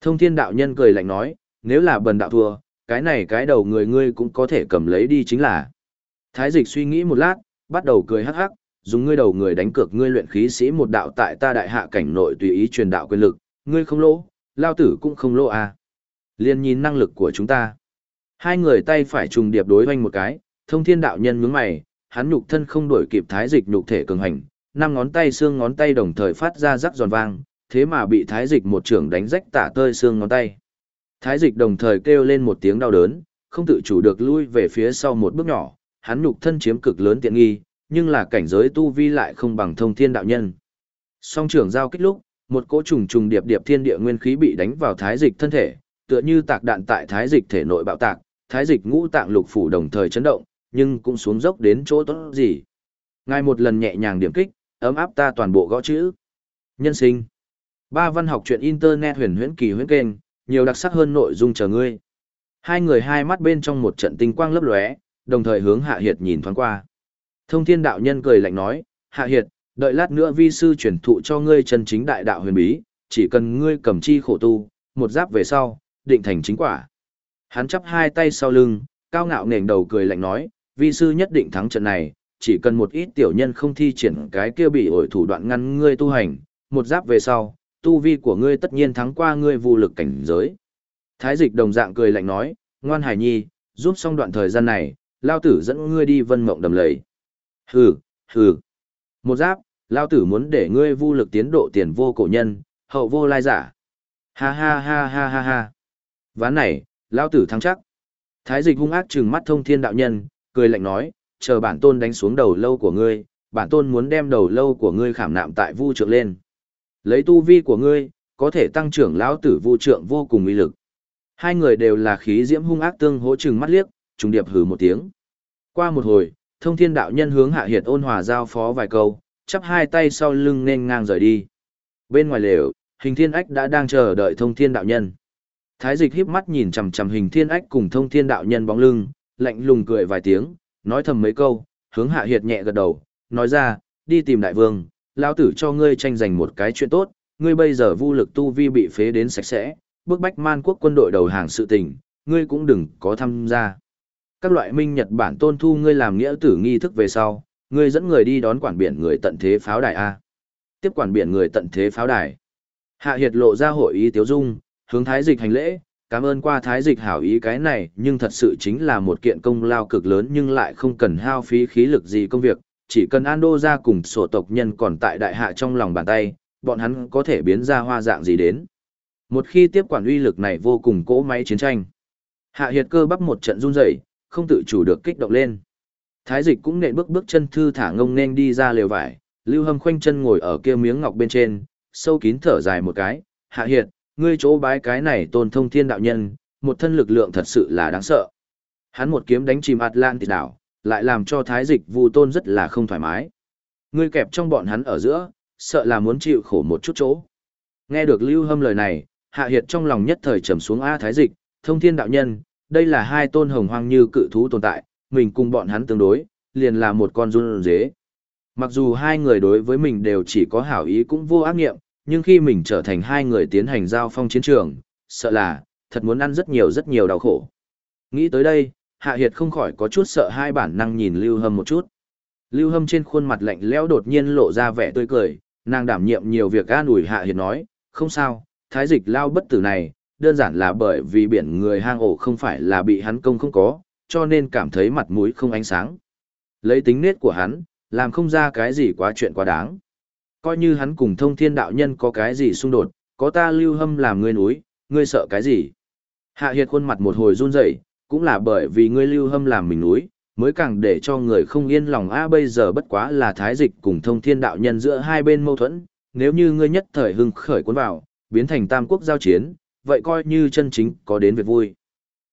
Thông thiên đạo nhân cười lạnh nói, nếu là bần đạo thua, cái này cái đầu người ngươi cũng có thể cầm lấy đi chính là. Thái dịch suy nghĩ một lát, bắt đầu cười hắc hắc, dùng ngươi đầu người đánh cược ngươi luyện khí sĩ một đạo tại ta đại hạ cảnh nội tùy ý truyền đạo quyền lực, ngươi không lỗ, lao tử cũng không lỗ à. Liên nhìn năng lực của chúng ta. Hai người tay phải trùng điệp đối hoanh một cái, thông thiên đạo nhân nhướng mày, hắn nhục thân không đổi kịp thái dịch nhục thể cường hành, năm ngón tay xương ngón tay đồng thời phát ra rắc giòn vang, thế mà bị thái dịch một trưởng đánh rách tả tơi xương ngón tay. Thái dịch đồng thời kêu lên một tiếng đau đớn, không tự chủ được lui về phía sau một bước nhỏ, hắn nhục thân chiếm cực lớn tiện nghi, nhưng là cảnh giới tu vi lại không bằng thông thiên đạo nhân. Song trưởng giao kích lúc, một cỗ trùng trùng điệp điệp thiên địa nguyên khí bị đánh vào thái dịch thân thể, tựa như tạc đạn tại thái dịch thể nội bạo tạc, thái dịch ngũ tạng lục phủ đồng thời chấn động, nhưng cũng xuống dốc đến chỗ tốt gì. Ngài một lần nhẹ nhàng điểm kích, ấm áp ta toàn bộ gõ chữ. Nhân sinh. Ba văn học truyện internet huyền huyễn kỳ huyễn kênh, nhiều đặc sắc hơn nội dung chờ ngươi. Hai người hai mắt bên trong một trận tinh quang lấp lóe, đồng thời hướng Hạ Hiệt nhìn thoáng qua. Thông Thiên đạo nhân cười lạnh nói, "Hạ Hiệt, đợi lát nữa vi sư chuyển thụ cho ngươi chân chính đại đạo huyền bí, chỉ cần ngươi cầm chi khổ tu, một giáp về sau, định thành chính quả." Hắn chắp hai tay sau lưng, cao ngạo nền đầu cười lạnh nói, "Vi sư nhất định thắng trận này, chỉ cần một ít tiểu nhân không thi triển cái kia bị ổi thủ đoạn ngăn ngươi tu hành, một giáp về sau, tu vi của ngươi tất nhiên thắng qua ngươi vô lực cảnh giới. Thái dịch đồng dạng cười lạnh nói, ngoan hải nhi, giúp xong đoạn thời gian này, lao tử dẫn ngươi đi vân mộng đầm lầy. Hừ, hừ. Một giáp, lao tử muốn để ngươi vô lực tiến độ tiền vô cổ nhân, hậu vô lai giả. Ha ha ha ha ha ha. Ván này, lao tử thắng chắc. Thái dịch hung ác trừng mắt thông thiên đạo nhân, cười lạnh nói, chờ bản tôn đánh xuống đầu lâu của ngươi, bản tôn muốn đem đầu lâu của ngươi khảm nạm tại vu trượng lên. Lấy tu vi của ngươi, có thể tăng trưởng lão tử vu trượng vô cùng uy lực. Hai người đều là khí diễm hung ác tương hỗ chừng mắt liếc, trùng điệp hừ một tiếng. Qua một hồi, thông thiên đạo nhân hướng hạ hiệt ôn hòa giao phó vài câu, chắp hai tay sau lưng nên ngang rời đi. Bên ngoài lều, hình thiên ách đã đang chờ đợi thông thiên đạo nhân. Thái dịch híp mắt nhìn chằm chằm hình thiên ách cùng thông thiên đạo nhân bóng lưng, lạnh lùng cười vài tiếng, nói thầm mấy câu, hướng hạ hiệt nhẹ gật đầu, nói ra, đi tìm đại vương, lao tử cho ngươi tranh giành một cái chuyện tốt, ngươi bây giờ vu lực tu vi bị phế đến sạch sẽ, bước bách man quốc quân đội đầu hàng sự tình, ngươi cũng đừng có tham gia. Các loại minh Nhật Bản tôn thu ngươi làm nghĩa tử nghi thức về sau, ngươi dẫn người đi đón quản biển người tận thế pháo đài A. Tiếp quản biển người tận thế pháo đài. Hạ Hiệt lộ ra hội ý tiếu dung, hướng thái dịch hành lễ, cảm ơn qua thái dịch hảo ý cái này nhưng thật sự chính là một kiện công lao cực lớn nhưng lại không cần hao phí khí lực gì công việc, chỉ cần Ando ra cùng sổ tộc nhân còn tại đại hạ trong lòng bàn tay, bọn hắn có thể biến ra hoa dạng gì đến. Một khi tiếp quản uy lực này vô cùng cỗ máy chiến tranh. Hạ hiệt cơ bắp một trận run rẩy, không tự chủ được kích động lên. Thái dịch cũng nện bước bước chân thư thả ngông nên đi ra lều vải, lưu hâm khoanh chân ngồi ở kia miếng ngọc bên trên, sâu kín thở dài một cái, hạ hiệt, ngươi chỗ bái cái này tôn thông thiên đạo nhân, một thân lực lượng thật sự là đáng sợ. Hắn một kiếm đánh chìm Atlantis đảo, lại làm cho thái dịch vu tôn rất là không thoải mái. Ngươi kẹp trong bọn hắn ở giữa, sợ là muốn chịu khổ một chút chỗ. Nghe được Lưu Hâm lời này, Hạ Hiệt trong lòng nhất thời trầm xuống A Thái Dịch, thông thiên đạo nhân, đây là hai tôn hồng hoang như cự thú tồn tại, mình cùng bọn hắn tương đối, liền là một con run dế. Mặc dù hai người đối với mình đều chỉ có hảo ý cũng vô ác nghiệm, nhưng khi mình trở thành hai người tiến hành giao phong chiến trường, sợ là, thật muốn ăn rất nhiều rất nhiều đau khổ. Nghĩ tới đây, Hạ Hiệt không khỏi có chút sợ hai bản năng nhìn Lưu Hâm một chút. Lưu Hâm trên khuôn mặt lạnh lẽo đột nhiên lộ ra vẻ tươi cười, nàng đảm nhiệm nhiều việc an ủi Hạ Hiệt nói, không sao, thái dịch lao bất tử này, đơn giản là bởi vì biển người hang ổ không phải là bị hắn công không có, cho nên cảm thấy mặt mũi không ánh sáng. Lấy tính nết của hắn, làm không ra cái gì quá chuyện quá đáng. Coi như hắn cùng thông thiên đạo nhân có cái gì xung đột, có ta lưu hâm làm ngươi núi, ngươi sợ cái gì? Hạ Hiệt khuôn mặt một hồi run rẩy, cũng là bởi vì ngươi lưu hâm làm mình núi, mới càng để cho người không yên lòng a bây giờ bất quá là thái dịch cùng thông thiên đạo nhân giữa hai bên mâu thuẫn, nếu như ngươi nhất thời hưng khởi cuốn vào, biến thành tam quốc giao chiến, vậy coi như chân chính có đến việc vui.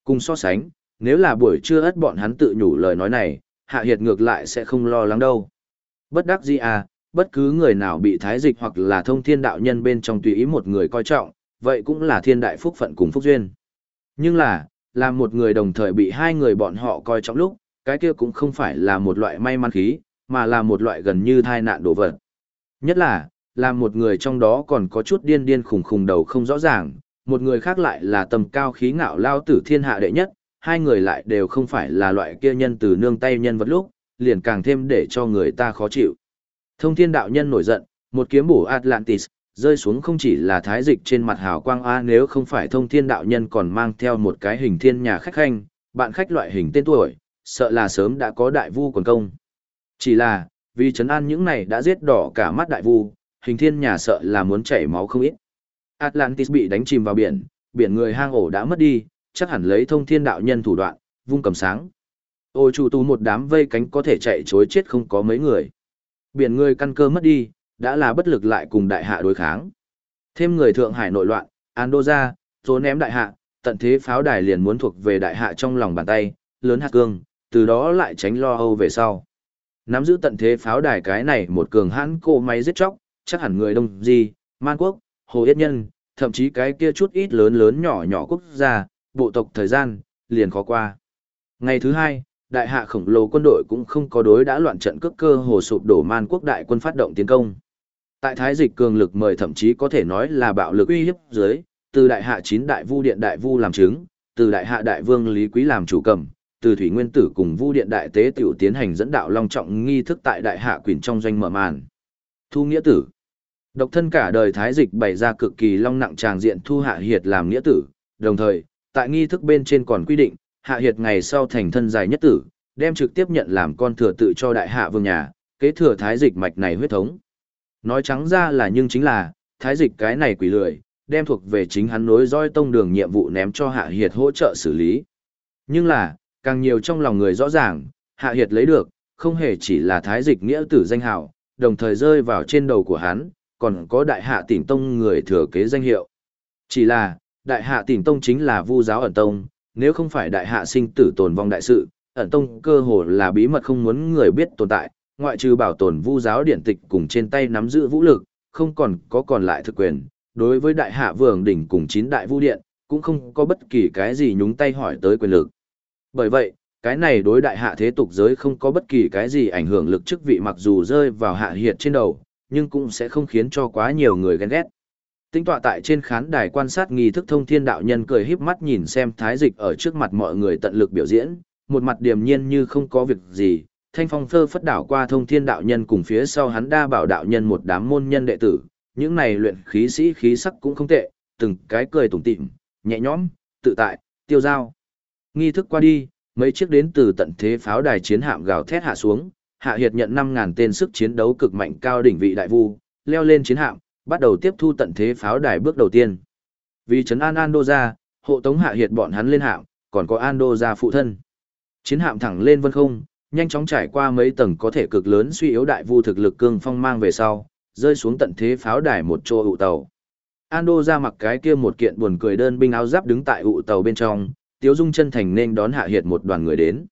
Cùng so sánh, nếu là buổi trưa ất bọn hắn tự nhủ lời nói này, hạ hiệt ngược lại sẽ không lo lắng đâu. Bất đắc gì à, bất cứ người nào bị thái dịch hoặc là thông thiên đạo nhân bên trong tùy ý một người coi trọng, vậy cũng là thiên đại phúc phận cùng phúc duyên. Nhưng là, là một người đồng thời bị hai người bọn họ coi trọng lúc, cái kia cũng không phải là một loại may mắn khí, mà là một loại gần như thai nạn đổ vật. Nhất là, là một người trong đó còn có chút điên điên khùng khùng đầu không rõ ràng, một người khác lại là tầm cao khí ngạo lao tử thiên hạ đệ nhất, hai người lại đều không phải là loại kia nhân từ nương tay nhân vật lúc, liền càng thêm để cho người ta khó chịu. Thông thiên đạo nhân nổi giận, một kiếm bổ Atlantis, rơi xuống không chỉ là thái dịch trên mặt hào quang A nếu không phải thông thiên đạo nhân còn mang theo một cái hình thiên nhà khách khanh, bạn khách loại hình tên tuổi, sợ là sớm đã có đại vu quần công. Chỉ là, vì trấn an những này đã giết đỏ cả mắt đại vu, hình thiên nhà sợ là muốn chảy máu không ít. Atlantis bị đánh chìm vào biển, biển người hang ổ đã mất đi, chắc hẳn lấy thông thiên đạo nhân thủ đoạn, vung cầm sáng. Ôi chủ tu một đám vây cánh có thể chạy chối chết không có mấy người. Biển người căn cơ mất đi, đã là bất lực lại cùng đại hạ đối kháng. Thêm người Thượng Hải nội loạn, Andoja, ra, rồi ném đại hạ, tận thế pháo đài liền muốn thuộc về đại hạ trong lòng bàn tay, lớn hạt cương, từ đó lại tránh lo âu về sau. Nắm giữ tận thế pháo đài cái này một cường hãn cô máy giết chóc, chắc hẳn người đông gì, man quốc, hồ yết nhân, thậm chí cái kia chút ít lớn lớn nhỏ nhỏ quốc gia, bộ tộc thời gian, liền khó qua. Ngày thứ hai, đại hạ khổng lồ quân đội cũng không có đối đã loạn trận cước cơ hồ sụp đổ man quốc đại quân phát động tiến công. Tại thái dịch cường lực mời thậm chí có thể nói là bạo lực uy hiếp dưới, từ đại hạ chín đại vu điện đại vu làm chứng, từ đại hạ đại vương Lý Quý làm chủ cầm, từ thủy nguyên tử cùng vu điện đại tế tiểu tiến hành dẫn đạo long trọng nghi thức tại đại hạ quyền trong doanh mở màn. Thu nghĩa tử. Độc thân cả đời thái dịch bày ra cực kỳ long nặng tràng diện thu hạ hiệt làm nghĩa tử, đồng thời, tại nghi thức bên trên còn quy định, hạ hiệt ngày sau thành thân dài nhất tử, đem trực tiếp nhận làm con thừa tự cho đại hạ vương nhà, kế thừa thái dịch mạch này huyết thống. Nói trắng ra là nhưng chính là, thái dịch cái này quỷ lười, đem thuộc về chính hắn nối roi tông đường nhiệm vụ ném cho hạ hiệt hỗ trợ xử lý. Nhưng là, càng nhiều trong lòng người rõ ràng, hạ hiệt lấy được, không hề chỉ là thái dịch nghĩa tử danh hào, đồng thời rơi vào trên đầu của hắn, còn có đại hạ tỉnh tông người thừa kế danh hiệu. Chỉ là, đại hạ tỉnh tông chính là vu giáo ẩn tông, nếu không phải đại hạ sinh tử tồn vong đại sự, ẩn tông cơ hồ là bí mật không muốn người biết tồn tại, ngoại trừ bảo tồn vu giáo điển tịch cùng trên tay nắm giữ vũ lực, không còn có còn lại thực quyền. Đối với đại hạ vương đỉnh cùng chín đại vu điện, cũng không có bất kỳ cái gì nhúng tay hỏi tới quyền lực. Bởi vậy, cái này đối đại hạ thế tục giới không có bất kỳ cái gì ảnh hưởng lực chức vị mặc dù rơi vào hạ hiệt trên đầu, nhưng cũng sẽ không khiến cho quá nhiều người ghen ghét. Tính tọa tại trên khán đài quan sát nghi thức thông thiên đạo nhân cười híp mắt nhìn xem thái dịch ở trước mặt mọi người tận lực biểu diễn, một mặt điềm nhiên như không có việc gì, thanh phong phơ phất đảo qua thông thiên đạo nhân cùng phía sau hắn đa bảo đạo nhân một đám môn nhân đệ tử, những này luyện khí sĩ khí sắc cũng không tệ, từng cái cười tủm tỉm, nhẹ nhõm, tự tại, tiêu dao. Nghi thức qua đi, mấy chiếc đến từ tận thế pháo đài chiến hạm gào thét hạ xuống, hạ hiệt nhận năm ngàn tên sức chiến đấu cực mạnh cao đỉnh vị đại vu, leo lên chiến hạm, bắt đầu tiếp thu tận thế pháo đài bước đầu tiên. Vì trấn an Ando ra, hộ tống hạ hiệt bọn hắn lên hạm, còn có Ando ra phụ thân. Chiến hạm thẳng lên vân không, nhanh chóng trải qua mấy tầng có thể cực lớn suy yếu đại vu thực lực cương phong mang về sau, rơi xuống tận thế pháo đài một chỗ ụ tàu. Ando ra mặc cái kia một kiện buồn cười đơn binh áo giáp đứng tại ụ tàu bên trong, Tiếu Dung chân thành nên đón hạ hiệt một đoàn người đến.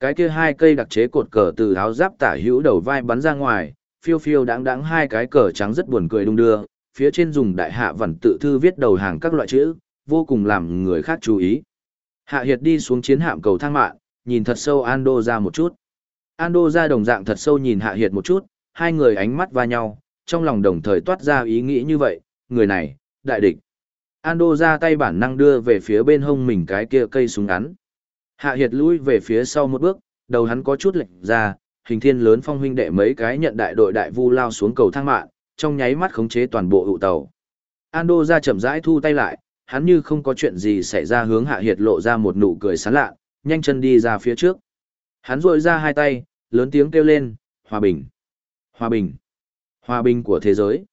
Cái kia hai cây đặc chế cột cờ từ áo giáp tả hữu đầu vai bắn ra ngoài, phiêu phiêu đáng đáng hai cái cờ trắng rất buồn cười đung đưa, phía trên dùng đại hạ vẩn tự thư viết đầu hàng các loại chữ, vô cùng làm người khác chú ý. Hạ Hiệt đi xuống chiến hạm cầu thang mạng, nhìn thật sâu Ando ra một chút. Ando ra đồng dạng thật sâu nhìn Hạ Hiệt một chút, hai người ánh mắt va nhau, trong lòng đồng thời toát ra ý nghĩ như vậy, người này, đại địch. Ando ra tay bản năng đưa về phía bên hông mình cái kia cây súng ngắn. Hạ Hiệt lui về phía sau một bước, đầu hắn có chút lệch ra, hình thiên lớn phong huynh đệ mấy cái nhận đại đội đại vu lao xuống cầu thang mạng, trong nháy mắt khống chế toàn bộ ụ tàu. Ando ra chậm rãi thu tay lại, hắn như không có chuyện gì xảy ra hướng Hạ Hiệt lộ ra một nụ cười sán lạ, nhanh chân đi ra phía trước. Hắn rội ra hai tay, lớn tiếng kêu lên, hòa bình, hòa bình, hòa bình của thế giới.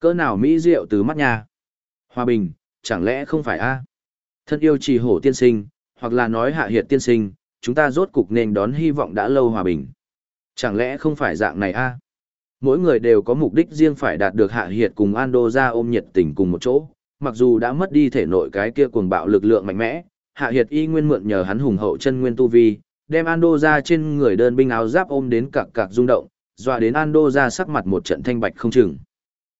Cỡ nào mỹ diệu từ mắt nhà. Hòa bình, chẳng lẽ không phải a? Thân yêu trì hổ tiên sinh, hoặc là nói hạ hiệt tiên sinh, chúng ta rốt cục nên đón hy vọng đã lâu hòa bình. Chẳng lẽ không phải dạng này a? Mỗi người đều có mục đích riêng phải đạt được hạ hiệt cùng Ando ra ôm nhiệt tình cùng một chỗ, mặc dù đã mất đi thể nội cái kia cuồng bạo lực lượng mạnh mẽ, hạ hiệt y nguyên mượn nhờ hắn hùng hậu chân nguyên tu vi, đem Ando ra trên người đơn binh áo giáp ôm đến cặc cặc rung động, dọa đến Ando ra sắc mặt một trận thanh bạch không chừng.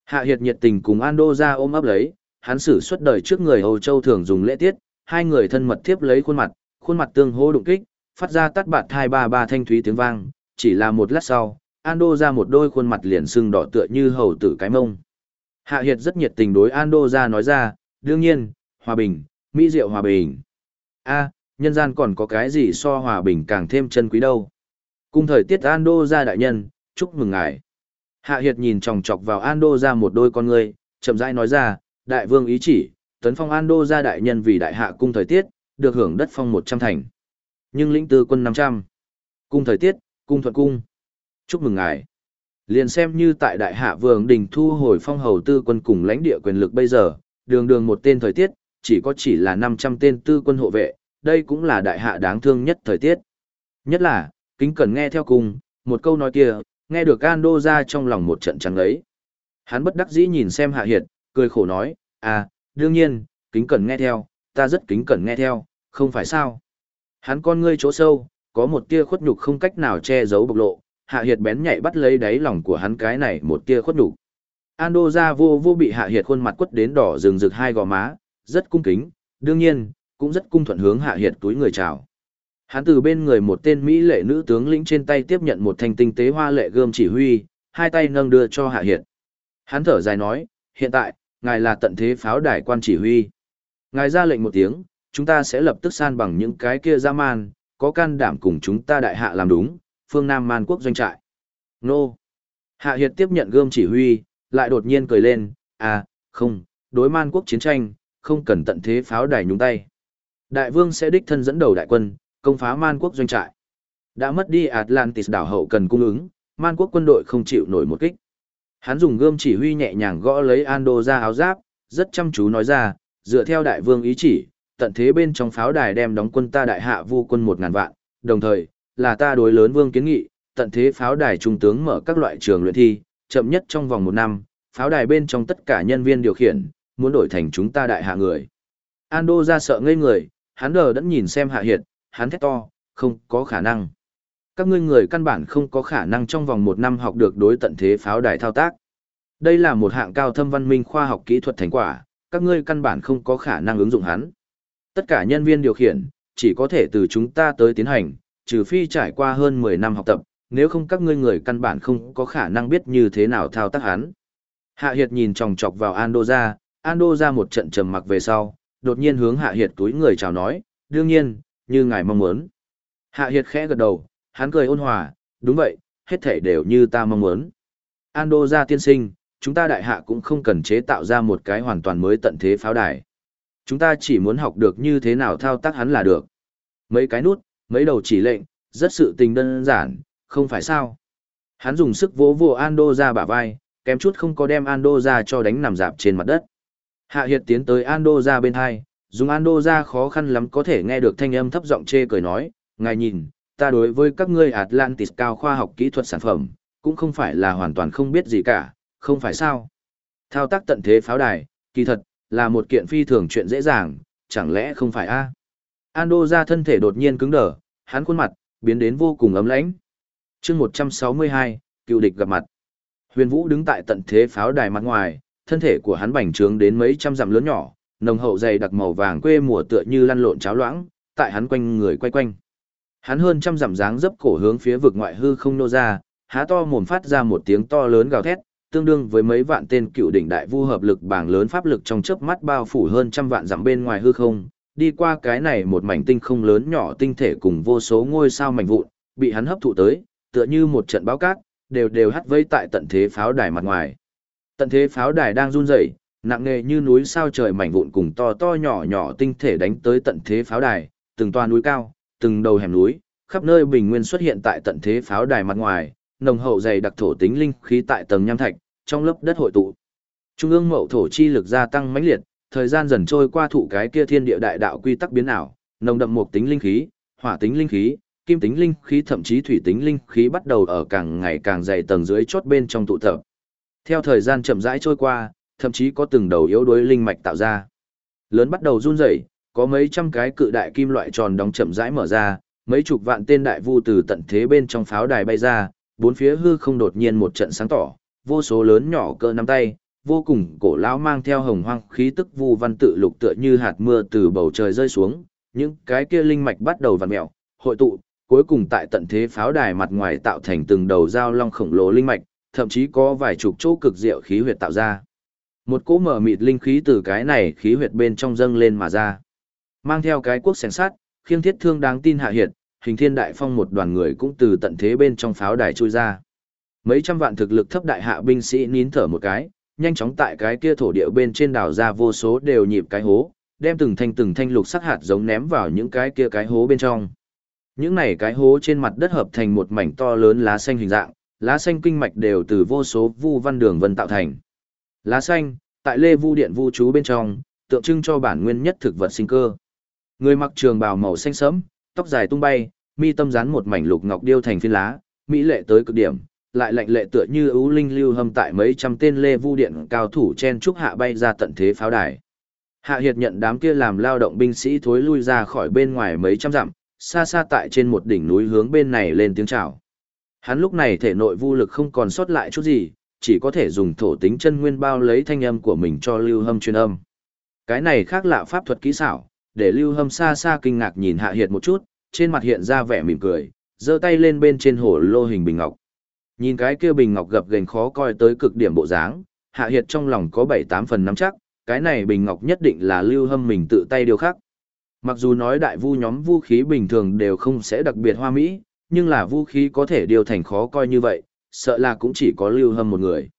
Hạ hiệt nhiệt tình cùng Ando ra ôm ấp lấy, hắn sử xuất đời trước người Âu Châu thường dùng lễ tiết, hai người thân mật tiếp lấy khuôn mặt, khuôn mặt tương hỗ đụng kích, phát ra tắt bạt thai ba ba thanh thúy tiếng vang, chỉ là một lát sau, Ando ra một đôi khuôn mặt liền sưng đỏ tựa như hầu tử cái mông. Hạ Hiệt rất nhiệt tình đối Ando ra nói ra, đương nhiên, Hòa bình, mỹ diệu hòa bình. A, nhân gian còn có cái gì so hòa bình càng thêm chân quý đâu. Cung thời tiết Ando ra đại nhân, chúc mừng ngài. Hạ Hiệt nhìn chòng chọc vào Ando ra một đôi con người, chậm rãi nói ra, đại vương ý chỉ, tấn phong Ando ra đại nhân vì đại hạ cung thời tiết, được hưởng đất phong 100 thành. Nhưng lĩnh tư quân 500. Cung thời tiết, cung thuận cung. Chúc mừng ngài. Liền xem như tại đại hạ vương đình thu hồi phong hầu tư quân cùng lãnh địa quyền lực bây giờ, đường đường một tên thời tiết, chỉ có chỉ là 500 tên tư quân hộ vệ, đây cũng là đại hạ đáng thương nhất thời tiết. Nhất là, kính cần nghe theo cùng, một câu nói kia, nghe được an đô ra trong lòng một trận trắng ấy. Hắn bất đắc dĩ nhìn xem hạ hiệt, cười khổ nói, à, đương nhiên, kính cần nghe theo, ta rất kính cần nghe theo, không phải sao. Hắn con ngươi chỗ sâu, có một tia khuất nhục không cách nào che giấu bộc lộ, hạ hiệt bén nhạy bắt lấy đáy lòng của hắn cái này một tia khuất nhục. Ando ra vô vô bị hạ hiệt khuôn mặt quất đến đỏ rừng rực hai gò má, rất cung kính, đương nhiên, cũng rất cung thuận hướng hạ hiệt túi người chào. Hắn từ bên người một tên Mỹ lệ nữ tướng lĩnh trên tay tiếp nhận một thanh tinh tế hoa lệ gươm chỉ huy, hai tay nâng đưa cho hạ hiệt. Hắn thở dài nói, hiện tại, ngài là tận thế pháo đài quan chỉ huy. Ngài ra lệnh một tiếng, chúng ta sẽ lập tức san bằng những cái kia ra man, có can đảm cùng chúng ta đại hạ làm đúng, phương Nam man quốc doanh trại. Nô! Hạ hiệt tiếp nhận gươm chỉ huy, lại đột nhiên cười lên, à, không, đối man quốc chiến tranh, không cần tận thế pháo đài nhúng tay. Đại vương sẽ đích thân dẫn đầu đại quân, công phá man quốc doanh trại. Đã mất đi Atlantis đảo hậu cần cung ứng, man quốc quân đội không chịu nổi một kích. Hắn dùng gươm chỉ huy nhẹ nhàng gõ lấy Ando ra áo giáp, rất chăm chú nói ra, dựa theo đại vương ý chỉ, tận thế bên trong pháo đài đem đóng quân ta đại hạ vu quân một ngàn vạn, đồng thời, là ta đối lớn vương kiến nghị, tận thế pháo đài trung tướng mở các loại trường luyện thi, chậm nhất trong vòng một năm, pháo đài bên trong tất cả nhân viên điều khiển, muốn đổi thành chúng ta đại hạ người. Ando ra sợ ngây người, hắn đờ đẫn nhìn xem hạ hiệt, hắn thét to, không có khả năng. Các ngươi người căn bản không có khả năng trong vòng một năm học được đối tận thế pháo đài thao tác. Đây là một hạng cao thâm văn minh khoa học kỹ thuật thành quả, các ngươi căn bản không có khả năng ứng dụng hắn. Tất cả nhân viên điều khiển, chỉ có thể từ chúng ta tới tiến hành, trừ phi trải qua hơn 10 năm học tập, nếu không các ngươi người căn bản không có khả năng biết như thế nào thao tác hắn. Hạ Hiệt nhìn chòng chọc vào Ando ra, Ando ra một trận trầm mặc về sau, đột nhiên hướng Hạ Hiệt túi người chào nói, đương nhiên, như ngài mong muốn. Hạ Hiệt khẽ gật đầu, hắn cười ôn hòa, đúng vậy, hết thể đều như ta mong muốn. Ando ra tiên sinh, chúng ta đại hạ cũng không cần chế tạo ra một cái hoàn toàn mới tận thế pháo đài. Chúng ta chỉ muốn học được như thế nào thao tác hắn là được. Mấy cái nút, mấy đầu chỉ lệnh, rất sự tình đơn giản, không phải sao. Hắn dùng sức vỗ vỗ Ando ra bả vai, kém chút không có đem Ando ra cho đánh nằm dạp trên mặt đất. Hạ Hiệt tiến tới Ando ra bên hai, dùng Ando ra khó khăn lắm có thể nghe được thanh âm thấp giọng chê cười nói, ngài nhìn, ta đối với các ngươi Atlantis cao khoa học kỹ thuật sản phẩm, cũng không phải là hoàn toàn không biết gì cả, không phải sao. Thao tác tận thế pháo đài, kỳ thật, là một kiện phi thường chuyện dễ dàng, chẳng lẽ không phải a? Ando ra thân thể đột nhiên cứng đờ, hắn khuôn mặt, biến đến vô cùng ấm lãnh. chương 162, cựu địch gặp mặt. Huyền Vũ đứng tại tận thế pháo đài mặt ngoài, thân thể của hắn bành trướng đến mấy trăm dặm lớn nhỏ, nồng hậu dày đặc màu vàng quê mùa tựa như lăn lộn cháo loãng, tại hắn quanh người quay quanh. Hắn hơn trăm dặm dáng dấp cổ hướng phía vực ngoại hư không nô ra, há to mồm phát ra một tiếng to lớn gào thét, tương đương với mấy vạn tên cựu đỉnh đại vu hợp lực bảng lớn pháp lực trong chớp mắt bao phủ hơn trăm vạn dặm bên ngoài hư không, đi qua cái này một mảnh tinh không lớn nhỏ tinh thể cùng vô số ngôi sao mảnh vụn, bị hắn hấp thụ tới, tựa như một trận báo cát, đều đều hắt vây tại tận thế pháo đài mặt ngoài. Tận thế pháo đài đang run rẩy, nặng nề như núi sao trời mảnh vụn cùng to to nhỏ nhỏ tinh thể đánh tới tận thế pháo đài, từng toa núi cao, từng đầu hẻm núi, khắp nơi bình nguyên xuất hiện tại tận thế pháo đài mặt ngoài, nồng hậu dày đặc thổ tính linh khí tại tầng nham thạch, trong lớp đất hội tụ. Trung ương mậu thổ chi lực gia tăng mãnh liệt, thời gian dần trôi qua thụ cái kia thiên địa đại đạo quy tắc biến ảo, nồng đậm một tính linh khí, hỏa tính linh khí, kim tính linh khí thậm chí thủy tính linh khí bắt đầu ở càng ngày càng dày tầng dưới chốt bên trong tụ tập. Theo thời gian chậm rãi trôi qua, thậm chí có từng đầu yếu đuối linh mạch tạo ra. Lớn bắt đầu run rẩy, có mấy trăm cái cự đại kim loại tròn đóng chậm rãi mở ra, mấy chục vạn tên đại vu từ tận thế bên trong pháo đài bay ra, bốn phía hư không đột nhiên một trận sáng tỏ, vô số lớn nhỏ cỡ nắm tay, vô cùng cổ lão mang theo hồng hoang khí tức vu văn tự lục tựa như hạt mưa từ bầu trời rơi xuống, những cái kia linh mạch bắt đầu vặn mèo, hội tụ, cuối cùng tại tận thế pháo đài mặt ngoài tạo thành từng đầu dao long khổng lồ linh mạch, thậm chí có vài chục chỗ cực diệu khí huyệt tạo ra. Một cỗ mở mịt linh khí từ cái này khí huyệt bên trong dâng lên mà ra. Mang theo cái quốc sẻn sát, khiêng thiết thương đáng tin hạ hiệt, hình thiên đại phong một đoàn người cũng từ tận thế bên trong pháo đài trôi ra. Mấy trăm vạn thực lực thấp đại hạ binh sĩ nín thở một cái, nhanh chóng tại cái kia thổ địa bên trên đảo ra vô số đều nhịp cái hố, đem từng thanh từng thanh lục sắc hạt giống ném vào những cái kia cái hố bên trong. Những này cái hố trên mặt đất hợp thành một mảnh to lớn lá xanh hình dạng, lá xanh kinh mạch đều từ vô số vu văn đường vân tạo thành. Lá xanh, tại lê vu điện vu chú bên trong, tượng trưng cho bản nguyên nhất thực vật sinh cơ. Người mặc trường bào màu xanh sẫm, tóc dài tung bay, mi tâm dán một mảnh lục ngọc điêu thành phiến lá, mỹ lệ tới cực điểm, lại lạnh lệ tựa như ưu linh lưu hâm tại mấy trăm tên lê vu điện cao thủ chen trúc hạ bay ra tận thế pháo đài. Hạ Hiệt nhận đám kia làm lao động binh sĩ thối lui ra khỏi bên ngoài mấy trăm dặm, xa xa tại trên một đỉnh núi hướng bên này lên tiếng chào. Hắn lúc này thể nội vu lực không còn sót lại chút gì, chỉ có thể dùng thổ tính chân nguyên bao lấy thanh âm của mình cho Lưu Hâm truyền âm. Cái này khác lạ pháp thuật kỹ xảo, để Lưu Hâm xa xa kinh ngạc nhìn Hạ Hiệt một chút, trên mặt hiện ra vẻ mỉm cười, giơ tay lên bên trên hồ lô hình bình ngọc. Nhìn cái kia bình ngọc gập ghềnh khó coi tới cực điểm bộ dáng, Hạ Hiệt trong lòng có 7-8 phần nắm chắc, cái này bình ngọc nhất định là Lưu Hâm mình tự tay điều khắc. Mặc dù nói đại vu nhóm vũ khí bình thường đều không sẽ đặc biệt hoa mỹ, nhưng là vũ khí có thể điều thành khó coi như vậy, sợ là cũng chỉ có lưu hâm một người.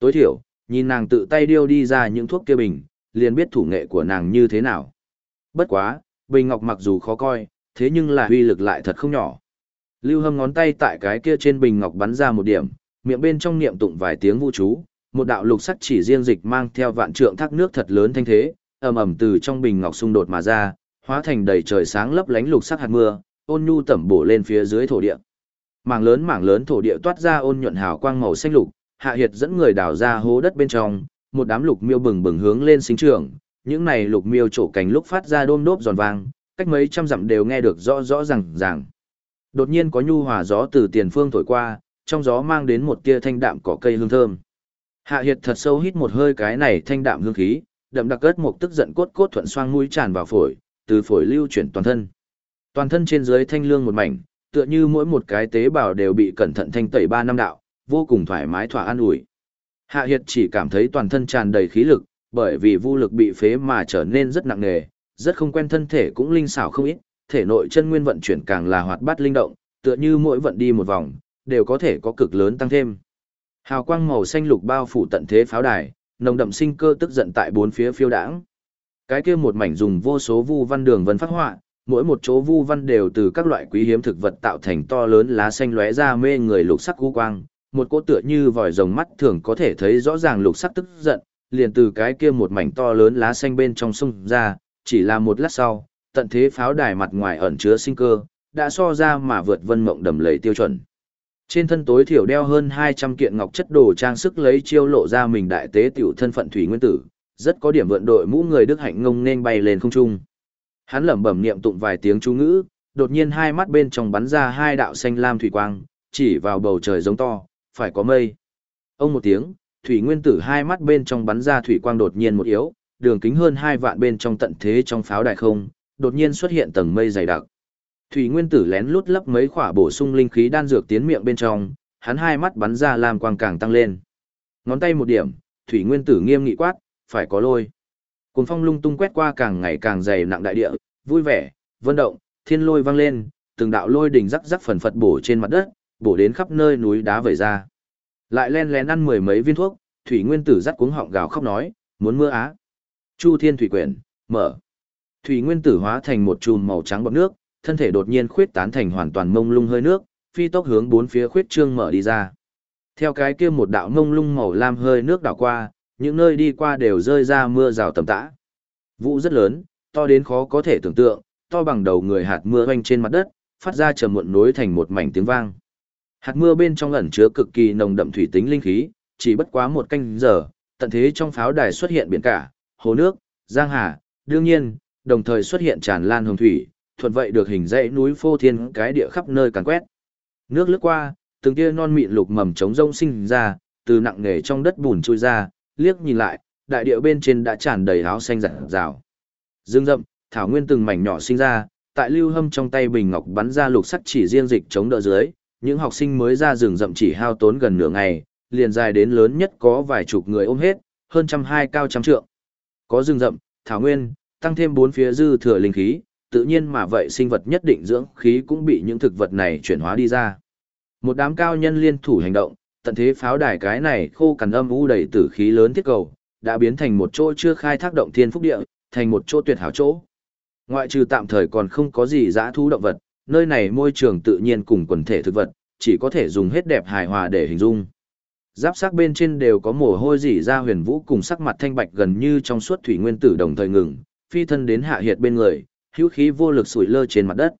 Tối thiểu, nhìn nàng tự tay điêu đi ra những thuốc kia bình, liền biết thủ nghệ của nàng như thế nào. Bất quá, bình ngọc mặc dù khó coi, thế nhưng là uy lực lại thật không nhỏ. Lưu hâm ngón tay tại cái kia trên bình ngọc bắn ra một điểm, miệng bên trong niệm tụng vài tiếng vũ chú, một đạo lục sắc chỉ riêng dịch mang theo vạn trượng thác nước thật lớn thanh thế, ầm ầm từ trong bình ngọc xung đột mà ra, hóa thành đầy trời sáng lấp lánh lục sắc hạt mưa, ôn nhu tẩm bổ lên phía dưới thổ địa. Mảng lớn mảng lớn thổ địa toát ra ôn nhuận hào quang màu xanh lục, Hạ Hiệt dẫn người đào ra hố đất bên trong, một đám lục miêu bừng bừng hướng lên sinh trưởng, những này lục miêu trổ cánh lúc phát ra đôm đốp giòn vang, cách mấy trăm dặm đều nghe được rõ rõ ràng ràng. Đột nhiên có nhu hòa gió từ tiền phương thổi qua, trong gió mang đến một tia thanh đạm cỏ cây hương thơm. Hạ Hiệt thật sâu hít một hơi cái này thanh đạm hương khí, đậm đặc cất một tức giận cốt cốt thuận xoang mũi tràn vào phổi, từ phổi lưu chuyển toàn thân. Toàn thân trên dưới thanh lương một mảnh, tựa như mỗi một cái tế bào đều bị cẩn thận thanh tẩy ba năm đạo, vô cùng thoải mái thỏa an ủi. Hạ Hiệt chỉ cảm thấy toàn thân tràn đầy khí lực, bởi vì vô lực bị phế mà trở nên rất nặng nề, rất không quen thân thể cũng linh xảo không ít, thể nội chân nguyên vận chuyển càng là hoạt bát linh động, tựa như mỗi vận đi một vòng, đều có thể có cực lớn tăng thêm. Hào quang màu xanh lục bao phủ tận thế pháo đài, nồng đậm sinh cơ tức giận tại bốn phía phiêu đãng. Cái kia một mảnh dùng vô số vu văn đường vân phát họa, mỗi một chỗ vu văn đều từ các loại quý hiếm thực vật tạo thành to lớn lá xanh lóe ra mê người lục sắc u quang, một cỗ tựa như vòi rồng mắt thường có thể thấy rõ ràng lục sắc tức giận, liền từ cái kia một mảnh to lớn lá xanh bên trong sông ra, chỉ là một lát sau, tận thế pháo đài mặt ngoài ẩn chứa sinh cơ, đã so ra mà vượt vân mộng đầm lầy tiêu chuẩn. Trên thân tối thiểu đeo hơn 200 kiện ngọc chất đồ trang sức lấy chiêu lộ ra mình đại tế tiểu thân phận thủy nguyên tử, rất có điểm vượn đội mũ người Đức hạnh ngông nên bay lên không trung. Hắn lẩm bẩm niệm tụng vài tiếng chú ngữ, đột nhiên hai mắt bên trong bắn ra hai đạo xanh lam thủy quang, chỉ vào bầu trời giống to, phải có mây. Ông một tiếng, thủy nguyên tử hai mắt bên trong bắn ra thủy quang đột nhiên một yếu, đường kính hơn hai vạn bên trong tận thế trong pháo đại không, đột nhiên xuất hiện tầng mây dày đặc. Thủy nguyên tử lén lút lấp mấy khỏa bổ sung linh khí đan dược tiến miệng bên trong, hắn hai mắt bắn ra làm quang càng tăng lên. Ngón tay một điểm, thủy nguyên tử nghiêm nghị quát, phải có lôi. Cuồng phong lung tung quét qua càng ngày càng dày nặng đại địa, vui vẻ, vân động, thiên lôi vang lên, từng đạo lôi đỉnh rắc rắc phần phật bổ trên mặt đất, bổ đến khắp nơi núi đá vẩy ra. Lại len lén ăn mười mấy viên thuốc, thủy nguyên tử rắc cuống họng gào khóc nói, muốn mưa á. Chu thiên thủy quyển, mở. Thủy nguyên tử hóa thành một chùm màu trắng bọt nước, thân thể đột nhiên khuyết tán thành hoàn toàn mông lung hơi nước, phi tốc hướng bốn phía khuyết trương mở đi ra. Theo cái kia một đạo mông lung màu lam hơi nước đảo qua, những nơi đi qua đều rơi ra mưa rào tầm tã. Vũ rất lớn, to đến khó có thể tưởng tượng, to bằng đầu người hạt mưa hoanh trên mặt đất, phát ra trầm muộn nối thành một mảnh tiếng vang. Hạt mưa bên trong ẩn chứa cực kỳ nồng đậm thủy tính linh khí, chỉ bất quá một canh giờ, tận thế trong pháo đài xuất hiện biển cả, hồ nước, giang hà, đương nhiên, đồng thời xuất hiện tràn lan hồng thủy, thuận vậy được hình dãy núi phô thiên cái địa khắp nơi càn quét. Nước lướt qua, từng tia non mịn lục mầm trống rông sinh ra, từ nặng nề trong đất bùn trôi ra, liếc nhìn lại, đại địa bên trên đã tràn đầy áo xanh rạng rào. Dương rậm, thảo nguyên từng mảnh nhỏ sinh ra, tại lưu hâm trong tay bình ngọc bắn ra lục sắt chỉ riêng dịch chống đỡ dưới, những học sinh mới ra rừng rậm chỉ hao tốn gần nửa ngày, liền dài đến lớn nhất có vài chục người ôm hết, hơn trăm hai cao trăm trượng. Có rừng rậm, thảo nguyên, tăng thêm bốn phía dư thừa linh khí, tự nhiên mà vậy sinh vật nhất định dưỡng khí cũng bị những thực vật này chuyển hóa đi ra. Một đám cao nhân liên thủ hành động, tận thế pháo đài cái này khô cằn âm u đầy tử khí lớn thiết cầu, đã biến thành một chỗ chưa khai thác động thiên phúc địa, thành một chỗ tuyệt hảo chỗ. Ngoại trừ tạm thời còn không có gì dã thú động vật, nơi này môi trường tự nhiên cùng quần thể thực vật, chỉ có thể dùng hết đẹp hài hòa để hình dung. Giáp sắc bên trên đều có mồ hôi dỉ ra huyền vũ cùng sắc mặt thanh bạch gần như trong suốt thủy nguyên tử đồng thời ngừng, phi thân đến hạ hiệt bên người, hữu khí vô lực sủi lơ trên mặt đất.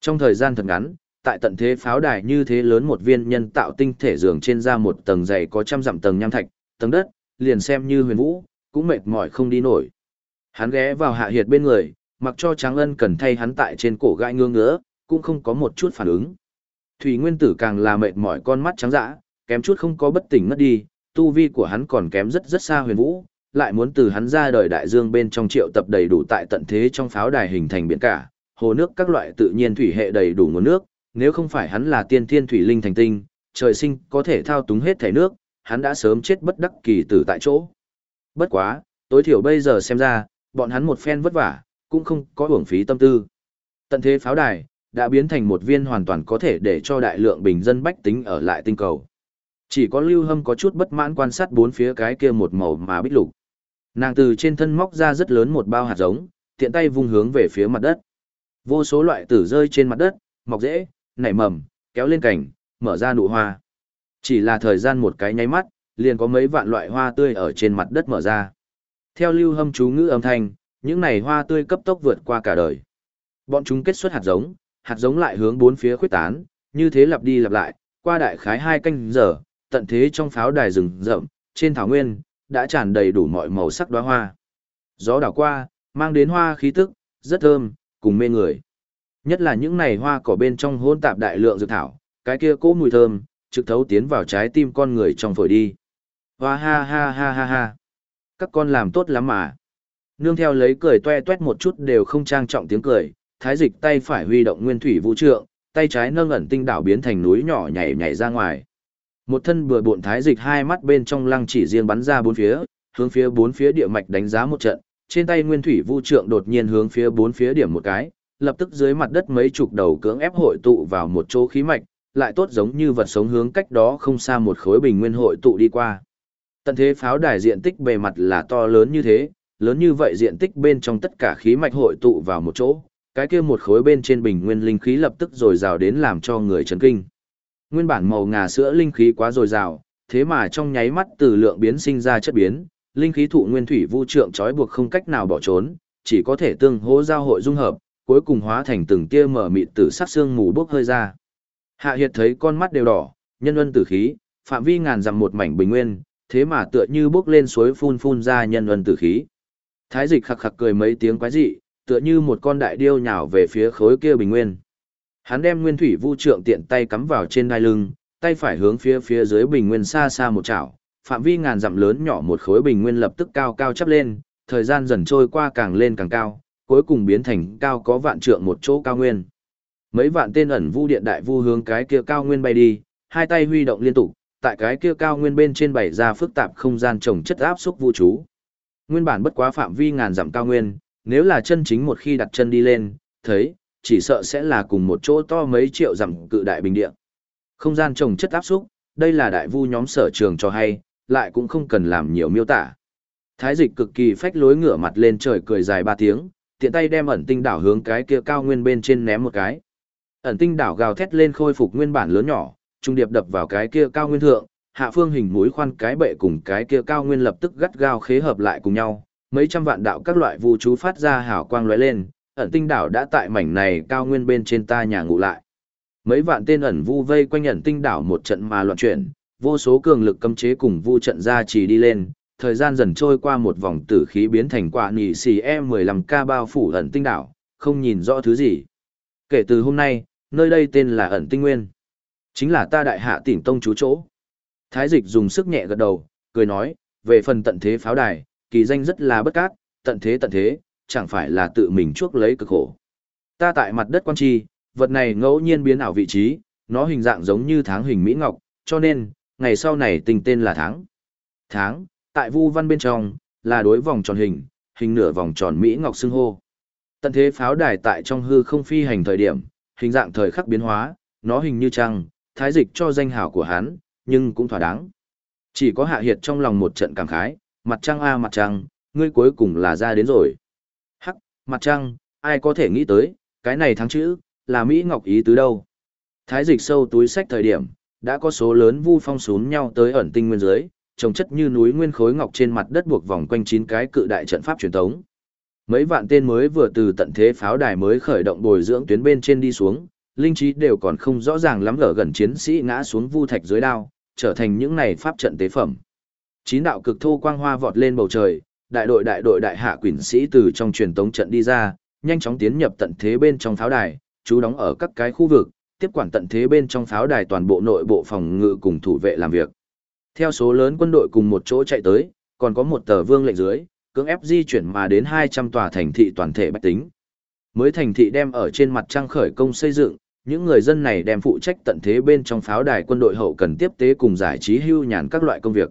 Trong thời gian thật ngắn, tại tận thế pháo đài như thế lớn một viên nhân tạo tinh thể giường trên ra một tầng dày có trăm dặm tầng nham thạch, tầng đất, liền xem như huyền vũ, cũng mệt mỏi không đi nổi. Hắn ghé vào hạ hiệt bên người, mặc cho Tráng Ân cần thay hắn tại trên cổ gãi ngương ngứa, cũng không có một chút phản ứng. Thủy Nguyên Tử càng là mệt mỏi con mắt trắng dã, kém chút không có bất tỉnh ngất đi, tu vi của hắn còn kém rất rất xa huyền vũ, lại muốn từ hắn ra đời đại dương bên trong triệu tập đầy đủ tại tận thế trong pháo đài hình thành biển cả, hồ nước các loại tự nhiên thủy hệ đầy đủ nguồn nước, nếu không phải hắn là tiên thiên thủy linh thành tinh, trời sinh có thể thao túng hết thể nước, hắn đã sớm chết bất đắc kỳ tử tại chỗ. Bất quá, tối thiểu bây giờ xem ra, bọn hắn một phen vất vả, cũng không có uổng phí tâm tư. Tận thế pháo đài, đã biến thành một viên hoàn toàn có thể để cho đại lượng bình dân bách tính ở lại tinh cầu. Chỉ có Lưu Hâm có chút bất mãn quan sát bốn phía cái kia một màu mà bích lục. Nàng từ trên thân móc ra rất lớn một bao hạt giống, tiện tay vung hướng về phía mặt đất. Vô số loại tử rơi trên mặt đất, mọc rễ, nảy mầm, kéo lên cành, mở ra nụ hoa. Chỉ là thời gian một cái nháy mắt, liền có mấy vạn loại hoa tươi ở trên mặt đất mở ra. Theo lưu hâm chú ngữ âm thanh, những này hoa tươi cấp tốc vượt qua cả đời. Bọn chúng kết xuất hạt giống, hạt giống lại hướng bốn phía khuếch tán, như thế lặp đi lặp lại, qua đại khái hai canh giờ, tận thế trong pháo đài rừng rậm, trên thảo nguyên, đã tràn đầy đủ mọi màu sắc đóa hoa. Gió đảo qua, mang đến hoa khí tức, rất thơm, cùng mê người. Nhất là những này hoa cỏ bên trong hỗn tạp đại lượng dược thảo, cái kia cố mùi thơm, trực thấu tiến vào trái tim con người trong phổi đi. Hoa ha ha ha ha ha. Các con làm tốt lắm mà. Nương theo lấy cười toe toét một chút đều không trang trọng tiếng cười, thái dịch tay phải huy động nguyên thủy vũ trượng, tay trái nâng ẩn tinh đảo biến thành núi nhỏ nhảy nhảy ra ngoài. Một thân bừa bộn thái dịch hai mắt bên trong lăng chỉ riêng bắn ra bốn phía, hướng phía bốn phía địa mạch đánh giá một trận, trên tay nguyên thủy vũ trượng đột nhiên hướng phía bốn phía điểm một cái, lập tức dưới mặt đất mấy chục đầu cưỡng ép hội tụ vào một chỗ khí mạch, lại tốt giống như vật sống hướng cách đó không xa một khối bình nguyên hội tụ đi qua. Tận thế pháo đài diện tích bề mặt là to lớn như thế, lớn như vậy diện tích bên trong tất cả khí mạch hội tụ vào một chỗ, cái kia một khối bên trên bình nguyên linh khí lập tức dồi dào đến làm cho người chấn kinh. Nguyên bản màu ngà sữa linh khí quá dồi dào, thế mà trong nháy mắt từ lượng biến sinh ra chất biến, linh khí thụ nguyên thủy vu trượng trói buộc không cách nào bỏ trốn, chỉ có thể tương hỗ giao hội dung hợp, cuối cùng hóa thành từng tia mở mịt tử sắc xương mù bốc hơi ra. Hạ Hiệt thấy con mắt đều đỏ, nhân luân tử khí, phạm vi ngàn dặm một mảnh bình nguyên, thế mà tựa như bốc lên suối phun phun ra nhân luân tử khí. Thái dịch khặc khặc cười mấy tiếng quái dị, tựa như một con đại điêu nhào về phía khối kia bình nguyên. Hắn đem nguyên thủy vu trượng tiện tay cắm vào trên đai lưng, tay phải hướng phía phía dưới bình nguyên xa xa một chảo, phạm vi ngàn dặm lớn nhỏ một khối bình nguyên lập tức cao cao chắp lên, thời gian dần trôi qua càng lên càng cao, cuối cùng biến thành cao có vạn trượng một chỗ cao nguyên. Mấy vạn tên ẩn vu điện đại vu hướng cái kia cao nguyên bay đi, hai tay huy động liên tục, tại cái kia cao nguyên bên trên bày ra phức tạp không gian trồng chất áp xúc vũ trụ. Nguyên bản bất quá phạm vi ngàn dặm cao nguyên, nếu là chân chính một khi đặt chân đi lên, thấy, chỉ sợ sẽ là cùng một chỗ to mấy triệu dặm cự đại bình địa. Không gian trồng chất áp xúc, đây là đại vu nhóm sở trường cho hay, lại cũng không cần làm nhiều miêu tả. Thái dịch cực kỳ phách lối ngửa mặt lên trời cười dài ba tiếng, tiện tay đem ẩn tinh đảo hướng cái kia cao nguyên bên trên ném một cái. Ẩn tinh đảo gào thét lên khôi phục nguyên bản lớn nhỏ, trung điệp đập vào cái kia cao nguyên thượng, hạ phương hình mũi khoan cái bệ cùng cái kia cao nguyên lập tức gắt gao khế hợp lại cùng nhau, mấy trăm vạn đạo các loại vũ chú phát ra hào quang lóe lên, ẩn tinh đảo đã tại mảnh này cao nguyên bên trên ta nhà ngủ lại. Mấy vạn tên ẩn vu vây quanh ẩn tinh đảo một trận mà loạn chuyển, vô số cường lực cấm chế cùng vu trận ra chỉ đi lên, thời gian dần trôi qua một vòng tử khí biến thành quả nỉ xì E15K bao phủ ẩn tinh đảo, không nhìn rõ thứ gì. Kể từ hôm nay, nơi đây tên là ẩn tinh nguyên. Chính là ta đại hạ tỉnh tông chú chỗ. Thái dịch dùng sức nhẹ gật đầu, cười nói, về phần tận thế pháo đài, kỳ danh rất là bất cát, tận thế tận thế, chẳng phải là tự mình chuốc lấy cực khổ. Ta tại mặt đất quan tri, vật này ngẫu nhiên biến ảo vị trí, nó hình dạng giống như tháng hình Mỹ Ngọc, cho nên, ngày sau này tình tên là tháng. Tháng, tại vu văn bên trong, là đối vòng tròn hình, hình nửa vòng tròn Mỹ Ngọc xưng hô. Tận thế pháo đài tại trong hư không phi hành thời điểm, hình dạng thời khắc biến hóa, nó hình như trăng, thái dịch cho danh hảo của hắn, nhưng cũng thỏa đáng. Chỉ có hạ hiệt trong lòng một trận cảm khái, mặt trăng a mặt trăng, ngươi cuối cùng là ra đến rồi. Hắc, mặt trăng, ai có thể nghĩ tới, cái này thắng chữ, là Mỹ Ngọc ý tứ đâu. Thái dịch sâu túi sách thời điểm, đã có số lớn vu phong xuống nhau tới ẩn tinh nguyên giới trồng chất như núi nguyên khối ngọc trên mặt đất buộc vòng quanh chín cái cự đại trận pháp truyền thống. Mấy vạn tên mới vừa từ tận thế pháo đài mới khởi động bồi dưỡng tuyến bên trên đi xuống, linh trí đều còn không rõ ràng lắm ở gần chiến sĩ ngã xuống vu thạch dưới đao, trở thành những này pháp trận tế phẩm. Chín đạo cực thô quang hoa vọt lên bầu trời, đại đội đại đội đại hạ quỷ sĩ từ trong truyền tống trận đi ra, nhanh chóng tiến nhập tận thế bên trong pháo đài, chú đóng ở các cái khu vực, tiếp quản tận thế bên trong pháo đài toàn bộ nội bộ phòng ngự cùng thủ vệ làm việc. Theo số lớn quân đội cùng một chỗ chạy tới, còn có một tờ vương lệnh dưới, cưỡng ép di chuyển mà đến 200 tòa thành thị toàn thể bách tính. Mới thành thị đem ở trên mặt trăng khởi công xây dựng, những người dân này đem phụ trách tận thế bên trong pháo đài quân đội hậu cần tiếp tế cùng giải trí hưu nhàn các loại công việc.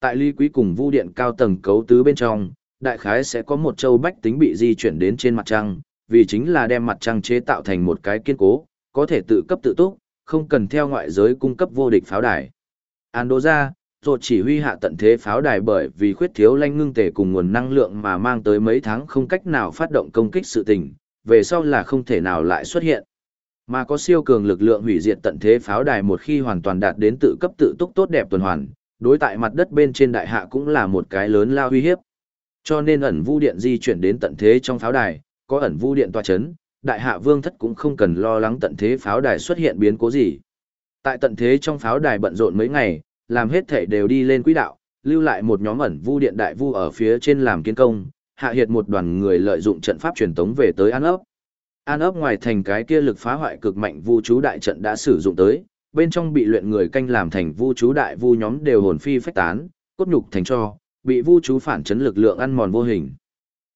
Tại ly quý cùng vu điện cao tầng cấu tứ bên trong, đại khái sẽ có một châu bách tính bị di chuyển đến trên mặt trăng, vì chính là đem mặt trăng chế tạo thành một cái kiên cố, có thể tự cấp tự túc, không cần theo ngoại giới cung cấp vô địch pháo đài. Andoza, rồi chỉ huy hạ tận thế pháo đài bởi vì khuyết thiếu lanh ngưng tề cùng nguồn năng lượng mà mang tới mấy tháng không cách nào phát động công kích sự tình, về sau là không thể nào lại xuất hiện. Mà có siêu cường lực lượng hủy diệt tận thế pháo đài một khi hoàn toàn đạt đến tự cấp tự túc tốt đẹp tuần hoàn, đối tại mặt đất bên trên đại hạ cũng là một cái lớn lao uy hiếp. Cho nên ẩn vu điện di chuyển đến tận thế trong pháo đài, có ẩn vu điện tòa chấn, đại hạ vương thất cũng không cần lo lắng tận thế pháo đài xuất hiện biến cố gì. Tại tận thế trong pháo đài bận rộn mấy ngày, làm hết thể đều đi lên quỹ đạo, lưu lại một nhóm ẩn vu điện đại vu ở phía trên làm kiến công, hạ hiệt một đoàn người lợi dụng trận pháp truyền tống về tới An ấp. An ấp ngoài thành cái kia lực phá hoại cực mạnh vu chú đại trận đã sử dụng tới, bên trong bị luyện người canh làm thành vu chú đại vu nhóm đều hồn phi phách tán, cốt nhục thành cho, bị vu chú phản chấn lực lượng ăn mòn vô hình.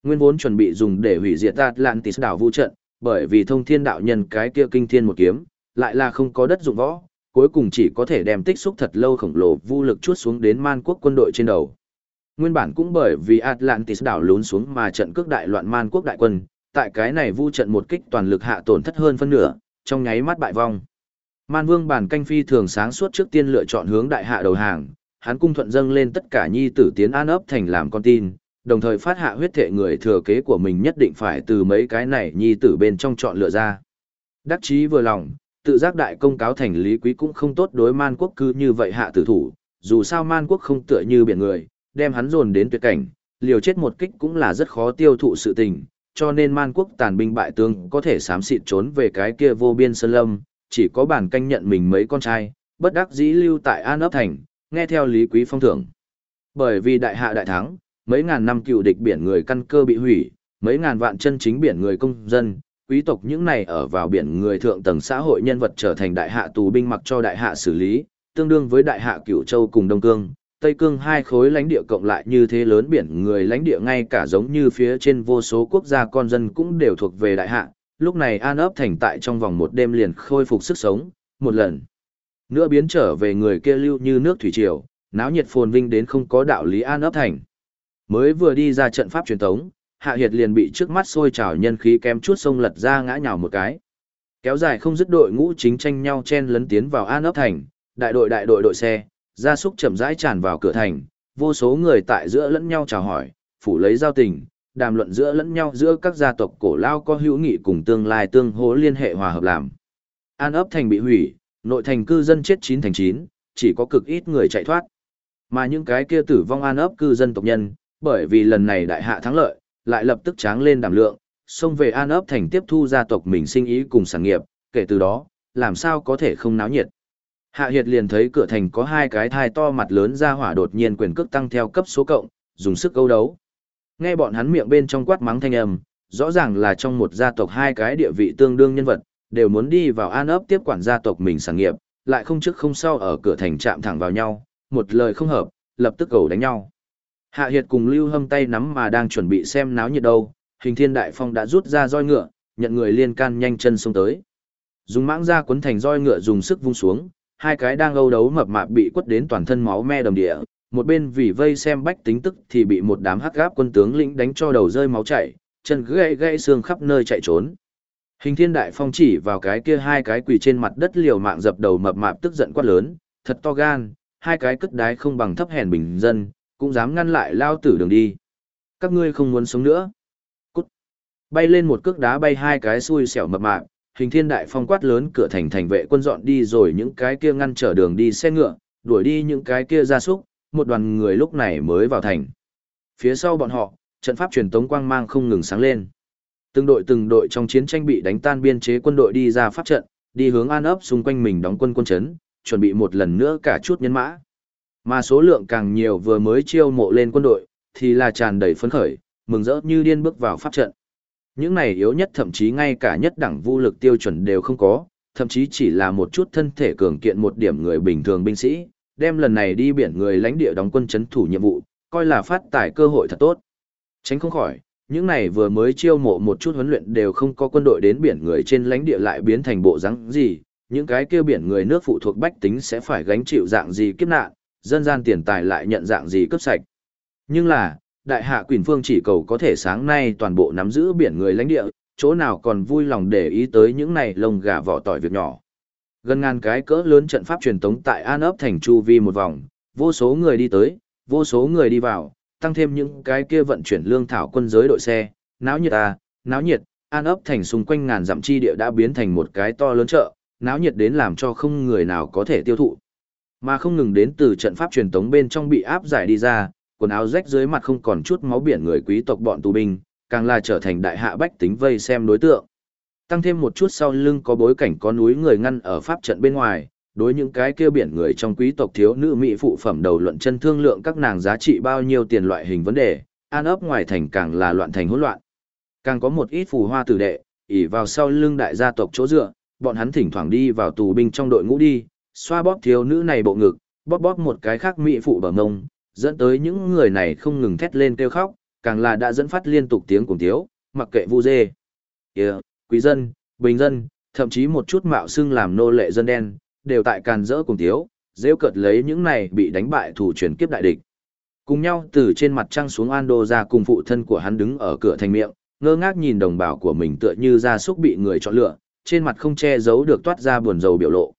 Nguyên vốn chuẩn bị dùng để hủy diệt Atlantis đảo vu trận, bởi vì thông thiên đạo nhân cái kia kinh thiên một kiếm, lại là không có đất dụng võ, cuối cùng chỉ có thể đem tích xúc thật lâu khổng lồ vu lực chuốt xuống đến man quốc quân đội trên đầu. Nguyên bản cũng bởi vì Atlantis đảo lún xuống mà trận cước đại loạn man quốc đại quân, tại cái này vu trận một kích toàn lực hạ tổn thất hơn phân nửa, trong nháy mắt bại vong. Man Vương bản canh phi thường sáng suốt trước tiên lựa chọn hướng đại hạ đầu hàng, hắn cung thuận dâng lên tất cả nhi tử tiến an ấp thành làm con tin, đồng thời phát hạ huyết thệ người thừa kế của mình nhất định phải từ mấy cái này nhi tử bên trong chọn lựa ra. Đắc chí vừa lòng, tự giác đại công cáo thành lý quý cũng không tốt đối man quốc cư như vậy hạ tử thủ, dù sao man quốc không tựa như biển người, đem hắn dồn đến tuyệt cảnh, liều chết một kích cũng là rất khó tiêu thụ sự tình, cho nên man quốc tàn binh bại tướng có thể sám xịt trốn về cái kia vô biên sơn lâm, chỉ có bản canh nhận mình mấy con trai, bất đắc dĩ lưu tại An ấp thành, nghe theo lý quý phong thưởng. Bởi vì đại hạ đại thắng, mấy ngàn năm cựu địch biển người căn cơ bị hủy, mấy ngàn vạn chân chính biển người công dân, quý tộc những này ở vào biển người thượng tầng xã hội nhân vật trở thành đại hạ tù binh mặc cho đại hạ xử lý, tương đương với đại hạ cửu châu cùng Đông Cương, Tây Cương hai khối lãnh địa cộng lại như thế lớn biển người lãnh địa ngay cả giống như phía trên vô số quốc gia con dân cũng đều thuộc về đại hạ, lúc này An ấp thành tại trong vòng một đêm liền khôi phục sức sống, một lần. Nữa biến trở về người kia lưu như nước thủy triều, náo nhiệt phồn vinh đến không có đạo lý An ấp thành. Mới vừa đi ra trận pháp truyền thống, Hạ Hiệt liền bị trước mắt sôi trào nhân khí kém chút sông lật ra ngã nhào một cái. Kéo dài không dứt đội ngũ chính tranh nhau chen lấn tiến vào An ấp thành, đại đội đại đội đội xe, gia súc chậm rãi tràn vào cửa thành, vô số người tại giữa lẫn nhau chào hỏi, phủ lấy giao tình, đàm luận giữa lẫn nhau giữa các gia tộc cổ lao có hữu nghị cùng tương lai tương hỗ liên hệ hòa hợp làm. An ấp thành bị hủy, nội thành cư dân chết chín thành chín, chỉ có cực ít người chạy thoát. Mà những cái kia tử vong an ấp cư dân tộc nhân, bởi vì lần này đại hạ thắng lợi, lại lập tức tráng lên đảm lượng, xông về an ấp thành tiếp thu gia tộc mình sinh ý cùng sản nghiệp, kể từ đó, làm sao có thể không náo nhiệt. Hạ Hiệt liền thấy cửa thành có hai cái thai to mặt lớn ra hỏa đột nhiên quyền cước tăng theo cấp số cộng, dùng sức câu đấu. Nghe bọn hắn miệng bên trong quát mắng thanh âm, rõ ràng là trong một gia tộc hai cái địa vị tương đương nhân vật, đều muốn đi vào an ấp tiếp quản gia tộc mình sản nghiệp, lại không trước không sau ở cửa thành chạm thẳng vào nhau, một lời không hợp, lập tức cầu đánh nhau. Hạ Hiệt cùng Lưu Hâm tay nắm mà đang chuẩn bị xem náo nhiệt đâu, hình thiên đại phong đã rút ra roi ngựa, nhận người liên can nhanh chân xông tới. Dùng mãng ra cuốn thành roi ngựa dùng sức vung xuống, hai cái đang âu đấu mập mạp bị quất đến toàn thân máu me đầm địa, một bên vì vây xem bách tính tức thì bị một đám hắc gáp quân tướng lĩnh đánh cho đầu rơi máu chảy, chân gãy gãy xương khắp nơi chạy trốn. Hình thiên đại phong chỉ vào cái kia hai cái quỳ trên mặt đất liều mạng dập đầu mập mạp tức giận quát lớn, thật to gan, hai cái cất đái không bằng thấp hèn bình dân, cũng dám ngăn lại lao tử đường đi. Các ngươi không muốn sống nữa. Cút. Bay lên một cước đá bay hai cái xui xẻo mập mạp, hình thiên đại phong quát lớn cửa thành thành vệ quân dọn đi rồi những cái kia ngăn trở đường đi xe ngựa, đuổi đi những cái kia ra súc, một đoàn người lúc này mới vào thành. Phía sau bọn họ, trận pháp truyền tống quang mang không ngừng sáng lên. Từng đội từng đội trong chiến tranh bị đánh tan biên chế quân đội đi ra pháp trận, đi hướng an ấp xung quanh mình đóng quân quân chấn, chuẩn bị một lần nữa cả chút nhân mã. Mà số lượng càng nhiều vừa mới chiêu mộ lên quân đội, thì là tràn đầy phấn khởi, mừng rỡ như điên bước vào pháp trận. Những này yếu nhất thậm chí ngay cả nhất đẳng vũ lực tiêu chuẩn đều không có, thậm chí chỉ là một chút thân thể cường kiện một điểm người bình thường binh sĩ, đem lần này đi biển người lãnh địa đóng quân chấn thủ nhiệm vụ, coi là phát tài cơ hội thật tốt. Tránh không khỏi, những này vừa mới chiêu mộ một chút huấn luyện đều không có quân đội đến biển người trên lãnh địa lại biến thành bộ rắn gì, những cái kêu biển người nước phụ thuộc bách tính sẽ phải gánh chịu dạng gì kiếp nạn, dân gian tiền tài lại nhận dạng gì cấp sạch. Nhưng là, đại hạ quỷ phương chỉ cầu có thể sáng nay toàn bộ nắm giữ biển người lãnh địa, chỗ nào còn vui lòng để ý tới những này lông gà vỏ tỏi việc nhỏ. Gần ngàn cái cỡ lớn trận pháp truyền tống tại An ấp thành chu vi một vòng, vô số người đi tới, vô số người đi vào, tăng thêm những cái kia vận chuyển lương thảo quân giới đội xe, náo nhiệt à, náo nhiệt, An ấp thành xung quanh ngàn dặm chi địa đã biến thành một cái to lớn chợ, náo nhiệt đến làm cho không người nào có thể tiêu thụ. Mà không ngừng đến từ trận pháp truyền tống bên trong bị áp giải đi ra, quần áo rách dưới mặt không còn chút máu biển người quý tộc bọn tù binh, càng là trở thành đại hạ bách tính vây xem đối tượng. Tăng thêm một chút sau lưng có bối cảnh có núi người ngăn ở pháp trận bên ngoài, đối những cái kia biển người trong quý tộc thiếu nữ mỹ phụ phẩm đầu luận chân thương lượng các nàng giá trị bao nhiêu tiền loại hình vấn đề, an ấp ngoài thành càng là loạn thành hỗn loạn. Càng có một ít phù hoa tử đệ, ỉ vào sau lưng đại gia tộc chỗ dựa, bọn hắn thỉnh thoảng đi vào tù binh trong đội ngũ đi, xoa bóp thiếu nữ này bộ ngực, bóp bóp một cái khác mỹ phụ bờ ngông, dẫn tới những người này không ngừng thét lên kêu khóc, càng là đã dẫn phát liên tục tiếng cùng thiếu, mặc kệ vu dê. Yeah, quý dân, bình dân, thậm chí một chút mạo xưng làm nô lệ dân đen, đều tại càn rỡ cùng thiếu, rêu cợt lấy những này bị đánh bại thủ truyền kiếp đại địch. Cùng nhau từ trên mặt trăng xuống Ando ra cùng phụ thân của hắn đứng ở cửa thành miệng, ngơ ngác nhìn đồng bào của mình tựa như ra súc bị người chọn lựa, trên mặt không che giấu được toát ra buồn rầu biểu lộ.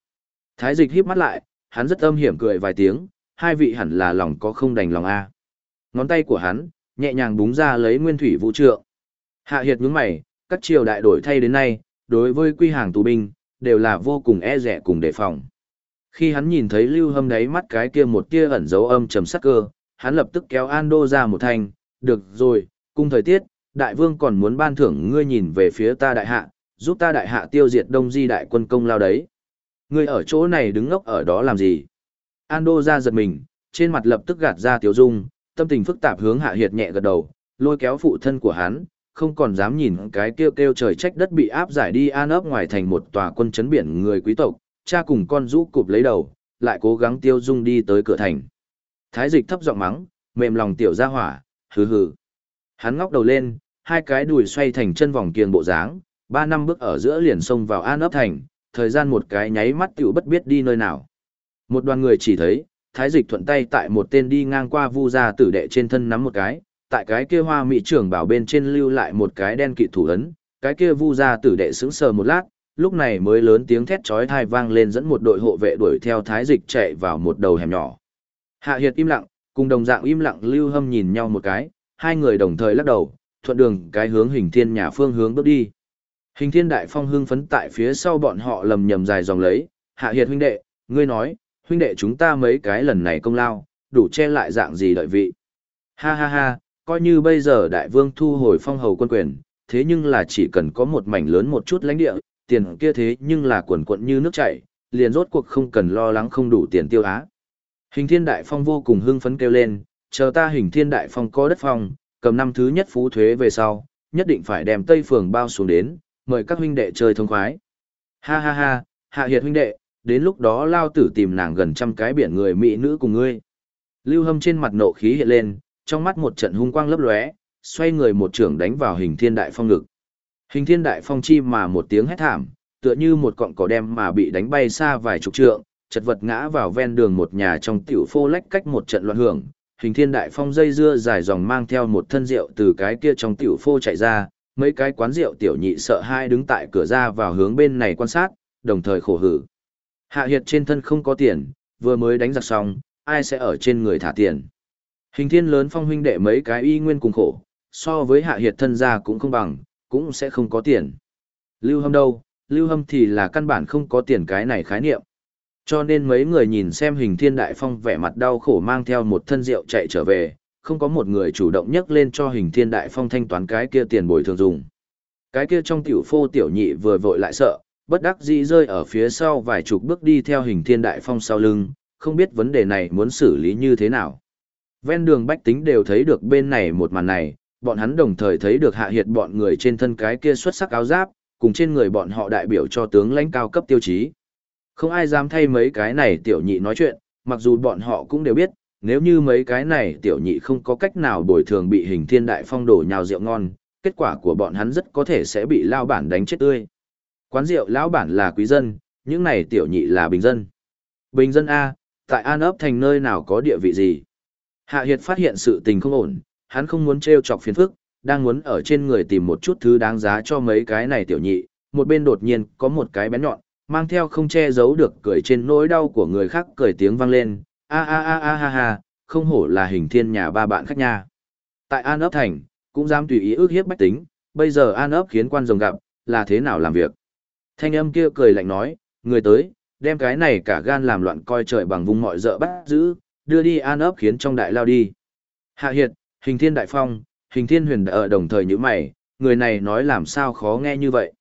Thái dịch híp mắt lại, hắn rất âm hiểm cười vài tiếng, hai vị hẳn là lòng có không đành lòng a. Ngón tay của hắn nhẹ nhàng búng ra lấy nguyên thủy vũ trượng. Hạ Hiệt nhướng mày, các triều đại đổi thay đến nay, đối với quy hàng tù binh, đều là vô cùng e rẻ cùng đề phòng. Khi hắn nhìn thấy Lưu Hâm đáy mắt cái kia một tia ẩn dấu âm trầm sắc cơ, hắn lập tức kéo an đô ra một thanh, được rồi, cung thời tiết, đại vương còn muốn ban thưởng ngươi nhìn về phía ta đại hạ, giúp ta đại hạ tiêu diệt đông di đại quân công lao đấy. Ngươi ở chỗ này đứng ngốc ở đó làm gì? Ando ra giật mình, trên mặt lập tức gạt ra tiểu dung, tâm tình phức tạp hướng hạ hiệt nhẹ gật đầu, lôi kéo phụ thân của hắn, không còn dám nhìn cái kêu kêu trời trách đất bị áp giải đi an ấp ngoài thành một tòa quân chấn biển người quý tộc, cha cùng con rũ cụp lấy đầu, lại cố gắng tiêu dung đi tới cửa thành. Thái dịch thấp giọng mắng, mềm lòng tiểu ra hỏa, hừ hừ. Hắn ngóc đầu lên, hai cái đùi xoay thành chân vòng kiềng bộ dáng, ba năm bước ở giữa liền xông vào an ấp thành, thời gian một cái nháy mắt tiểu bất biết đi nơi nào. Một đoàn người chỉ thấy, thái dịch thuận tay tại một tên đi ngang qua vu gia tử đệ trên thân nắm một cái, tại cái kia hoa mỹ trưởng bảo bên trên lưu lại một cái đen kỵ thủ ấn, cái kia vu gia tử đệ sững sờ một lát, lúc này mới lớn tiếng thét chói tai vang lên dẫn một đội hộ vệ đuổi theo thái dịch chạy vào một đầu hẻm nhỏ. Hạ Hiệt im lặng, cùng đồng dạng im lặng lưu hâm nhìn nhau một cái, hai người đồng thời lắc đầu, thuận đường cái hướng hình thiên nhà phương hướng bước đi. Hình thiên đại phong hưng phấn tại phía sau bọn họ lầm nhầm dài dòng lấy, Hạ Hiệt huynh đệ, ngươi nói, huynh đệ chúng ta mấy cái lần này công lao, đủ che lại dạng gì đợi vị. Ha ha ha, coi như bây giờ đại vương thu hồi phong hầu quân quyền, thế nhưng là chỉ cần có một mảnh lớn một chút lãnh địa, tiền kia thế nhưng là quần quận như nước chảy, liền rốt cuộc không cần lo lắng không đủ tiền tiêu á. Hình thiên đại phong vô cùng hưng phấn kêu lên, chờ ta hình thiên đại phong có đất phong, cầm năm thứ nhất phú thuế về sau, nhất định phải đem Tây Phường bao xuống đến, mời các huynh đệ chơi thông khoái. Ha ha ha, hạ hiệt huynh đệ, đến lúc đó lao tử tìm nàng gần trăm cái biển người mỹ nữ cùng ngươi. Lưu Hâm trên mặt nộ khí hiện lên, trong mắt một trận hung quang lấp lóe, xoay người một trưởng đánh vào hình thiên đại phong ngực. Hình thiên đại phong chi mà một tiếng hét thảm, tựa như một cọng cỏ đem mà bị đánh bay xa vài chục trượng, chật vật ngã vào ven đường một nhà trong tiểu phô lách cách một trận loạn hưởng, hình thiên đại phong dây dưa dài dòng mang theo một thân rượu từ cái kia trong tiểu phô chạy ra, mấy cái quán rượu tiểu nhị sợ hai đứng tại cửa ra vào hướng bên này quan sát, đồng thời khổ hử. Hạ Hiệt trên thân không có tiền, vừa mới đánh giặc xong, ai sẽ ở trên người thả tiền. Hình thiên lớn phong huynh đệ mấy cái y nguyên cùng khổ, so với Hạ Hiệt thân gia cũng không bằng, cũng sẽ không có tiền. Lưu Hâm đâu, Lưu Hâm thì là căn bản không có tiền cái này khái niệm. Cho nên mấy người nhìn xem hình thiên đại phong vẻ mặt đau khổ mang theo một thân rượu chạy trở về, không có một người chủ động nhắc lên cho hình thiên đại phong thanh toán cái kia tiền bồi thường dùng. Cái kia trong tiểu phô tiểu nhị vừa vội lại sợ, bất đắc dĩ rơi ở phía sau vài chục bước đi theo hình thiên đại phong sau lưng, không biết vấn đề này muốn xử lý như thế nào. Ven đường bách tính đều thấy được bên này một màn này, bọn hắn đồng thời thấy được hạ hiệt bọn người trên thân cái kia xuất sắc áo giáp, cùng trên người bọn họ đại biểu cho tướng lãnh cao cấp tiêu chí. Không ai dám thay mấy cái này tiểu nhị nói chuyện, mặc dù bọn họ cũng đều biết, nếu như mấy cái này tiểu nhị không có cách nào bồi thường bị hình thiên đại phong đổ nhào rượu ngon, kết quả của bọn hắn rất có thể sẽ bị lao bản đánh chết tươi. Quán rượu lão bản là quý dân, những này tiểu nhị là bình dân. Bình dân A, tại An ấp thành nơi nào có địa vị gì? Hạ Hiệt phát hiện sự tình không ổn, hắn không muốn trêu chọc phiền phức, đang muốn ở trên người tìm một chút thứ đáng giá cho mấy cái này tiểu nhị, một bên đột nhiên có một cái bén nhọn, mang theo không che giấu được cười trên nỗi đau của người khác cười tiếng vang lên, a a a a ha ha, không hổ là hình thiên nhà ba bạn khách nha. Tại An ấp thành, cũng dám tùy ý ước hiếp bách tính, bây giờ An ấp khiến quan rồng gặp, là thế nào làm việc. Thanh âm kia cười lạnh nói, người tới, đem cái này cả gan làm loạn coi trời bằng vùng mọi dợ bắt giữ, đưa đi An ấp khiến trong đại lao đi. Hạ Hiệt, hình thiên đại phong, hình thiên huyền ở đồng thời như mày, người này nói làm sao khó nghe như vậy.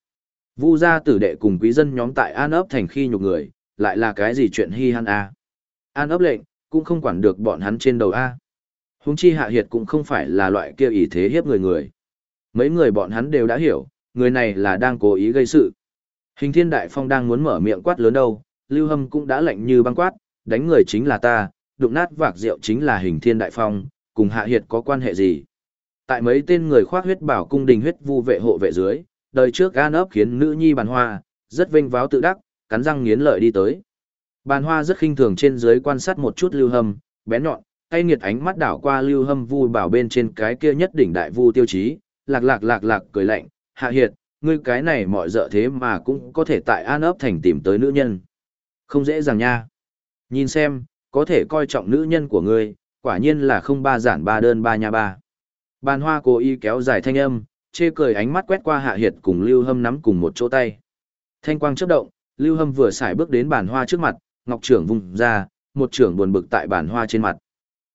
Vu gia tử đệ cùng quý dân nhóm tại An ấp thành khi nhục người, lại là cái gì chuyện hi han a? An ấp lệnh, cũng không quản được bọn hắn trên đầu a. Húng chi hạ hiệt cũng không phải là loại kia ý thế hiếp người người. Mấy người bọn hắn đều đã hiểu, người này là đang cố ý gây sự. Hình thiên đại phong đang muốn mở miệng quát lớn đâu, lưu hâm cũng đã lệnh như băng quát, đánh người chính là ta, đụng nát vạc rượu chính là hình thiên đại phong, cùng hạ hiệt có quan hệ gì. Tại mấy tên người khoác huyết bảo cung đình huyết vu vệ hộ vệ dưới, đời trước gan ấp khiến nữ nhi bàn hoa, rất vinh váo tự đắc, cắn răng nghiến lợi đi tới. Bàn hoa rất khinh thường trên dưới quan sát một chút lưu hâm, bén nhọn, tay nghiệt ánh mắt đảo qua lưu hâm vu bảo bên trên cái kia nhất đỉnh đại vu tiêu chí, lạc lạc lạc lạc cười lạnh, hạ hiệt, ngươi cái này mọi dợ thế mà cũng có thể tại an ấp thành tìm tới nữ nhân. Không dễ dàng nha. Nhìn xem, có thể coi trọng nữ nhân của ngươi, quả nhiên là không ba giản ba đơn ba nhà ba. Bàn hoa cố ý kéo dài thanh âm, chê cười ánh mắt quét qua hạ hiệt cùng lưu hâm nắm cùng một chỗ tay. Thanh quang chớp động, lưu hâm vừa xài bước đến bàn hoa trước mặt, ngọc trưởng vùng ra, một trưởng buồn bực tại bàn hoa trên mặt.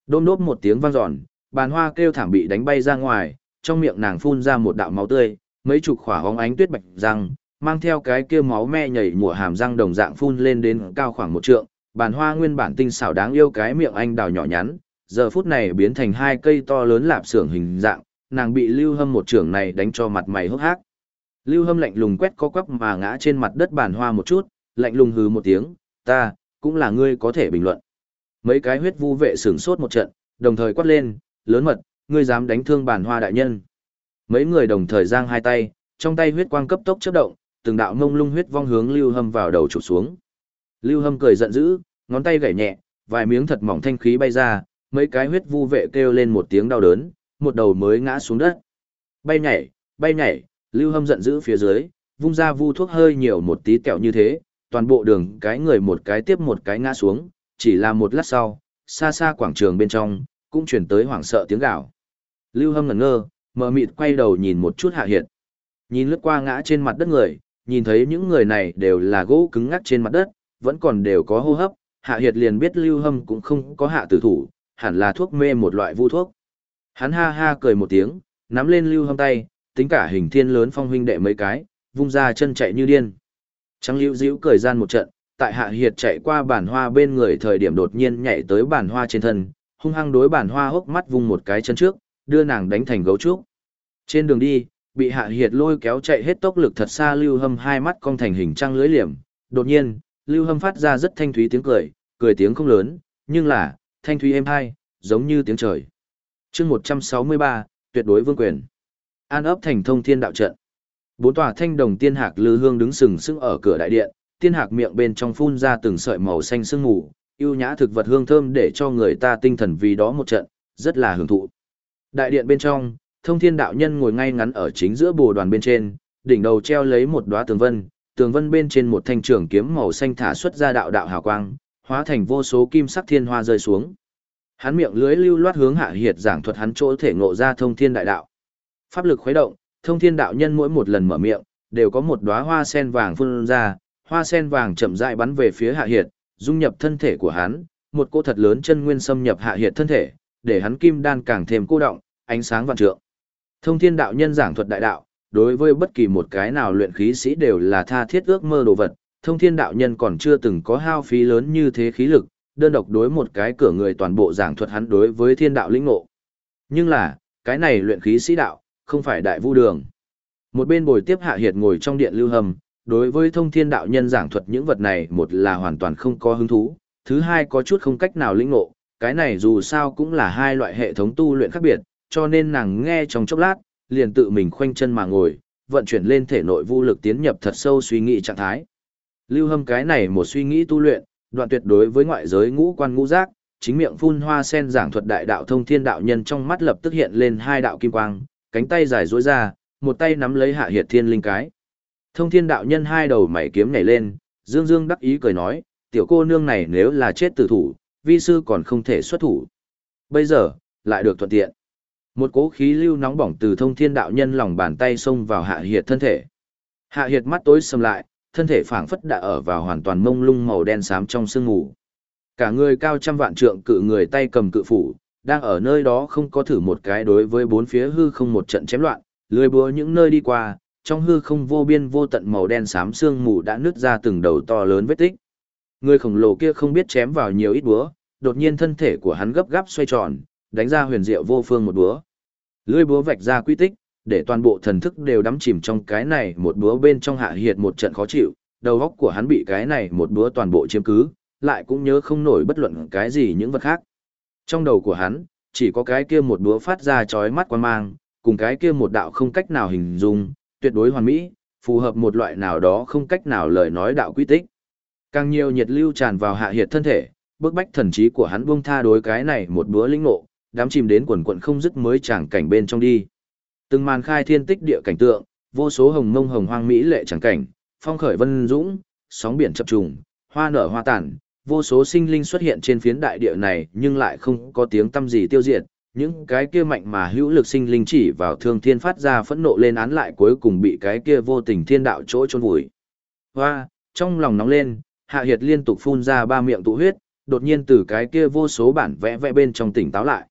Đôm đốp một tiếng vang dọn, bàn hoa kêu thảm bị đánh bay ra ngoài, trong miệng nàng phun ra một đạo máu tươi, mấy chục khỏa hóng ánh tuyết bạch răng, mang theo cái kia máu me nhảy mùa hàm răng đồng dạng phun lên đến cao khoảng một trượng, bàn hoa nguyên bản tinh xảo đáng yêu cái miệng anh đào nhỏ nhắn, giờ phút này biến thành hai cây to lớn lạp xưởng hình dạng, nàng bị lưu hâm một trưởng này đánh cho mặt mày hốc hác. Lưu hâm lạnh lùng quét có quắp mà ngã trên mặt đất bàn hoa một chút, lạnh lùng hừ một tiếng, ta, cũng là ngươi có thể bình luận. Mấy cái huyết vu vệ sửng sốt một trận, đồng thời quát lên, lớn mật, ngươi dám đánh thương bản hoa đại nhân. Mấy người đồng thời giang hai tay, trong tay huyết quang cấp tốc chớp động, từng đạo ngông lung huyết vong hướng Lưu Hâm vào đầu chụp xuống. Lưu Hâm cười giận dữ, ngón tay gảy nhẹ, vài miếng thật mỏng thanh khí bay ra, mấy cái huyết vu vệ kêu lên một tiếng đau đớn, một đầu mới ngã xuống đất. Bay nhảy, bay nhảy, Lưu Hâm giận dữ phía dưới, vung ra vu thuốc hơi nhiều một tí kẹo như thế, toàn bộ đường cái người một cái tiếp một cái ngã xuống, chỉ là một lát sau, xa xa quảng trường bên trong, cũng chuyển tới hoảng sợ tiếng gào. Lưu Hâm ngẩn ngơ, mờ mịt quay đầu nhìn một chút hạ hiệt. Nhìn lướt qua ngã trên mặt đất người, nhìn thấy những người này đều là gỗ cứng ngắc trên mặt đất, vẫn còn đều có hô hấp, hạ hiệt liền biết lưu hâm cũng không có hạ tử thủ, hẳn là thuốc mê một loại vu thuốc. Hắn ha ha cười một tiếng, nắm lên lưu hâm tay, tính cả hình thiên lớn phong huynh đệ mấy cái, vung ra chân chạy như điên. Trắng lưu dĩu cười gian một trận, tại hạ hiệt chạy qua bản hoa bên người thời điểm đột nhiên nhảy tới bản hoa trên thân, hung hăng đối bản hoa hốc mắt vung một cái chân trước, đưa nàng đánh thành gấu trúc. Trên đường đi, bị hạ hiệt lôi kéo chạy hết tốc lực thật xa lưu hâm hai mắt cong thành hình trăng lưới liềm. Đột nhiên, lưu hâm phát ra rất thanh thúy tiếng cười, cười tiếng không lớn, nhưng là, thanh thúy êm hai, giống như tiếng trời. chương 163, tuyệt đối vương quyền. An ấp thành thông thiên đạo trận. Bốn tòa thanh đồng tiên hạc lư hương đứng sừng sững ở cửa đại điện, tiên hạc miệng bên trong phun ra từng sợi màu xanh sương mù, yêu nhã thực vật hương thơm để cho người ta tinh thần vì đó một trận, rất là hưởng thụ. Đại điện bên trong, thông thiên đạo nhân ngồi ngay ngắn ở chính giữa bồ đoàn bên trên, đỉnh đầu treo lấy một đóa tường vân, tường vân bên trên một thanh trường kiếm màu xanh thả xuất ra đạo đạo hào quang, hóa thành vô số kim sắc thiên hoa rơi xuống. Hắn miệng lưới lưu loát hướng hạ hiệt giảng thuật hắn chỗ thể ngộ ra thông thiên đại đạo. Pháp lực khuấy động, thông thiên đạo nhân mỗi một lần mở miệng, đều có một đóa hoa sen vàng phun ra, hoa sen vàng chậm rãi bắn về phía hạ hiệt, dung nhập thân thể của hắn, một cô thật lớn chân nguyên xâm nhập hạ hiệt thân thể, để hắn kim đan càng thêm cô động, ánh sáng vạn trượng. Thông thiên đạo nhân giảng thuật đại đạo, đối với bất kỳ một cái nào luyện khí sĩ đều là tha thiết ước mơ đồ vật, thông thiên đạo nhân còn chưa từng có hao phí lớn như thế khí lực, đơn độc đối một cái cửa người toàn bộ giảng thuật hắn đối với thiên đạo lĩnh ngộ. Nhưng là, cái này luyện khí sĩ đạo, không phải đại vu đường. Một bên bồi tiếp hạ hiệt ngồi trong điện lưu hầm, đối với thông thiên đạo nhân giảng thuật những vật này một là hoàn toàn không có hứng thú, thứ hai có chút không cách nào lĩnh ngộ, cái này dù sao cũng là hai loại hệ thống tu luyện khác biệt, cho nên nàng nghe trong chốc lát, liền tự mình khoanh chân mà ngồi, vận chuyển lên thể nội vô lực tiến nhập thật sâu suy nghĩ trạng thái. Lưu Hâm cái này một suy nghĩ tu luyện, đoạn tuyệt đối với ngoại giới ngũ quan ngũ giác, chính miệng phun hoa sen giảng thuật đại đạo thông thiên đạo nhân trong mắt lập tức hiện lên hai đạo kim quang, cánh tay dài duỗi ra, một tay nắm lấy hạ hiệt thiên linh cái. Thông thiên đạo nhân hai đầu mảy kiếm nhảy lên, dương dương đắc ý cười nói, tiểu cô nương này nếu là chết tử thủ, vi sư còn không thể xuất thủ. Bây giờ, lại được thuận tiện. Một cố khí lưu nóng bỏng từ thông thiên đạo nhân lòng bàn tay xông vào hạ hiệt thân thể. Hạ hiệt mắt tối sầm lại, thân thể phảng phất đã ở vào hoàn toàn mông lung màu đen xám trong sương ngủ. Cả người cao trăm vạn trượng cự người tay cầm cự phủ, đang ở nơi đó không có thử một cái đối với bốn phía hư không một trận chém loạn, lười búa những nơi đi qua, trong hư không vô biên vô tận màu đen xám sương mù đã nứt ra từng đầu to lớn vết tích. Người khổng lồ kia không biết chém vào nhiều ít búa, đột nhiên thân thể của hắn gấp gáp xoay tròn, đánh ra huyền diệu vô phương một búa. Lưỡi búa vạch ra quy tích, để toàn bộ thần thức đều đắm chìm trong cái này một búa bên trong hạ hiệt một trận khó chịu, đầu óc của hắn bị cái này một búa toàn bộ chiếm cứ, lại cũng nhớ không nổi bất luận cái gì những vật khác. Trong đầu của hắn, chỉ có cái kia một đũa phát ra chói mắt quan mang, cùng cái kia một đạo không cách nào hình dung, tuyệt đối hoàn mỹ, phù hợp một loại nào đó không cách nào lời nói đạo quy tích. Càng nhiều nhiệt lưu tràn vào hạ hiệt thân thể, bức bách thần trí của hắn buông tha đối cái này một búa linh ngộ, đám chìm đến quần quận không dứt mới chẳng cảnh bên trong đi. Từng màn khai thiên tích địa cảnh tượng, vô số hồng mông hồng hoang mỹ lệ chẳng cảnh, phong khởi vân dũng, sóng biển chập trùng, hoa nở hoa tàn, vô số sinh linh xuất hiện trên phiến đại địa này nhưng lại không có tiếng tâm gì tiêu diệt, những cái kia mạnh mà hữu lực sinh linh chỉ vào thương thiên phát ra phẫn nộ lên án lại cuối cùng bị cái kia vô tình thiên đạo chỗ chôn vùi. Hoa, trong lòng nóng lên, Hạ Hiệt liên tục phun ra ba miệng tụ huyết, đột nhiên từ cái kia vô số bản vẽ vẽ bên trong tỉnh táo lại.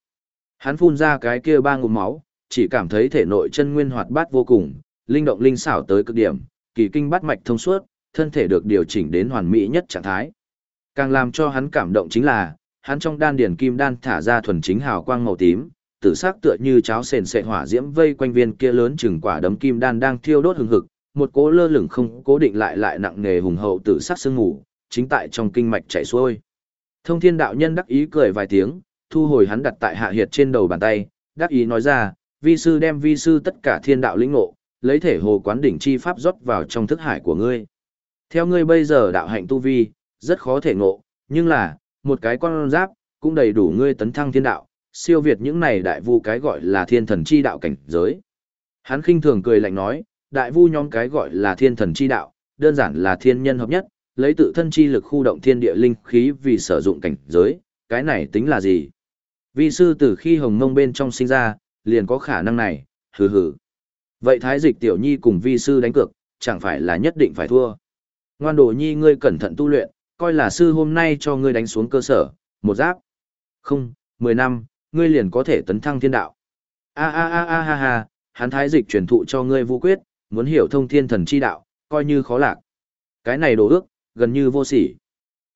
Hắn phun ra cái kia ba ngụm máu, chỉ cảm thấy thể nội chân nguyên hoạt bát vô cùng, linh động linh xảo tới cực điểm, kỳ kinh bát mạch thông suốt, thân thể được điều chỉnh đến hoàn mỹ nhất trạng thái. Càng làm cho hắn cảm động chính là, hắn trong đan điển kim đan thả ra thuần chính hào quang màu tím, tử sắc tựa như cháo sền sệt hỏa diễm vây quanh viên kia lớn chừng quả đấm kim đan đang thiêu đốt hừng hực, một cỗ lơ lửng không cố định lại lại nặng nề hùng hậu tử sắc sương ngủ, chính tại trong kinh mạch chảy xuôi. Thông Thiên đạo nhân đắc ý cười vài tiếng, thu hồi hắn đặt tại hạ hiệt trên đầu bàn tay, đắc ý nói ra, vi sư đem vi sư tất cả thiên đạo lĩnh ngộ, lấy thể hồ quán đỉnh chi pháp rót vào trong thức hải của ngươi. Theo ngươi bây giờ đạo hạnh tu vi, rất khó thể ngộ, nhưng là, một cái con giáp, cũng đầy đủ ngươi tấn thăng thiên đạo, siêu việt những này đại vu cái gọi là thiên thần chi đạo cảnh giới. Hắn khinh thường cười lạnh nói, đại vu nhóm cái gọi là thiên thần chi đạo, đơn giản là thiên nhân hợp nhất, lấy tự thân chi lực khu động thiên địa linh khí vì sử dụng cảnh giới, cái này tính là gì? Vi sư từ khi hồng mông bên trong sinh ra, liền có khả năng này, hừ hừ. Vậy thái dịch tiểu nhi cùng vi sư đánh cược, chẳng phải là nhất định phải thua. Ngoan đồ nhi ngươi cẩn thận tu luyện, coi là sư hôm nay cho ngươi đánh xuống cơ sở, một giáp. Không, mười năm, ngươi liền có thể tấn thăng thiên đạo. A a a a ha ha, hắn thái dịch truyền thụ cho ngươi vũ quyết, muốn hiểu thông thiên thần chi đạo, coi như khó lạc. Cái này đồ ước, gần như vô sỉ.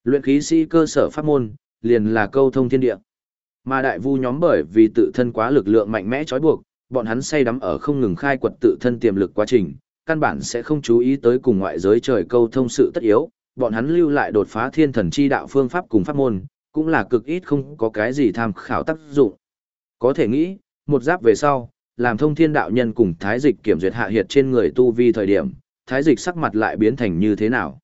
Luyện khí sĩ cơ sở pháp môn, liền là câu thông thiên địa. Mà đại vu nhóm bởi vì tự thân quá lực lượng mạnh mẽ trói buộc, bọn hắn say đắm ở không ngừng khai quật tự thân tiềm lực quá trình, căn bản sẽ không chú ý tới cùng ngoại giới trời câu thông sự tất yếu, bọn hắn lưu lại đột phá thiên thần chi đạo phương pháp cùng pháp môn, cũng là cực ít không có cái gì tham khảo tác dụng. Có thể nghĩ, một giáp về sau, làm thông thiên đạo nhân cùng thái dịch kiểm duyệt hạ hiệt trên người tu vi thời điểm, thái dịch sắc mặt lại biến thành như thế nào.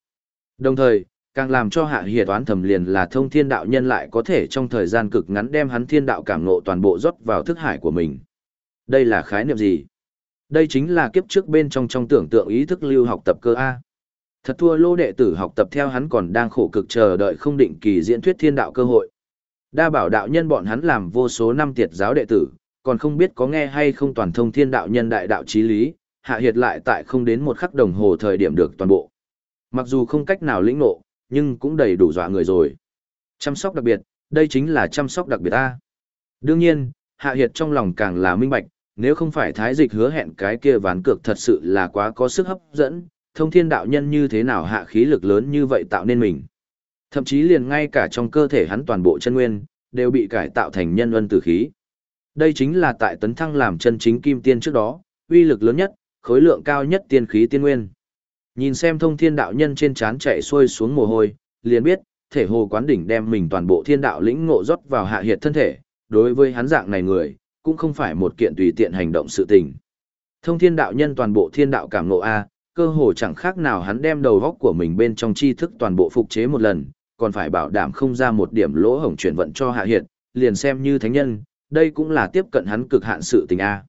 Đồng thời, càng làm cho hạ hiệt toán thầm liền là thông thiên đạo nhân lại có thể trong thời gian cực ngắn đem hắn thiên đạo cảm ngộ toàn bộ rót vào thức hải của mình. Đây là khái niệm gì? Đây chính là kiếp trước bên trong trong tưởng tượng ý thức lưu học tập cơ A. Thật thua lô đệ tử học tập theo hắn còn đang khổ cực chờ đợi không định kỳ diễn thuyết thiên đạo cơ hội. Đa bảo đạo nhân bọn hắn làm vô số năm tiệt giáo đệ tử, còn không biết có nghe hay không toàn thông thiên đạo nhân đại đạo chí lý, hạ hiệt lại tại không đến một khắc đồng hồ thời điểm được toàn bộ. Mặc dù không cách nào lĩnh ngộ, nhưng cũng đầy đủ dọa người rồi. Chăm sóc đặc biệt, đây chính là chăm sóc đặc biệt ta. Đương nhiên, hạ hiệt trong lòng càng là minh bạch, nếu không phải thái dịch hứa hẹn cái kia ván cược thật sự là quá có sức hấp dẫn, thông thiên đạo nhân như thế nào hạ khí lực lớn như vậy tạo nên mình. Thậm chí liền ngay cả trong cơ thể hắn toàn bộ chân nguyên, đều bị cải tạo thành nhân ân tử khí. Đây chính là tại tấn thăng làm chân chính kim tiên trước đó, uy lực lớn nhất, khối lượng cao nhất tiên khí tiên nguyên. Nhìn xem thông thiên đạo nhân trên trán chạy xuôi xuống mồ hôi, liền biết, thể hồ quán đỉnh đem mình toàn bộ thiên đạo lĩnh ngộ rót vào hạ hiệt thân thể, đối với hắn dạng này người, cũng không phải một kiện tùy tiện hành động sự tình. Thông thiên đạo nhân toàn bộ thiên đạo cảm ngộ A, cơ hồ chẳng khác nào hắn đem đầu góc của mình bên trong tri thức toàn bộ phục chế một lần, còn phải bảo đảm không ra một điểm lỗ hổng chuyển vận cho Hạ Hiệt, liền xem như thánh nhân, đây cũng là tiếp cận hắn cực hạn sự tình A.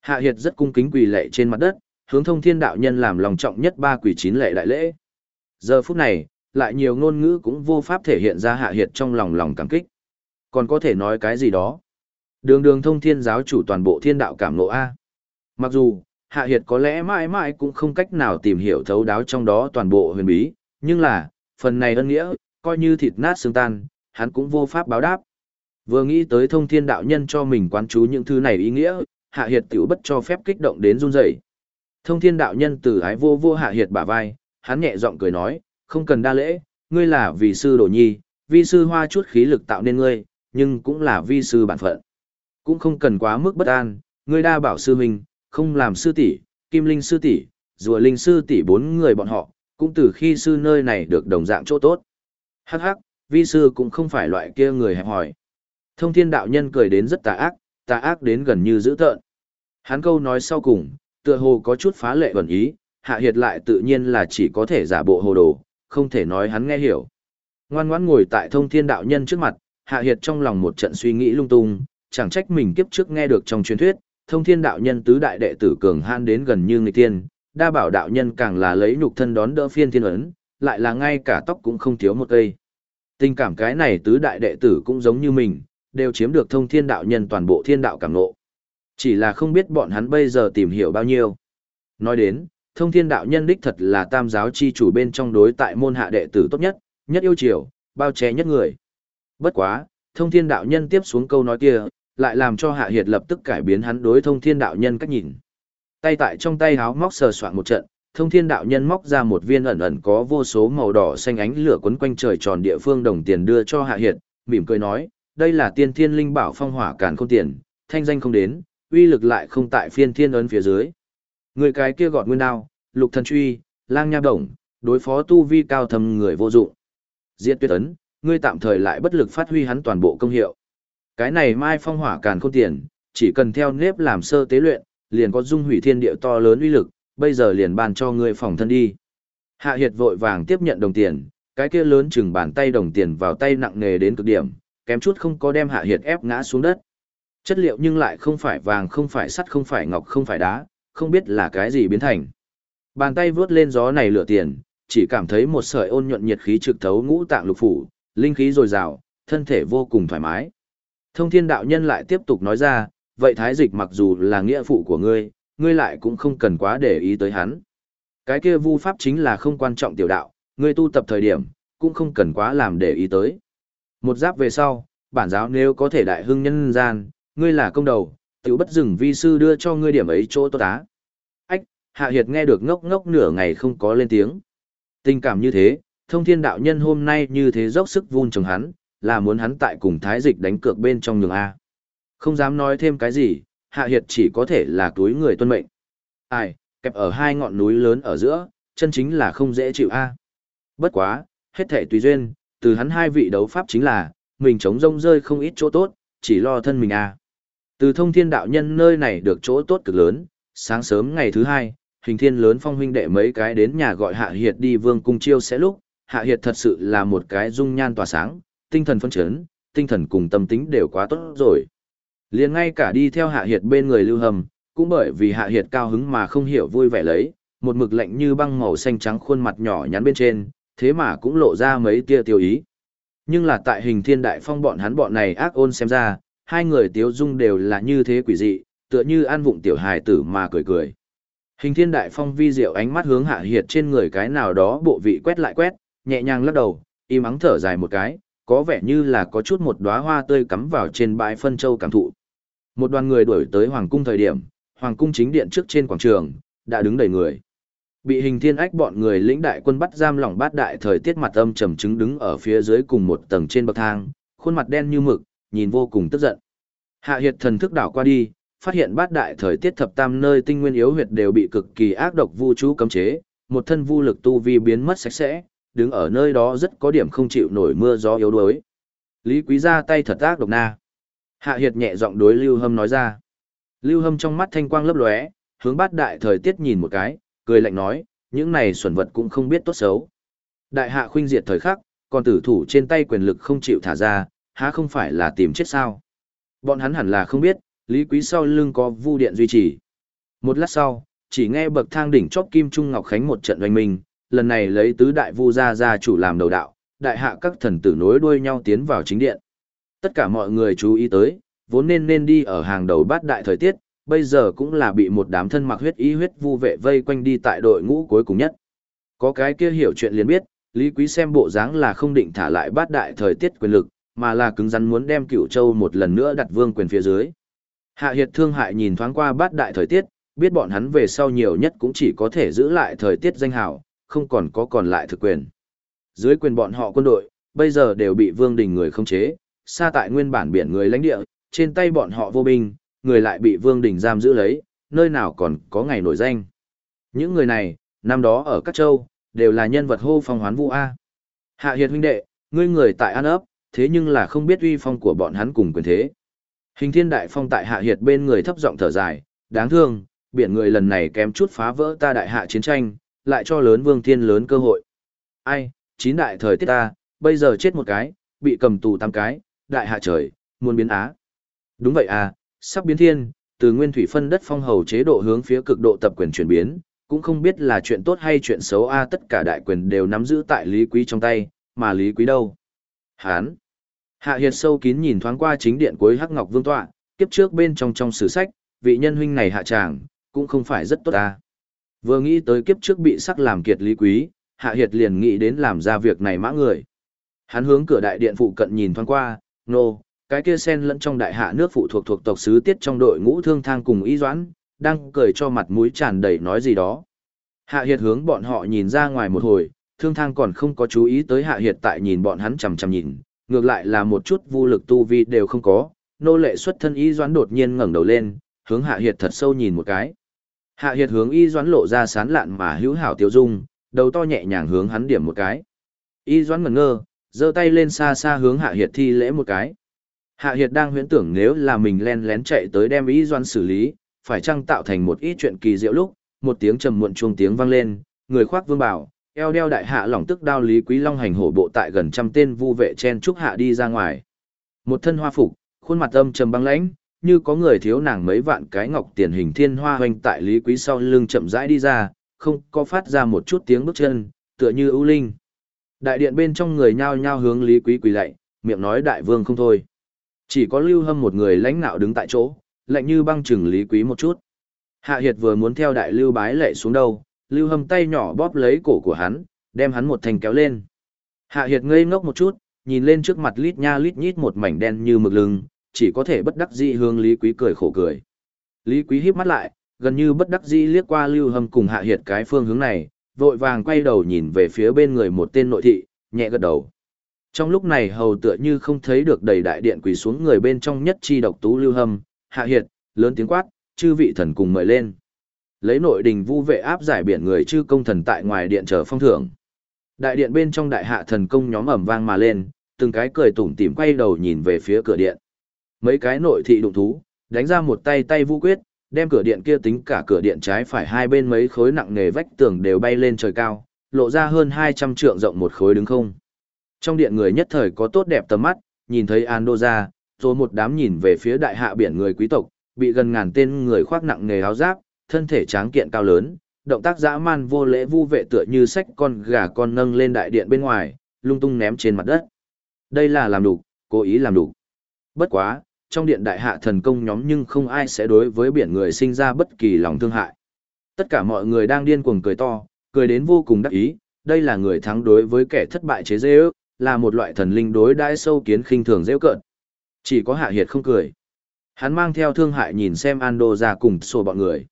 Hạ Hiệt rất cung kính quỳ lệ trên mặt đất, hướng thông thiên đạo nhân làm lòng trọng nhất ba quỷ chín lệ đại lễ. Giờ phút này, lại nhiều ngôn ngữ cũng vô pháp thể hiện ra Hạ Hiệt trong lòng lòng cảm kích. Còn có thể nói cái gì đó? Đường đường thông thiên giáo chủ toàn bộ thiên đạo cảm ngộ A. Mặc dù, Hạ Hiệt có lẽ mãi mãi cũng không cách nào tìm hiểu thấu đáo trong đó toàn bộ huyền bí, nhưng là, phần này ân nghĩa, coi như thịt nát xương tan, hắn cũng vô pháp báo đáp. Vừa nghĩ tới thông thiên đạo nhân cho mình quán chú những thứ này ý nghĩa, Hạ Hiệt tiểu bất cho phép kích động đến run rẩy. Thông thiên đạo nhân từ ái vô vô Hạ Hiệt bả vai, hắn nhẹ giọng cười nói, không cần đa lễ, ngươi là vì sư đồ nhi, vi sư hoa chút khí lực tạo nên ngươi, nhưng cũng là vi sư bản phận. Cũng không cần quá mức bất an, ngươi đa bảo sư mình, không làm sư tỷ, kim linh sư tỷ, rùa linh sư tỷ bốn người bọn họ, cũng từ khi sư nơi này được đồng dạng chỗ tốt. Hắc hắc, vi sư cũng không phải loại kia người hẹp hỏi. Thông thiên đạo nhân cười đến rất tà ác, tà ác đến gần như dữ tợn. Hắn câu nói sau cùng, tựa hồ có chút phá lệ vẩn ý, hạ hiệt lại tự nhiên là chỉ có thể giả bộ hồ đồ, không thể nói hắn nghe hiểu. Ngoan ngoãn ngồi tại thông thiên đạo nhân trước mặt, hạ hiệt trong lòng một trận suy nghĩ lung tung, chẳng trách mình kiếp trước nghe được trong truyền thuyết, thông thiên đạo nhân tứ đại đệ tử cường han đến gần như người tiên, đa bảo đạo nhân càng là lấy nhục thân đón đỡ phiên thiên ấn, lại là ngay cả tóc cũng không thiếu một cây. Tình cảm cái này tứ đại đệ tử cũng giống như mình, đều chiếm được thông thiên đạo nhân toàn bộ thiên đạo cảm ngộ. Chỉ là không biết bọn hắn bây giờ tìm hiểu bao nhiêu. Nói đến, thông thiên đạo nhân đích thật là tam giáo chi chủ bên trong đối tại môn hạ đệ tử tốt nhất, nhất yêu chiều, bao che nhất người. Bất quá, thông thiên đạo nhân tiếp xuống câu nói kia, lại làm cho Hạ Hiệt lập tức cải biến hắn đối thông thiên đạo nhân cách nhìn. Tay tại trong tay háo móc sờ soạn một trận, thông thiên đạo nhân móc ra một viên ẩn ẩn có vô số màu đỏ xanh ánh lửa quấn quanh trời tròn địa phương đồng tiền đưa cho Hạ Hiệt, mỉm cười nói, đây là tiên thiên linh bảo phong hỏa càn không tiền, thanh danh không đến, uy lực lại không tại phiên thiên ấn phía dưới. Người cái kia gọt nguyên đao, lục thần truy, lang nha đồng, đối phó tu vi cao thầm người vô dụng. Diệt tuyệt ấn, ngươi tạm thời lại bất lực phát huy hắn toàn bộ công hiệu. Cái này mai phong hỏa càn khôn tiền, chỉ cần theo nếp làm sơ tế luyện, liền có dung hủy thiên địa to lớn uy lực, bây giờ liền ban cho ngươi phòng thân đi. Hạ Hiệt vội vàng tiếp nhận đồng tiền, cái kia lớn chừng bàn tay đồng tiền vào tay nặng nề đến cực điểm, kém chút không có đem Hạ Hiệt ép ngã xuống đất. Chất liệu nhưng lại không phải vàng không phải sắt không phải ngọc không phải đá, không biết là cái gì biến thành. Bàn tay vướt lên gió này lửa tiền, chỉ cảm thấy một sợi ôn nhuận nhiệt khí trực thấu ngũ tạng lục phủ, linh khí dồi dào, thân thể vô cùng thoải mái. Thông thiên đạo nhân lại tiếp tục nói ra, vậy thái dịch mặc dù là nghĩa phụ của ngươi, ngươi lại cũng không cần quá để ý tới hắn. Cái kia vu pháp chính là không quan trọng tiểu đạo, ngươi tu tập thời điểm, cũng không cần quá làm để ý tới. Một giáp về sau, bản giáo nếu có thể đại hưng nhân gian, ngươi là công đầu, tiểu bất dừng vi sư đưa cho ngươi điểm ấy chỗ tốt á. Ách, Hạ Hiệt nghe được ngốc ngốc nửa ngày không có lên tiếng. Tình cảm như thế, thông thiên đạo nhân hôm nay như thế dốc sức vun trồng hắn, là muốn hắn tại cùng thái dịch đánh cược bên trong nhường A. Không dám nói thêm cái gì, hạ hiệt chỉ có thể là túi người tuân mệnh. Ai, kẹp ở hai ngọn núi lớn ở giữa, chân chính là không dễ chịu A. Bất quá, hết thể tùy duyên, từ hắn hai vị đấu pháp chính là, mình chống rông rơi không ít chỗ tốt, chỉ lo thân mình A. Từ thông thiên đạo nhân nơi này được chỗ tốt cực lớn, sáng sớm ngày thứ hai, hình thiên lớn phong huynh đệ mấy cái đến nhà gọi hạ hiệt đi vương cung chiêu sẽ lúc, Hạ Hiệt thật sự là một cái dung nhan tỏa sáng, tinh thần phấn chấn, tinh thần cùng tâm tính đều quá tốt rồi. liền ngay cả đi theo Hạ Hiệt bên người Lưu Hầm, cũng bởi vì Hạ Hiệt cao hứng mà không hiểu vui vẻ lấy, một mực lạnh như băng màu xanh trắng khuôn mặt nhỏ nhắn bên trên, thế mà cũng lộ ra mấy tia tiêu ý. Nhưng là tại hình thiên đại phong bọn hắn bọn này ác ôn xem ra, hai người tiếu dung đều là như thế quỷ dị, tựa như an vụng tiểu hài tử mà cười cười. Hình thiên đại phong vi diệu ánh mắt hướng hạ hiệt trên người cái nào đó bộ vị quét lại quét, nhẹ nhàng lắc đầu, im ắng thở dài một cái, có vẻ như là có chút một đóa hoa tươi cắm vào trên bãi phân châu cảm thụ. Một đoàn người đuổi tới hoàng cung thời điểm, hoàng cung chính điện trước trên quảng trường, đã đứng đầy người. Bị hình thiên ách bọn người lĩnh đại quân bắt giam lỏng bát đại thời tiết mặt âm trầm chứng đứng ở phía dưới cùng một tầng trên bậc thang, khuôn mặt đen như mực, nhìn vô cùng tức giận. Hạ hiệt thần thức đảo qua đi, phát hiện bát đại thời tiết thập tam nơi tinh nguyên yếu huyệt đều bị cực kỳ ác độc vu chú cấm chế, một thân vu lực tu vi biến mất sạch sẽ, đứng ở nơi đó rất có điểm không chịu nổi mưa gió yếu đuối. Lý Quý ra tay thật ác độc na. Hạ Hiệt nhẹ giọng đối Lưu Hâm nói ra. Lưu Hâm trong mắt thanh quang lấp lóe, hướng bát đại thời tiết nhìn một cái, cười lạnh nói, những này xuẩn vật cũng không biết tốt xấu. Đại hạ khuynh diệt thời khắc, còn tử thủ trên tay quyền lực không chịu thả ra, há không phải là tìm chết sao. Bọn hắn hẳn là không biết, Lý Quý sau lưng có vu điện duy trì. Một lát sau, chỉ nghe bậc thang đỉnh chóp kim trung ngọc khánh một trận oanh minh, lần này lấy tứ đại vu gia gia chủ làm đầu đạo, đại hạ các thần tử nối đuôi nhau tiến vào chính điện. Tất cả mọi người chú ý tới, vốn nên nên đi ở hàng đầu bát đại thời tiết, bây giờ cũng là bị một đám thân mặc huyết ý huyết vu vệ vây quanh đi tại đội ngũ cuối cùng nhất. Có cái kia hiểu chuyện liền biết, Lý Quý xem bộ dáng là không định thả lại bát đại thời tiết quyền lực, mà là cứng rắn muốn đem cửu châu một lần nữa đặt vương quyền phía dưới. Hạ Hiệt thương hại nhìn thoáng qua bát đại thời tiết, biết bọn hắn về sau nhiều nhất cũng chỉ có thể giữ lại thời tiết danh hào, không còn có còn lại thực quyền. Dưới quyền bọn họ quân đội, bây giờ đều bị vương đình người không chế, xa tại nguyên bản biển người lãnh địa, trên tay bọn họ vô binh, người lại bị vương đình giam giữ lấy, nơi nào còn có ngày nổi danh. Những người này, năm đó ở các châu, đều là nhân vật hô phong hoán vũ A. Hạ Hiệt huynh đệ, ngươi người tại An ấp, thế nhưng là không biết uy phong của bọn hắn cùng quyền thế. Hình thiên đại phong tại hạ hiệt bên người thấp giọng thở dài, đáng thương, biển người lần này kém chút phá vỡ ta đại hạ chiến tranh, lại cho lớn vương thiên lớn cơ hội. Ai, chín đại thời tiết ta, bây giờ chết một cái, bị cầm tù tám cái, đại hạ trời, muốn biến á. Đúng vậy à, sắp biến thiên, từ nguyên thủy phân đất phong hầu chế độ hướng phía cực độ tập quyền chuyển biến, cũng không biết là chuyện tốt hay chuyện xấu a tất cả đại quyền đều nắm giữ tại Lý Quý trong tay, mà Lý Quý đâu? Hán! Hạ Hiệt sâu kín nhìn thoáng qua chính điện cuối Hắc Ngọc Vương tọa, kiếp trước bên trong trong sử sách, vị nhân huynh này hạ tràng, cũng không phải rất tốt à. Vừa nghĩ tới kiếp trước bị sắc làm kiệt lý quý, Hạ Hiệt liền nghĩ đến làm ra việc này mã người. Hắn hướng cửa đại điện phụ cận nhìn thoáng qua, nô, cái kia sen lẫn trong đại hạ nước phụ thuộc thuộc tộc sứ tiết trong đội ngũ thương thang cùng y doãn, đang cười cho mặt mũi tràn đầy nói gì đó. Hạ Hiệt hướng bọn họ nhìn ra ngoài một hồi, thương thang còn không có chú ý tới Hạ Hiệt tại nhìn bọn hắn chằm chằm nhìn, ngược lại là một chút vô lực tu vi đều không có, nô lệ xuất thân y doãn đột nhiên ngẩng đầu lên, hướng Hạ Hiệt thật sâu nhìn một cái. Hạ Hiệt hướng y doãn lộ ra sán lạn mà hữu hảo tiêu dung, đầu to nhẹ nhàng hướng hắn điểm một cái. Y doãn ngẩn ngơ, giơ tay lên xa xa hướng Hạ Hiệt thi lễ một cái. Hạ Hiệt đang huyễn tưởng nếu là mình len lén chạy tới đem y doãn xử lý, phải chăng tạo thành một ít chuyện kỳ diệu lúc, một tiếng trầm muộn chuông tiếng vang lên, người khoác vương bảo, eo đeo đại hạ lỏng tức đao lý quý long hành hổ bộ tại gần trăm tên vu vệ chen trúc hạ đi ra ngoài một thân hoa phục khuôn mặt âm trầm băng lãnh như có người thiếu nàng mấy vạn cái ngọc tiền hình thiên hoa hoành tại lý quý sau lưng chậm rãi đi ra không có phát ra một chút tiếng bước chân tựa như ưu linh. Đại điện bên trong người nhao nhao hướng lý quý quỳ lạy miệng nói đại vương không thôi. Chỉ có lưu hâm một người lãnh nạo đứng tại chỗ lạnh như băng chừng lý quý một chút. Hạ hiệt vừa muốn theo đại lưu bái lệ xuống đâu lưu hâm tay nhỏ bóp lấy cổ của hắn, đem hắn một thành kéo lên. Hạ Hiệt ngây ngốc một chút, nhìn lên trước mặt lít nha lít nhít một mảnh đen như mực lưng, chỉ có thể bất đắc dĩ hướng Lý Quý cười khổ cười. Lý Quý híp mắt lại, gần như bất đắc dĩ liếc qua Lưu Hâm cùng Hạ Hiệt cái phương hướng này, vội vàng quay đầu nhìn về phía bên người một tên nội thị, nhẹ gật đầu. Trong lúc này hầu tựa như không thấy được đầy đại điện quỳ xuống người bên trong nhất chi độc tú Lưu Hâm, Hạ Hiệt, lớn tiếng quát, chư vị thần cùng mời lên lấy nội đình vu vệ áp giải biển người chư công thần tại ngoài điện chờ phong thưởng. Đại điện bên trong đại hạ thần công nhóm ẩm vang mà lên, từng cái cười tủm tỉm quay đầu nhìn về phía cửa điện. Mấy cái nội thị đụng thú, đánh ra một tay tay vu quyết, đem cửa điện kia tính cả cửa điện trái phải hai bên mấy khối nặng nề vách tường đều bay lên trời cao, lộ ra hơn 200 trượng rộng một khối đứng không. Trong điện người nhất thời có tốt đẹp tầm mắt, nhìn thấy Ando ra, rồi một đám nhìn về phía đại hạ biển người quý tộc, bị gần ngàn tên người khoác nặng nghề áo giáp, thân thể tráng kiện cao lớn, động tác dã man vô lễ vu vệ tựa như sách con gà con nâng lên đại điện bên ngoài, lung tung ném trên mặt đất. Đây là làm đủ, cố ý làm đủ. Bất quá, trong điện đại hạ thần công nhóm nhưng không ai sẽ đối với biển người sinh ra bất kỳ lòng thương hại. Tất cả mọi người đang điên cuồng cười to, cười đến vô cùng đắc ý, đây là người thắng đối với kẻ thất bại chế dễ ước, là một loại thần linh đối đãi sâu kiến khinh thường dễ cợt. Chỉ có hạ hiệt không cười. Hắn mang theo thương hại nhìn xem Ando ra cùng sổ bọn người.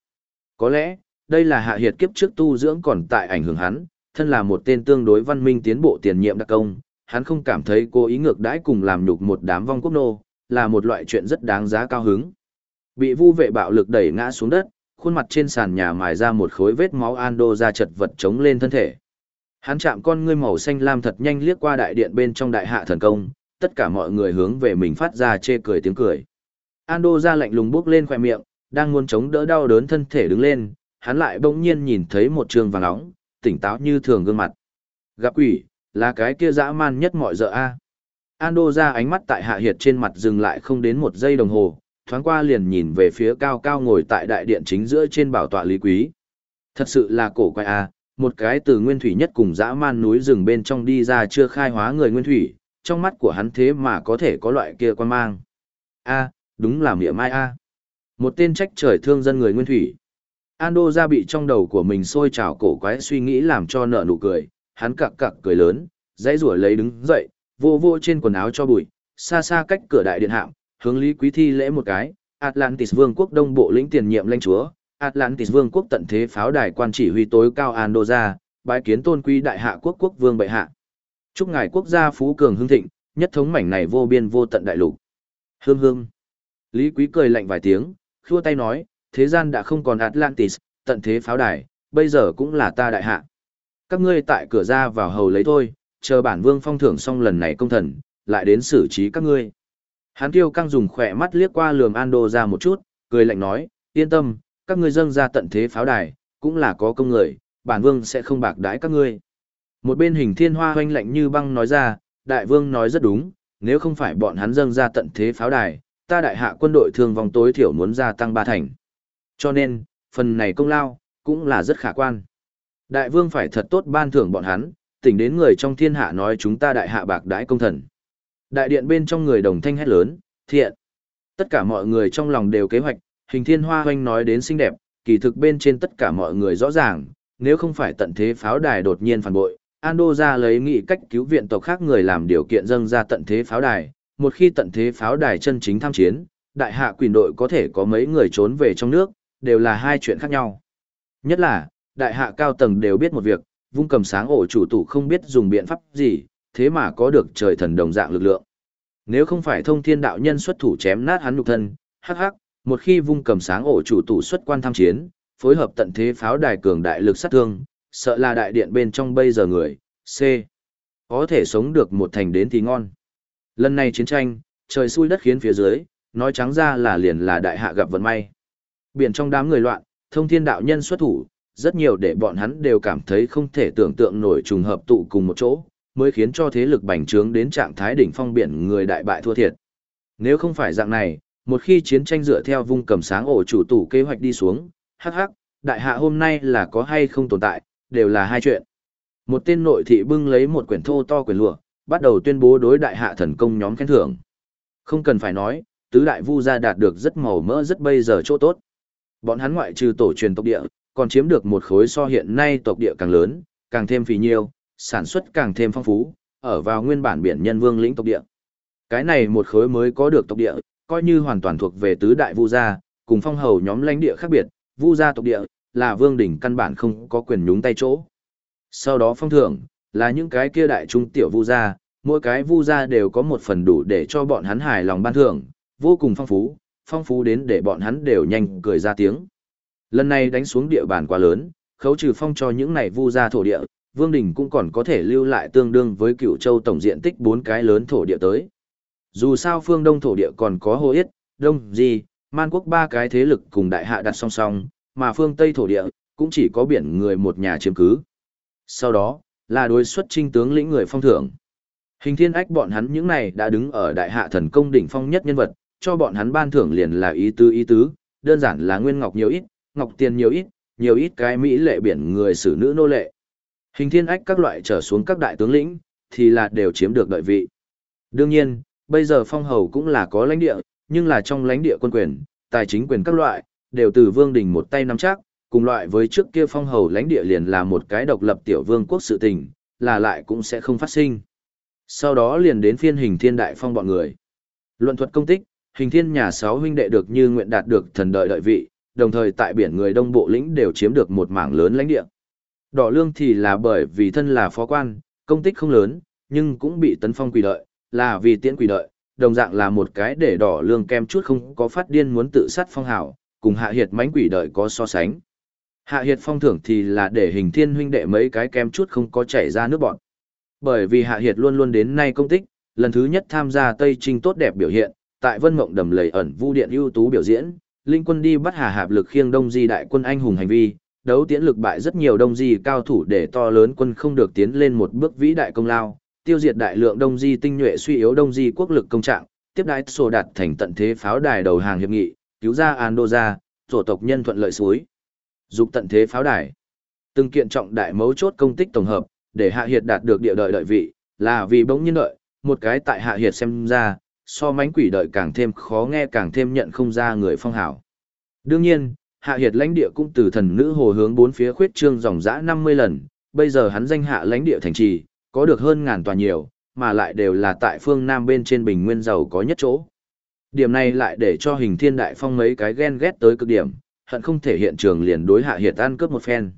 Có lẽ, đây là hạ hiệt kiếp trước tu dưỡng còn tại ảnh hưởng hắn, thân là một tên tương đối văn minh tiến bộ tiền nhiệm đặc công, hắn không cảm thấy cố ý ngược đãi cùng làm nhục một đám vong quốc nô, là một loại chuyện rất đáng giá cao hứng. Bị vu vệ bạo lực đẩy ngã xuống đất, khuôn mặt trên sàn nhà mài ra một khối vết máu Ando ra chật vật chống lên thân thể. Hắn chạm con ngươi màu xanh lam thật nhanh liếc qua đại điện bên trong đại hạ thần công, tất cả mọi người hướng về mình phát ra chê cười tiếng cười. Ando ra lạnh lùng bước lên khỏe miệng, đang muốn chống đỡ đau đớn thân thể đứng lên, hắn lại bỗng nhiên nhìn thấy một trường vàng óng, tỉnh táo như thường gương mặt. Gặp quỷ, là cái kia dã man nhất mọi giờ a. Ando ra ánh mắt tại hạ hiệt trên mặt dừng lại không đến một giây đồng hồ, thoáng qua liền nhìn về phía cao cao ngồi tại đại điện chính giữa trên bảo tọa lý quý. Thật sự là cổ quái a, một cái từ nguyên thủy nhất cùng dã man núi rừng bên trong đi ra chưa khai hóa người nguyên thủy, trong mắt của hắn thế mà có thể có loại kia quan mang. A, đúng là mỉa mai a. Một tên trách trời thương dân người nguyên thủy. Ando ra bị trong đầu của mình sôi trào cổ quái suy nghĩ làm cho nợ nụ cười, hắn cặc cặc cười lớn, dãy rủa lấy đứng dậy, vô vô trên quần áo cho bụi, xa xa cách cửa đại điện hạm, hướng Lý Quý thi lễ một cái, Atlantis Vương quốc đông bộ lĩnh tiền nhiệm lãnh chúa, Atlantis Vương quốc tận thế pháo đài quan chỉ huy tối cao Ando ra, bái kiến tôn quý đại hạ quốc quốc vương bệ hạ. Chúc ngài quốc gia phú cường hưng thịnh, nhất thống mảnh này vô biên vô tận đại lục. Hương hương. Lý Quý cười lạnh vài tiếng, khua tay nói, thế gian đã không còn Atlantis, tận thế pháo đài, bây giờ cũng là ta đại hạ. Các ngươi tại cửa ra vào hầu lấy thôi, chờ bản vương phong thưởng xong lần này công thần, lại đến xử trí các ngươi. Hán tiêu căng dùng khỏe mắt liếc qua lườm Ando ra một chút, cười lạnh nói, yên tâm, các ngươi dâng ra tận thế pháo đài, cũng là có công người, bản vương sẽ không bạc đãi các ngươi. Một bên hình thiên hoa hoanh lạnh như băng nói ra, đại vương nói rất đúng, nếu không phải bọn hắn dâng ra tận thế pháo đài, ta đại hạ quân đội thường vòng tối thiểu muốn gia tăng ba thành. Cho nên, phần này công lao, cũng là rất khả quan. Đại vương phải thật tốt ban thưởng bọn hắn, tỉnh đến người trong thiên hạ nói chúng ta đại hạ bạc đãi công thần. Đại điện bên trong người đồng thanh hét lớn, thiện. Tất cả mọi người trong lòng đều kế hoạch, hình thiên hoa hoanh nói đến xinh đẹp, kỳ thực bên trên tất cả mọi người rõ ràng, nếu không phải tận thế pháo đài đột nhiên phản bội, Ando ra lấy nghị cách cứu viện tộc khác người làm điều kiện dâng ra tận thế pháo đài, một khi tận thế pháo đài chân chính tham chiến, đại hạ quyền đội có thể có mấy người trốn về trong nước, đều là hai chuyện khác nhau. Nhất là, đại hạ cao tầng đều biết một việc, vung cầm sáng ổ chủ tủ không biết dùng biện pháp gì, thế mà có được trời thần đồng dạng lực lượng. Nếu không phải thông thiên đạo nhân xuất thủ chém nát hắn nhục thân, hắc hắc, một khi vung cầm sáng ổ chủ tủ xuất quan tham chiến, phối hợp tận thế pháo đài cường đại lực sát thương, sợ là đại điện bên trong bây giờ người, C. Có thể sống được một thành đến thì ngon. Lần này chiến tranh, trời xui đất khiến phía dưới, nói trắng ra là liền là đại hạ gặp vận may. Biển trong đám người loạn, thông thiên đạo nhân xuất thủ, rất nhiều để bọn hắn đều cảm thấy không thể tưởng tượng nổi trùng hợp tụ cùng một chỗ, mới khiến cho thế lực bành trướng đến trạng thái đỉnh phong biển người đại bại thua thiệt. Nếu không phải dạng này, một khi chiến tranh dựa theo vung cầm sáng ổ chủ tủ kế hoạch đi xuống, hắc hắc, đại hạ hôm nay là có hay không tồn tại, đều là hai chuyện. Một tên nội thị bưng lấy một quyển thô to quyển lụa, bắt đầu tuyên bố đối đại hạ thần công nhóm khen thưởng. Không cần phải nói, tứ đại vu gia đạt được rất màu mỡ rất bây giờ chỗ tốt. Bọn hắn ngoại trừ tổ truyền tộc địa, còn chiếm được một khối so hiện nay tộc địa càng lớn, càng thêm phì nhiêu, sản xuất càng thêm phong phú, ở vào nguyên bản biển nhân vương lĩnh tộc địa. Cái này một khối mới có được tộc địa, coi như hoàn toàn thuộc về tứ đại vu gia, cùng phong hầu nhóm lãnh địa khác biệt, vu gia tộc địa là vương đỉnh căn bản không có quyền nhúng tay chỗ. Sau đó phong thưởng, là những cái kia đại trung tiểu vu gia, mỗi cái vu gia đều có một phần đủ để cho bọn hắn hài lòng ban thưởng, vô cùng phong phú, phong phú đến để bọn hắn đều nhanh cười ra tiếng. Lần này đánh xuống địa bàn quá lớn, khấu trừ phong cho những này vu gia thổ địa, Vương Đình cũng còn có thể lưu lại tương đương với cựu châu tổng diện tích bốn cái lớn thổ địa tới. Dù sao phương đông thổ địa còn có hô yết, đông, di, man quốc ba cái thế lực cùng đại hạ đặt song song, mà phương tây thổ địa cũng chỉ có biển người một nhà chiếm cứ. Sau đó, là đối xuất trinh tướng lĩnh người phong thưởng. Hình thiên ách bọn hắn những này đã đứng ở đại hạ thần công đỉnh phong nhất nhân vật, cho bọn hắn ban thưởng liền là ý tứ ý tứ, đơn giản là nguyên ngọc nhiều ít, ngọc tiền nhiều ít, nhiều ít cái mỹ lệ biển người xử nữ nô lệ. Hình thiên ách các loại trở xuống các đại tướng lĩnh, thì là đều chiếm được đợi vị. Đương nhiên, bây giờ phong hầu cũng là có lãnh địa, nhưng là trong lãnh địa quân quyền, tài chính quyền các loại, đều từ vương đình một tay nắm chắc, cùng loại với trước kia phong hầu lãnh địa liền là một cái độc lập tiểu vương quốc sự tình, là lại cũng sẽ không phát sinh. Sau đó liền đến phiên hình thiên đại phong bọn người. Luận thuật công tích, hình thiên nhà sáu huynh đệ được như nguyện đạt được thần đợi đợi vị, đồng thời tại biển người đông bộ lĩnh đều chiếm được một mảng lớn lãnh địa. Đỏ lương thì là bởi vì thân là phó quan, công tích không lớn, nhưng cũng bị tấn phong quỷ đợi, là vì tiễn quỷ đợi, đồng dạng là một cái để đỏ lương kem chút không có phát điên muốn tự sát phong hào, cùng hạ hiệt mánh quỷ đợi có so sánh. Hạ hiệt phong thưởng thì là để hình thiên huynh đệ mấy cái kem chút không có chảy ra nước bọn. Bởi vì hạ hiệt luôn luôn đến nay công tích, lần thứ nhất tham gia Tây Trinh tốt đẹp biểu hiện, tại Vân Mộng đầm lầy ẩn vu điện ưu tú biểu diễn, linh quân đi bắt Hà Hạp lực khiêng Đông Di đại quân anh hùng hành vi, đấu tiễn lực bại rất nhiều Đông Di cao thủ để to lớn quân không được tiến lên một bước vĩ đại công lao, tiêu diệt đại lượng Đông Di tinh nhuệ suy yếu Đông Di quốc lực công trạng, tiếp đãi sổ đạt thành tận thế pháo đài đầu hàng hiệp nghị, cứu ra Andoja, tổ tộc nhân thuận lợi suối. Dục tận thế pháo đài. Từng kiện trọng đại mấu chốt công tích tổng hợp, để Hạ Hiệt đạt được địa đợi đợi vị, là vì bỗng nhiên đợi, một cái tại Hạ Hiệt xem ra, so mánh quỷ đợi càng thêm khó nghe càng thêm nhận không ra người phong hảo. Đương nhiên, Hạ Hiệt lãnh địa cũng từ thần nữ hồ hướng bốn phía khuyết trương dòng dã 50 lần, bây giờ hắn danh hạ lãnh địa thành trì, có được hơn ngàn tòa nhiều, mà lại đều là tại phương Nam bên trên bình nguyên giàu có nhất chỗ. Điểm này lại để cho hình thiên đại phong mấy cái ghen ghét tới cực điểm, hận không thể hiện trường liền đối hạ hiệt ăn cướp một phen.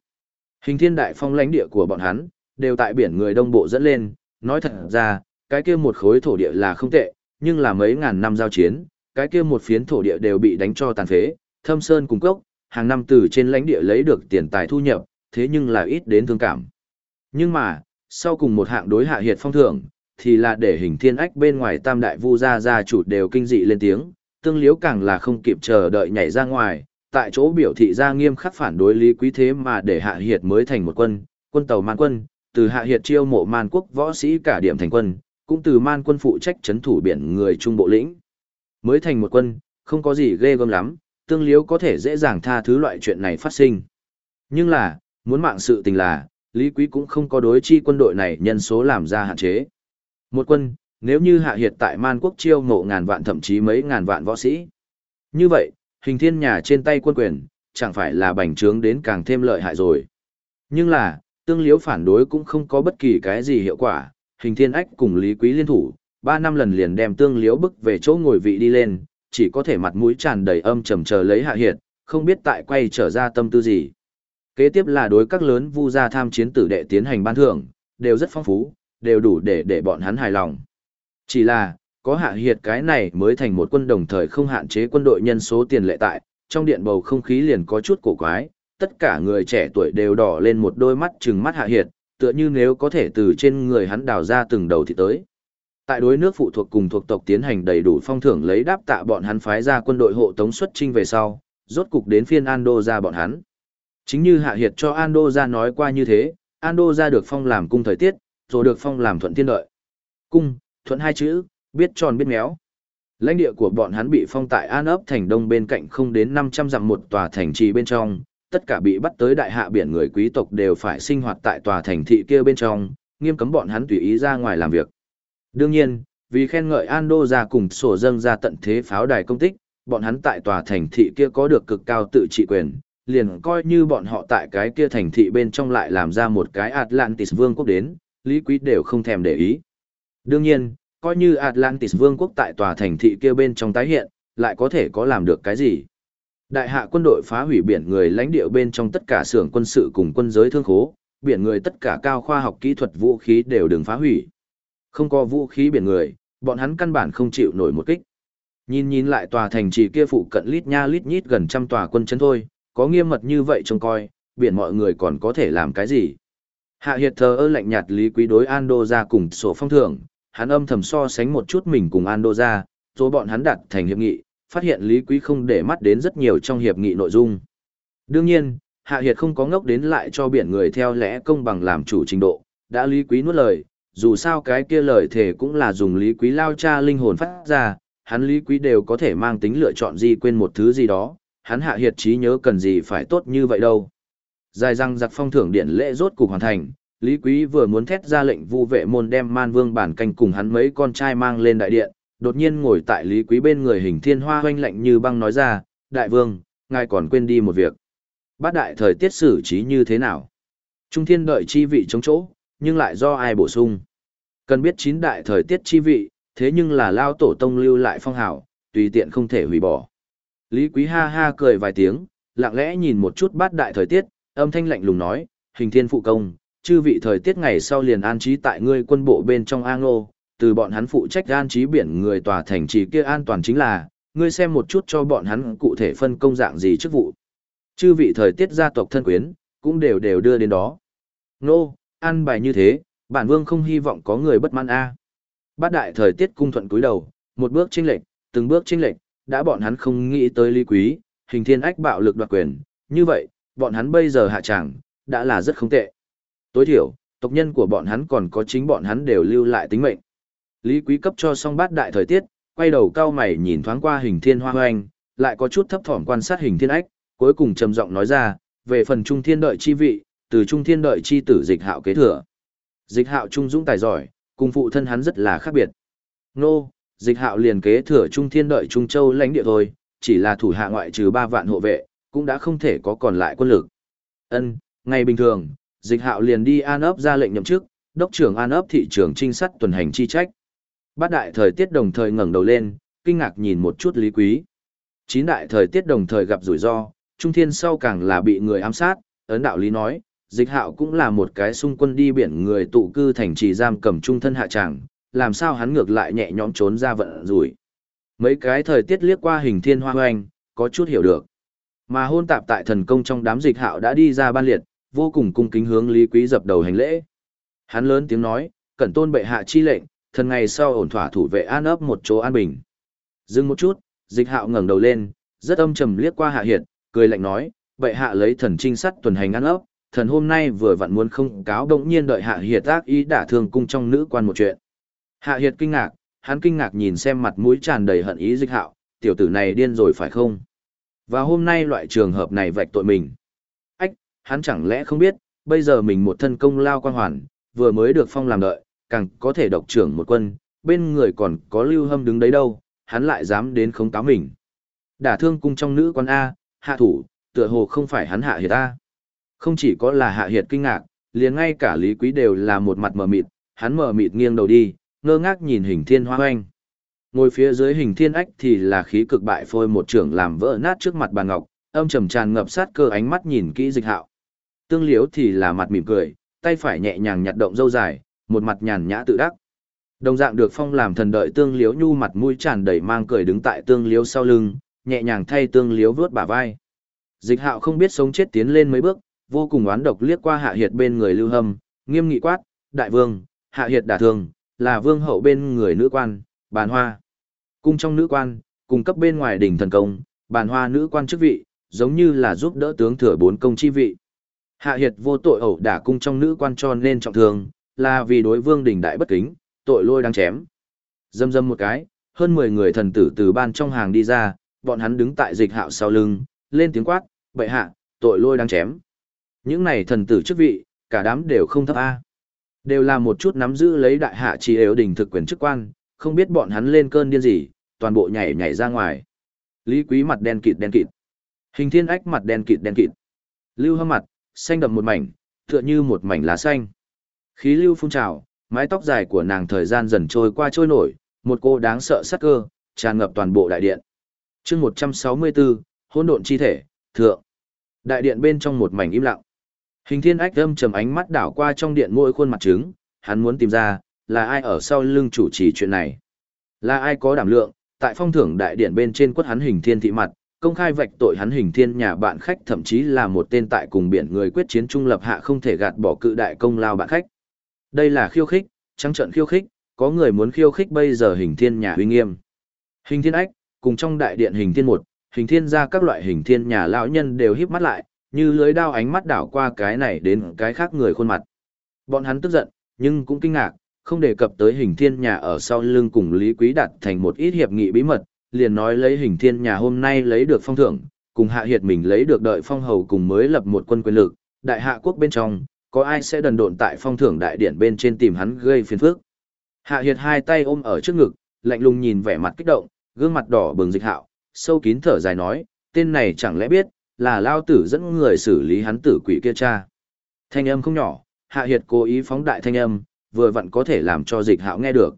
Hình thiên đại phong lãnh địa của bọn hắn, đều tại biển người đông bộ dẫn lên, nói thật ra, cái kia một khối thổ địa là không tệ, nhưng là mấy ngàn năm giao chiến, cái kia một phiến thổ địa đều bị đánh cho tàn phế, thâm sơn cung cốc, hàng năm từ trên lãnh địa lấy được tiền tài thu nhập, thế nhưng là ít đến thương cảm. Nhưng mà, sau cùng một hạng đối hạ hiệt phong thưởng, thì là để hình thiên ách bên ngoài tam đại vu gia gia chủ đều kinh dị lên tiếng, tương liếu càng là không kịp chờ đợi nhảy ra ngoài, tại chỗ biểu thị ra nghiêm khắc phản đối lý quý thế mà để hạ hiệt mới thành một quân, quân tàu man quân, từ hạ hiệt chiêu mộ man quốc võ sĩ cả điểm thành quân, cũng từ man quân phụ trách chấn thủ biển người trung bộ lĩnh. Mới thành một quân, không có gì ghê gớm lắm, tương liếu có thể dễ dàng tha thứ loại chuyện này phát sinh. Nhưng là, muốn mạng sự tình là, Lý Quý cũng không có đối chi quân đội này nhân số làm ra hạn chế. Một quân, nếu như hạ hiệt tại man quốc chiêu ngộ ngàn vạn thậm chí mấy ngàn vạn võ sĩ. Như vậy, hình thiên nhà trên tay quân quyền, chẳng phải là bành trướng đến càng thêm lợi hại rồi. Nhưng là, tương liếu phản đối cũng không có bất kỳ cái gì hiệu quả, hình thiên ách cùng Lý Quý liên thủ, ba năm lần liền đem tương liếu bức về chỗ ngồi vị đi lên, chỉ có thể mặt mũi tràn đầy âm trầm chờ lấy hạ hiệt, không biết tại quay trở ra tâm tư gì. Kế tiếp là đối các lớn vu gia tham chiến tử đệ tiến hành ban thưởng, đều rất phong phú, đều đủ để để bọn hắn hài lòng. Chỉ là, có hạ hiệt cái này mới thành một quân đồng thời không hạn chế quân đội nhân số tiền lệ tại, trong điện bầu không khí liền có chút cổ quái, tất cả người trẻ tuổi đều đỏ lên một đôi mắt trừng mắt hạ hiệt, tựa như nếu có thể từ trên người hắn đào ra từng đầu thì tới. Tại đối nước phụ thuộc cùng thuộc tộc tiến hành đầy đủ phong thưởng lấy đáp tạ bọn hắn phái ra quân đội hộ tống xuất trinh về sau, rốt cục đến phiên Ando ra bọn hắn. Chính như Hạ Hiệt cho Ando ra nói qua như thế, Ando ra được phong làm cung thời tiết, rồi được phong làm thuận thiên đợi. Cung, thuận hai chữ, biết tròn biết méo. Lãnh địa của bọn hắn bị phong tại An ấp thành đông bên cạnh không đến 500 dặm một tòa thành trì bên trong, tất cả bị bắt tới đại hạ biển người quý tộc đều phải sinh hoạt tại tòa thành thị kia bên trong, nghiêm cấm bọn hắn tùy ý ra ngoài làm việc. Đương nhiên, vì khen ngợi Ando ra cùng sổ dâng ra tận thế pháo đài công tích, bọn hắn tại tòa thành thị kia có được cực cao tự trị quyền, liền coi như bọn họ tại cái kia thành thị bên trong lại làm ra một cái Atlantis vương quốc đến, Lý Quý đều không thèm để ý. Đương nhiên, coi như Atlantis vương quốc tại tòa thành thị kia bên trong tái hiện, lại có thể có làm được cái gì. Đại hạ quân đội phá hủy biển người lãnh địa bên trong tất cả xưởng quân sự cùng quân giới thương khố, biển người tất cả cao khoa học kỹ thuật vũ khí đều đừng phá hủy. Không có vũ khí biển người, bọn hắn căn bản không chịu nổi một kích. Nhìn nhìn lại tòa thành trì kia phụ cận lít nha lít nhít gần trăm tòa quân chân thôi, có nghiêm mật như vậy trông coi, biển mọi người còn có thể làm cái gì. Hạ Hiệt thờ ơ lạnh nhạt lý quý đối Ando ra cùng sổ phong thưởng, hắn âm thầm so sánh một chút mình cùng Ando ra, rồi bọn hắn đặt thành hiệp nghị, phát hiện lý quý không để mắt đến rất nhiều trong hiệp nghị nội dung. Đương nhiên, Hạ Hiệt không có ngốc đến lại cho biển người theo lẽ công bằng làm chủ trình độ, đã lý quý nuốt lời, dù sao cái kia lời thể cũng là dùng lý quý lao cha linh hồn phát ra, hắn lý quý đều có thể mang tính lựa chọn gì quên một thứ gì đó, hắn Hạ Hiệt trí nhớ cần gì phải tốt như vậy đâu. Dài răng giặc phong thưởng điện lễ rốt cục hoàn thành, Lý Quý vừa muốn thét ra lệnh vu vệ môn đem man vương bản canh cùng hắn mấy con trai mang lên đại điện, đột nhiên ngồi tại Lý Quý bên người hình thiên hoa hoanh lạnh như băng nói ra, đại vương, ngài còn quên đi một việc. Bát đại thời tiết xử trí như thế nào? Trung thiên đợi chi vị chống chỗ, nhưng lại do ai bổ sung? Cần biết chín đại thời tiết chi vị, thế nhưng là lao tổ tông lưu lại phong hào, tùy tiện không thể hủy bỏ. Lý Quý ha ha cười vài tiếng, lặng lẽ nhìn một chút bát đại thời tiết, âm thanh lạnh lùng nói, hình thiên phụ công, chư vị thời tiết ngày sau liền an trí tại ngươi quân bộ bên trong A Ngô, từ bọn hắn phụ trách an trí biển người tòa thành trì kia an toàn chính là, ngươi xem một chút cho bọn hắn cụ thể phân công dạng gì chức vụ. Chư vị thời tiết gia tộc thân quyến, cũng đều đều đưa đến đó. Nô, an bài như thế, bản vương không hy vọng có người bất mãn a. Bát đại thời tiết cung thuận cúi đầu, một bước chênh lệch, từng bước chênh lệch, đã bọn hắn không nghĩ tới Lý Quý, hình thiên ách bạo lực đoạt quyền, như vậy, bọn hắn bây giờ hạ tràng, đã là rất không tệ. Tối thiểu, tộc nhân của bọn hắn còn có chính bọn hắn đều lưu lại tính mệnh. Lý Quý cấp cho xong bát đại thời tiết, quay đầu cao mày nhìn thoáng qua hình thiên hoa hoanh, lại có chút thấp thỏm quan sát hình thiên ách, cuối cùng trầm giọng nói ra, về phần trung thiên đợi chi vị, từ trung thiên đợi chi tử dịch hạo kế thừa. Dịch hạo trung dũng tài giỏi, cùng phụ thân hắn rất là khác biệt. Nô, dịch hạo liền kế thừa trung thiên đợi trung châu lãnh địa thôi, chỉ là thủ hạ ngoại trừ 3 vạn hộ vệ, cũng đã không thể có còn lại quân lực. Ân, ngày bình thường, dịch hạo liền đi an ấp ra lệnh nhậm chức, đốc trưởng an ấp thị trường trinh sát tuần hành chi trách. Bát đại thời tiết đồng thời ngẩng đầu lên, kinh ngạc nhìn một chút Lý Quý. Chín đại thời tiết đồng thời gặp rủi ro, trung thiên sau càng là bị người ám sát, ấn đạo lý nói, dịch hạo cũng là một cái xung quân đi biển người tụ cư thành trì giam cầm trung thân hạ tràng, làm sao hắn ngược lại nhẹ nhõm trốn ra vận rủi. Mấy cái thời tiết liếc qua hình thiên hoa hoành, có chút hiểu được. Mà hôn tạp tại thần công trong đám dịch hạo đã đi ra ban liệt, vô cùng cung kính hướng Lý Quý dập đầu hành lễ. Hắn lớn tiếng nói, cẩn tôn bệ hạ chi lệnh, thần ngày sau ổn thỏa thủ vệ an ấp một chỗ an bình. Dừng một chút, dịch hạo ngẩng đầu lên, rất âm trầm liếc qua hạ hiệt, cười lạnh nói, bệ hạ lấy thần trinh sát tuần hành an ấp, thần hôm nay vừa vặn muốn không cáo động nhiên đợi hạ hiệt ác ý đả thương cung trong nữ quan một chuyện. Hạ hiệt kinh ngạc, hắn kinh ngạc nhìn xem mặt mũi tràn đầy hận ý dịch hạo, tiểu tử này điên rồi phải không? Và hôm nay loại trường hợp này vạch tội mình. Ách, hắn chẳng lẽ không biết, bây giờ mình một thân công lao quan hoàn, vừa mới được phong làm đợi, càng có thể độc trưởng một quân, bên người còn có lưu hâm đứng đấy đâu, hắn lại dám đến không cáo mình. Đả thương cung trong nữ quan A, hạ thủ, tựa hồ không phải hắn hạ hiệt A. Không chỉ có là hạ hiệt kinh ngạc, liền ngay cả lý quý đều là một mặt mờ mịt, hắn mờ mịt nghiêng đầu đi, ngơ ngác nhìn hình thiên hoa hoanh. Ngồi phía dưới hình thiên ách thì là khí cực bại phôi một trưởng làm vỡ nát trước mặt bàn ngọc, âm trầm tràn ngập sát cơ ánh mắt nhìn kỹ dịch hạo. Tương liếu thì là mặt mỉm cười, tay phải nhẹ nhàng nhặt động dâu dài, một mặt nhàn nhã tự đắc. Đồng dạng được phong làm thần đợi tương liếu nhu mặt mũi tràn đầy mang cười đứng tại tương liếu sau lưng, nhẹ nhàng thay tương liếu vướt bả vai. Dịch hạo không biết sống chết tiến lên mấy bước, vô cùng oán độc liếc qua hạ hiệt bên người lưu hâm, nghiêm nghị quát, đại vương, hạ hiệt đả thường là vương hậu bên người nữ quan, bàn hoa. Cung trong nữ quan, cung cấp bên ngoài đỉnh thần công, bàn hoa nữ quan chức vị, giống như là giúp đỡ tướng thừa bốn công chi vị. Hạ hiệt vô tội ẩu đả cung trong nữ quan cho nên trọng thương, là vì đối vương đình đại bất kính, tội lôi đang chém. Dâm dâm một cái, hơn 10 người thần tử từ ban trong hàng đi ra, bọn hắn đứng tại dịch hạo sau lưng, lên tiếng quát, bệ hạ, tội lôi đang chém. Những này thần tử chức vị, cả đám đều không thấp A. Đều là một chút nắm giữ lấy đại hạ chỉ yếu đình thực quyền chức quan, không biết bọn hắn lên cơn điên gì, toàn bộ nhảy nhảy ra ngoài. Lý Quý mặt đen kịt đen kịt. Hình Thiên Ách mặt đen kịt đen kịt. Lưu Hâm mặt, xanh đậm một mảnh, tựa như một mảnh lá xanh. Khí lưu phun trào, mái tóc dài của nàng thời gian dần trôi qua trôi nổi, một cô đáng sợ sắc cơ, tràn ngập toàn bộ đại điện. chương 164, hỗn độn chi thể, thượng. Đại điện bên trong một mảnh im lặng. Hình thiên ách âm trầm ánh mắt đảo qua trong điện mỗi khuôn mặt trứng, hắn muốn tìm ra, là ai ở sau lưng chủ trì chuyện này. Là ai có đảm lượng, tại phong thưởng đại điện bên trên quất hắn hình thiên thị mặt, công khai vạch tội hắn hình thiên nhà bạn khách thậm chí là một tên tại cùng biển người quyết chiến trung lập hạ không thể gạt bỏ cự đại công lao bạn khách. Đây là khiêu khích, trắng trận khiêu khích, có người muốn khiêu khích bây giờ hình thiên nhà huy nghiêm. Hình thiên ách, cùng trong đại điện hình thiên một, hình thiên ra các loại hình thiên nhà lão nhân đều híp mắt lại, như lưới đao ánh mắt đảo qua cái này đến cái khác người khuôn mặt. Bọn hắn tức giận, nhưng cũng kinh ngạc, không đề cập tới hình thiên nhà ở sau lưng cùng Lý Quý đặt thành một ít hiệp nghị bí mật, liền nói lấy hình thiên nhà hôm nay lấy được phong thưởng, cùng hạ hiệt mình lấy được đợi phong hầu cùng mới lập một quân quyền lực, đại hạ quốc bên trong, có ai sẽ đần độn tại phong thưởng đại điện bên trên tìm hắn gây phiền phức. Hạ hiệt hai tay ôm ở trước ngực, lạnh lùng nhìn vẻ mặt kích động, gương mặt đỏ bừng dịch hạo, sâu kín thở dài nói, tên này chẳng lẽ biết, là lao tử dẫn người xử lý hắn tử quỷ kia cha. Thanh âm không nhỏ, hạ hiệt cố ý phóng đại thanh âm, vừa vặn có thể làm cho dịch hạo nghe được.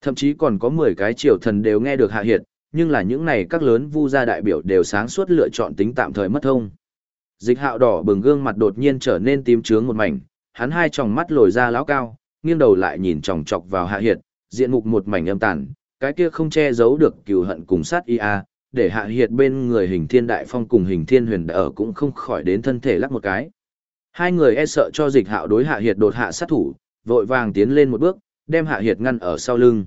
Thậm chí còn có 10 cái triều thần đều nghe được hạ hiệt, nhưng là những này các lớn vu gia đại biểu đều sáng suốt lựa chọn tính tạm thời mất thông. Dịch hạo đỏ bừng gương mặt đột nhiên trở nên tím trướng một mảnh, hắn hai tròng mắt lồi ra lão cao, nghiêng đầu lại nhìn chòng chọc vào hạ hiệt, diện mục một mảnh âm tàn, cái kia không che giấu được cừu hận cùng sát ia, để hạ hiệt bên người hình thiên đại phong cùng hình thiên huyền ở cũng không khỏi đến thân thể lắc một cái. Hai người e sợ cho dịch hạo đối hạ hiệt đột hạ sát thủ, vội vàng tiến lên một bước, đem hạ hiệt ngăn ở sau lưng.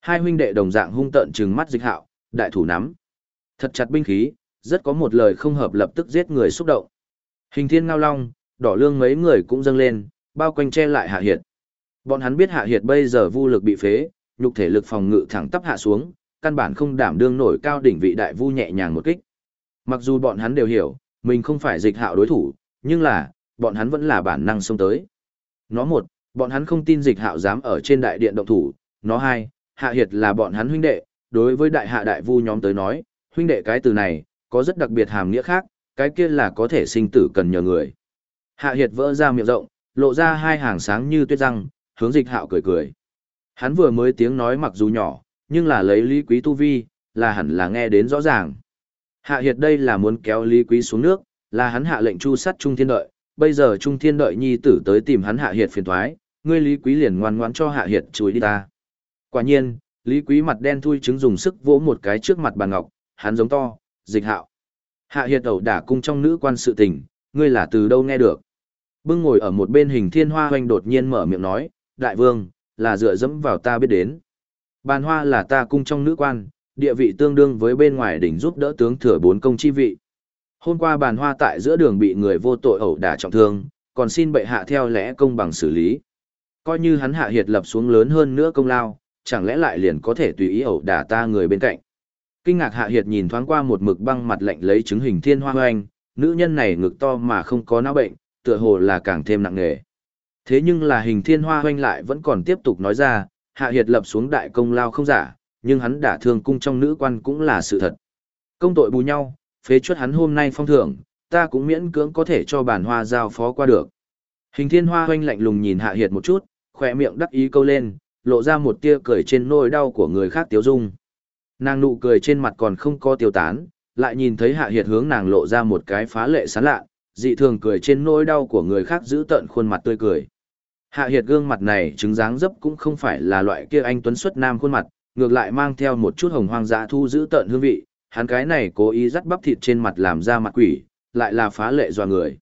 Hai huynh đệ đồng dạng hung tợn trừng mắt dịch hạo, đại thủ nắm. Thật chặt binh khí, rất có một lời không hợp lập tức giết người xúc động. Hình thiên ngao long, đỏ lương mấy người cũng dâng lên, bao quanh che lại hạ hiệt. Bọn hắn biết hạ hiệt bây giờ vu lực bị phế, nhục thể lực phòng ngự thẳng tắp hạ xuống, căn bản không đảm đương nổi cao đỉnh vị đại vu nhẹ nhàng một kích. Mặc dù bọn hắn đều hiểu, mình không phải dịch hạo đối thủ, nhưng là, bọn hắn vẫn là bản năng xông tới. Nó một, bọn hắn không tin dịch hạo dám ở trên đại điện động thủ, nó hai, hạ hiệt là bọn hắn huynh đệ, đối với đại hạ đại vu nhóm tới nói, huynh đệ cái từ này, có rất đặc biệt hàm nghĩa khác, cái kia là có thể sinh tử cần nhờ người. Hạ hiệt vỡ ra miệng rộng, lộ ra hai hàng sáng như tuyết răng, hướng dịch hạo cười cười. Hắn vừa mới tiếng nói mặc dù nhỏ, nhưng là lấy lý quý tu vi, là hẳn là nghe đến rõ ràng. Hạ hiệt đây là muốn kéo lý quý xuống nước, là hắn hạ lệnh chu sắt trung thiên đợi, bây giờ trung thiên đợi nhi tử tới tìm hắn hạ hiệt phiền thoái, ngươi lý quý liền ngoan ngoãn cho hạ hiệt chuối đi ta. Quả nhiên, lý quý mặt đen thui chứng dùng sức vỗ một cái trước mặt bàn ngọc, hắn giống to, dịch hạo. Hạ hiệt ẩu đả cung trong nữ quan sự tình, ngươi là từ đâu nghe được. Bưng ngồi ở một bên hình thiên hoa hoanh đột nhiên mở miệng nói, đại vương, là dựa dẫm vào ta biết đến. Bàn hoa là ta cung trong nữ quan, địa vị tương đương với bên ngoài đỉnh giúp đỡ tướng thừa bốn công chi vị. Hôm qua bàn hoa tại giữa đường bị người vô tội ẩu đả trọng thương, còn xin bệ hạ theo lẽ công bằng xử lý. Coi như hắn hạ hiệt lập xuống lớn hơn nữa công lao, chẳng lẽ lại liền có thể tùy ý ẩu đả ta người bên cạnh. Kinh ngạc hạ hiệt nhìn thoáng qua một mực băng mặt lạnh lấy chứng hình thiên hoa hoanh, nữ nhân này ngực to mà không có não bệnh, tựa hồ là càng thêm nặng nề. Thế nhưng là hình thiên hoa hoanh lại vẫn còn tiếp tục nói ra, hạ hiệt lập xuống đại công lao không giả, nhưng hắn đả thương cung trong nữ quan cũng là sự thật. Công tội bù nhau, phế chuất hắn hôm nay phong thưởng, ta cũng miễn cưỡng có thể cho bản hoa giao phó qua được. Hình thiên hoa hoanh lạnh lùng nhìn hạ hiệt một chút, khỏe miệng đắc ý câu lên, lộ ra một tia cười trên nỗi đau của người khác tiếu dung. Nàng nụ cười trên mặt còn không có tiêu tán, lại nhìn thấy hạ hiệt hướng nàng lộ ra một cái phá lệ sán lạ, dị thường cười trên nỗi đau của người khác giữ tận khuôn mặt tươi cười. Hạ hiệt gương mặt này chứng dáng dấp cũng không phải là loại kia anh tuấn xuất nam khuôn mặt, ngược lại mang theo một chút hồng hoang dã thu giữ tận hương vị, hắn cái này cố ý dắt bắp thịt trên mặt làm ra mặt quỷ, lại là phá lệ doa người.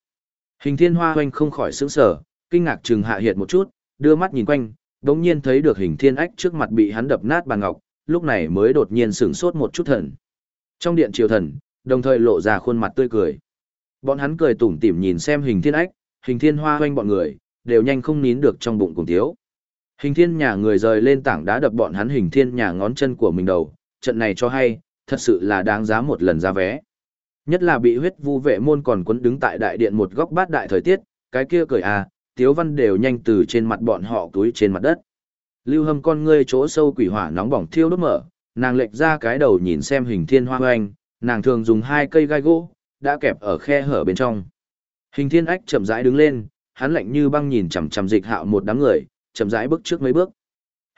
Hình thiên hoa hoanh không khỏi sững sờ, kinh ngạc chừng hạ hiệt một chút, đưa mắt nhìn quanh, đống nhiên thấy được hình thiên ách trước mặt bị hắn đập nát bàn ngọc, lúc này mới đột nhiên sửng sốt một chút thần. Trong điện triều thần, đồng thời lộ ra khuôn mặt tươi cười. Bọn hắn cười tủm tỉm nhìn xem hình thiên ách, hình thiên hoa hoanh bọn người, đều nhanh không nín được trong bụng cùng thiếu. Hình thiên nhà người rời lên tảng đá đập bọn hắn hình thiên nhà ngón chân của mình đầu, trận này cho hay, thật sự là đáng giá một lần ra vé. Nhất là bị huyết vu vệ môn còn quấn đứng tại đại điện một góc bát đại thời tiết, cái kia cười à, tiếu văn đều nhanh từ trên mặt bọn họ túi trên mặt đất. Lưu hâm con ngươi chỗ sâu quỷ hỏa nóng bỏng thiêu đốt mở, nàng lệch ra cái đầu nhìn xem hình thiên hoa hoanh, nàng thường dùng hai cây gai gỗ, đã kẹp ở khe hở bên trong. Hình thiên ách chậm rãi đứng lên, hắn lạnh như băng nhìn chằm chằm dịch hạo một đám người, chậm rãi bước trước mấy bước.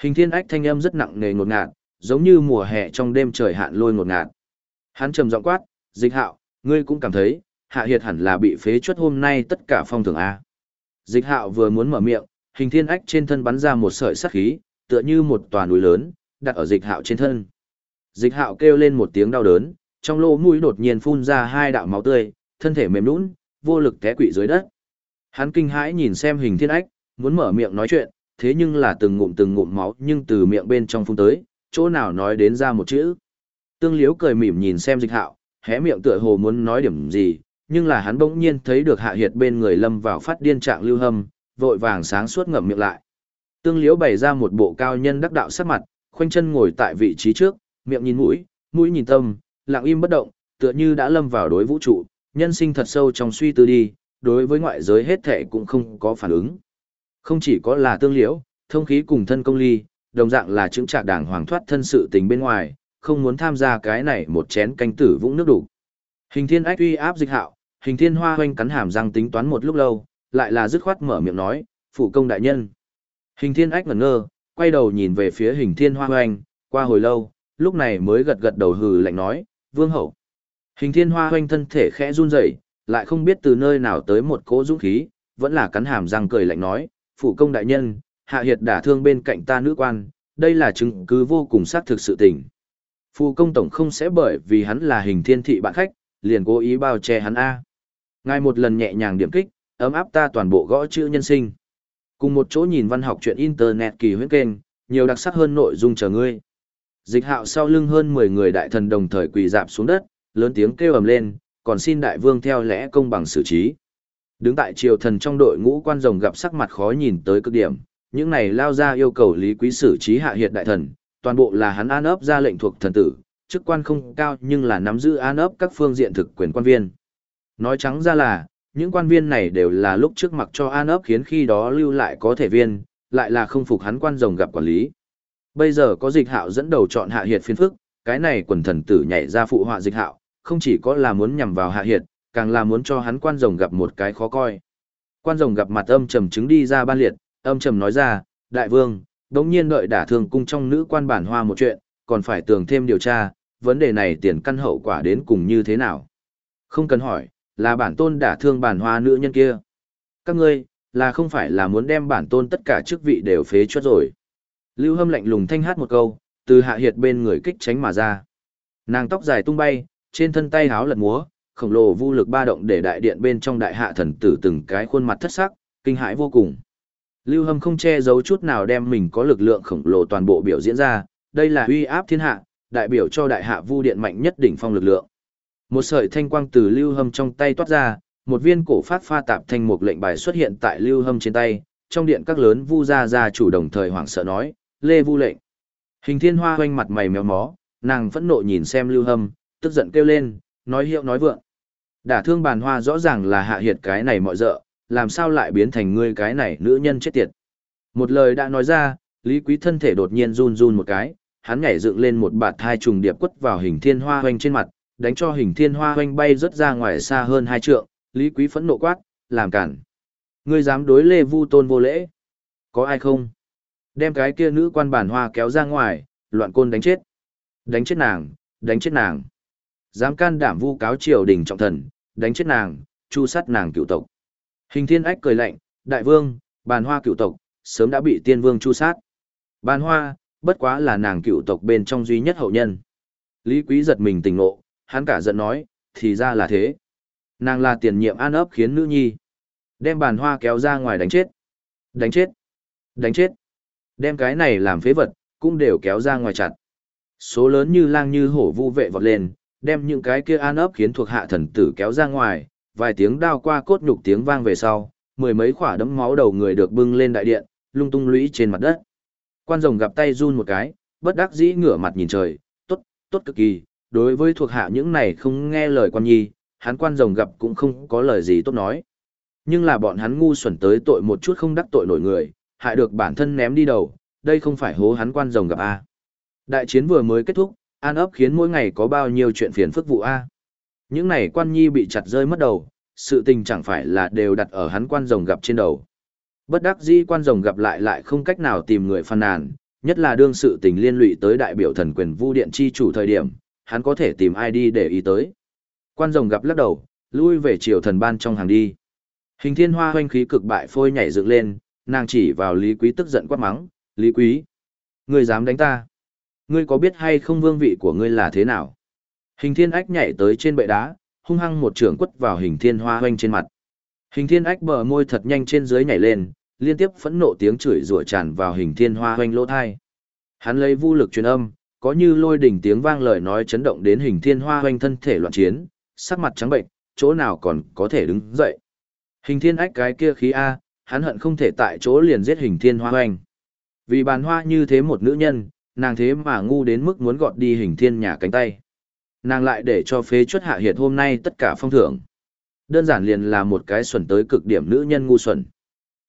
Hình thiên ách thanh âm rất nặng nề ngột ngạt, giống như mùa hè trong đêm trời hạn lôi ngột ngạt. Hắn trầm giọng quát, dịch hạo, ngươi cũng cảm thấy, hạ hiệt hẳn là bị phế chuất hôm nay tất cả phong thường A. Dịch hạo vừa muốn mở miệng, hình thiên ách trên thân bắn ra một sợi sắc khí, tựa như một tòa núi lớn, đặt ở dịch hạo trên thân. Dịch hạo kêu lên một tiếng đau đớn, trong lỗ mũi đột nhiên phun ra hai đạo máu tươi, thân thể mềm nhũn, vô lực té quỵ dưới đất. Hắn kinh hãi nhìn xem hình thiên ách, muốn mở miệng nói chuyện, thế nhưng là từng ngụm từng ngụm máu nhưng từ miệng bên trong phun tới, chỗ nào nói đến ra một chữ. Tương liếu cười mỉm nhìn xem dịch hạo, hé miệng tựa hồ muốn nói điểm gì, nhưng là hắn bỗng nhiên thấy được hạ hiệt bên người lâm vào phát điên trạng lưu hâm, vội vàng sáng suốt ngậm miệng lại. Tương liễu bày ra một bộ cao nhân đắc đạo sắc mặt, khoanh chân ngồi tại vị trí trước, miệng nhìn mũi, mũi nhìn tâm, lặng im bất động, tựa như đã lâm vào đối vũ trụ, nhân sinh thật sâu trong suy tư đi, đối với ngoại giới hết thệ cũng không có phản ứng. Không chỉ có là tương liễu, thông khí cùng thân công ly, đồng dạng là chứng trạc đảng hoàng thoát thân sự tình bên ngoài, không muốn tham gia cái này một chén canh tử vũng nước đủ. Hình thiên ách uy áp dịch hạo, hình thiên hoa hoanh cắn hàm răng tính toán một lúc lâu, lại là dứt khoát mở miệng nói, phụ công đại nhân. Hình thiên ách ngẩn ngơ, quay đầu nhìn về phía hình thiên hoa hoanh, qua hồi lâu, lúc này mới gật gật đầu hừ lạnh nói, vương hậu. Hình thiên hoa hoanh thân thể khẽ run rẩy, lại không biết từ nơi nào tới một cỗ dũng khí, vẫn là cắn hàm răng cười lạnh nói, phụ công đại nhân, hạ hiệt đả thương bên cạnh ta nữ quan, đây là chứng cứ vô cùng xác thực sự tình. Phụ công tổng không sẽ bởi vì hắn là hình thiên thị bạn khách, liền cố ý bao che hắn A. Ngài một lần nhẹ nhàng điểm kích, ấm áp ta toàn bộ gõ chữ nhân sinh. Cùng một chỗ nhìn văn học chuyện Internet kỳ huyễn kênh, nhiều đặc sắc hơn nội dung chờ ngươi. Dịch hạo sau lưng hơn 10 người đại thần đồng thời quỳ dạp xuống đất, lớn tiếng kêu ầm lên, còn xin đại vương theo lẽ công bằng xử trí. Đứng tại triều thần trong đội ngũ quan rồng gặp sắc mặt khó nhìn tới cực điểm, những này lao ra yêu cầu lý quý xử trí hạ hiệt đại thần, toàn bộ là hắn an ấp ra lệnh thuộc thần tử, chức quan không cao nhưng là nắm giữ an ấp các phương diện thực quyền quan viên. Nói trắng ra là, những quan viên này đều là lúc trước mặc cho an ấp khiến khi đó lưu lại có thể viên, lại là không phục hắn quan rồng gặp quản lý. Bây giờ có dịch hạo dẫn đầu chọn hạ hiệt phiên phức, cái này quần thần tử nhảy ra phụ họa dịch hạo, không chỉ có là muốn nhằm vào hạ hiệt, càng là muốn cho hắn quan rồng gặp một cái khó coi. Quan rồng gặp mặt âm trầm chứng đi ra ban liệt, âm trầm nói ra, đại vương, đống nhiên đợi đả thường cung trong nữ quan bản hoa một chuyện, còn phải tường thêm điều tra, vấn đề này tiền căn hậu quả đến cùng như thế nào. Không cần hỏi, là bản tôn đả thương bản hoa nữ nhân kia. Các ngươi, là không phải là muốn đem bản tôn tất cả chức vị đều phế chuất rồi. Lưu hâm lạnh lùng thanh hát một câu, từ hạ hiệt bên người kích tránh mà ra. Nàng tóc dài tung bay, trên thân tay háo lật múa, khổng lồ vu lực ba động để đại điện bên trong đại hạ thần tử từng cái khuôn mặt thất sắc, kinh hãi vô cùng. Lưu Hâm không che giấu chút nào đem mình có lực lượng khổng lồ toàn bộ biểu diễn ra, đây là uy áp thiên hạ, đại biểu cho đại hạ vu điện mạnh nhất đỉnh phong lực lượng. Một sợi thanh quang từ Lưu Hâm trong tay toát ra, một viên cổ phát pha tạp thanh một lệnh bài xuất hiện tại Lưu Hâm trên tay, trong điện các lớn vu gia gia chủ đồng thời hoảng sợ nói, "Lê Vu lệnh." Hình Thiên Hoa hoanh mặt mày méo mó, nàng phẫn nộ nhìn xem Lưu Hâm, tức giận kêu lên, nói hiệu nói vượng. Đả thương bàn hoa rõ ràng là hạ hiệt cái này mọi dợ, làm sao lại biến thành ngươi cái này nữ nhân chết tiệt. Một lời đã nói ra, Lý Quý thân thể đột nhiên run run một cái, hắn nhảy dựng lên một bạt thai trùng điệp quất vào hình thiên hoa hoanh trên mặt, đánh cho hình thiên hoa hoanh bay rất ra ngoài xa hơn hai trượng, Lý Quý phẫn nộ quát, làm cản. Ngươi dám đối lê vu tôn vô lễ? Có ai không? Đem cái kia nữ quan bản hoa kéo ra ngoài, loạn côn đánh chết. Đánh chết nàng, đánh chết nàng. Dám can đảm vu cáo triều đình trọng thần, đánh chết nàng, chu sát nàng cựu tộc. Hình thiên ách cười lạnh, đại vương, bàn hoa cựu tộc, sớm đã bị tiên vương chu sát. Bàn hoa, bất quá là nàng cựu tộc bên trong duy nhất hậu nhân. Lý quý giật mình tỉnh ngộ, hắn cả giận nói, thì ra là thế. Nàng là tiền nhiệm an ấp khiến nữ nhi. Đem bàn hoa kéo ra ngoài đánh chết. Đánh chết. Đánh chết. Đem cái này làm phế vật, cũng đều kéo ra ngoài chặt. Số lớn như lang như hổ vu vệ vọt lên, đem những cái kia an ấp khiến thuộc hạ thần tử kéo ra ngoài, vài tiếng đao qua cốt nhục tiếng vang về sau, mười mấy khỏa đấm máu đầu người được bưng lên đại điện, lung tung lũy trên mặt đất. Quan rồng gặp tay run một cái, bất đắc dĩ ngửa mặt nhìn trời, tốt, tốt cực kỳ, đối với thuộc hạ những này không nghe lời quan nhi, hắn quan rồng gặp cũng không có lời gì tốt nói. Nhưng là bọn hắn ngu xuẩn tới tội một chút không đắc tội nổi người, hại được bản thân ném đi đầu, đây không phải hố hắn quan rồng gặp A. Đại chiến vừa mới kết thúc, an ấp khiến mỗi ngày có bao nhiêu chuyện phiền phức vụ A. Những này quan nhi bị chặt rơi mất đầu, sự tình chẳng phải là đều đặt ở hắn quan rồng gặp trên đầu. Bất đắc dĩ quan rồng gặp lại lại không cách nào tìm người phàn nàn, nhất là đương sự tình liên lụy tới đại biểu thần quyền vu điện chi chủ thời điểm, hắn có thể tìm ai đi để ý tới. Quan rồng gặp lắc đầu, lui về triều thần ban trong hàng đi. Hình thiên hoa hoanh khí cực bại phôi nhảy dựng lên, nàng chỉ vào Lý Quý tức giận quát mắng, Lý Quý, ngươi dám đánh ta? Ngươi có biết hay không vương vị của ngươi là thế nào? Hình thiên ách nhảy tới trên bệ đá, hung hăng một trường quất vào hình thiên hoa hoanh trên mặt. Hình thiên ách bờ môi thật nhanh trên dưới nhảy lên, liên tiếp phẫn nộ tiếng chửi rủa tràn vào hình thiên hoa hoanh lỗ thai. Hắn lấy vũ lực truyền âm, có như lôi đỉnh tiếng vang lời nói chấn động đến hình thiên hoa hoanh thân thể loạn chiến, sắc mặt trắng bệnh, chỗ nào còn có thể đứng dậy. Hình thiên ách cái kia khí A, hắn hận không thể tại chỗ liền giết hình thiên hoa hoanh. Vì bàn hoa như thế một nữ nhân, nàng thế mà ngu đến mức muốn gọt đi hình thiên nhà cánh tay. Nàng lại để cho phế chuất hạ hiệt hôm nay tất cả phong thưởng. Đơn giản liền là một cái xuẩn tới cực điểm nữ nhân ngu xuẩn.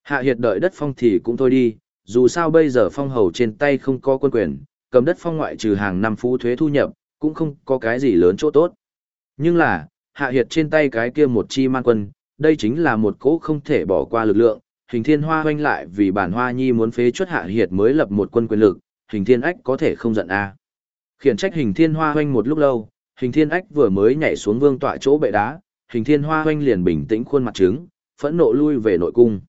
Hạ hiệt đợi đất phong thì cũng thôi đi, dù sao bây giờ phong hầu trên tay không có quân quyền, cầm đất phong ngoại trừ hàng năm phú thuế thu nhập, cũng không có cái gì lớn chỗ tốt. Nhưng là, hạ hiệt trên tay cái kia một chi man quân, đây chính là một cỗ không thể bỏ qua lực lượng, hình thiên hoa hoanh lại vì bản hoa nhi muốn phế chuất hạ hiệt mới lập một quân quyền lực, hình thiên ách có thể không giận a à. Khiển trách hình thiên hoa hoanh một lúc lâu, hình thiên ách vừa mới nhảy xuống vương tọa chỗ bệ đá, hình thiên hoa hoanh liền bình tĩnh khuôn mặt trứng, phẫn nộ lui về nội cung.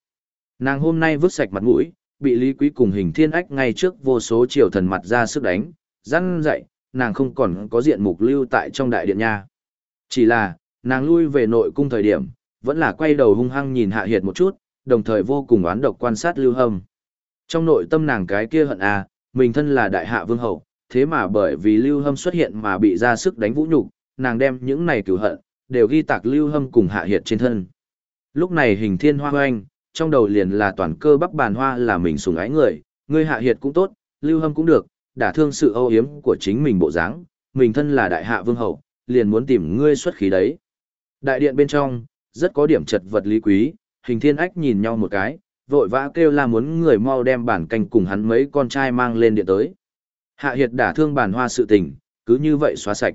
Nàng hôm nay vứt sạch mặt mũi, bị Lý Quý cùng hình thiên ách ngay trước vô số triều thần mặt ra sức đánh, răn dậy, nàng không còn có diện mục lưu tại trong đại điện nha. Chỉ là, nàng lui về nội cung thời điểm, vẫn là quay đầu hung hăng nhìn Hạ Hiệt một chút, đồng thời vô cùng oán độc quan sát Lưu Hâm. Trong nội tâm nàng cái kia hận à, mình thân là đại hạ vương hậu, thế mà bởi vì Lưu Hâm xuất hiện mà bị ra sức đánh vũ nhục, nàng đem những này cửu hận, đều ghi tạc Lưu Hâm cùng Hạ Hiệt trên thân. Lúc này hình thiên hoa hoanh, trong đầu liền là toàn cơ bắp bàn hoa là mình sùng ái người, người Hạ Hiệt cũng tốt, Lưu Hâm cũng được, đã thương sự âu yếm của chính mình bộ dáng, mình thân là đại hạ vương hậu, liền muốn tìm ngươi xuất khí đấy. Đại điện bên trong, rất có điểm chật vật lý quý, hình thiên ách nhìn nhau một cái, vội vã kêu la muốn người mau đem bản canh cùng hắn mấy con trai mang lên điện tới. Hạ hiệt đả thương bản hoa sự tình, cứ như vậy xóa sạch.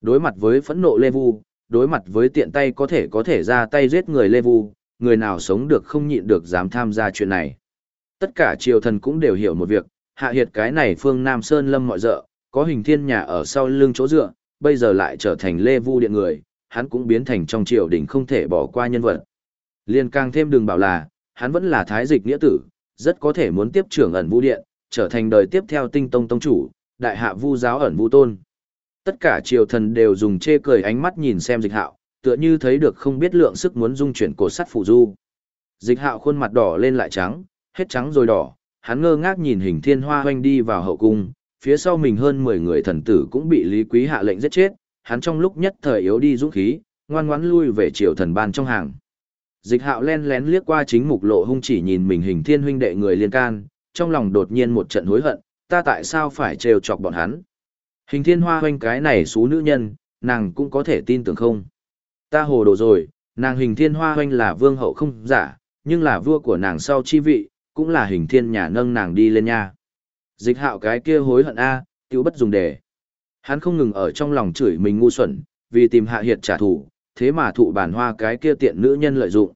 Đối mặt với phẫn nộ Lê Vu, đối mặt với tiện tay có thể có thể ra tay giết người Lê Vu, người nào sống được không nhịn được dám tham gia chuyện này. Tất cả triều thần cũng đều hiểu một việc, hạ hiệt cái này phương Nam Sơn Lâm mọi dợ, có hình thiên nhà ở sau lưng chỗ dựa, bây giờ lại trở thành Lê Vu điện người, hắn cũng biến thành trong triều đình không thể bỏ qua nhân vật. Liên càng thêm đừng bảo là, hắn vẫn là thái dịch nghĩa tử, rất có thể muốn tiếp trưởng ẩn Vu điện, trở thành đời tiếp theo tinh tông tông chủ, đại hạ Vu giáo ẩn Vu tôn. Tất cả triều thần đều dùng chê cười ánh mắt nhìn xem dịch hạo, tựa như thấy được không biết lượng sức muốn dung chuyển cột sắt phụ du. Dịch hạo khuôn mặt đỏ lên lại trắng, hết trắng rồi đỏ, hắn ngơ ngác nhìn hình thiên hoa hoanh đi vào hậu cung, phía sau mình hơn 10 người thần tử cũng bị Lý Quý hạ lệnh giết chết, hắn trong lúc nhất thời yếu đi dũng khí, ngoan ngoãn lui về triều thần ban trong hàng. Dịch hạo len lén liếc qua chính mục lộ hung chỉ nhìn mình hình thiên huynh đệ người liên can, trong lòng đột nhiên một trận hối hận, ta tại sao phải trêu chọc bọn hắn. Hình thiên hoa hoanh cái này xú nữ nhân, nàng cũng có thể tin tưởng không. Ta hồ đồ rồi, nàng hình thiên hoa hoanh là vương hậu không giả, nhưng là vua của nàng sau chi vị, cũng là hình thiên nhà nâng nàng đi lên nha. Dịch hạo cái kia hối hận a, tiêu bất dùng để. Hắn không ngừng ở trong lòng chửi mình ngu xuẩn, vì tìm hạ hiệt trả thù, thế mà thụ bản hoa cái kia tiện nữ nhân lợi dụng.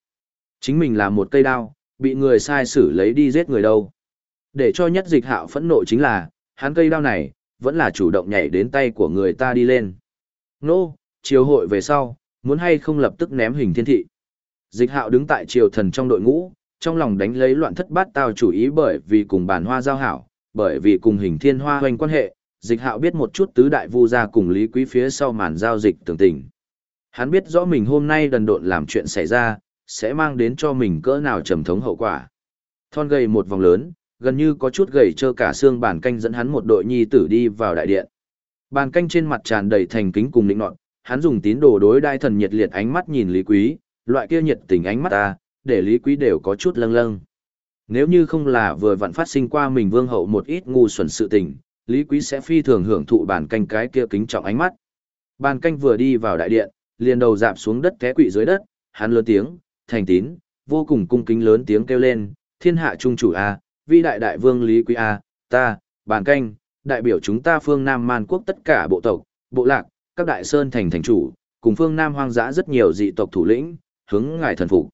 Chính mình là một cây đao, bị người sai xử lấy đi giết người đâu. Để cho nhất dịch hạo phẫn nộ chính là, hắn cây đao này, vẫn là chủ động nhảy đến tay của người ta đi lên. Nô, chiều hội về sau, muốn hay không lập tức ném hình thiên thị. Dịch hạo đứng tại triều thần trong đội ngũ, trong lòng đánh lấy loạn thất bát tao chủ ý bởi vì cùng bản hoa giao hảo, bởi vì cùng hình thiên hoa hoành quan hệ, dịch hạo biết một chút tứ đại vu gia cùng lý quý phía sau màn giao dịch tưởng tình. Hắn biết rõ mình hôm nay đần độn làm chuyện xảy ra, sẽ mang đến cho mình cỡ nào trầm thống hậu quả. Thon gầy một vòng lớn, gần như có chút gầy trơ cả xương bàn canh dẫn hắn một đội nhi tử đi vào đại điện. Bàn canh trên mặt tràn đầy thành kính cùng lĩnh nọt, hắn dùng tín đồ đối đai thần nhiệt liệt ánh mắt nhìn Lý Quý, loại kia nhiệt tình ánh mắt ta, để Lý Quý đều có chút lâng lâng. Nếu như không là vừa vặn phát sinh qua mình vương hậu một ít ngu xuẩn sự tình, Lý Quý sẽ phi thường hưởng thụ bàn canh cái kia kính trọng ánh mắt. Bàn canh vừa đi vào đại điện, liền đầu dạp xuống đất té quỵ dưới đất, hắn lớn tiếng, thành tín, vô cùng cung kính lớn tiếng kêu lên, thiên hạ trung chủ A, vi đại đại vương Lý Quý A, ta, bàn canh, đại biểu chúng ta phương Nam Man quốc tất cả bộ tộc, bộ lạc, các đại sơn thành thành chủ, cùng phương Nam hoang dã rất nhiều dị tộc thủ lĩnh, hướng ngài thần phục.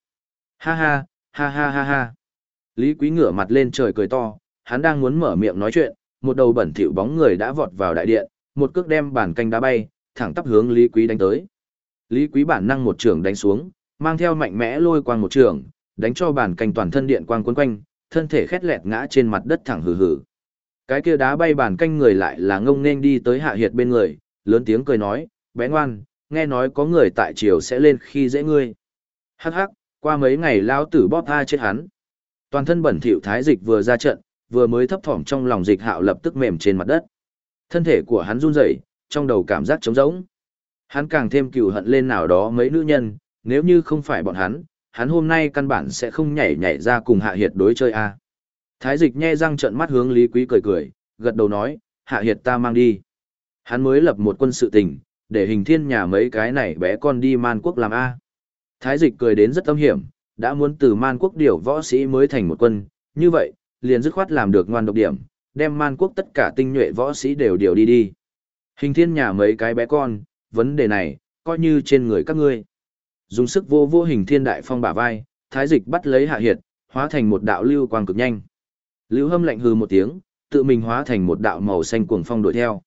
Ha ha, ha ha ha ha. Lý Quý ngửa mặt lên trời cười to, hắn đang muốn mở miệng nói chuyện, một đầu bẩn thỉu bóng người đã vọt vào đại điện, một cước đem bản canh đá bay, thẳng tắp hướng Lý Quý đánh tới. Lý Quý bản năng một trường đánh xuống, mang theo mạnh mẽ lôi quang một trường, đánh cho bản canh toàn thân điện quang cuốn quanh, thân thể khét lẹt ngã trên mặt đất thẳng hừ hừ. Cái kia đá bay bản canh người lại là ngông nên đi tới hạ hiệt bên người, lớn tiếng cười nói, bé ngoan, nghe nói có người tại triều sẽ lên khi dễ ngươi. Hắc hắc, qua mấy ngày lao tử bóp tha chết hắn. Toàn thân bẩn thỉu thái dịch vừa ra trận, vừa mới thấp thỏm trong lòng dịch hạo lập tức mềm trên mặt đất. Thân thể của hắn run rẩy, trong đầu cảm giác trống rỗng. Hắn càng thêm cừu hận lên nào đó mấy nữ nhân, nếu như không phải bọn hắn, hắn hôm nay căn bản sẽ không nhảy nhảy ra cùng hạ hiệt đối chơi a. Thái dịch nhe răng trợn mắt hướng Lý Quý cười cười, gật đầu nói, hạ hiệt ta mang đi. Hắn mới lập một quân sự tình, để hình thiên nhà mấy cái này bé con đi man quốc làm A. Thái dịch cười đến rất âm hiểm, đã muốn từ man quốc điều võ sĩ mới thành một quân, như vậy, liền dứt khoát làm được ngoan độc điểm, đem man quốc tất cả tinh nhuệ võ sĩ đều điều đi đi. Hình thiên nhà mấy cái bé con, vấn đề này, coi như trên người các ngươi. Dùng sức vô vô hình thiên đại phong bả vai, thái dịch bắt lấy hạ hiệt, hóa thành một đạo lưu quang cực nhanh. Lưu hâm lạnh hừ một tiếng, tự mình hóa thành một đạo màu xanh cuồng phong đuổi theo.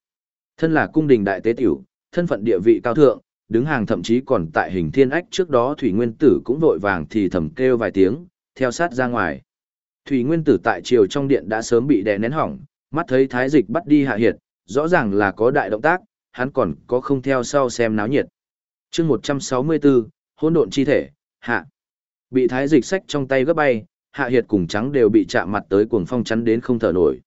Thân là cung đình đại tế tiểu, thân phận địa vị cao thượng, đứng hàng thậm chí còn tại hình thiên ách trước đó Thủy Nguyên Tử cũng vội vàng thì thầm kêu vài tiếng, theo sát ra ngoài. Thủy Nguyên Tử tại triều trong điện đã sớm bị đè nén hỏng, mắt thấy thái dịch bắt đi hạ hiệt, rõ ràng là có đại động tác, hắn còn có không theo sau xem náo nhiệt. chương 164, hỗn độn chi thể, hạ. Bị thái dịch sách trong tay gấp bay, hạ hiệt cùng trắng đều bị chạm mặt tới cuồng phong chắn đến không thở nổi.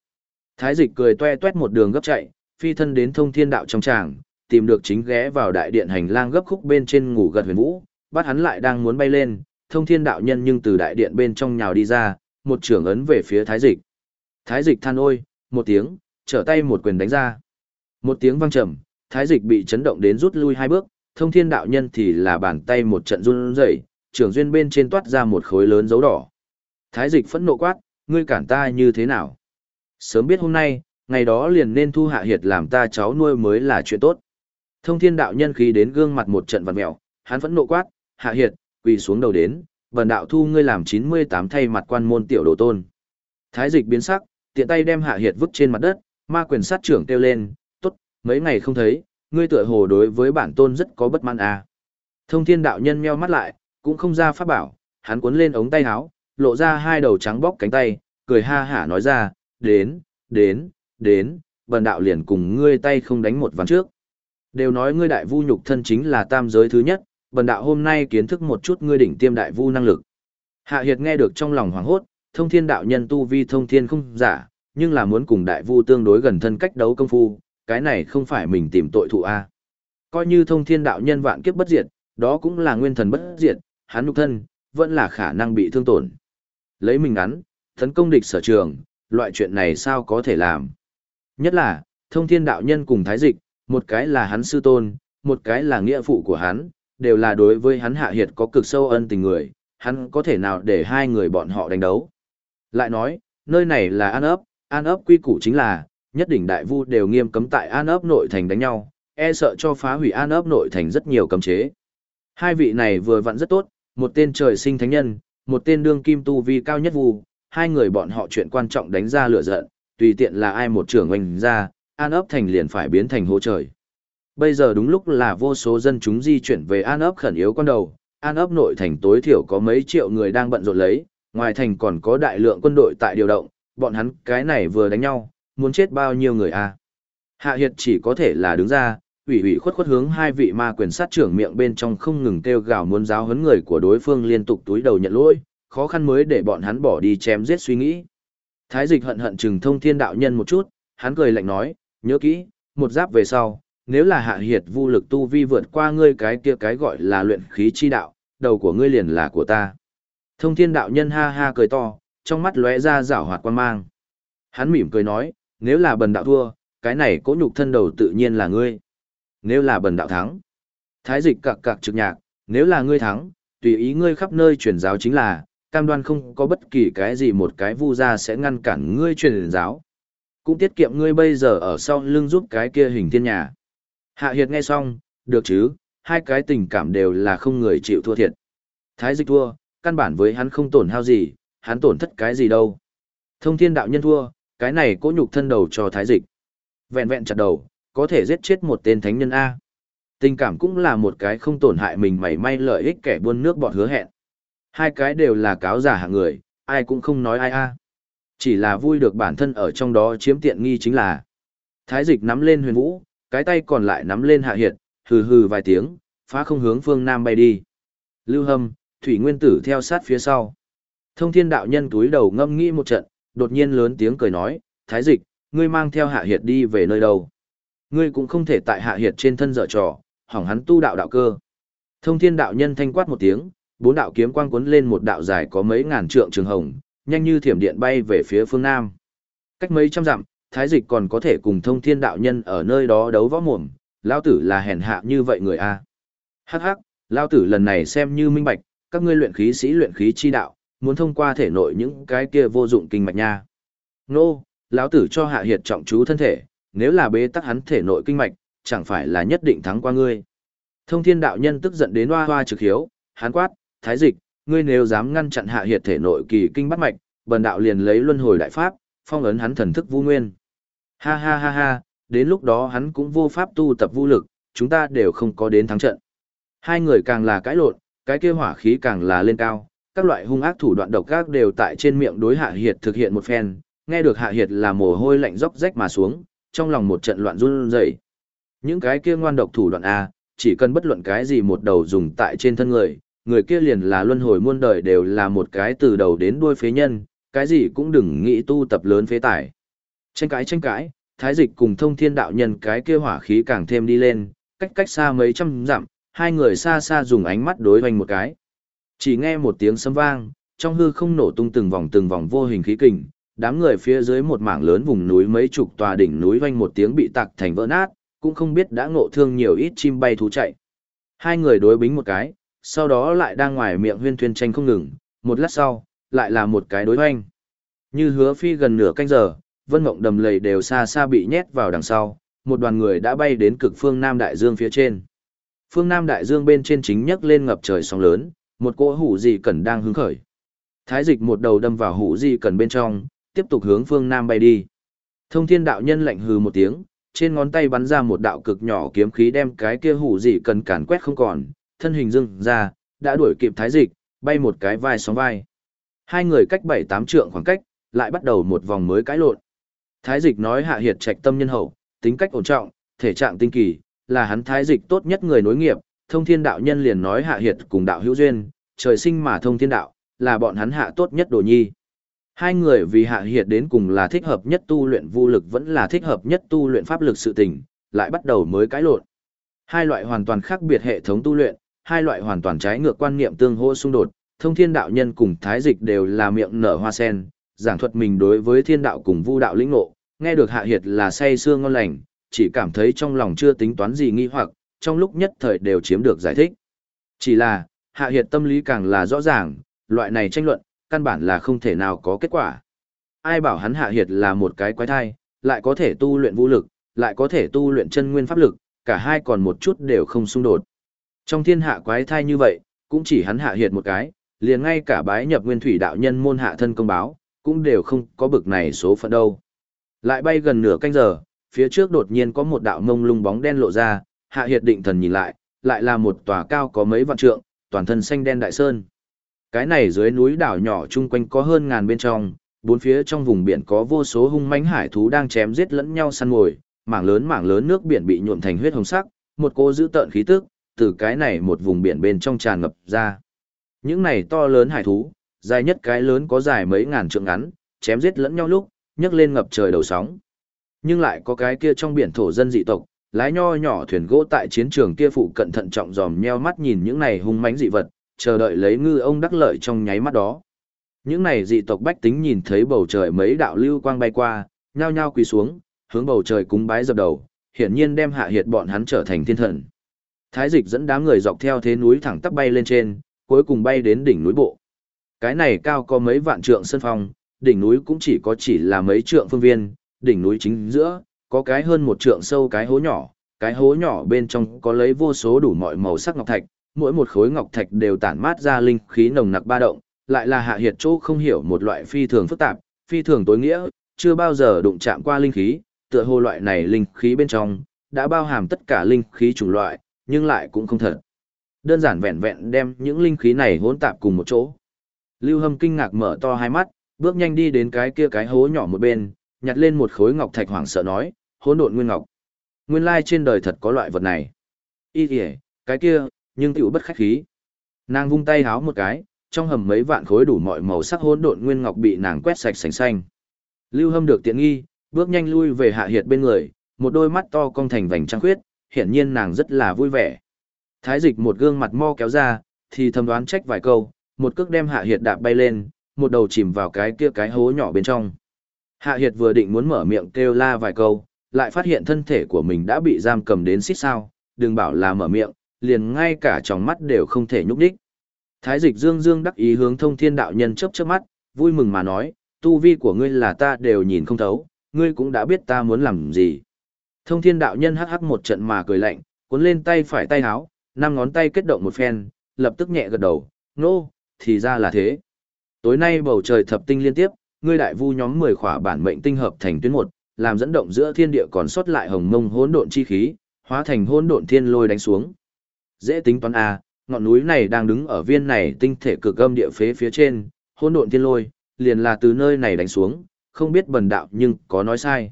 Thái dịch cười toe toét một đường gấp chạy, phi thân đến thông thiên đạo trong tràng, tìm được chính ghé vào đại điện hành lang gấp khúc bên trên ngủ gật huyền vũ, bắt hắn lại đang muốn bay lên, thông thiên đạo nhân nhưng từ đại điện bên trong nhào đi ra, một trưởng ấn về phía thái dịch. Thái dịch than ôi, một tiếng, trở tay một quyền đánh ra. Một tiếng vang trầm, thái dịch bị chấn động đến rút lui hai bước, thông thiên đạo nhân thì là bàn tay một trận run rẩy, trưởng duyên bên trên toát ra một khối lớn dấu đỏ. Thái dịch phẫn nộ quát, ngươi cản ta như thế nào? Sớm biết hôm nay, ngày đó liền nên thu hạ hiệt làm ta cháu nuôi mới là chuyện tốt. Thông thiên đạo nhân khí đến gương mặt một trận vằn mẹo, hắn vẫn nộ quát, hạ hiệt, quỳ xuống đầu đến, vần đạo thu ngươi làm 98 thay mặt quan môn tiểu đồ tôn. Thái dịch biến sắc, tiện tay đem hạ hiệt vứt trên mặt đất, ma quyền sát trưởng kêu lên, tốt, mấy ngày không thấy, ngươi tựa hồ đối với bản tôn rất có bất mãn à. Thông thiên đạo nhân meo mắt lại, cũng không ra pháp bảo, hắn cuốn lên ống tay áo, lộ ra hai đầu trắng bóc cánh tay, cười ha hả nói ra, đến, đến, đến, bần đạo liền cùng ngươi tay không đánh một ván trước. Đều nói ngươi đại vu nhục thân chính là tam giới thứ nhất, bần đạo hôm nay kiến thức một chút ngươi đỉnh tiêm đại vu năng lực. Hạ Hiệt nghe được trong lòng hoảng hốt, thông thiên đạo nhân tu vi thông thiên không giả, nhưng là muốn cùng đại vu tương đối gần thân cách đấu công phu, cái này không phải mình tìm tội thụ a. Coi như thông thiên đạo nhân vạn kiếp bất diệt, đó cũng là nguyên thần bất diệt, hắn nhục thân, vẫn là khả năng bị thương tổn. Lấy mình ngắn, tấn công địch sở trường, loại chuyện này sao có thể làm. Nhất là, thông thiên đạo nhân cùng thái dịch, một cái là hắn sư tôn, một cái là nghĩa phụ của hắn, đều là đối với hắn hạ hiệt có cực sâu ân tình người, hắn có thể nào để hai người bọn họ đánh đấu. Lại nói, nơi này là an ấp, an ấp quy củ chính là, nhất đỉnh đại vu đều nghiêm cấm tại an ấp nội thành đánh nhau, e sợ cho phá hủy an ấp nội thành rất nhiều cấm chế. Hai vị này vừa vặn rất tốt, một tên trời sinh thánh nhân, một tên đương kim tu vi cao nhất vu, hai người bọn họ chuyện quan trọng đánh ra lửa giận, tùy tiện là ai một trưởng oanh ra, an ấp thành liền phải biến thành hố trời. Bây giờ đúng lúc là vô số dân chúng di chuyển về an ấp khẩn yếu con đầu, an ấp nội thành tối thiểu có mấy triệu người đang bận rộn lấy, ngoài thành còn có đại lượng quân đội tại điều động, bọn hắn cái này vừa đánh nhau, muốn chết bao nhiêu người à. Hạ Hiệt chỉ có thể là đứng ra, ủy ủy khuất khuất hướng hai vị ma quyền sát trưởng miệng bên trong không ngừng kêu gào muốn giáo huấn người của đối phương liên tục túi đầu nhận lỗi, khó khăn mới để bọn hắn bỏ đi chém giết suy nghĩ. Thái dịch hận hận chừng thông thiên đạo nhân một chút, hắn cười lạnh nói, nhớ kỹ, một giáp về sau, nếu là hạ hiệt vu lực tu vi vượt qua ngươi cái kia cái gọi là luyện khí chi đạo, đầu của ngươi liền là của ta. Thông thiên đạo nhân ha ha cười to, trong mắt lóe ra rảo hoạt quan mang. Hắn mỉm cười nói, nếu là bần đạo thua, cái này cố nhục thân đầu tự nhiên là ngươi. Nếu là bần đạo thắng, thái dịch cặc cặc trực nhạc, nếu là ngươi thắng, tùy ý ngươi khắp nơi truyền giáo chính là, cam đoan không có bất kỳ cái gì một cái vu gia sẽ ngăn cản ngươi truyền giáo. Cũng tiết kiệm ngươi bây giờ ở sau lưng giúp cái kia hình thiên nhà. Hạ Hiệt nghe xong, được chứ, hai cái tình cảm đều là không người chịu thua thiệt. Thái dịch thua, căn bản với hắn không tổn hao gì, hắn tổn thất cái gì đâu. Thông thiên đạo nhân thua, cái này cố nhục thân đầu cho thái dịch. Vẹn vẹn chặt đầu, có thể giết chết một tên thánh nhân A. Tình cảm cũng là một cái không tổn hại mình mảy may lợi ích kẻ buôn nước bọt hứa hẹn. Hai cái đều là cáo giả hạng người, ai cũng không nói ai a. Chỉ là vui được bản thân ở trong đó chiếm tiện nghi chính là. Thái dịch nắm lên huyền vũ, cái tay còn lại nắm lên hạ hiệt, hừ hừ vài tiếng, phá không hướng phương Nam bay đi. Lưu hâm, thủy nguyên tử theo sát phía sau. Thông thiên đạo nhân túi đầu ngâm nghĩ một trận, đột nhiên lớn tiếng cười nói, Thái dịch, ngươi mang theo hạ hiệt đi về nơi đâu. Ngươi cũng không thể tại hạ hiệt trên thân dở trò, hỏng hắn tu đạo đạo cơ. Thông thiên đạo nhân thanh quát một tiếng, bốn đạo kiếm quang cuốn lên một đạo dài có mấy ngàn trượng trường hồng, nhanh như thiểm điện bay về phía phương nam. Cách mấy trăm dặm, thái dịch còn có thể cùng thông thiên đạo nhân ở nơi đó đấu võ mồm, lao tử là hèn hạ như vậy người a. Hắc hắc, lao tử lần này xem như minh bạch, các ngươi luyện khí sĩ luyện khí chi đạo, muốn thông qua thể nội những cái kia vô dụng kinh mạch nha. Nô, lão tử cho hạ hiệt trọng chú thân thể, nếu là bế tắc hắn thể nội kinh mạch, chẳng phải là nhất định thắng qua ngươi. Thông thiên đạo nhân tức giận đến hoa hoa trực hiếu, hắn quát, thái dịch, ngươi nếu dám ngăn chặn hạ hiệt thể nội kỳ kinh bắt mạch, bần đạo liền lấy luân hồi đại pháp, phong ấn hắn thần thức vu nguyên. Ha ha ha ha, đến lúc đó hắn cũng vô pháp tu tập vũ lực, chúng ta đều không có đến thắng trận. Hai người càng là cãi lộn, cái kia hỏa khí càng là lên cao, các loại hung ác thủ đoạn độc ác đều tại trên miệng đối hạ hiệt thực hiện một phen, nghe được hạ hiệt là mồ hôi lạnh róc rách mà xuống, trong lòng một trận loạn run rẩy. Những cái kia ngoan độc thủ đoạn a, chỉ cần bất luận cái gì một đầu dùng tại trên thân người, người kia liền là luân hồi muôn đời đều là một cái từ đầu đến đuôi phế nhân, cái gì cũng đừng nghĩ tu tập lớn phế tải. Tranh cãi tranh cãi, thái dịch cùng thông thiên đạo nhân cái kia hỏa khí càng thêm đi lên, cách cách xa mấy trăm dặm, hai người xa xa dùng ánh mắt đối hoành một cái. Chỉ nghe một tiếng sấm vang, trong hư không nổ tung từng vòng từng vòng vô hình khí kình, đám người phía dưới một mảng lớn vùng núi mấy chục tòa đỉnh núi vang một tiếng bị tạc thành vỡ nát, cũng không biết đã ngộ thương nhiều ít chim bay thú chạy. Hai người đối bính một cái, sau đó lại đang ngoài miệng huyên thuyên tranh không ngừng, một lát sau, lại là một cái đối hoanh. Như hứa phi gần nửa canh giờ, vân mộng đầm lầy đều xa xa bị nhét vào đằng sau, một đoàn người đã bay đến cực phương Nam Đại Dương phía trên. Phương Nam Đại Dương bên trên chính nhấc lên ngập trời sóng lớn, một cỗ hủ gì cẩn đang hứng khởi. Thái dịch một đầu đâm vào hủ gì cẩn bên trong, tiếp tục hướng phương Nam bay đi. Thông thiên đạo nhân lạnh hừ một tiếng, trên ngón tay bắn ra một đạo cực nhỏ kiếm khí đem cái kia hủ gì cần cản quét không còn, thân hình dưng ra, đã đuổi kịp thái dịch, bay một cái vai sóng vai. Hai người cách bảy tám trượng khoảng cách, lại bắt đầu một vòng mới cãi lộn. Thái dịch nói hạ hiệt trạch tâm nhân hậu, tính cách ổn trọng, thể trạng tinh kỳ, là hắn thái dịch tốt nhất người nối nghiệp, thông thiên đạo nhân liền nói hạ hiệt cùng đạo hữu duyên, trời sinh mà thông thiên đạo, là bọn hắn hạ tốt nhất đồ nhi. Hai người vì hạ hiệt đến cùng là thích hợp nhất tu luyện vô lực vẫn là thích hợp nhất tu luyện pháp lực sự tình, lại bắt đầu mới cãi lộn. Hai loại hoàn toàn khác biệt hệ thống tu luyện, hai loại hoàn toàn trái ngược quan niệm tương hỗ xung đột, thông thiên đạo nhân cùng thái dịch đều là miệng nở hoa sen, giảng thuật mình đối với thiên đạo cùng vu đạo lĩnh ngộ, nghe được hạ hiệt là say xương ngon lành, chỉ cảm thấy trong lòng chưa tính toán gì nghi hoặc, trong lúc nhất thời đều chiếm được giải thích. Chỉ là, hạ hiệt tâm lý càng là rõ ràng, loại này tranh luận, căn bản là không thể nào có kết quả. Ai bảo hắn hạ hiệt là một cái quái thai, lại có thể tu luyện vũ lực, lại có thể tu luyện chân nguyên pháp lực, cả hai còn một chút đều không xung đột. Trong thiên hạ quái thai như vậy, cũng chỉ hắn hạ hiệt một cái, liền ngay cả bái nhập nguyên thủy đạo nhân môn hạ thân công báo, cũng đều không có bực này số phận đâu. Lại bay gần nửa canh giờ, phía trước đột nhiên có một đạo mông lung bóng đen lộ ra, hạ hiệt định thần nhìn lại, lại là một tòa cao có mấy vạn trượng, toàn thân xanh đen đại sơn. Cái này dưới núi đảo nhỏ chung quanh có hơn ngàn bên trong, bốn phía trong vùng biển có vô số hung mãnh hải thú đang chém giết lẫn nhau săn mồi, mảng lớn mảng lớn nước biển bị nhuộm thành huyết hồng sắc, một cô giữ tợn khí tức, từ cái này một vùng biển bên trong tràn ngập ra. Những này to lớn hải thú, dài nhất cái lớn có dài mấy ngàn trượng ngắn, chém giết lẫn nhau lúc, nhấc lên ngập trời đầu sóng. Nhưng lại có cái kia trong biển thổ dân dị tộc, lái nho nhỏ thuyền gỗ tại chiến trường kia phụ cận thận trọng dòm nheo mắt nhìn những này hung mãnh dị vật, chờ đợi lấy ngư ông đắc lợi trong nháy mắt đó. Những này dị tộc bách tính nhìn thấy bầu trời mấy đạo lưu quang bay qua, nhao nhao quỳ xuống, hướng bầu trời cúng bái dập đầu, hiển nhiên đem hạ hiệt bọn hắn trở thành thiên thần. Thái dịch dẫn đám người dọc theo thế núi thẳng tắp bay lên trên, cuối cùng bay đến đỉnh núi bộ. Cái này cao có mấy vạn trượng sân phong, đỉnh núi cũng chỉ có chỉ là mấy trượng phương viên, đỉnh núi chính giữa, có cái hơn một trượng sâu cái hố nhỏ, cái hố nhỏ bên trong có lấy vô số đủ mọi màu sắc ngọc thạch, mỗi một khối ngọc thạch đều tản mát ra linh khí nồng nặc ba động, lại là hạ hiệt chỗ không hiểu một loại phi thường phức tạp, phi thường tối nghĩa, chưa bao giờ đụng chạm qua linh khí, tựa hồ loại này linh khí bên trong đã bao hàm tất cả linh khí chủng loại, nhưng lại cũng không thật. Đơn giản vẹn vẹn đem những linh khí này hỗn tạp cùng một chỗ. Lưu Hâm kinh ngạc mở to hai mắt, bước nhanh đi đến cái kia cái hố nhỏ một bên, nhặt lên một khối ngọc thạch hoảng sợ nói, hỗn độn nguyên ngọc. Nguyên lai trên đời thật có loại vật này. Y kìa, cái kia, nhưng tiểu bất khách khí. Nàng vung tay háo một cái, trong hầm mấy vạn khối đủ mọi màu sắc hỗn độn nguyên ngọc bị nàng quét sạch sành xanh. Lưu Hâm được tiện nghi, bước nhanh lui về hạ hiệt bên người, một đôi mắt to cong thành vành trăng khuyết, hiển nhiên nàng rất là vui vẻ. Thái dịch một gương mặt mo kéo ra, thì thầm đoán trách vài câu, một cước đem hạ hiệt đạp bay lên, một đầu chìm vào cái kia cái hố nhỏ bên trong. Hạ hiệt vừa định muốn mở miệng kêu la vài câu, lại phát hiện thân thể của mình đã bị giam cầm đến xích sao, đừng bảo là mở miệng, liền ngay cả tròng mắt đều không thể nhúc đích. Thái dịch dương dương đắc ý hướng thông thiên đạo nhân chớp chớp mắt, vui mừng mà nói, tu vi của ngươi là ta đều nhìn không thấu, ngươi cũng đã biết ta muốn làm gì. Thông thiên đạo nhân hắc hắc một trận mà cười lạnh, cuốn lên tay phải tay háo, năm ngón tay kết động một phen, lập tức nhẹ gật đầu, nô, thì ra là thế. Tối nay bầu trời thập tinh liên tiếp, ngươi đại vu nhóm 10 khỏa bản mệnh tinh hợp thành tuyến một, làm dẫn động giữa thiên địa còn sót lại hồng mông hỗn độn chi khí, hóa thành hỗn độn thiên lôi đánh xuống. Dễ tính toán a, ngọn núi này đang đứng ở viên này tinh thể cực âm địa phế phía trên, hỗn độn thiên lôi, liền là từ nơi này đánh xuống, không biết bần đạo nhưng có nói sai.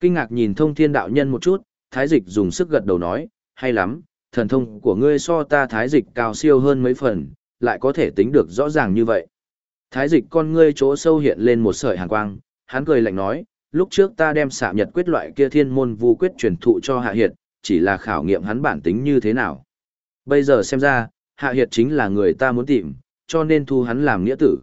Kinh ngạc nhìn thông thiên đạo nhân một chút, thái dịch dùng sức gật đầu nói, hay lắm, thần thông của ngươi so ta thái dịch cao siêu hơn mấy phần, lại có thể tính được rõ ràng như vậy. Thái dịch con ngươi chỗ sâu hiện lên một sợi hàn quang, hắn cười lạnh nói, lúc trước ta đem xạ nhật quyết loại kia thiên môn vu quyết truyền thụ cho hạ hiệt, chỉ là khảo nghiệm hắn bản tính như thế nào. Bây giờ xem ra, hạ hiệt chính là người ta muốn tìm, cho nên thu hắn làm nghĩa tử.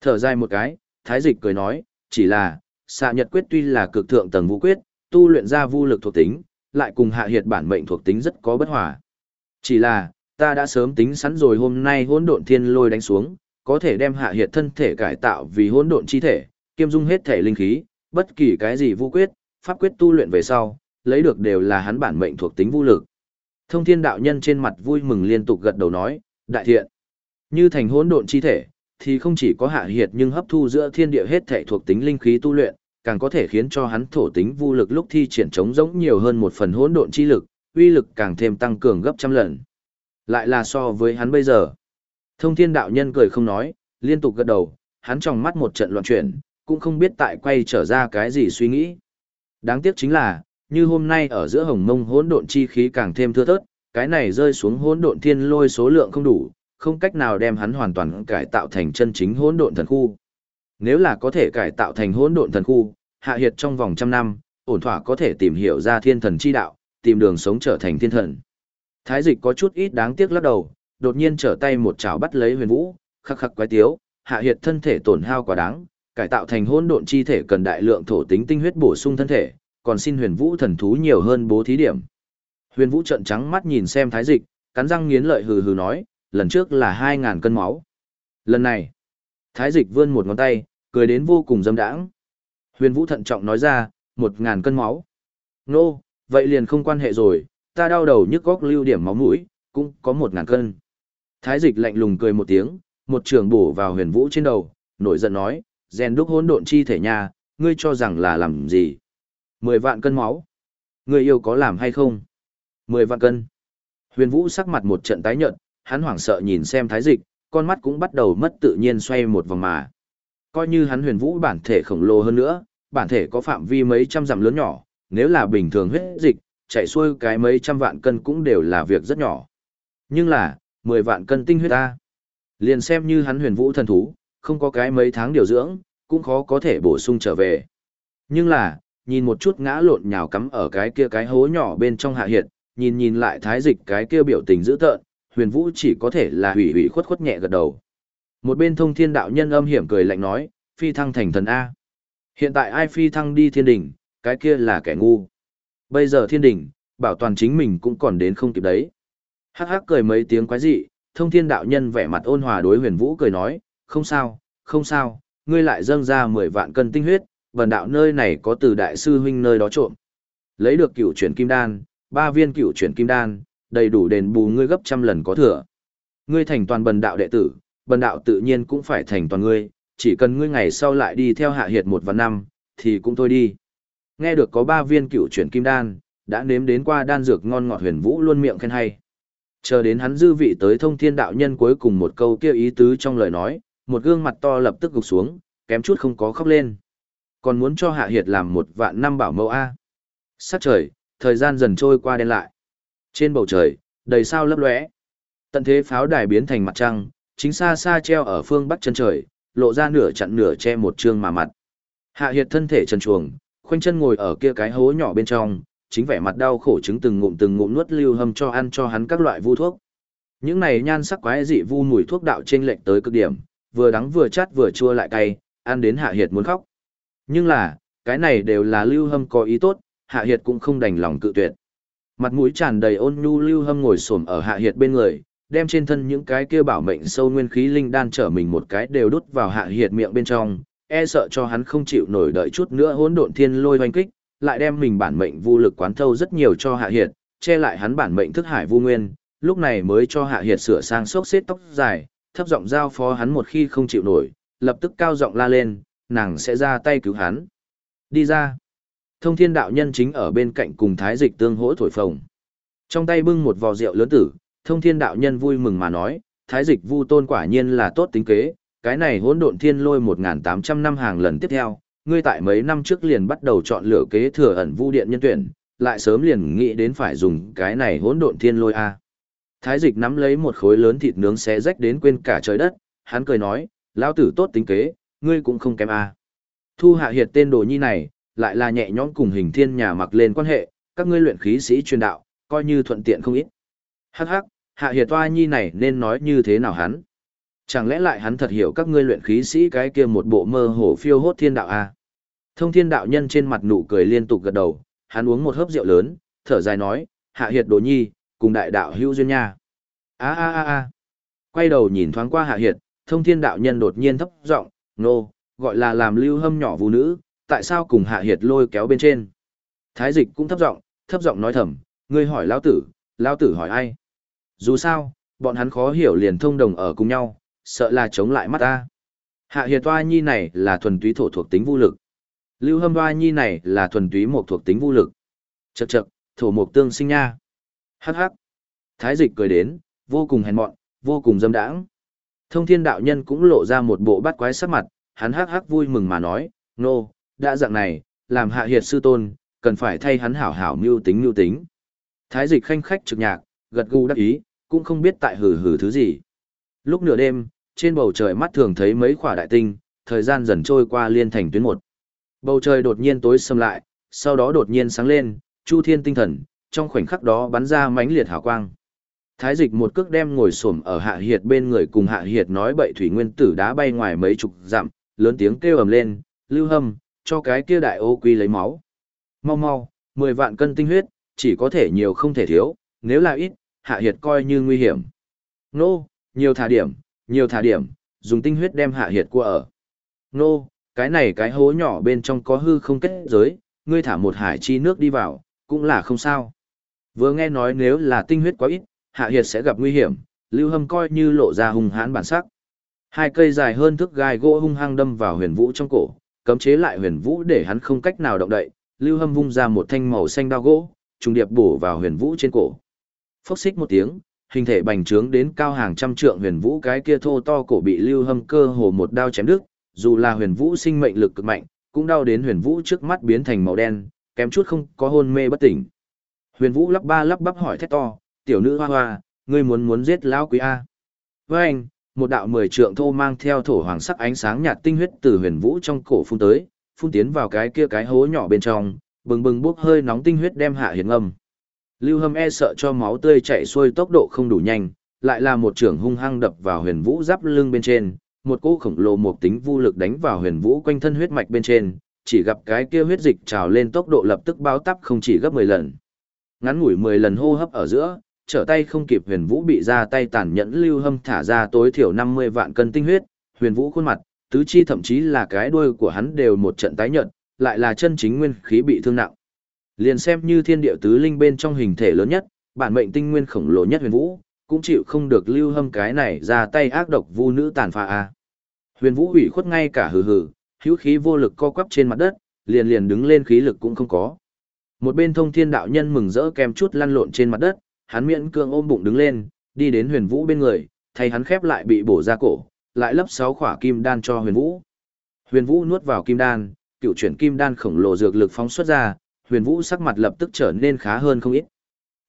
Thở dài một cái, thái dịch cười nói, chỉ là, xạ nhật quyết tuy là cực thượng tầng vũ quyết, tu luyện ra vu lực thuộc tính, lại cùng hạ hiệt bản mệnh thuộc tính rất có bất hòa. Chỉ là, ta đã sớm tính sẵn rồi hôm nay hỗn độn thiên lôi đánh xuống, có thể đem hạ hiệt thân thể cải tạo vì hỗn độn chi thể, kiêm dung hết thể linh khí, bất kỳ cái gì vu quyết, pháp quyết tu luyện về sau, lấy được đều là hắn bản mệnh thuộc tính vũ lực. Thông thiên đạo nhân trên mặt vui mừng liên tục gật đầu nói, đại thiện. Như thành hỗn độn chi thể, thì không chỉ có hạ hiệt nhưng hấp thu giữa thiên địa hết thể thuộc tính linh khí tu luyện, càng có thể khiến cho hắn thổ tính vô lực lúc thi triển chống giống nhiều hơn một phần hỗn độn chi lực, uy lực càng thêm tăng cường gấp trăm lần. Lại là so với hắn bây giờ. Thông thiên đạo nhân cười không nói, liên tục gật đầu, hắn trong mắt một trận loạn chuyển, cũng không biết tại quay trở ra cái gì suy nghĩ. Đáng tiếc chính là, như hôm nay ở giữa hồng mông hỗn độn chi khí càng thêm thưa thớt, cái này rơi xuống hỗn độn thiên lôi số lượng không đủ, không cách nào đem hắn hoàn toàn cải tạo thành chân chính hỗn độn thần khu. Nếu là có thể cải tạo thành hỗn độn thần khu, hạ hiệt trong vòng trăm năm, ổn thỏa có thể tìm hiểu ra thiên thần chi đạo, tìm đường sống trở thành thiên thần. Thái dịch có chút ít đáng tiếc lắc đầu, đột nhiên trở tay một chảo bắt lấy huyền vũ, khắc khắc quái tiếu, hạ hiệt thân thể tổn hao quá đáng, cải tạo thành hỗn độn chi thể cần đại lượng thổ tính tinh huyết bổ sung thân thể, còn xin huyền vũ thần thú nhiều hơn bố thí điểm. Huyền vũ trợn trắng mắt nhìn xem thái dịch, cắn răng nghiến lợi hừ hừ nói, lần trước là 2.000 cân máu. Lần này, thái dịch vươn một ngón tay, cười đến vô cùng dâm đãng. Huyền vũ thận trọng nói ra, một ngàn cân máu. Nô, vậy liền không quan hệ rồi, ta đau đầu nhức góc lưu điểm máu mũi, cũng có một ngàn cân. Thái dịch lạnh lùng cười một tiếng, một trường bổ vào huyền vũ trên đầu, nổi giận nói, rèn đúc hỗn độn chi thể nhà, ngươi cho rằng là làm gì? Mười vạn cân máu. Ngươi yêu có làm hay không? Mười vạn cân. Huyền vũ sắc mặt một trận tái nhợt, hắn hoảng sợ nhìn xem thái dịch, con mắt cũng bắt đầu mất tự nhiên xoay một vòng mà. Coi như hắn huyền vũ bản thể khổng lồ hơn nữa, bản thể có phạm vi mấy trăm dặm lớn nhỏ, nếu là bình thường huyết dịch, chạy xuôi cái mấy trăm vạn cân cũng đều là việc rất nhỏ. Nhưng là, mười vạn cân tinh huyết ta. Liền xem như hắn huyền vũ thần thú, không có cái mấy tháng điều dưỡng, cũng khó có thể bổ sung trở về. Nhưng là, nhìn một chút ngã lộn nhào cắm ở cái kia cái hố nhỏ bên trong hạ hiện, nhìn nhìn lại thái dịch cái kia biểu tình dữ tợn, huyền vũ chỉ có thể là hủy hủy khuất khuất nhẹ gật đầu. Một bên thông thiên đạo nhân âm hiểm cười lạnh nói, phi thăng thành thần A. Hiện tại ai phi thăng đi thiên đỉnh, cái kia là kẻ ngu. Bây giờ thiên đỉnh, bảo toàn chính mình cũng còn đến không kịp đấy. Hắc hắc cười mấy tiếng quái dị, thông thiên đạo nhân vẻ mặt ôn hòa đối huyền vũ cười nói, không sao, không sao, ngươi lại dâng ra 10 vạn cân tinh huyết, vần đạo nơi này có từ đại sư huynh nơi đó trộm. Lấy được cửu chuyển kim đan, ba viên cửu chuyển kim đan, đầy đủ đền bù ngươi gấp trăm lần có thừa. Ngươi thành toàn bần đạo đệ tử, bần đạo tự nhiên cũng phải thành toàn ngươi, chỉ cần ngươi ngày sau lại đi theo hạ hiệt một và năm, thì cũng thôi đi. Nghe được có ba viên cựu chuyển kim đan, đã nếm đến qua đan dược ngon ngọt huyền vũ luôn miệng khen hay. Chờ đến hắn dư vị tới thông thiên đạo nhân cuối cùng một câu kia ý tứ trong lời nói, một gương mặt to lập tức gục xuống, kém chút không có khóc lên. Còn muốn cho hạ hiệt làm một vạn năm bảo mẫu A. Sát trời, thời gian dần trôi qua đen lại. Trên bầu trời, đầy sao lấp lóe. Tận thế pháo đài biến thành mặt trăng, chính xa xa treo ở phương bắc chân trời, lộ ra nửa chặn nửa che một trương mà mặt. Hạ Hiệt thân thể trần chuồng, khoanh chân ngồi ở kia cái hố nhỏ bên trong, chính vẻ mặt đau khổ chứng từng ngụm từng ngụm nuốt lưu hâm cho ăn cho hắn các loại vu thuốc. Những này nhan sắc quái dị vu mùi thuốc đạo trên lệnh tới cực điểm, vừa đắng vừa chát vừa chua lại cay, ăn đến Hạ Hiệt muốn khóc. Nhưng là, cái này đều là lưu hâm có ý tốt, Hạ Hiệt cũng không đành lòng cự tuyệt. Mặt mũi tràn đầy ôn nhu lưu hâm ngồi xổm ở Hạ Hiệt bên người, đem trên thân những cái kia bảo mệnh sâu nguyên khí linh đan trở mình một cái đều đút vào Hạ Hiệt miệng bên trong, e sợ cho hắn không chịu nổi đợi chút nữa hỗn độn thiên lôi hoành kích, lại đem mình bản mệnh vô lực quán thâu rất nhiều cho Hạ Hiệt, che lại hắn bản mệnh thức hải vô nguyên, lúc này mới cho Hạ Hiệt sửa sang xốc xếp tóc dài, thấp giọng giao phó hắn một khi không chịu nổi, lập tức cao giọng la lên, nàng sẽ ra tay cứu hắn. Đi ra. Thông thiên đạo nhân chính ở bên cạnh cùng thái dịch tương hỗ thổi phồng. Trong tay bưng một vò rượu lớn tử, thông thiên đạo nhân vui mừng mà nói, thái dịch vu tôn quả nhiên là tốt tính kế, cái này hỗn độn thiên lôi 1.800 năm hàng lần tiếp theo, ngươi tại mấy năm trước liền bắt đầu chọn lựa kế thừa ẩn vu điện nhân tuyển, lại sớm liền nghĩ đến phải dùng cái này hỗn độn thiên lôi a. Thái dịch nắm lấy một khối lớn thịt nướng xé rách đến quên cả trời đất, hắn cười nói, lão tử tốt tính kế, ngươi cũng không kém a. Thu hạ hiệt tên đồ nhi này, lại là nhẹ nhõm cùng hình thiên nhà mặc lên quan hệ, các ngươi luyện khí sĩ truyền đạo, coi như thuận tiện không ít. Hắc hắc, hạ hiệt toa nhi này nên nói như thế nào hắn? Chẳng lẽ lại hắn thật hiểu các ngươi luyện khí sĩ cái kia một bộ mơ hồ phiêu hốt thiên đạo à? Thông thiên đạo nhân trên mặt nụ cười liên tục gật đầu, hắn uống một hớp rượu lớn, thở dài nói, hạ hiệt đồ nhi, cùng đại đạo hữu duyên nha. a a a a Quay đầu nhìn thoáng qua hạ hiệt, thông thiên đạo nhân đột nhiên thấp giọng nô, gọi là làm lưu hâm nhỏ vũ nữ, tại sao cùng hạ hiệt lôi kéo bên trên. Thái dịch cũng thấp giọng thấp giọng nói thầm, ngươi hỏi lão tử, lão tử hỏi ai. Dù sao, bọn hắn khó hiểu liền thông đồng ở cùng nhau, sợ là chống lại mắt ta. Hạ hiệt toa nhi này là thuần túy thổ thuộc tính vô lực. Lưu hâm toa nhi này là thuần túy một thuộc tính vô lực. Chậc chậc, thổ mục tương sinh nha. Hắc hắc. Thái dịch cười đến, vô cùng hèn mọn, vô cùng dâm đãng. Thông thiên đạo nhân cũng lộ ra một bộ bắt quái sắc mặt, hắn hắc hắc vui mừng mà nói, nô, no, đã dạng này, làm hạ hiệt sư tôn, cần phải thay hắn hảo hảo mưu tính mưu tính. Thái dịch khanh khách trực nhạc, gật gù đắc ý, cũng không biết tại hử hử thứ gì. Lúc nửa đêm, trên bầu trời mắt thường thấy mấy quả đại tinh, thời gian dần trôi qua liên thành tuyến một. Bầu trời đột nhiên tối sầm lại, sau đó đột nhiên sáng lên, chu thiên tinh thần, trong khoảnh khắc đó bắn ra mãnh liệt hào quang. Thái dịch một cước đem ngồi xổm ở hạ hiệt bên người cùng hạ hiệt nói bậy thủy nguyên tử đá bay ngoài mấy chục dặm, lớn tiếng kêu ầm lên, lưu hâm, cho cái kia đại ô quy lấy máu. Mau mau, 10 vạn cân tinh huyết, chỉ có thể nhiều không thể thiếu, nếu là ít, hạ hiệt coi như nguy hiểm. Nô, nhiều thả điểm, nhiều thả điểm, dùng tinh huyết đem hạ hiệt cua ở. Nô, cái này cái hố nhỏ bên trong có hư không kết giới, ngươi thả một hải chi nước đi vào, cũng là không sao. Vừa nghe nói nếu là tinh huyết quá ít, hạ hiệt sẽ gặp nguy hiểm, lưu hâm coi như lộ ra hung hãn bản sắc. Hai cây dài hơn thước gai gỗ hung hăng đâm vào huyền vũ trong cổ, cấm chế lại huyền vũ để hắn không cách nào động đậy, lưu hâm vung ra một thanh màu xanh đao gỗ, trùng điệp bổ vào huyền vũ trên cổ. Phốc xích một tiếng, hình thể bành trướng đến cao hàng trăm trượng huyền vũ cái kia thô to cổ bị lưu hâm cơ hồ một đao chém đứt, dù là huyền vũ sinh mệnh lực cực mạnh, cũng đau đến huyền vũ trước mắt biến thành màu đen, kém chút không có hôn mê bất tỉnh. Huyền vũ lắp ba lắp bắp hỏi thét to, tiểu nữ hoa hoa, ngươi muốn muốn giết lão quý A. Với anh, một đạo mười trượng thô mang theo thổ hoàng sắc ánh sáng nhạt tinh huyết từ huyền vũ trong cổ phun tới, phun tiến vào cái kia cái hố nhỏ bên trong, bừng bừng bốc hơi nóng tinh huyết đem hạ hiền âm. Lưu Hâm e sợ cho máu tươi chảy xuôi tốc độ không đủ nhanh, lại là một trưởng hung hăng đập vào huyền vũ giáp lưng bên trên, một cỗ khổng lồ một tính vô lực đánh vào huyền vũ quanh thân huyết mạch bên trên, chỉ gặp cái kia huyết dịch trào lên tốc độ lập tức báo tắp không chỉ gấp 10 lần. Ngắn ngủi 10 lần hô hấp ở giữa, trở tay không kịp huyền vũ bị ra tay tàn nhẫn lưu hâm thả ra tối thiểu 50 vạn cân tinh huyết, huyền vũ khuôn mặt, tứ chi thậm chí là cái đuôi của hắn đều một trận tái nhợt, lại là chân chính nguyên khí bị thương nặng. Liền xem như thiên địa tứ linh bên trong hình thể lớn nhất, bản mệnh tinh nguyên khổng lồ nhất huyền vũ, cũng chịu không được lưu hâm cái này ra tay ác độc vu nữ tàn phá a. Huyền vũ hủy khuất ngay cả hừ hừ, hữu khí vô lực co quắp trên mặt đất, liền liền đứng lên khí lực cũng không có. Một bên thông thiên đạo nhân mừng rỡ kèm chút lăn lộn trên mặt đất, hắn miễn cương ôm bụng đứng lên, đi đến huyền vũ bên người, thay hắn khép lại bị bổ ra cổ, lại lấp sáu khỏa kim đan cho huyền vũ. Huyền vũ nuốt vào kim đan, cựu chuyển kim đan khổng lồ dược lực phóng xuất ra, huyền vũ sắc mặt lập tức trở nên khá hơn không ít.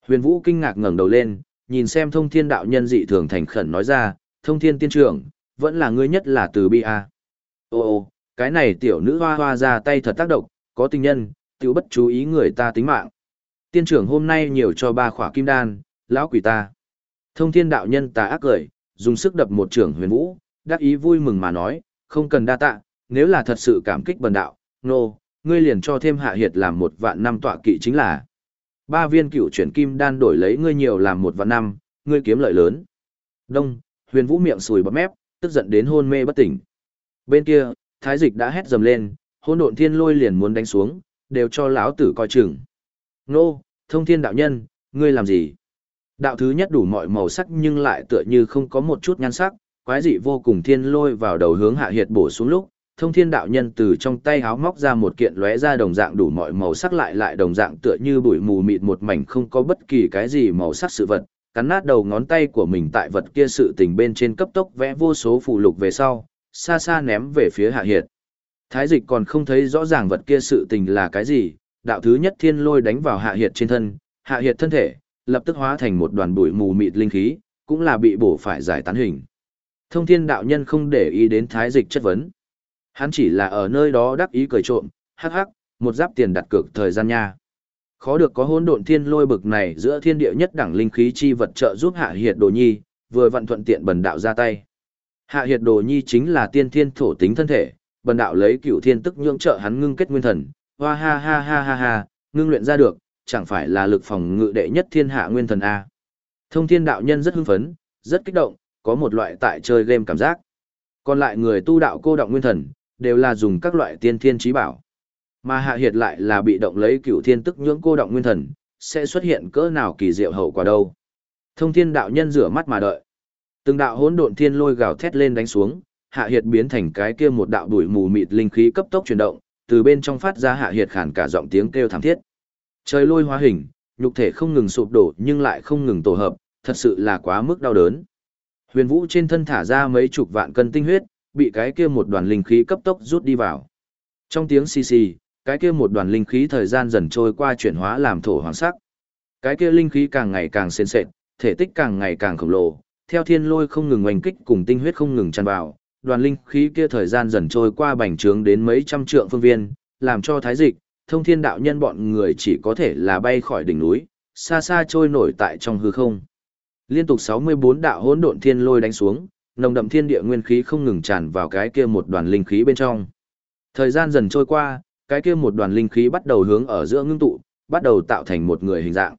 Huyền vũ kinh ngạc ngẩng đầu lên, nhìn xem thông thiên đạo nhân dị thường thành khẩn nói ra, thông thiên tiên trưởng, vẫn là ngươi nhất là từ bi a. Ô ô, cái này tiểu nữ hoa hoa ra tay thật tác động, có tình nhân, tiểu bất chú ý người ta tính mạng. Tiên trưởng hôm nay nhiều cho ba khỏa kim đan, lão quỷ ta. Thông thiên đạo nhân tà ác cười, dùng sức đập một trưởng huyền vũ, đắc ý vui mừng mà nói, không cần đa tạ, nếu là thật sự cảm kích bần đạo, nô, no, ngươi liền cho thêm hạ hiệt làm một vạn năm tọa kỵ chính là. Ba viên cựu chuyển kim đan đổi lấy ngươi nhiều làm một vạn năm, ngươi kiếm lợi lớn. Đông, huyền vũ miệng sùi bắp mép, tức giận đến hôn mê bất tỉnh. Bên kia, thái dịch đã hét dầm lên, hôn độn thiên lôi liền muốn đánh xuống, đều cho lão tử coi chừng. Nô, thông thiên đạo nhân, ngươi làm gì? Đạo thứ nhất đủ mọi màu sắc nhưng lại tựa như không có một chút nhan sắc, quái dị vô cùng thiên lôi vào đầu hướng hạ hiệt bổ xuống lúc, thông thiên đạo nhân từ trong tay háo móc ra một kiện lóe ra đồng dạng đủ mọi màu sắc lại lại đồng dạng tựa như bụi mù mịt một mảnh không có bất kỳ cái gì màu sắc sự vật, cắn nát đầu ngón tay của mình tại vật kia sự tình bên trên cấp tốc vẽ vô số phụ lục về sau, xa xa ném về phía hạ hiệt. Thái dịch còn không thấy rõ ràng vật kia sự tình là cái gì, đạo thứ nhất thiên lôi đánh vào hạ hiệt trên thân, hạ hiệt thân thể, lập tức hóa thành một đoàn bụi mù mịt linh khí, cũng là bị bổ phải giải tán hình. Thông thiên đạo nhân không để ý đến thái dịch chất vấn. Hắn chỉ là ở nơi đó đắc ý cười trộm, hắc hắc, một giáp tiền đặt cược thời gian nha. Khó được có hỗn độn thiên lôi bực này giữa thiên địa nhất đẳng linh khí chi vật trợ giúp hạ hiệt đồ nhi, vừa vận thuận tiện bần đạo ra tay. Hạ hiệt đồ nhi chính là tiên thiên thổ tính thân thể, bần đạo lấy cửu thiên tức nhưỡng trợ hắn ngưng kết nguyên thần, hoa ha ha ha ha ha, ngưng luyện ra được, chẳng phải là lực phòng ngự đệ nhất thiên hạ nguyên thần A. Thông thiên đạo nhân rất hưng phấn, rất kích động, có một loại tại chơi game cảm giác. Còn lại người tu đạo cô động nguyên thần, đều là dùng các loại tiên thiên trí bảo. Mà hạ hiệt lại là bị động lấy cửu thiên tức nhưỡng cô động nguyên thần, sẽ xuất hiện cỡ nào kỳ diệu hậu quả đâu. Thông thiên đạo nhân rửa mắt mà đợi. Từng đạo hỗn độn thiên lôi gào thét lên đánh xuống, hạ hiệt biến thành cái kia một đạo đuổi mù mịt linh khí cấp tốc chuyển động, từ bên trong phát ra hạ hiệt khản cả giọng tiếng kêu thảm thiết. Trời lôi hóa hình, nhục thể không ngừng sụp đổ nhưng lại không ngừng tổ hợp, thật sự là quá mức đau đớn. Huyền Vũ trên thân thả ra mấy chục vạn cân tinh huyết, bị cái kia một đoàn linh khí cấp tốc rút đi vào. Trong tiếng xì xì, cái kia một đoàn linh khí thời gian dần trôi qua chuyển hóa làm thổ hoàng sắc. Cái kia linh khí càng ngày càng sền sệt, thể tích càng ngày càng khổng lồ, theo thiên lôi không ngừng oanh kích cùng tinh huyết không ngừng tràn vào, đoàn linh khí kia thời gian dần trôi qua bành trướng đến mấy trăm trượng phương viên, làm cho thái dịch, thông thiên đạo nhân bọn người chỉ có thể là bay khỏi đỉnh núi, xa xa trôi nổi tại trong hư không. Liên tục 64 đạo hỗn độn thiên lôi đánh xuống, nồng đậm thiên địa nguyên khí không ngừng tràn vào cái kia một đoàn linh khí bên trong. Thời gian dần trôi qua, cái kia một đoàn linh khí bắt đầu hướng ở giữa ngưng tụ, bắt đầu tạo thành một người hình dạng.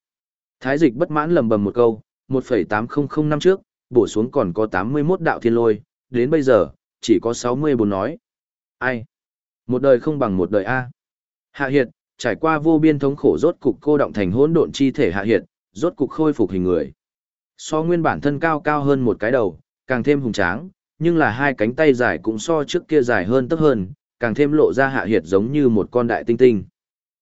Thái dịch bất mãn lầm bầm một câu, 1.8005 năm trước, bổ xuống còn có 81 đạo thiên lôi, đến bây giờ, chỉ có 64 nói. Ai? Một đời không bằng một đời A. Hạ Hiệt, trải qua vô biên thống khổ rốt cục cô động thành hỗn độn chi thể Hạ Hiệt, rốt cục khôi phục hình người. So nguyên bản thân cao cao hơn một cái đầu, càng thêm hùng tráng, nhưng là hai cánh tay dài cũng so trước kia dài hơn tấp hơn, càng thêm lộ ra Hạ Hiệt giống như một con đại tinh tinh.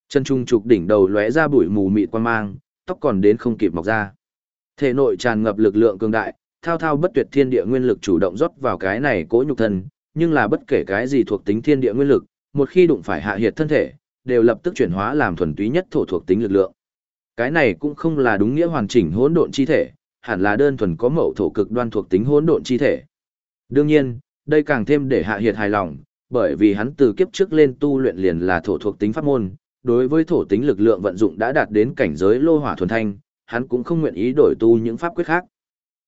Chân trung trục đỉnh đầu lóe ra bụi mù mịt quan mang, tóc còn đến không kịp mọc ra. Thể nội tràn ngập lực lượng cường đại, thao thao bất tuyệt thiên địa nguyên lực chủ động rót vào cái này cố nhục thân, nhưng là bất kể cái gì thuộc tính thiên địa nguyên lực, một khi đụng phải hạ hiệt thân thể, đều lập tức chuyển hóa làm thuần túy nhất thổ thuộc tính lực lượng. Cái này cũng không là đúng nghĩa hoàn chỉnh hỗn độn chi thể, hẳn là đơn thuần có mẫu thổ cực đoan thuộc tính hỗn độn chi thể. Đương nhiên, đây càng thêm để hạ hiệt hài lòng, bởi vì hắn từ kiếp trước lên tu luyện liền là thổ thuộc tính pháp môn, đối với thổ tính lực lượng vận dụng đã đạt đến cảnh giới lô hỏa thuần thanh, hắn cũng không nguyện ý đổi tu những pháp quyết khác.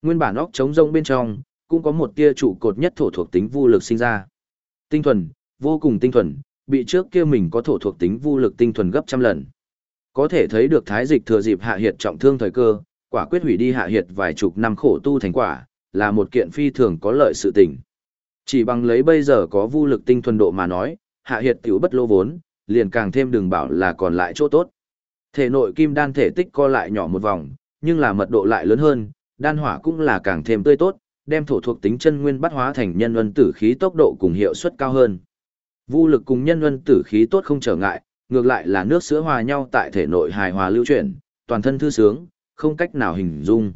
Nguyên bản óc trống rông bên trong, cũng có một tia trụ cột nhất thổ thuộc tính vô lực sinh ra. Tinh thuần, vô cùng tinh thuần, bị trước kia mình có thổ thuộc tính vô lực tinh thuần gấp trăm lần. Có thể thấy được thái dịch thừa dịp hạ hiệt trọng thương thời cơ, quả quyết hủy đi hạ hiệt vài chục năm khổ tu thành quả, là một kiện phi thường có lợi sự tình. Chỉ bằng lấy bây giờ có vô lực tinh thuần độ mà nói, hạ hiệt tiểu bất lô vốn, liền càng thêm đừng bảo là còn lại chỗ tốt. Thể nội kim đan thể tích co lại nhỏ một vòng, nhưng là mật độ lại lớn hơn, đan hỏa cũng là càng thêm tươi tốt, đem thổ thuộc tính chân nguyên bắt hóa thành nhân luân tử khí tốc độ cùng hiệu suất cao hơn. Vu lực cùng nhân luân tử khí tốt không trở ngại, ngược lại là nước sữa hòa nhau tại thể nội hài hòa lưu chuyển, toàn thân thư sướng, không cách nào hình dung.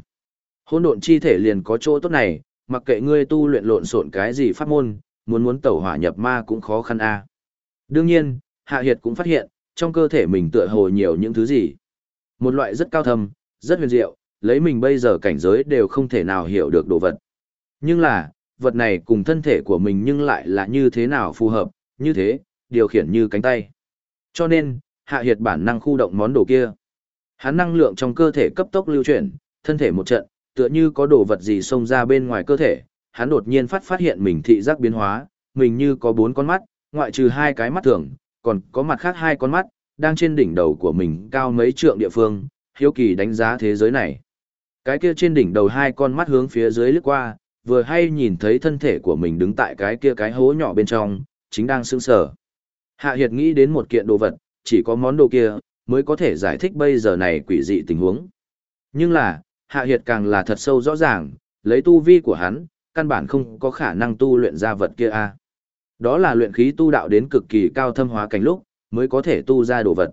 Hỗn độn chi thể liền có chỗ tốt này, mặc kệ ngươi tu luyện lộn xộn cái gì pháp môn, muốn muốn tẩu hỏa nhập ma cũng khó khăn a. Đương nhiên, Hạ Hiệt cũng phát hiện, trong cơ thể mình tựa hồ nhiều những thứ gì. Một loại rất cao thâm, rất huyền diệu, lấy mình bây giờ cảnh giới đều không thể nào hiểu được đồ vật. Nhưng là, vật này cùng thân thể của mình nhưng lại là như thế nào phù hợp, như thế, điều khiển như cánh tay. Cho nên, hạ hiệt bản năng khu động món đồ kia. Hắn năng lượng trong cơ thể cấp tốc lưu chuyển, thân thể một trận, tựa như có đồ vật gì xông ra bên ngoài cơ thể, hắn đột nhiên phát phát hiện mình thị giác biến hóa, mình như có bốn con mắt, ngoại trừ hai cái mắt thường, còn có mặt khác hai con mắt, đang trên đỉnh đầu của mình cao mấy trượng địa phương, hiếu kỳ đánh giá thế giới này. Cái kia trên đỉnh đầu hai con mắt hướng phía dưới lướt qua, vừa hay nhìn thấy thân thể của mình đứng tại cái kia cái hố nhỏ bên trong, chính đang sững sờ. Hạ Hiệt nghĩ đến một kiện đồ vật, chỉ có món đồ kia mới có thể giải thích bây giờ này quỷ dị tình huống. Nhưng là, Hạ Hiệt càng là thật sâu rõ ràng, lấy tu vi của hắn, căn bản không có khả năng tu luyện ra vật kia a. Đó là luyện khí tu đạo đến cực kỳ cao thâm hóa cảnh lúc, mới có thể tu ra đồ vật.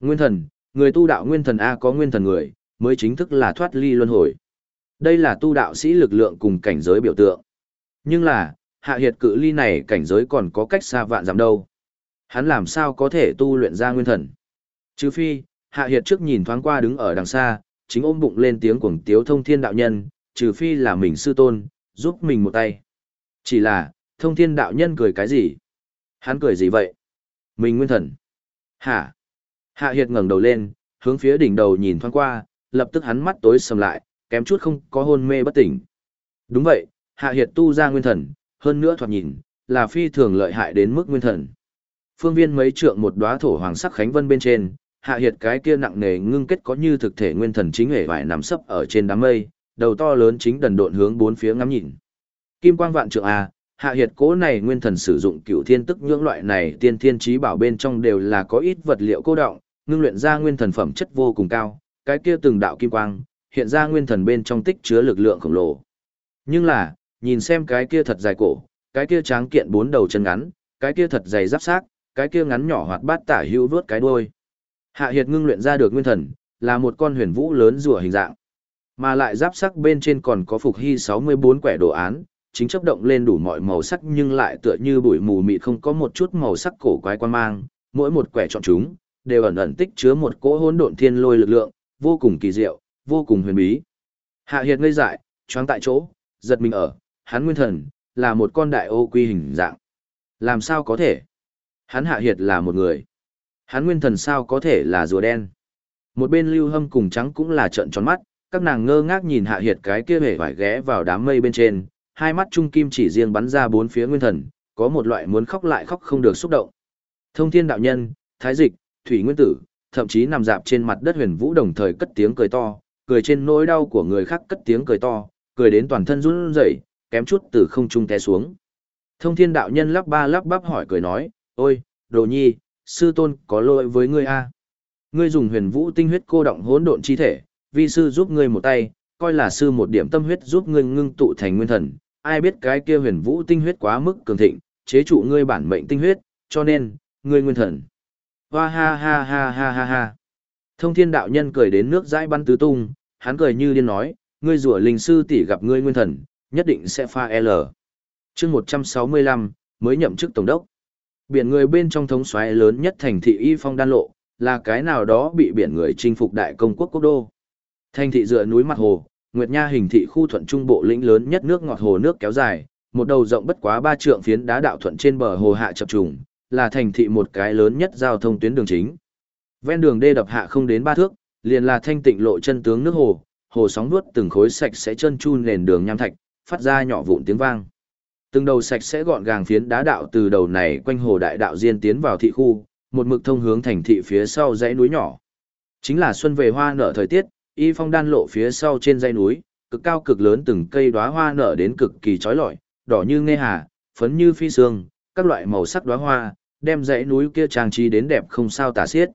Nguyên thần, người tu đạo nguyên thần A có nguyên thần người, mới chính thức là thoát ly luân hồi. Đây là tu đạo sĩ lực lượng cùng cảnh giới biểu tượng. Nhưng là, hạ hiệt cự ly này cảnh giới còn có cách xa vạn dặm đâu. Hắn làm sao có thể tu luyện ra nguyên thần? Trừ phi, hạ hiệt trước nhìn thoáng qua đứng ở đằng xa, chính ôm bụng lên tiếng cuồng tiếu thông thiên đạo nhân, trừ phi là mình sư tôn, giúp mình một tay. Chỉ là, thông thiên đạo nhân cười cái gì? Hắn cười gì vậy? Mình nguyên thần. Hả? Hạ Hiệt ngẩng đầu lên, hướng phía đỉnh đầu nhìn thoáng qua, lập tức hắn mắt tối sầm lại, kém chút không có hôn mê bất tỉnh. Đúng vậy, Hạ Hiệt tu ra nguyên thần, hơn nữa thoạt nhìn, là phi thường lợi hại đến mức nguyên thần. Phương viên mấy trượng một đóa thổ hoàng sắc khánh vân bên trên, Hạ Hiệt cái kia nặng nề ngưng kết có như thực thể nguyên thần chính hề vải nằm sấp ở trên đám mây, đầu to lớn chính đần độn hướng bốn phía ngắm nhìn. Kim quang vạn trượng a, hạ hiệt cố này nguyên thần sử dụng cựu thiên tức nhưỡng loại này tiên thiên trí bảo bên trong đều là có ít vật liệu cô động, ngưng luyện ra nguyên thần phẩm chất vô cùng cao, cái kia từng đạo kim quang, hiện ra nguyên thần bên trong tích chứa lực lượng khổng lồ. Nhưng là, nhìn xem cái kia thật dài cổ, cái kia tráng kiện bốn đầu chân ngắn, cái kia thật dày giáp xác, cái kia ngắn nhỏ hoạt bát tả hữu vướt cái đuôi. Hạ Hiệt ngưng luyện ra được nguyên thần, là một con huyền vũ lớn rùa hình dạng. Mà lại giáp sắc bên trên còn có phục hy 64 quẻ đồ án, chính chấp động lên đủ mọi màu sắc nhưng lại tựa như bụi mù mịt không có một chút màu sắc cổ quái quan mang, mỗi một quẻ chọn chúng, đều ẩn ẩn tích chứa một cỗ hỗn độn thiên lôi lực lượng, vô cùng kỳ diệu, vô cùng huyền bí. Hạ Hiệt ngây dại, choáng tại chỗ, giật mình ở, hắn nguyên thần, là một con đại ô quy hình dạng. Làm sao có thể? Hắn Hạ Hiệt là một người. Hắn nguyên thần sao có thể là rùa đen? Một bên lưu hâm cùng trắng cũng là trợn tròn mắt, các nàng ngơ ngác nhìn Hạ Hiệt cái kia hề vải ghé vào đám mây bên trên, hai mắt trung kim chỉ riêng bắn ra bốn phía nguyên thần, có một loại muốn khóc lại khóc không được xúc động. Thông thiên đạo nhân, thái dịch, thủy nguyên tử, thậm chí nằm dạp trên mặt đất huyền vũ đồng thời cất tiếng cười to, cười trên nỗi đau của người khác cất tiếng cười to, cười đến toàn thân run rẩy, kém chút từ không trung té xuống. Thông thiên đạo nhân lắp ba lắp bắp hỏi cười nói, ôi, đồ nhi, sư tôn có lỗi với ngươi a Ngươi dùng huyền vũ tinh huyết cô động hỗn độn chi thể, vi sư giúp ngươi một tay, coi là sư một điểm tâm huyết giúp ngươi ngưng tụ thành nguyên thần, ai biết cái kia huyền vũ tinh huyết quá mức cường thịnh, chế trụ ngươi bản mệnh tinh huyết, cho nên, ngươi nguyên thần. Hoa ha ha ha ha ha ha. Thông thiên đạo nhân cười đến nước dãi bắn tứ tung, hắn cười như điên nói, ngươi rủa linh sư tỷ gặp ngươi nguyên thần, nhất định sẽ pha L. chương 165, mới nhậm chức tổng đốc. Biển người bên trong thống xoáy lớn nhất thành thị Y Phong Đan Lộ, là cái nào đó bị biển người chinh phục đại công quốc quốc đô. Thành thị dựa núi mặt hồ, Nguyệt Nha hình thị khu thuận trung bộ lĩnh lớn nhất nước ngọt hồ nước kéo dài, một đầu rộng bất quá ba trượng phiến đá đạo thuận trên bờ hồ hạ chập trùng, là thành thị một cái lớn nhất giao thông tuyến đường chính. Ven đường đê đập hạ không đến ba thước, liền là thanh tịnh lộ chân tướng nước hồ, hồ sóng nuốt từng khối sạch sẽ chân chun nền đường nham thạch, phát ra nhỏ vụn tiếng vang. Từng đầu sạch sẽ gọn gàng phiến đá đạo từ đầu này quanh hồ đại đạo diên tiến vào thị khu, một mực thông hướng thành thị phía sau dãy núi nhỏ. Chính là xuân về hoa nở thời tiết, y phong đan lộ phía sau trên dãy núi, cực cao cực lớn từng cây đóa hoa nở đến cực kỳ trói lọi, đỏ như nghe hà, phấn như phi sương, các loại màu sắc đóa hoa, đem dãy núi kia trang trí đến đẹp không sao tả xiết.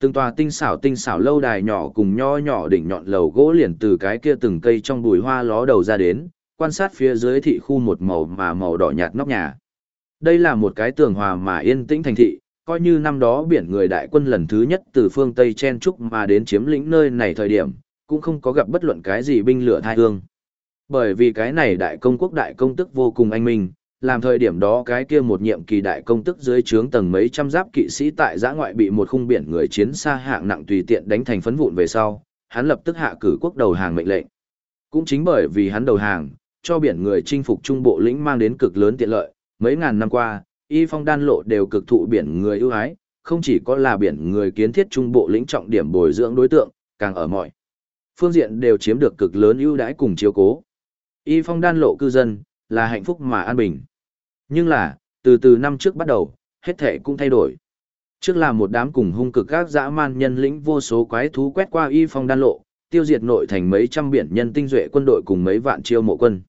Từng tòa tinh xảo tinh xảo lâu đài nhỏ cùng nho nhỏ đỉnh nhọn lầu gỗ liền từ cái kia từng cây trong bùi hoa ló đầu ra đến, quan sát phía dưới thị khu một màu mà màu đỏ nhạt nóc nhà. Đây là một cái tường hòa mà yên tĩnh thành thị, coi như năm đó biển người đại quân lần thứ nhất từ phương Tây chen trúc mà đến chiếm lĩnh nơi này thời điểm, cũng không có gặp bất luận cái gì binh lửa thai hương. Bởi vì cái này đại công quốc đại công tức vô cùng anh minh, làm thời điểm đó cái kia một nhiệm kỳ đại công tức dưới trướng tầng mấy trăm giáp kỵ sĩ tại giã ngoại bị một khung biển người chiến xa hạng nặng tùy tiện đánh thành phấn vụn về sau, hắn lập tức hạ cử quốc đầu hàng mệnh lệnh. Cũng chính bởi vì hắn đầu hàng, cho biển người chinh phục trung bộ lĩnh mang đến cực lớn tiện lợi, mấy ngàn năm qua, y phong đan lộ đều cực thụ biển người ưu ái, không chỉ có là biển người kiến thiết trung bộ lĩnh trọng điểm bồi dưỡng đối tượng, càng ở mọi phương diện đều chiếm được cực lớn ưu đãi cùng chiếu cố. Y phong đan lộ cư dân, là hạnh phúc mà an bình. Nhưng là, từ từ năm trước bắt đầu, hết thể cũng thay đổi. Trước là một đám cùng hung cực các dã man nhân lĩnh vô số quái thú quét qua y phong đan lộ, tiêu diệt nội thành mấy trăm biển nhân tinh duệ quân đội cùng mấy vạn chiêu mộ quân.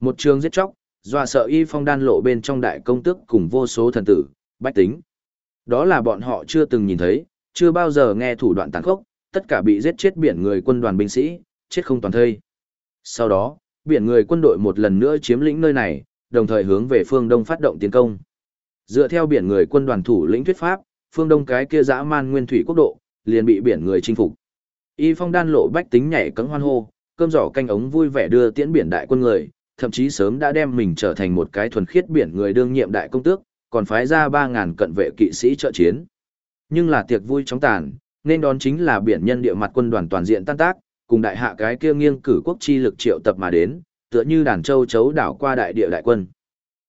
Một trường giết chóc, dọa sợ y phong đan lộ bên trong đại công tước cùng vô số thần tử, bách tính. Đó là bọn họ chưa từng nhìn thấy, chưa bao giờ nghe thủ đoạn tàn khốc, tất cả bị giết chết biển người quân đoàn binh sĩ, chết không toàn thây. Sau đó, biển người quân đội một lần nữa chiếm lĩnh nơi này, đồng thời hướng về phương đông phát động tiến công. Dựa theo biển người quân đoàn thủ lĩnh thuyết pháp, phương đông cái kia dã man nguyên thủy quốc độ, liền bị biển người chinh phục. Y phong đan lộ bách tính nhảy cẫng hoan hô, cơm giỏ canh ống vui vẻ đưa tiễn biển đại quân người, thậm chí sớm đã đem mình trở thành một cái thuần khiết biển người đương nhiệm đại công tước, còn phái ra 3.000 cận vệ kỵ sĩ trợ chiến. Nhưng là tiệc vui chóng tàn, nên đón chính là biển nhân địa mặt quân đoàn toàn diện tan tác, cùng đại hạ cái kia nghiêng cử quốc chi lực triệu tập mà đến, tựa như đàn châu chấu đảo qua đại địa đại quân.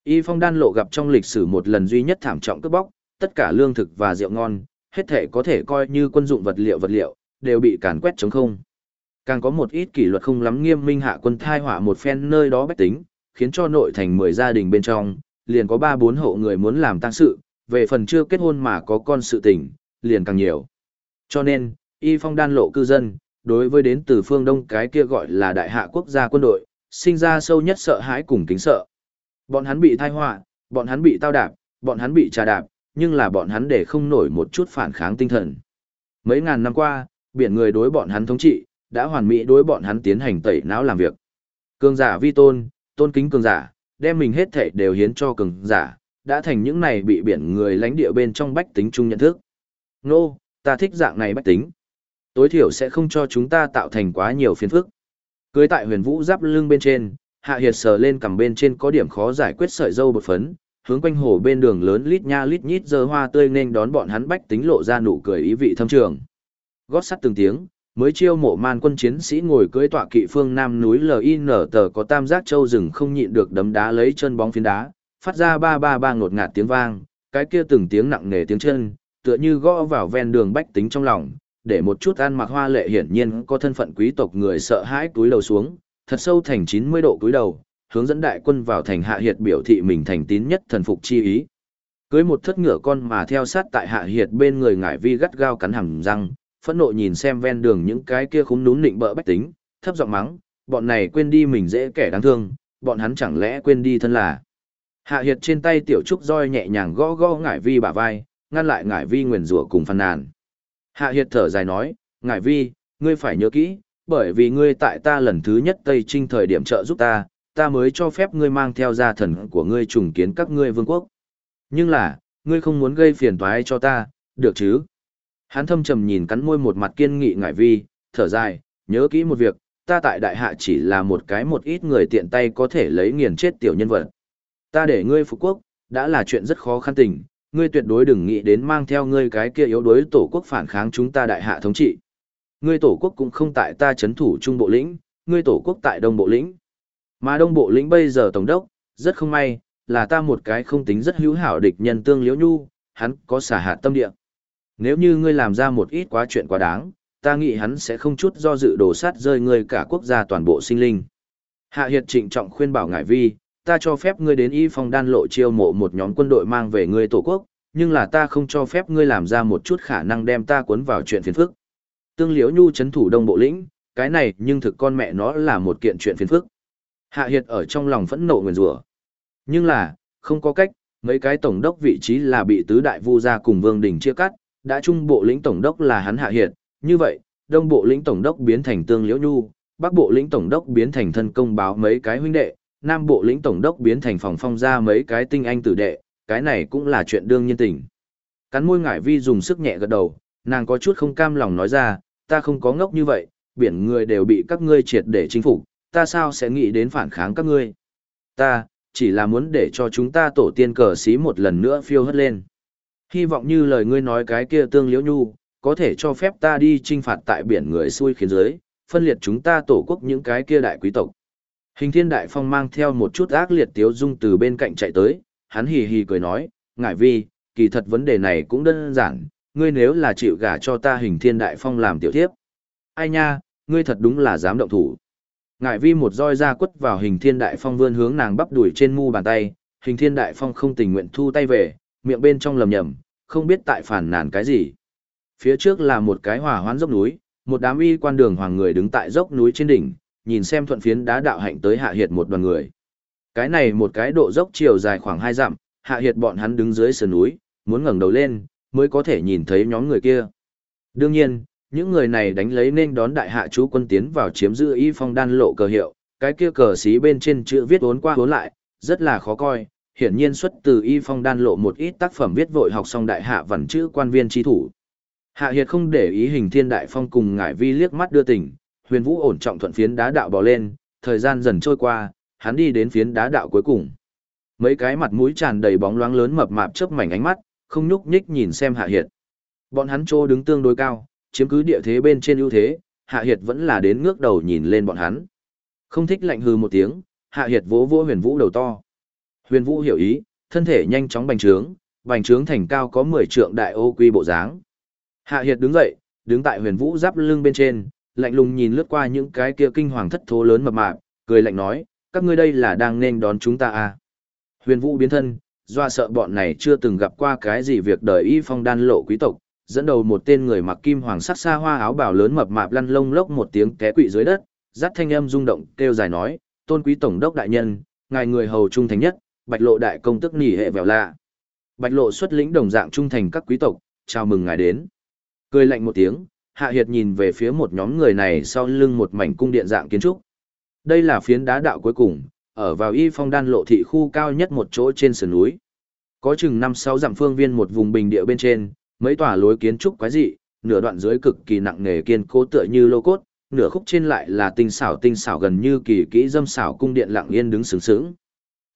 Y phong đan lộ gặp trong lịch sử một lần duy nhất thảm trọng cướp bóc, tất cả lương thực và rượu ngon, hết thể có thể coi như quân dụng vật liệu vật liệu, đều bị càn quét trống không. Càng có một ít kỷ luật không lắm nghiêm minh hạ quân thai hỏa một phen nơi đó bách tính, khiến cho nội thành 10 gia đình bên trong, liền có 3-4 hộ người muốn làm tang sự, về phần chưa kết hôn mà có con sự tình, liền càng nhiều. Cho nên, y phong đan lộ cư dân, đối với đến từ phương Đông cái kia gọi là đại hạ quốc gia quân đội, sinh ra sâu nhất sợ hãi cùng kính sợ. Bọn hắn bị thai họa, bọn hắn bị tao đạp, bọn hắn bị trà đạp, nhưng là bọn hắn để không nổi một chút phản kháng tinh thần. Mấy ngàn năm qua, biển người đối bọn hắn thống trị, đã hoàn mỹ đối bọn hắn tiến hành tẩy não làm việc. Cường giả vi tôn, tôn kính cường giả, đem mình hết thảy đều hiến cho cường giả, đã thành những này bị biển người lãnh địa bên trong bách tính chung nhận thức. Nô, ta thích dạng này bách tính. Tối thiểu sẽ không cho chúng ta tạo thành quá nhiều phiền phức. Cưới tại huyền vũ giáp lưng bên trên, hạ hiệt sờ lên cầm bên trên có điểm khó giải quyết sợi dâu bột phấn, hướng quanh hồ bên đường lớn lít nha lít nhít dơ hoa tươi nên đón bọn hắn bách tính lộ ra nụ cười ý vị thâm trường. Gót sắt từng tiếng, mới chiêu mộ man quân chiến sĩ ngồi cưới tọa kỵ phương nam núi LIN tờ có tam giác châu rừng không nhịn được đấm đá lấy chân bóng phiến đá, phát ra ba ba ba ngột ngạt tiếng vang, cái kia từng tiếng nặng nề tiếng chân, tựa như gõ vào ven đường bách tính trong lòng, để một chút ăn mặc hoa lệ hiển nhiên có thân phận quý tộc người sợ hãi túi đầu xuống, thật sâu thành 90 độ túi đầu, hướng dẫn đại quân vào thành hạ hiệt biểu thị mình thành tín nhất thần phục chi ý. Cưới một thất ngựa con mà theo sát tại hạ hiệt bên người ngải vi gắt gao cắn hầm răng, phẫn nộ nhìn xem ven đường những cái kia khúm núm nịnh bợ bách tính, thấp giọng mắng, bọn này quên đi mình dễ kẻ đáng thương, bọn hắn chẳng lẽ quên đi thân là. Hạ hiệt trên tay tiểu trúc roi nhẹ nhàng gõ gõ ngải vi bả vai, ngăn lại ngải vi nguyền rủa cùng phàn nàn. Hạ hiệt thở dài nói, ngải vi, ngươi phải nhớ kỹ, bởi vì ngươi tại ta lần thứ nhất Tây Trinh thời điểm trợ giúp ta, ta mới cho phép ngươi mang theo gia thần của ngươi trùng kiến các ngươi vương quốc. Nhưng là, ngươi không muốn gây phiền toái cho ta, được chứ? Hắn thâm trầm nhìn cắn môi một mặt kiên nghị ngải vi, thở dài, nhớ kỹ một việc, ta tại đại hạ chỉ là một cái một ít người tiện tay có thể lấy nghiền chết tiểu nhân vật. Ta để ngươi phục quốc, đã là chuyện rất khó khăn tình, ngươi tuyệt đối đừng nghĩ đến mang theo ngươi cái kia yếu đuối tổ quốc phản kháng chúng ta đại hạ thống trị. Ngươi tổ quốc cũng không tại ta chấn thủ trung bộ lĩnh, ngươi tổ quốc tại đông bộ lĩnh. Mà đông bộ lĩnh bây giờ tổng đốc, rất không may, là ta một cái không tính rất hữu hảo địch nhân tương liễu nhu, hắn có xả hạ tâm địa. Nếu như ngươi làm ra một ít quá chuyện quá đáng, ta nghĩ hắn sẽ không chút do dự đổ sát rơi ngươi cả quốc gia toàn bộ sinh linh. Hạ Hiệt trịnh trọng khuyên bảo ngải vi, ta cho phép ngươi đến y phong đan lộ chiêu mộ một nhóm quân đội mang về ngươi tổ quốc, nhưng là ta không cho phép ngươi làm ra một chút khả năng đem ta cuốn vào chuyện phiền phức. Tương liễu nhu chấn thủ đông bộ lĩnh, cái này nhưng thực con mẹ nó là một kiện chuyện phiền phức. Hạ Hiệt ở trong lòng phẫn nộ nguyền rủa. Nhưng là, không có cách, mấy cái tổng đốc vị trí là bị tứ đại vu gia cùng vương đình chia cắt, đã trung bộ lĩnh tổng đốc là hắn Hạ Hiệt, như vậy, đông bộ lĩnh tổng đốc biến thành tương liễu nhu, bắc bộ lĩnh tổng đốc biến thành thân công báo mấy cái huynh đệ, nam bộ lĩnh tổng đốc biến thành phòng phong ra mấy cái tinh anh tử đệ, cái này cũng là chuyện đương nhiên tình. Cắn môi ngải vi dùng sức nhẹ gật đầu, nàng có chút không cam lòng nói ra, ta không có ngốc như vậy, biển người đều bị các ngươi triệt để chính phủ, ta sao sẽ nghĩ đến phản kháng các ngươi. Ta, chỉ là muốn để cho chúng ta tổ tiên cờ xí một lần nữa phiêu hất lên. Hy vọng như lời ngươi nói cái kia tương liễu nhu, có thể cho phép ta đi trinh phạt tại biển người xuôi khiến giới, phân liệt chúng ta tổ quốc những cái kia đại quý tộc. Hình thiên đại phong mang theo một chút ác liệt tiếu dung từ bên cạnh chạy tới, hắn hì hì cười nói, ngại vi, kỳ thật vấn đề này cũng đơn giản, ngươi nếu là chịu gả cho ta hình thiên đại phong làm tiểu thiếp. Ai nha, ngươi thật đúng là dám động thủ. Ngải vi một roi ra quất vào hình thiên đại phong vươn hướng nàng bắp đuổi trên mu bàn tay, hình thiên đại phong không tình nguyện thu tay về, miệng bên trong lầm nhầm, không biết tại phản nàn cái gì. Phía trước là một cái hỏa hoán dốc núi, một đám y quan đường hoàng người đứng tại dốc núi trên đỉnh, nhìn xem thuận phiến đá đạo hạnh tới hạ hiệt một đoàn người. Cái này một cái độ dốc chiều dài khoảng 2 dặm, hạ hiệt bọn hắn đứng dưới sườn núi, muốn ngẩng đầu lên, mới có thể nhìn thấy nhóm người kia. Đương nhiên, những người này đánh lấy nên đón đại hạ chú quân tiến vào chiếm giữ y phong đan lộ cờ hiệu, cái kia cờ xí bên trên chữ viết uốn qua uốn lại, rất là khó coi, hiển nhiên xuất từ y phong đan lộ một ít tác phẩm viết vội học xong đại hạ vẩn chữ quan viên tri thủ. Hạ Hiệt không để ý hình thiên đại phong cùng ngải vi liếc mắt đưa tình, huyền vũ ổn trọng thuận phiến đá đạo bò lên, thời gian dần trôi qua, hắn đi đến phiến đá đạo cuối cùng. Mấy cái mặt mũi tràn đầy bóng loáng lớn mập mạp chớp mảnh ánh mắt, không nhúc nhích nhìn xem Hạ Hiệt. Bọn hắn trô đứng tương đối cao, chiếm cứ địa thế bên trên ưu thế, Hạ Hiệt vẫn là đến ngước đầu nhìn lên bọn hắn. Không thích lạnh hư một tiếng, Hạ Hiệt vỗ vỗ huyền vũ đầu to. Huyền vũ hiểu ý, thân thể nhanh chóng bành trướng, bành trướng thành cao có 10 trượng đại ô quy bộ dáng. Hạ Hiệt đứng dậy, đứng tại huyền vũ giáp lưng bên trên, lạnh lùng nhìn lướt qua những cái kia kinh hoàng thất thố lớn mập mạp, cười lạnh nói, các ngươi đây là đang nên đón chúng ta à. Huyền vũ biến thân, do sợ bọn này chưa từng gặp qua cái gì việc đời y phong đan lộ quý tộc, dẫn đầu một tên người mặc kim hoàng sắc xa hoa áo bào lớn mập mạp lăn lông lốc một tiếng té quỵ dưới đất, dắt thanh âm rung động kêu dài nói, tôn quý tổng đốc đại nhân, ngài người hầu trung thành nhất, bạch lộ đại công tức nỉ hệ vẹo lạ. Bạch lộ xuất lĩnh đồng dạng trung thành các quý tộc, chào mừng ngài đến. Cười lạnh một tiếng, Hạ Hiệt nhìn về phía một nhóm người này sau lưng một mảnh cung điện dạng kiến trúc. Đây là phiến đá đạo cuối cùng, ở vào y phong đan lộ thị khu cao nhất một chỗ trên sườn núi. Có chừng năm sáu dặm phương viên một vùng bình địa bên trên, mấy tòa lối kiến trúc quái dị, nửa đoạn dưới cực kỳ nặng nề kiên cố tựa như lô cốt, nửa khúc trên lại là tinh xảo tinh xảo gần như kỳ kỹ dâm xảo cung điện lặng yên đứng sướng sướng.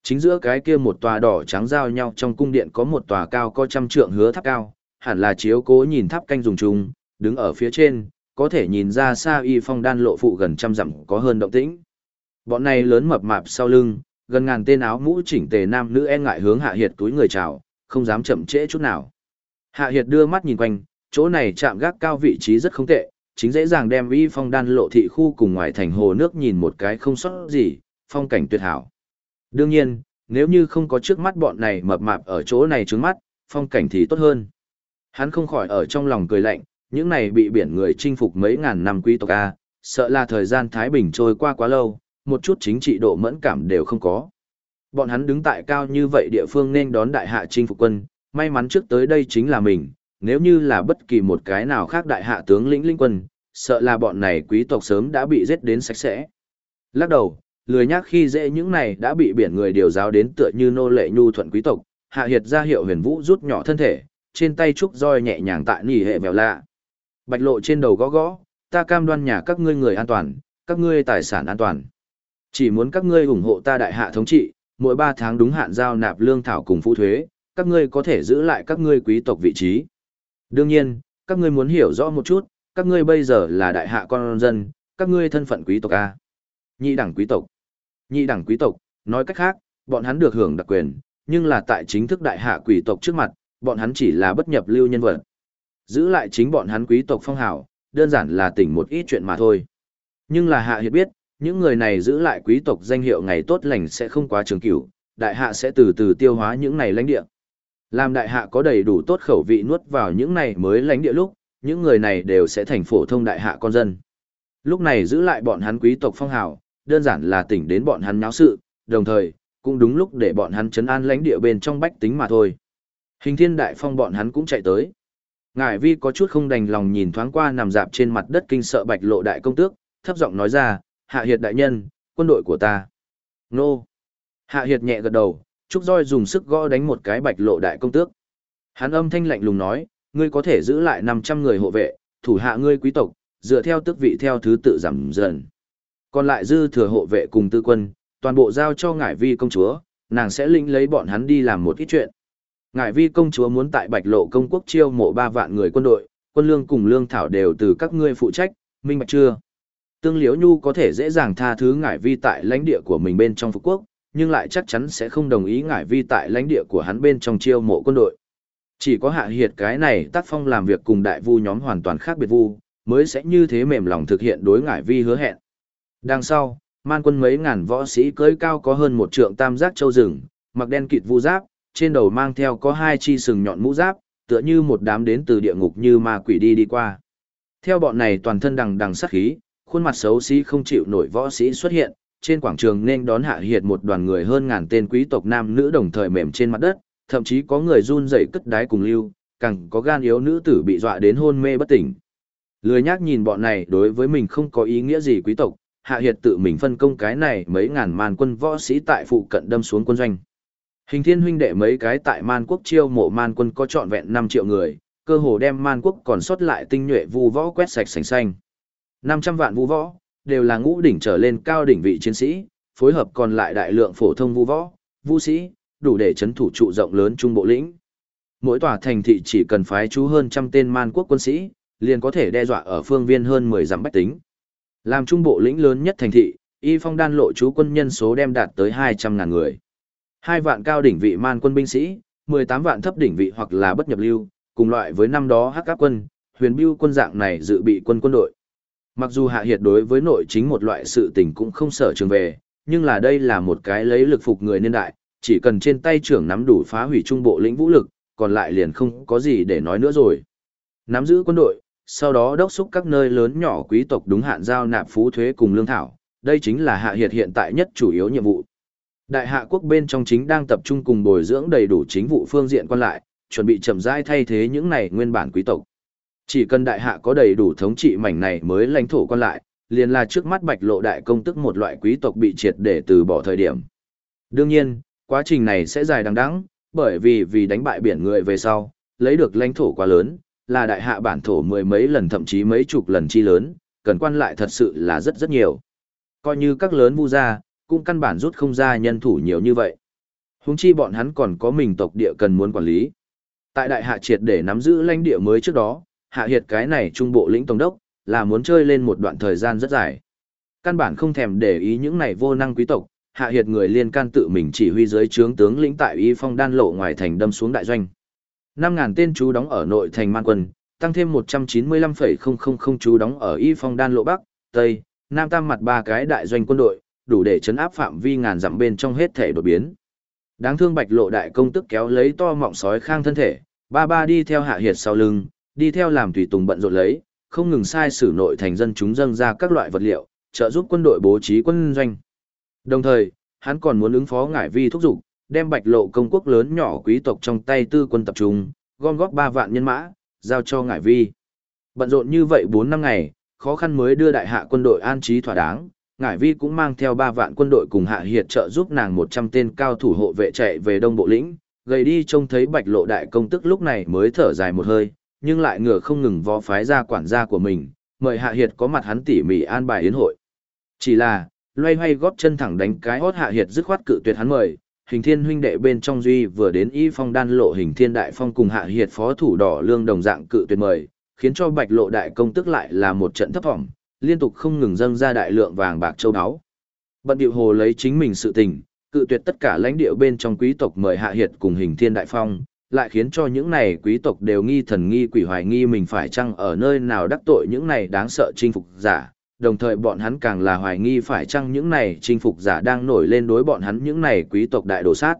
Chính giữa cái kia một tòa đỏ trắng giao nhau trong cung điện có một tòa cao có trăm trượng hứa tháp cao, hẳn là chiếu cố nhìn tháp canh dùng chung, đứng ở phía trên, có thể nhìn ra xa y phong đan lộ phụ gần trăm dặm có hơn động tĩnh. Bọn này lớn mập mạp sau lưng, gần ngàn tên áo mũ chỉnh tề nam nữ e ngại hướng hạ hiệt túi người chào, không dám chậm trễ chút nào. Hạ hiệt đưa mắt nhìn quanh, chỗ này chạm gác cao vị trí rất không tệ, chính dễ dàng đem y phong đan lộ thị khu cùng ngoài thành hồ nước nhìn một cái không sót gì, phong cảnh tuyệt hảo. Đương nhiên, nếu như không có trước mắt bọn này mập mạp ở chỗ này trước mắt, phong cảnh thì tốt hơn. Hắn không khỏi ở trong lòng cười lạnh, những này bị biển người chinh phục mấy ngàn năm quý tộc A, sợ là thời gian Thái Bình trôi qua quá lâu, một chút chính trị độ mẫn cảm đều không có. Bọn hắn đứng tại cao như vậy địa phương nên đón đại hạ chinh phục quân, may mắn trước tới đây chính là mình, nếu như là bất kỳ một cái nào khác đại hạ tướng lĩnh linh quân, sợ là bọn này quý tộc sớm đã bị giết đến sạch sẽ. Lắc đầu, lười nhác khi dễ những này đã bị biển người điều giáo đến tựa như nô lệ nhu thuận quý tộc, hạ hiệt ra hiệu huyền vũ rút nhỏ thân thể, trên tay trúc roi nhẹ nhàng tại nỉ hệ vèo lạ. Bạch lộ trên đầu gõ gõ, ta cam đoan nhà các ngươi người an toàn, các ngươi tài sản an toàn. Chỉ muốn các ngươi ủng hộ ta đại hạ thống trị, mỗi 3 tháng đúng hạn giao nạp lương thảo cùng phụ thuế, các ngươi có thể giữ lại các ngươi quý tộc vị trí. Đương nhiên, các ngươi muốn hiểu rõ một chút, các ngươi bây giờ là đại hạ con dân, các ngươi thân phận quý tộc A. Nhị đẳng quý tộc. Nhị đẳng quý tộc, nói cách khác, bọn hắn được hưởng đặc quyền, nhưng là tại chính thức đại hạ quý tộc trước mặt, bọn hắn chỉ là bất nhập lưu nhân vật. Giữ lại chính bọn hắn quý tộc phong hào, đơn giản là tỉnh một ít chuyện mà thôi. Nhưng là hạ hiệt biết, những người này giữ lại quý tộc danh hiệu ngày tốt lành sẽ không quá trường cửu, đại hạ sẽ từ từ tiêu hóa những này lãnh địa. Làm đại hạ có đầy đủ tốt khẩu vị nuốt vào những này mới lãnh địa lúc, những người này đều sẽ thành phổ thông đại hạ con dân. Lúc này giữ lại bọn hắn quý tộc phong hào, đơn giản là tỉnh đến bọn hắn nháo sự, đồng thời, cũng đúng lúc để bọn hắn chấn an lãnh địa bên trong bách tính mà thôi. Hình thiên đại phong bọn hắn cũng chạy tới. Ngải vi có chút không đành lòng nhìn thoáng qua nằm dạp trên mặt đất kinh sợ bạch lộ đại công tước, thấp giọng nói ra, hạ hiệt đại nhân, quân đội của ta. Nô. Hạ hiệt nhẹ gật đầu, trúc roi dùng sức gõ đánh một cái bạch lộ đại công tước. Hắn âm thanh lạnh lùng nói, ngươi có thể giữ lại 500 người hộ vệ, thủ hạ ngươi quý tộc, dựa theo tước vị theo thứ tự giảm dần. Còn lại dư thừa hộ vệ cùng tư quân, toàn bộ giao cho ngải vi công chúa, nàng sẽ linh lấy bọn hắn đi làm một ít chuyện. Ngải vi công chúa muốn tại bạch lộ công quốc chiêu mộ 3 vạn người quân đội, quân lương cùng lương thảo đều từ các ngươi phụ trách, minh bạch chưa? Tương Liễu Nhu có thể dễ dàng tha thứ ngải vi tại lãnh địa của mình bên trong phục quốc, nhưng lại chắc chắn sẽ không đồng ý ngải vi tại lãnh địa của hắn bên trong chiêu mộ quân đội. Chỉ có hạ hiệt cái này tác phong làm việc cùng đại vu nhóm hoàn toàn khác biệt vu, mới sẽ như thế mềm lòng thực hiện đối ngải vi hứa hẹn. Đằng sau, man quân mấy ngàn võ sĩ cưỡi cao có hơn một trượng tam giác châu rừng, mặc đen kịt vu giáp, trên đầu mang theo có hai chi sừng nhọn mũ giáp, tựa như một đám đến từ địa ngục như ma quỷ đi đi qua. Theo bọn này toàn thân đằng đằng sát khí, khuôn mặt xấu xí không chịu nổi võ sĩ xuất hiện, trên quảng trường nên đón hạ hiệt một đoàn người hơn ngàn tên quý tộc nam nữ đồng thời mềm trên mặt đất, thậm chí có người run rẩy cất đái cùng lưu, càng có gan yếu nữ tử bị dọa đến hôn mê bất tỉnh. Lười nhác nhìn bọn này đối với mình không có ý nghĩa gì quý tộc, hạ hiệt tự mình phân công cái này mấy ngàn man quân võ sĩ tại phụ cận đâm xuống quân doanh. Hình thiên huynh đệ mấy cái tại man quốc chiêu mộ man quân có trọn vẹn 5 triệu người, cơ hồ đem man quốc còn sót lại tinh nhuệ vu võ quét sạch sành xanh. 500 vạn vu võ, đều là ngũ đỉnh trở lên cao đỉnh vị chiến sĩ, phối hợp còn lại đại lượng phổ thông vu võ, vu sĩ, đủ để chấn thủ trụ rộng lớn trung bộ lĩnh. Mỗi tòa thành thị chỉ cần phái chú hơn trăm tên man quốc quân sĩ, liền có thể đe dọa ở phương viên hơn 10 dặm bách tính. Làm trung bộ lĩnh lớn nhất thành thị, y phong đan lộ chú quân nhân số đem đạt tới 200 ngàn người. Hai vạn cao đỉnh vị man quân binh sĩ, 18 vạn thấp đỉnh vị hoặc là bất nhập lưu, cùng loại với năm đó hắc các quân, huyền bưu quân dạng này dự bị quân quân đội. Mặc dù hạ hiệt đối với nội chính một loại sự tình cũng không sở trường về, nhưng là đây là một cái lấy lực phục người niên đại, chỉ cần trên tay trưởng nắm đủ phá hủy trung bộ lĩnh vũ lực, còn lại liền không có gì để nói nữa rồi. Nắm giữ quân đội, sau đó đốc xúc các nơi lớn nhỏ quý tộc đúng hạn giao nạp phú thuế cùng lương thảo, đây chính là hạ hiệt hiện tại nhất chủ yếu nhiệm vụ. Đại hạ quốc bên trong chính đang tập trung cùng bồi dưỡng đầy đủ chính vụ phương diện quan lại, chuẩn bị chậm rãi thay thế những này nguyên bản quý tộc. Chỉ cần đại hạ có đầy đủ thống trị mảnh này mới lãnh thổ quan lại, liền là trước mắt bạch lộ đại công tức một loại quý tộc bị triệt để từ bỏ thời điểm. Đương nhiên, quá trình này sẽ dài đằng đẵng, bởi vì vì đánh bại biển người về sau, lấy được lãnh thổ quá lớn, là đại hạ bản thổ mười mấy lần thậm chí mấy chục lần chi lớn, cần quan lại thật sự là rất rất nhiều. Coi như các lớn vu gia, cũng căn bản rút không ra nhân thủ nhiều như vậy. Húng chi bọn hắn còn có mình tộc địa cần muốn quản lý. Tại đại hạ triệt để nắm giữ lãnh địa mới trước đó, hạ hiệt cái này trung bộ lĩnh tổng đốc, là muốn chơi lên một đoạn thời gian rất dài. Căn bản không thèm để ý những này vô năng quý tộc, hạ hiệt người liên can tự mình chỉ huy dưới trướng tướng lĩnh tại y phong đan lộ ngoài thành đâm xuống đại doanh. 5.000 tên chú đóng ở nội thành man quân, tăng thêm 195,000 chú đóng ở y phong đan lộ bắc, tây, nam tam mặt ba cái đại doanh quân đội, đủ để chấn áp phạm vi ngàn dặm bên trong hết thể đột biến. Đáng thương bạch lộ đại công tức kéo lấy to mọng sói khang thân thể, ba ba đi theo hạ hiệt sau lưng, đi theo làm tùy tùng bận rộn lấy, không ngừng sai sử nội thành dân chúng dâng ra các loại vật liệu, trợ giúp quân đội bố trí quân doanh. Đồng thời, hắn còn muốn ứng phó ngải vi thúc dục, đem bạch lộ công quốc lớn nhỏ quý tộc trong tay tư quân tập trung, gom góp 3 vạn nhân mã, giao cho ngải vi. Bận rộn như vậy 4 năm ngày, khó khăn mới đưa đại hạ quân đội an trí thỏa đáng, ngải vi cũng mang theo 3 vạn quân đội cùng hạ hiệt trợ giúp nàng 100 tên cao thủ hộ vệ chạy về đông bộ lĩnh, gầy đi trông thấy bạch lộ đại công tức lúc này mới thở dài một hơi, nhưng lại ngửa không ngừng vó phái ra quản gia của mình, mời hạ hiệt có mặt hắn tỉ mỉ an bài yến hội. Chỉ là, loay hoay góp chân thẳng đánh cái hót hạ hiệt dứt khoát cự tuyệt hắn mời, hình thiên huynh đệ bên trong duy vừa đến y phong đan lộ hình thiên đại phong cùng hạ hiệt phó thủ đỏ lương đồng dạng cự tuyệt mời, khiến cho bạch lộ đại công tức lại là một trận thấp vọng, liên tục không ngừng dâng ra đại lượng vàng bạc châu áo. Bận điệu hồ lấy chính mình sự tình, cự tuyệt tất cả lãnh địa bên trong quý tộc mời hạ hiệt cùng hình thiên đại phong, lại khiến cho những này quý tộc đều nghi thần nghi quỷ hoài nghi mình phải chăng ở nơi nào đắc tội những này đáng sợ chinh phục giả, đồng thời bọn hắn càng là hoài nghi phải chăng những này chinh phục giả đang nổi lên đối bọn hắn những này quý tộc đại đồ sát.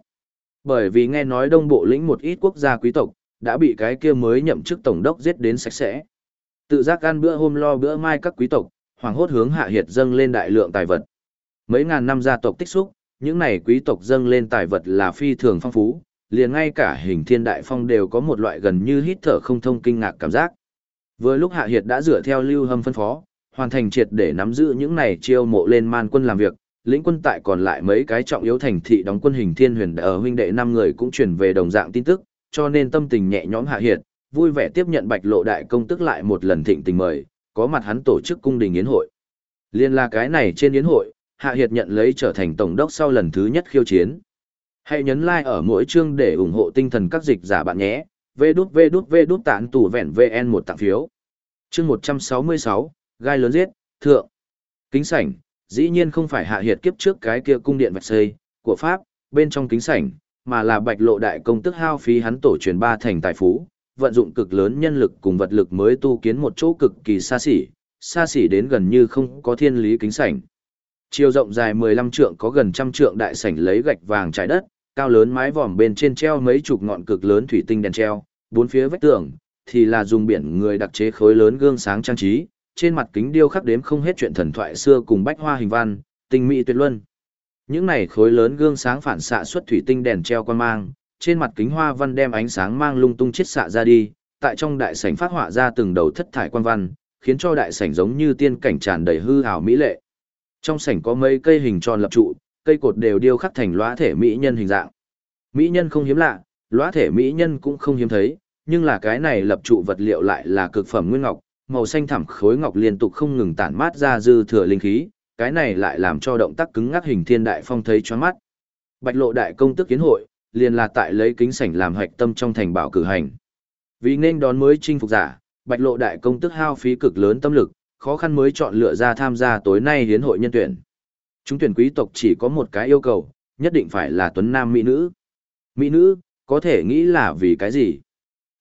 Bởi vì nghe nói đông bộ lĩnh một ít quốc gia quý tộc, đã bị cái kia mới nhậm chức tổng đốc giết đến sạch sẽ. Tự giác ăn bữa hôm lo bữa mai các quý tộc, hoàng hốt hướng hạ hiệt dâng lên đại lượng tài vật. Mấy ngàn năm gia tộc tích xúc, những này quý tộc dâng lên tài vật là phi thường phong phú, liền ngay cả hình thiên đại phong đều có một loại gần như hít thở không thông kinh ngạc cảm giác. Vừa lúc hạ hiệt đã dựa theo lưu hâm phân phó, hoàn thành triệt để nắm giữ những này chiêu mộ lên man quân làm việc, lĩnh quân tại còn lại mấy cái trọng yếu thành thị đóng quân hình thiên huyền ở huynh đệ năm người cũng chuyển về đồng dạng tin tức, cho nên tâm tình nhẹ nhõm hạ hiệt, vui vẻ tiếp nhận bạch lộ đại công tức lại một lần thịnh tình mời, có mặt hắn tổ chức cung đình yến hội. Liên là cái này trên yến hội, hạ hiệt nhận lấy trở thành tổng đốc sau lần thứ nhất khiêu chiến. Hãy nhấn like ở mỗi chương để ủng hộ tinh thần các dịch giả bạn nhé. Vê đút vê đút vê đút tản tủ vẹn VN một tặng phiếu. Chương 166, gai lớn giết, thượng. Kính sảnh, dĩ nhiên không phải hạ hiệt kiếp trước cái kia cung điện vạch xây, của Pháp, bên trong kính sảnh, mà là bạch lộ đại công tức hao phí hắn tổ truyền ba thành tài phú, vận dụng cực lớn nhân lực cùng vật lực mới tu kiến một chỗ cực kỳ xa xỉ, xa xỉ đến gần như không có thiên lý kính sảnh. Chiều rộng dài 15 trượng có gần trăm trượng đại sảnh lấy gạch vàng trải đất, cao lớn mái vòm bên trên treo mấy chục ngọn cực lớn thủy tinh đèn treo, bốn phía vách tường thì là dùng biển người đặc chế khối lớn gương sáng trang trí, trên mặt kính điêu khắc đếm không hết chuyện thần thoại xưa cùng bách hoa hình văn, tinh mỹ tuyệt luân. Những này khối lớn gương sáng phản xạ xuất thủy tinh đèn treo quan mang, trên mặt kính hoa văn đem ánh sáng mang lung tung chiết xạ ra đi, tại trong đại sảnh phát họa ra từng đầu thất thải quan văn, khiến cho đại sảnh giống như tiên cảnh tràn đầy hư ảo mỹ lệ. Trong sảnh có mấy cây hình tròn lập trụ, cây cột đều điêu khắc thành lõa thể mỹ nhân hình dạng. Mỹ nhân không hiếm lạ, lõa thể mỹ nhân cũng không hiếm thấy, nhưng là cái này lập trụ vật liệu lại là cực phẩm nguyên ngọc, màu xanh thẳm khối ngọc liên tục không ngừng tản mát ra dư thừa linh khí, cái này lại làm cho động tác cứng ngắc hình thiên đại phong thấy choáng mắt. Bạch lộ đại công tức kiến hội, liền là tại lấy kính sảnh làm hạch tâm trong thành bảo cử hành. Vì nên đón mới chinh phục giả, bạch lộ đại công tức hao phí cực lớn tâm lực, khó khăn mới chọn lựa ra tham gia tối nay hiến hội nhân tuyển. Chúng tuyển quý tộc chỉ có một cái yêu cầu, nhất định phải là tuấn nam mỹ nữ. Mỹ nữ, có thể nghĩ là vì cái gì?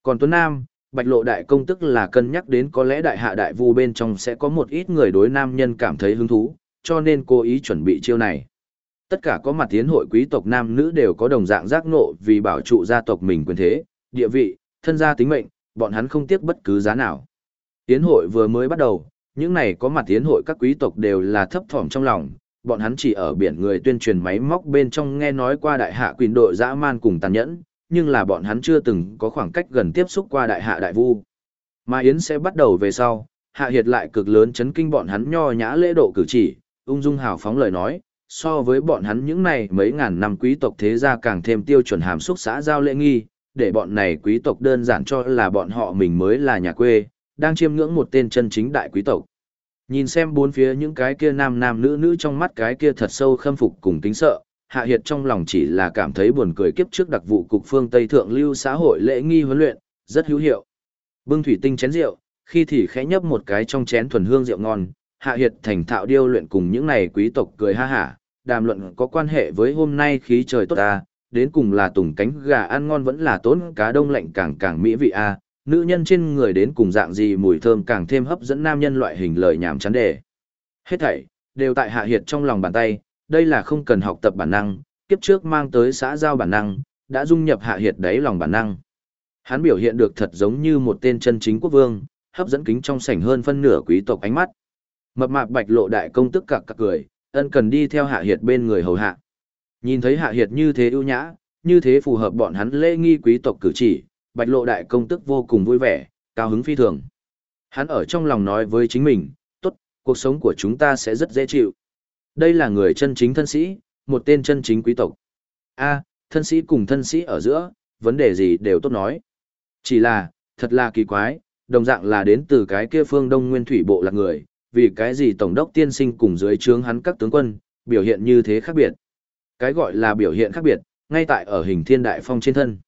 Còn tuấn nam, bạch lộ đại công tức là cân nhắc đến có lẽ đại hạ đại vu bên trong sẽ có một ít người đối nam nhân cảm thấy hứng thú, cho nên cố ý chuẩn bị chiêu này. Tất cả có mặt tiến hội quý tộc nam nữ đều có đồng dạng giác ngộ vì bảo trụ gia tộc mình quyền thế, địa vị, thân gia tính mệnh, bọn hắn không tiếc bất cứ giá nào. Tiến hội vừa mới bắt đầu, những này có mặt tiến hội các quý tộc đều là thấp thỏm trong lòng, bọn hắn chỉ ở biển người tuyên truyền máy móc bên trong nghe nói qua đại hạ quyền đội dã man cùng tàn nhẫn, nhưng là bọn hắn chưa từng có khoảng cách gần tiếp xúc qua đại hạ đại vu. Mà Yến sẽ bắt đầu về sau, hạ hiệt lại cực lớn chấn kinh bọn hắn nho nhã lễ độ cử chỉ, ung dung hào phóng lời nói, so với bọn hắn những này mấy ngàn năm quý tộc thế gia càng thêm tiêu chuẩn hàm xúc xã giao lễ nghi, để bọn này quý tộc đơn giản cho là bọn họ mình mới là nhà quê, đang chiêm ngưỡng một tên chân chính đại quý tộc. Nhìn xem bốn phía những cái kia nam nam nữ nữ trong mắt cái kia thật sâu khâm phục cùng kính sợ, Hạ Hiệt trong lòng chỉ là cảm thấy buồn cười kiếp trước đặc vụ cục phương Tây Thượng lưu xã hội lễ nghi huấn luyện, rất hữu hiệu. Bưng thủy tinh chén rượu, khi thì khẽ nhấp một cái trong chén thuần hương rượu ngon, Hạ Hiệt thành thạo điêu luyện cùng những này quý tộc cười ha hả, đàm luận có quan hệ với hôm nay khí trời tốt ta, đến cùng là tùng cánh gà ăn ngon vẫn là tốn cá đông lạnh càng càng mỹ vị a, nữ nhân trên người đến cùng dạng gì mùi thơm càng thêm hấp dẫn nam nhân loại hình lời nhảm chán đề. Hết thảy, đều tại Hạ Hiệt trong lòng bàn tay, đây là không cần học tập bản năng, kiếp trước mang tới xã giao bản năng, đã dung nhập Hạ Hiệt đáy lòng bản năng. Hắn biểu hiện được thật giống như một tên chân chính quốc vương, hấp dẫn kính trong sảnh hơn phân nửa quý tộc ánh mắt. Mập mạp bạch lộ đại công tức cặc cặc cười, ân cần đi theo hạ hiệt bên người hầu hạ. Nhìn thấy hạ hiệt như thế ưu nhã, như thế phù hợp bọn hắn lễ nghi quý tộc cử chỉ, bạch lộ đại công tức vô cùng vui vẻ, cao hứng phi thường. Hắn ở trong lòng nói với chính mình, tốt, cuộc sống của chúng ta sẽ rất dễ chịu. Đây là người chân chính thân sĩ, một tên chân chính quý tộc. A, thân sĩ cùng thân sĩ ở giữa, vấn đề gì đều tốt nói. Chỉ là, thật là kỳ quái, đồng dạng là đến từ cái kia phương đông nguyên thủy bộ là người, vì cái gì tổng đốc tiên sinh cùng dưới trướng hắn các tướng quân, biểu hiện như thế khác biệt. Cái gọi là biểu hiện khác biệt, ngay tại ở hình thiên đại phong trên thân.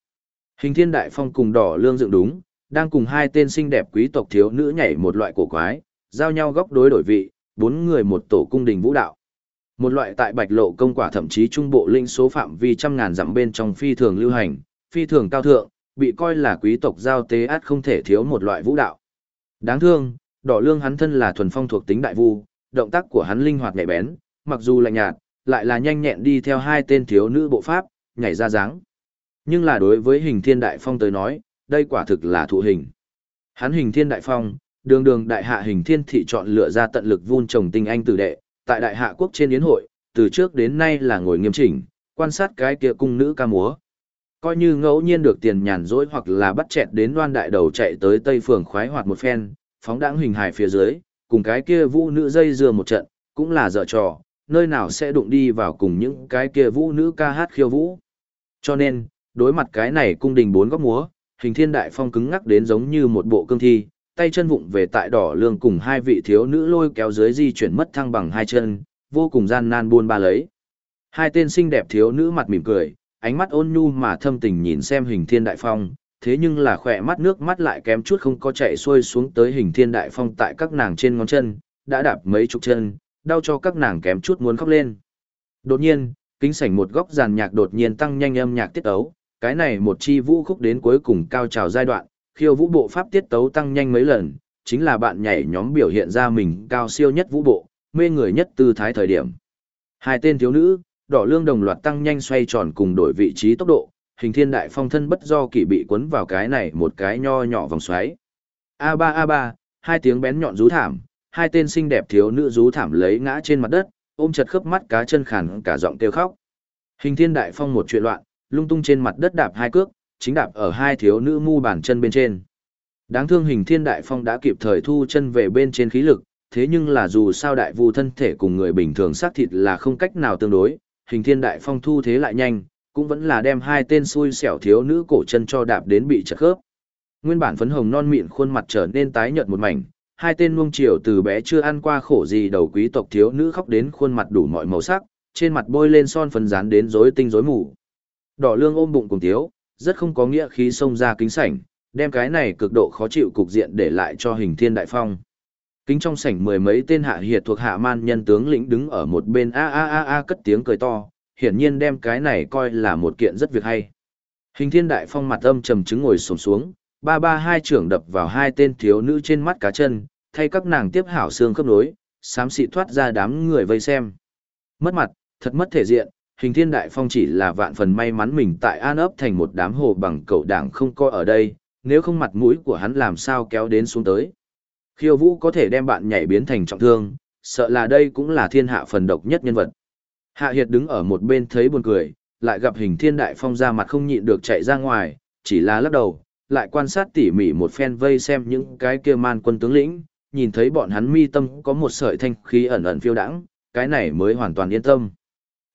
Hình thiên đại phong cùng đỏ lương dựng đúng, đang cùng hai tên xinh đẹp quý tộc thiếu nữ nhảy một loại cổ quái, giao nhau góc đối đổi vị, bốn người một tổ cung đình vũ đạo. Một loại tại bạch lộ công quả thậm chí trung bộ linh số phạm vi trăm ngàn dặm bên trong phi thường lưu hành, phi thường cao thượng, bị coi là quý tộc giao tế át không thể thiếu một loại vũ đạo. Đáng thương, Đỏ lương hắn thân là thuần phong thuộc tính đại vu, động tác của hắn linh hoạt nhạy bén, mặc dù lạnh nhạt, lại là nhanh nhẹn đi theo hai tên thiếu nữ bộ pháp, nhảy ra dáng. Nhưng là đối với hình thiên đại phong tới nói, đây quả thực là thụ hình. Hắn hình thiên đại phong, đường đường đại hạ hình thiên thị chọn lựa ra tận lực vun trồng tinh anh tử đệ, tại đại hạ quốc trên yến hội, từ trước đến nay là ngồi nghiêm chỉnh, quan sát cái kia cung nữ ca múa. Coi như ngẫu nhiên được tiền nhàn rỗi hoặc là bắt chẹt đến loan đại đầu chạy tới Tây Phường khoái hoạt một phen, phóng đãng hình hài phía dưới, cùng cái kia vũ nữ dây dưa một trận, cũng là dở trò, nơi nào sẽ đụng đi vào cùng những cái kia vũ nữ ca hát khiêu vũ. Cho nên, đối mặt cái này cung đình bốn góc múa, hình thiên đại phong cứng ngắc đến giống như một bộ cương thi, tay chân vụng về tại đỏ lương cùng hai vị thiếu nữ lôi kéo dưới di chuyển mất thăng bằng hai chân, vô cùng gian nan buôn ba lấy. Hai tên xinh đẹp thiếu nữ mặt mỉm cười, ánh mắt ôn nhu mà thâm tình nhìn xem hình thiên đại phong, thế nhưng là khỏe mắt nước mắt lại kém chút không có chạy xuôi xuống tới hình thiên đại phong tại các nàng trên ngón chân, đã đạp mấy chục chân, đau cho các nàng kém chút muốn khóc lên. Đột nhiên, kính sảnh một góc giàn nhạc đột nhiên tăng nhanh âm nhạc tiết ấu, cái này một chi vũ khúc đến cuối cùng cao trào giai đoạn, khiêu vũ bộ pháp tiết tấu tăng nhanh mấy lần, chính là bạn nhảy nhóm biểu hiện ra mình cao siêu nhất vũ bộ, mê người nhất tư thái thời điểm. Hai tên thiếu nữ, đỏ lương đồng loạt tăng nhanh xoay tròn cùng đổi vị trí tốc độ, hình thiên đại phong thân bất do kỳ bị cuốn vào cái này một cái nho nhỏ vòng xoáy. A3 A3, hai tiếng bén nhọn rú thảm, hai tên xinh đẹp thiếu nữ rú thảm lấy ngã trên mặt đất, ôm chật khớp mắt cá chân khàn cả giọng kêu khóc. Hình thiên đại phong một chuyện loạn, lung tung trên mặt đất đạp hai cước, chính đạp ở hai thiếu nữ mu bàn chân bên trên. Đáng thương hình thiên đại phong đã kịp thời thu chân về bên trên khí lực, thế nhưng là dù sao đại vu thân thể cùng người bình thường xác thịt là không cách nào tương đối, hình thiên đại phong thu thế lại nhanh, cũng vẫn là đem hai tên xui xẻo thiếu nữ cổ chân cho đạp đến bị chật khớp. Nguyên bản phấn hồng non mịn khuôn mặt trở nên tái nhợt một mảnh, hai tên nuông chiều từ bé chưa ăn qua khổ gì đầu quý tộc thiếu nữ khóc đến khuôn mặt đủ mọi màu sắc, trên mặt bôi lên son phấn dán đến rối tinh rối mù. Đỏ lương ôm bụng cùng thiếu, rất không có nghĩa khí xông ra kính sảnh, đem cái này cực độ khó chịu cục diện để lại cho hình thiên đại phong. Kính trong sảnh mười mấy tên hạ hiệt thuộc hạ man nhân tướng lĩnh đứng ở một bên a a a a cất tiếng cười to, hiển nhiên đem cái này coi là một kiện rất việc hay. Hình thiên đại phong mặt âm trầm chứng ngồi sổm xuống, ba ba hai trưởng đập vào hai tên thiếu nữ trên mắt cá chân, thay các nàng tiếp hảo xương khớp nối, xám xị thoát ra đám người vây xem. Mất mặt, thật mất thể diện, hình thiên đại phong chỉ là vạn phần may mắn mình tại an ấp thành một đám hồ bằng cậu đảng không coi ở đây, nếu không mặt mũi của hắn làm sao kéo đến xuống tới. Khiêu vũ có thể đem bạn nhảy biến thành trọng thương, sợ là đây cũng là thiên hạ phần độc nhất nhân vật. Hạ Hiệt đứng ở một bên thấy buồn cười, lại gặp hình thiên đại phong ra mặt không nhịn được chạy ra ngoài, chỉ là lắc đầu, lại quan sát tỉ mỉ một phen vây xem những cái kia man quân tướng lĩnh, nhìn thấy bọn hắn mi tâm có một sợi thanh khí ẩn ẩn phiêu đãng, cái này mới hoàn toàn yên tâm.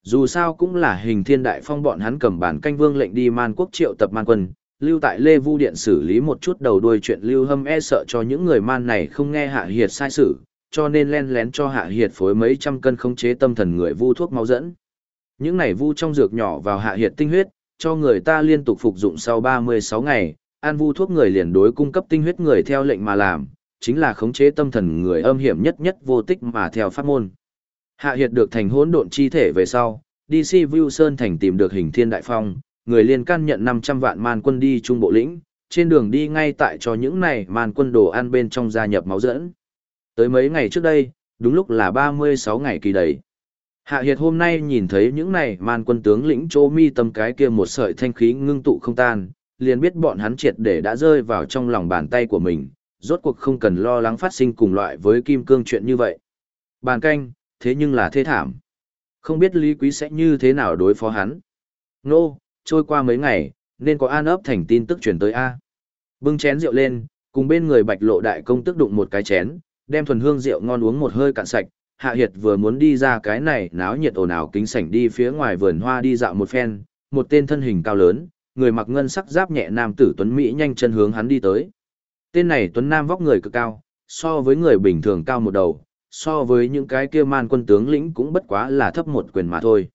Dù sao cũng là hình thiên đại phong bọn hắn cầm bản canh vương lệnh đi man quốc triệu tập man quân, lưu tại Lê Vu Điện xử lý một chút đầu đuôi chuyện lưu hâm e sợ cho những người man này không nghe hạ hiệt sai sự, cho nên len lén cho hạ hiệt phối mấy trăm cân khống chế tâm thần người vu thuốc máu dẫn. Những này vu trong dược nhỏ vào hạ hiệt tinh huyết, cho người ta liên tục phục dụng sau 36 ngày, ăn vu thuốc người liền đối cung cấp tinh huyết người theo lệnh mà làm, chính là khống chế tâm thần người âm hiểm nhất nhất vô tích mà theo pháp môn. Hạ hiệt được thành hỗn độn chi thể về sau, DC View Sơn thành tìm được hình thiên đại phong, người liên can nhận 500 vạn man quân đi trung bộ lĩnh, trên đường đi ngay tại cho những này man quân đồ ăn bên trong gia nhập máu dẫn. Tới mấy ngày trước đây, đúng lúc là 36 ngày kỳ đầy. Hạ Hiệt hôm nay nhìn thấy những này man quân tướng lĩnh chô mi tâm cái kia một sợi thanh khí ngưng tụ không tan, liền biết bọn hắn triệt để đã rơi vào trong lòng bàn tay của mình, rốt cuộc không cần lo lắng phát sinh cùng loại với kim cương chuyện như vậy. Bàn canh, thế nhưng là thế thảm. Không biết Lý Quý sẽ như thế nào đối phó hắn. Nô, trôi qua mấy ngày, nên có an ấp thành tin tức truyền tới A. Bưng chén rượu lên, cùng bên người bạch lộ đại công tức đụng một cái chén, đem thuần hương rượu ngon uống một hơi cạn sạch. Hạ Hiệt vừa muốn đi ra cái này náo nhiệt ồn ào kính sảnh đi phía ngoài vườn hoa đi dạo một phen, một tên thân hình cao lớn, người mặc ngân sắc giáp nhẹ nam tử tuấn mỹ nhanh chân hướng hắn đi tới. Tên này tuấn nam vóc người cực cao, so với người bình thường cao một đầu, so với những cái kia man quân tướng lĩnh cũng bất quá là thấp một quyền mà thôi.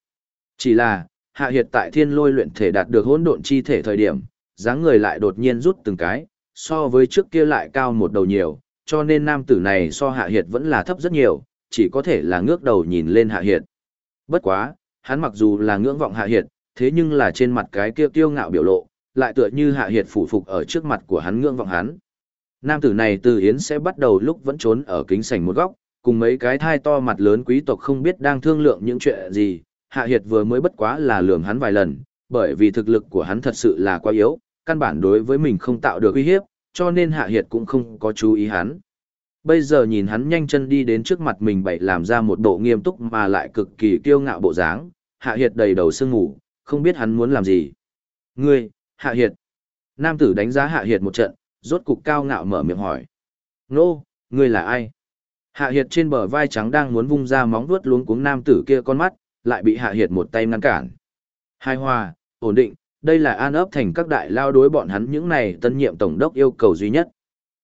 Chỉ là, hạ hiệt tại thiên lôi luyện thể đạt được hỗn độn chi thể thời điểm, dáng người lại đột nhiên rút từng cái, so với trước kia lại cao một đầu nhiều, cho nên nam tử này so hạ hiệt vẫn là thấp rất nhiều, chỉ có thể là ngước đầu nhìn lên hạ hiệt. Bất quá, hắn mặc dù là ngưỡng vọng hạ hiệt, thế nhưng là trên mặt cái kia kiêu ngạo biểu lộ, lại tựa như hạ hiệt phủ phục ở trước mặt của hắn ngưỡng vọng hắn. Nam tử này từ Yến sẽ bắt đầu lúc vẫn trốn ở kính sảnh một góc, cùng mấy cái thai to mặt lớn quý tộc không biết đang thương lượng những chuyện gì, Hạ Hiệt vừa mới bất quá là lườm hắn vài lần, bởi vì thực lực của hắn thật sự là quá yếu, căn bản đối với mình không tạo được uy hiếp, cho nên Hạ Hiệt cũng không có chú ý hắn. Bây giờ nhìn hắn nhanh chân đi đến trước mặt mình bậy làm ra một bộ nghiêm túc mà lại cực kỳ kiêu ngạo bộ dáng, Hạ Hiệt đầy đầu sương ngủ, không biết hắn muốn làm gì. Ngươi, Hạ Hiệt. Nam tử đánh giá Hạ Hiệt một trận, rốt cục cao ngạo mở miệng hỏi. Nô, ngươi là ai? Hạ Hiệt trên bờ vai trắng đang muốn vung ra móng vuốt luống cuống nam tử kia con mắt, lại bị Hạ Hiệt một tay ngăn cản. Hai hòa, ổn định, đây là an ấp thành các đại lao đối bọn hắn những này tân nhiệm tổng đốc yêu cầu duy nhất.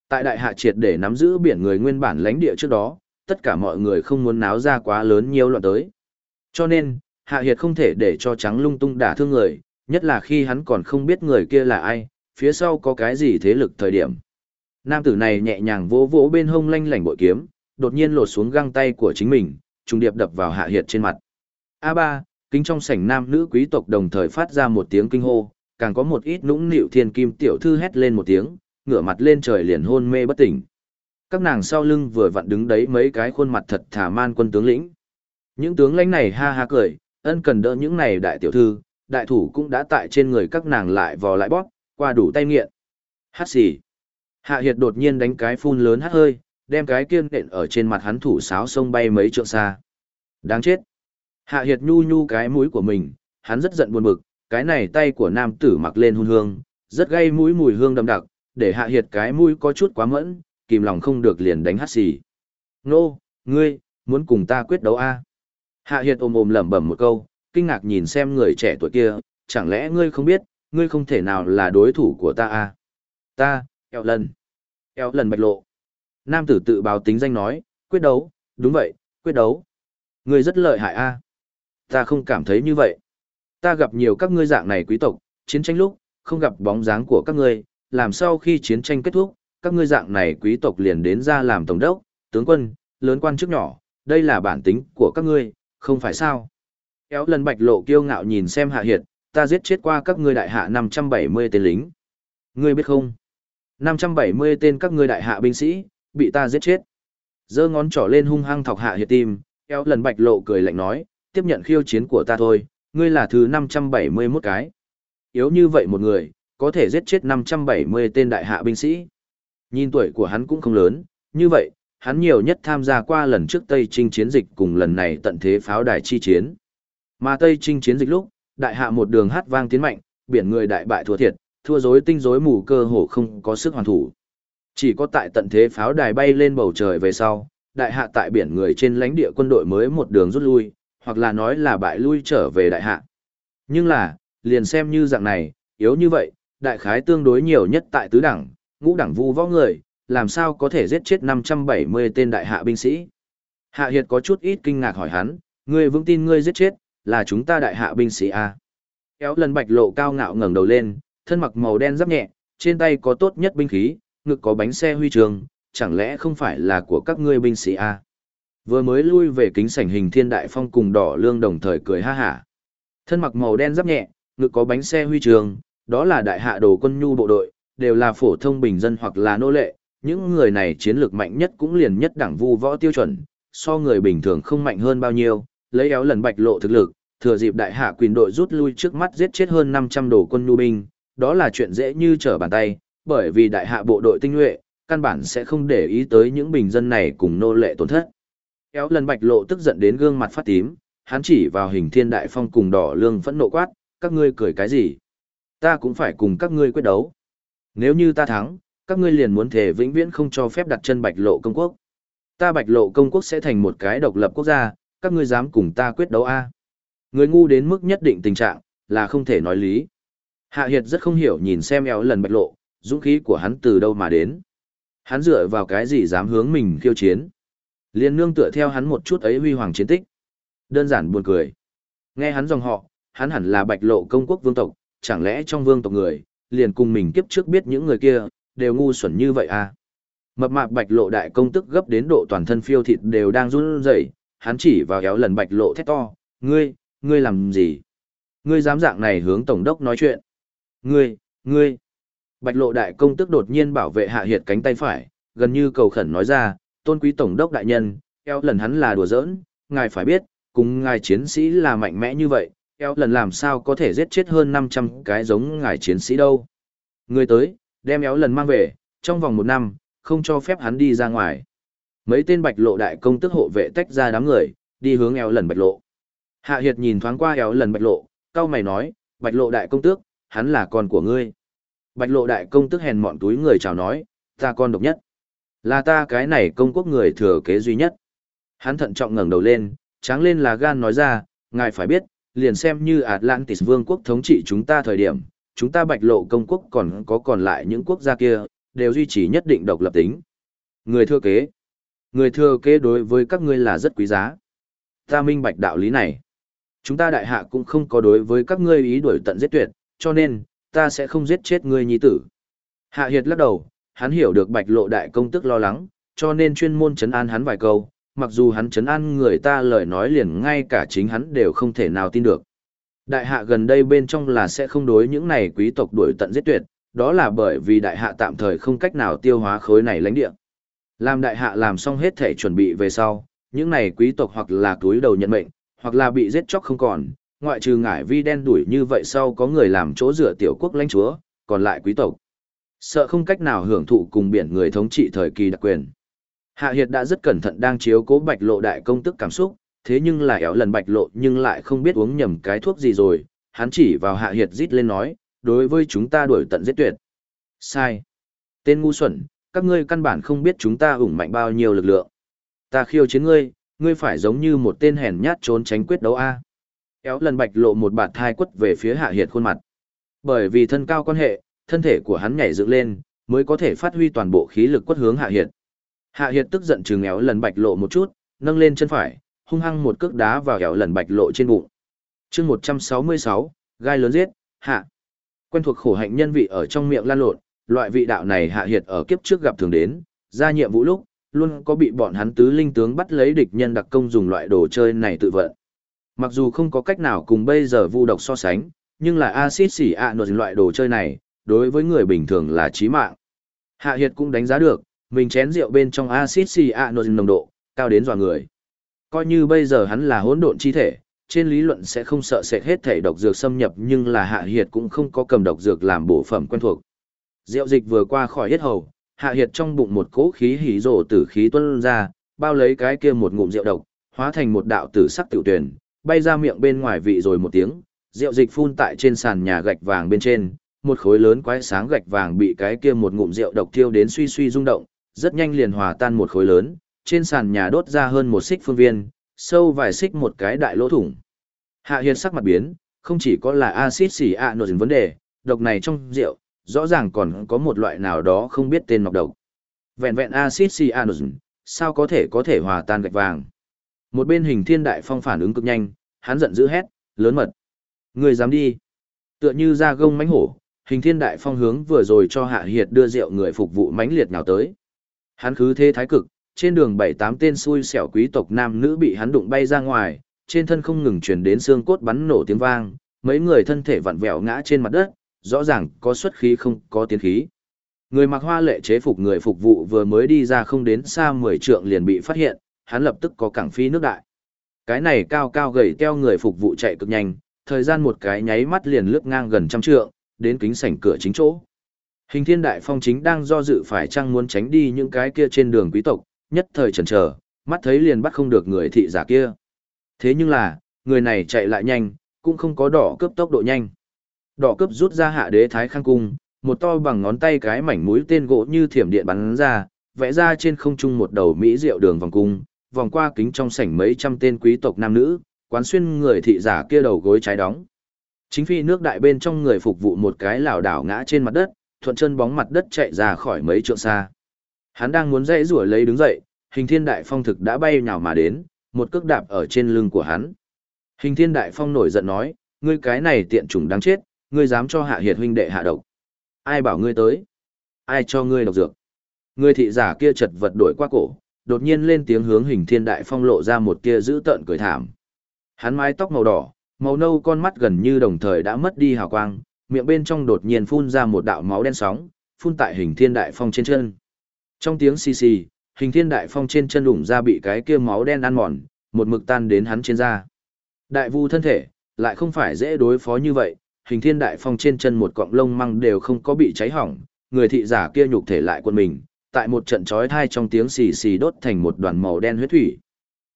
Tại đại hạ triệt để nắm giữ biển người nguyên bản lãnh địa trước đó, tất cả mọi người không muốn náo ra quá lớn nhiều loạn tới. Cho nên, Hạ Hiệt không thể để cho trắng lung tung đả thương người, nhất là khi hắn còn không biết người kia là ai, phía sau có cái gì thế lực thời điểm. Nam tử này nhẹ nhàng vỗ vỗ bên hông lanh lảnh bội kiếm, đột nhiên lột xuống găng tay của chính mình, trùng điệp đập vào Hạ Hiệt trên mặt. A3, kính trong sảnh nam nữ quý tộc đồng thời phát ra một tiếng kinh hô, càng có một ít nũng nịu thiên kim tiểu thư hét lên một tiếng, ngửa mặt lên trời liền hôn mê bất tỉnh. Các nàng sau lưng vừa vặn đứng đấy mấy cái khuôn mặt thật thả man quân tướng lĩnh. Những tướng lãnh này ha ha cười, ân cần đỡ những này đại tiểu thư, đại thủ cũng đã tại trên người các nàng lại vò lại bóp, qua đủ tay nghiện. Hát xì. Hạ Hiệt đột nhiên đánh cái phun lớn hát hơi, đem cái kiên nện ở trên mặt hắn thủ sáo sông bay mấy trượng xa. Đáng chết. Hạ Hiệt nhu nhu cái mũi của mình, hắn rất giận buồn bực, cái này tay của nam tử mặc lên hun hương, rất gây mũi mùi hương đậm đặc, để Hạ Hiệt cái mũi có chút quá mẫn, kìm lòng không được liền đánh hát xì. Nô, ngươi, muốn cùng ta quyết đấu a? Hạ Hiệt ôm ôm lẩm bẩm một câu, kinh ngạc nhìn xem người trẻ tuổi kia, chẳng lẽ ngươi không biết, ngươi không thể nào là đối thủ của ta a? Ta, eo lần. Eo lần bạch lộ. Nam tử tự báo tính danh nói, quyết đấu, đúng vậy, quyết đấu. Ngươi rất lợi hại a. Ta không cảm thấy như vậy. Ta gặp nhiều các ngươi dạng này quý tộc, chiến tranh lúc, không gặp bóng dáng của các ngươi, làm sau khi chiến tranh kết thúc, các ngươi dạng này quý tộc liền đến ra làm tổng đốc, tướng quân, lớn quan chức nhỏ, đây là bản tính của các ngươi, không phải sao? Kéo lần bạch lộ kiêu ngạo nhìn xem hạ hiệt, ta giết chết qua các ngươi đại hạ 570 tên lính. Ngươi biết không? 570 tên các ngươi đại hạ binh sĩ, bị ta giết chết. giơ ngón trỏ lên hung hăng thọc hạ hiệt tim, eo lần bạch lộ cười lạnh nói, tiếp nhận khiêu chiến của ta thôi, ngươi là thứ 571 cái. Yếu như vậy một người, có thể giết chết 570 tên đại hạ binh sĩ. Nhìn tuổi của hắn cũng không lớn, như vậy, hắn nhiều nhất tham gia qua lần trước Tây Trinh chiến dịch cùng lần này tận thế pháo đài chi chiến. Mà Tây Trinh chiến dịch lúc, đại hạ một đường hát vang tiến mạnh, biển người đại bại thua thiệt, thua rối tinh rối mù cơ hồ không có sức hoàn thủ. Chỉ có tại tận thế pháo đài bay lên bầu trời về sau, đại hạ tại biển người trên lãnh địa quân đội mới một đường rút lui, hoặc là nói là bại lui trở về đại hạ. Nhưng là, liền xem như dạng này, yếu như vậy, đại khái tương đối nhiều nhất tại tứ đẳng, ngũ đẳng vu võ người, làm sao có thể giết chết 570 tên đại hạ binh sĩ. Hạ Hiệt có chút ít kinh ngạc hỏi hắn, ngươi vững tin ngươi giết chết, là chúng ta đại hạ binh sĩ A. Kéo lần bạch lộ cao ngạo ngẩng đầu lên, thân mặc màu đen giáp nhẹ, trên tay có tốt nhất binh khí, ngực có bánh xe huy trường, chẳng lẽ không phải là của các ngươi binh sĩ à? Vừa mới lui về kính sảnh hình thiên đại phong cùng đỏ lương đồng thời cười ha hả. Thân mặc màu đen giáp nhẹ, ngực có bánh xe huy trường, đó là đại hạ đồ quân nhu bộ đội, đều là phổ thông bình dân hoặc là nô lệ, những người này chiến lược mạnh nhất cũng liền nhất đẳng vu võ tiêu chuẩn, so người bình thường không mạnh hơn bao nhiêu, lấy éo lần bạch lộ thực lực, thừa dịp đại hạ quyền đội rút lui trước mắt giết chết hơn 500 đồ quân nhu binh, đó là chuyện dễ như trở bàn tay, bởi vì đại hạ bộ đội tinh nhuệ, căn bản sẽ không để ý tới những bình dân này cùng nô lệ tổn thất. Kéo lần bạch lộ tức giận đến gương mặt phát tím, hắn chỉ vào hình thiên đại phong cùng đỏ lương phẫn nộ quát, các ngươi cười cái gì? Ta cũng phải cùng các ngươi quyết đấu. Nếu như ta thắng, các ngươi liền muốn thể vĩnh viễn không cho phép đặt chân bạch lộ công quốc. Ta bạch lộ công quốc sẽ thành một cái độc lập quốc gia, các ngươi dám cùng ta quyết đấu a? Người ngu đến mức nhất định tình trạng, là không thể nói lý. Hạ Hiệt rất không hiểu nhìn xem éo lần bạch lộ, dũng khí của hắn từ đâu mà đến. Hắn dựa vào cái gì dám hướng mình khiêu chiến. Liên nương tựa theo hắn một chút ấy huy hoàng chiến tích. Đơn giản buồn cười. Nghe hắn dòng họ, hắn hẳn là bạch lộ công quốc vương tộc, chẳng lẽ trong vương tộc người, liền cùng mình kiếp trước biết những người kia, đều ngu xuẩn như vậy à? Mập mạp bạch lộ đại công tức gấp đến độ toàn thân phiêu thịt đều đang run rẩy, hắn chỉ vào kéo lần bạch lộ thét to, ngươi, ngươi làm gì? Ngươi dám dạng này hướng tổng đốc nói chuyện? Ngươi, ngươi! Bạch lộ đại công tức đột nhiên bảo vệ hạ hiệt cánh tay phải, gần như cầu khẩn nói ra, tôn quý tổng đốc đại nhân, eo lần hắn là đùa giỡn, ngài phải biết, cùng ngài chiến sĩ là mạnh mẽ như vậy, eo lần làm sao có thể giết chết hơn 500 cái giống ngài chiến sĩ đâu. Người tới, đem éo lần mang về, trong vòng một năm, không cho phép hắn đi ra ngoài. Mấy tên bạch lộ đại công tức hộ vệ tách ra đám người, đi hướng éo lần bạch lộ. Hạ Hiệt nhìn thoáng qua éo lần bạch lộ, cao mày nói, bạch lộ đại công tước, hắn là con của ngươi. Bạch lộ đại công tức hèn mọn túi người chào nói, ta con độc nhất. Là ta cái này công quốc người thừa kế duy nhất. Hắn thận trọng ngẩng đầu lên, tráng lên là gan nói ra, ngài phải biết, liền xem như Atlantis vương quốc thống trị chúng ta thời điểm, chúng ta bạch lộ công quốc còn có còn lại những quốc gia kia, đều duy trì nhất định độc lập tính. Người thừa kế. Người thừa kế đối với các ngươi là rất quý giá. Ta minh bạch đạo lý này. Chúng ta đại hạ cũng không có đối với các ngươi ý đuổi tận giết tuyệt, cho nên, ta sẽ không giết chết ngươi nhi tử. Hạ Hiệt lắc đầu, hắn hiểu được bạch lộ đại công tức lo lắng, cho nên chuyên môn chấn an hắn vài câu, mặc dù hắn chấn an người ta lời nói liền ngay cả chính hắn đều không thể nào tin được. Đại hạ gần đây bên trong là sẽ không đối những này quý tộc đuổi tận giết tuyệt, đó là bởi vì đại hạ tạm thời không cách nào tiêu hóa khối này lãnh địa. Làm đại hạ làm xong hết thể chuẩn bị về sau, những này quý tộc hoặc là túi đầu nhận mệnh, hoặc là bị giết chóc không còn, ngoại trừ ngải vi đen đuổi như vậy sau có người làm chỗ dựa tiểu quốc lãnh chúa, còn lại quý tộc. Sợ không cách nào hưởng thụ cùng biển người thống trị thời kỳ đặc quyền. Hạ Hiệt đã rất cẩn thận đang chiếu cố bạch lộ đại công tức cảm xúc, thế nhưng là éo lần bạch lộ nhưng lại không biết uống nhầm cái thuốc gì rồi, hắn chỉ vào Hạ Hiệt rít lên nói, đối với chúng ta đuổi tận giết tuyệt. Sai. Tên ngu xuẩn, các ngươi căn bản không biết chúng ta ủng mạnh bao nhiêu lực lượng. Ta khiêu chiến ngươi, ngươi phải giống như một tên hèn nhát trốn tránh quyết đấu A. Éo lần bạch lộ một bạt thai quất về phía Hạ Hiệt khuôn mặt. Bởi vì thân cao quan hệ, thân thể của hắn nhảy dựng lên, mới có thể phát huy toàn bộ khí lực quất hướng Hạ Hiệt. Hạ Hiệt tức giận chừng éo lần bạch lộ một chút, nâng lên chân phải, hung hăng một cước đá vào éo lần bạch lộ trên bụng. chương 166, gai lớn giết, hạ. Quen thuộc khổ hạnh nhân vị ở trong miệng lan lộn, loại vị đạo này Hạ Hiệt ở kiếp trước gặp thường đến, ra nhiệm vụ lúc, luôn có bị bọn hắn tứ linh tướng bắt lấy địch nhân đặc công dùng loại đồ chơi này tự vận. Mặc dù không có cách nào cùng bây giờ vu độc so sánh, nhưng là axit xỉ ạ nội loại đồ chơi này, đối với người bình thường là chí mạng. Hạ Hiệt cũng đánh giá được, mình chén rượu bên trong axit xỉ ạ nội nồng độ, cao đến dọa người. Coi như bây giờ hắn là hỗn độn chi thể, trên lý luận sẽ không sợ sệt hết thể độc dược xâm nhập nhưng là Hạ Hiệt cũng không có cầm độc dược làm bổ phẩm quen thuộc. Rượu dịch vừa qua khỏi hết hầu, Hạ Hiệt trong bụng một cỗ khí hỉ rồ tử khí tuôn ra, bao lấy cái kia một ngụm rượu độc, hóa thành một đạo tử sắc tiểu tuyển, bay ra miệng bên ngoài vị rồi một tiếng, rượu dịch phun tại trên sàn nhà gạch vàng bên trên, một khối lớn quái sáng gạch vàng bị cái kia một ngụm rượu độc thiêu đến suy suy rung động, rất nhanh liền hòa tan một khối lớn, trên sàn nhà đốt ra hơn một xích phương viên, sâu vài xích một cái đại lỗ thủng. Hạ Hiên sắc mặt biến, không chỉ có là axit xỉ ạ nội vấn đề, độc này trong rượu, rõ ràng còn có một loại nào đó không biết tên nọc độc. Vẹn vẹn axit xỉ ạ nội sao có thể có thể hòa tan gạch vàng. Một bên hình thiên đại phong phản ứng cực nhanh, hắn giận dữ hét, lớn mật. Người dám đi. Tựa như ra gông mánh hổ, hình thiên đại phong hướng vừa rồi cho hạ hiệt đưa rượu người phục vụ mãnh liệt nào tới. Hắn khứ thế thái cực, trên đường bảy tám tên xui xẻo quý tộc nam nữ bị hắn đụng bay ra ngoài, trên thân không ngừng truyền đến xương cốt bắn nổ tiếng vang, mấy người thân thể vặn vẹo ngã trên mặt đất, rõ ràng có xuất khí không có tiến khí. Người mặc hoa lệ chế phục người phục vụ vừa mới đi ra không đến xa 10 trượng liền bị phát hiện, hắn lập tức có cảng phi nước đại. Cái này cao cao gầy teo người phục vụ chạy cực nhanh, thời gian một cái nháy mắt liền lướt ngang gần trăm trượng, đến kính sảnh cửa chính chỗ. Hình thiên đại phong chính đang do dự phải chăng muốn tránh đi những cái kia trên đường quý tộc, nhất thời chần chờ, mắt thấy liền bắt không được người thị giả kia. Thế nhưng là, người này chạy lại nhanh, cũng không có đỏ cướp tốc độ nhanh. Đỏ cướp rút ra hạ đế thái khang cung, một to bằng ngón tay cái mảnh mũi tên gỗ như thiểm điện bắn ra, vẽ ra trên không trung một đầu mỹ diệu đường vòng cung, vòng qua kính trong sảnh mấy trăm tên quý tộc nam nữ, quán xuyên người thị giả kia đầu gối trái đóng. Chính phi nước đại bên trong người phục vụ một cái lảo đảo ngã trên mặt đất, thuận chân bóng mặt đất chạy ra khỏi mấy trượng xa. Hắn đang muốn dãy rủa lấy đứng dậy, hình thiên đại phong thực đã bay nhào mà đến, một cước đạp ở trên lưng của hắn. Hình thiên đại phong nổi giận nói, ngươi cái này tiện chủng đáng chết, ngươi dám cho hạ hiệt huynh đệ hạ độc. Ai bảo ngươi tới? Ai cho ngươi độc dược? Ngươi thị giả kia chật vật đổi qua cổ, đột nhiên lên tiếng hướng hình thiên đại phong lộ ra một tia dữ tợn cười thảm. Hắn mái tóc màu đỏ, màu nâu con mắt gần như đồng thời đã mất đi hào quang, miệng bên trong đột nhiên phun ra một đạo máu đen sóng, phun tại hình thiên đại phong trên chân. Trong tiếng xì xì, hình thiên đại phong trên chân đủng ra bị cái kia máu đen ăn mòn, một mực tan đến hắn trên da. Đại vu thân thể, lại không phải dễ đối phó như vậy, hình thiên đại phong trên chân một cọng lông măng đều không có bị cháy hỏng, người thị giả kia nhục thể lại quân mình, tại một trận chói thai trong tiếng xì xì đốt thành một đoàn màu đen huyết thủy.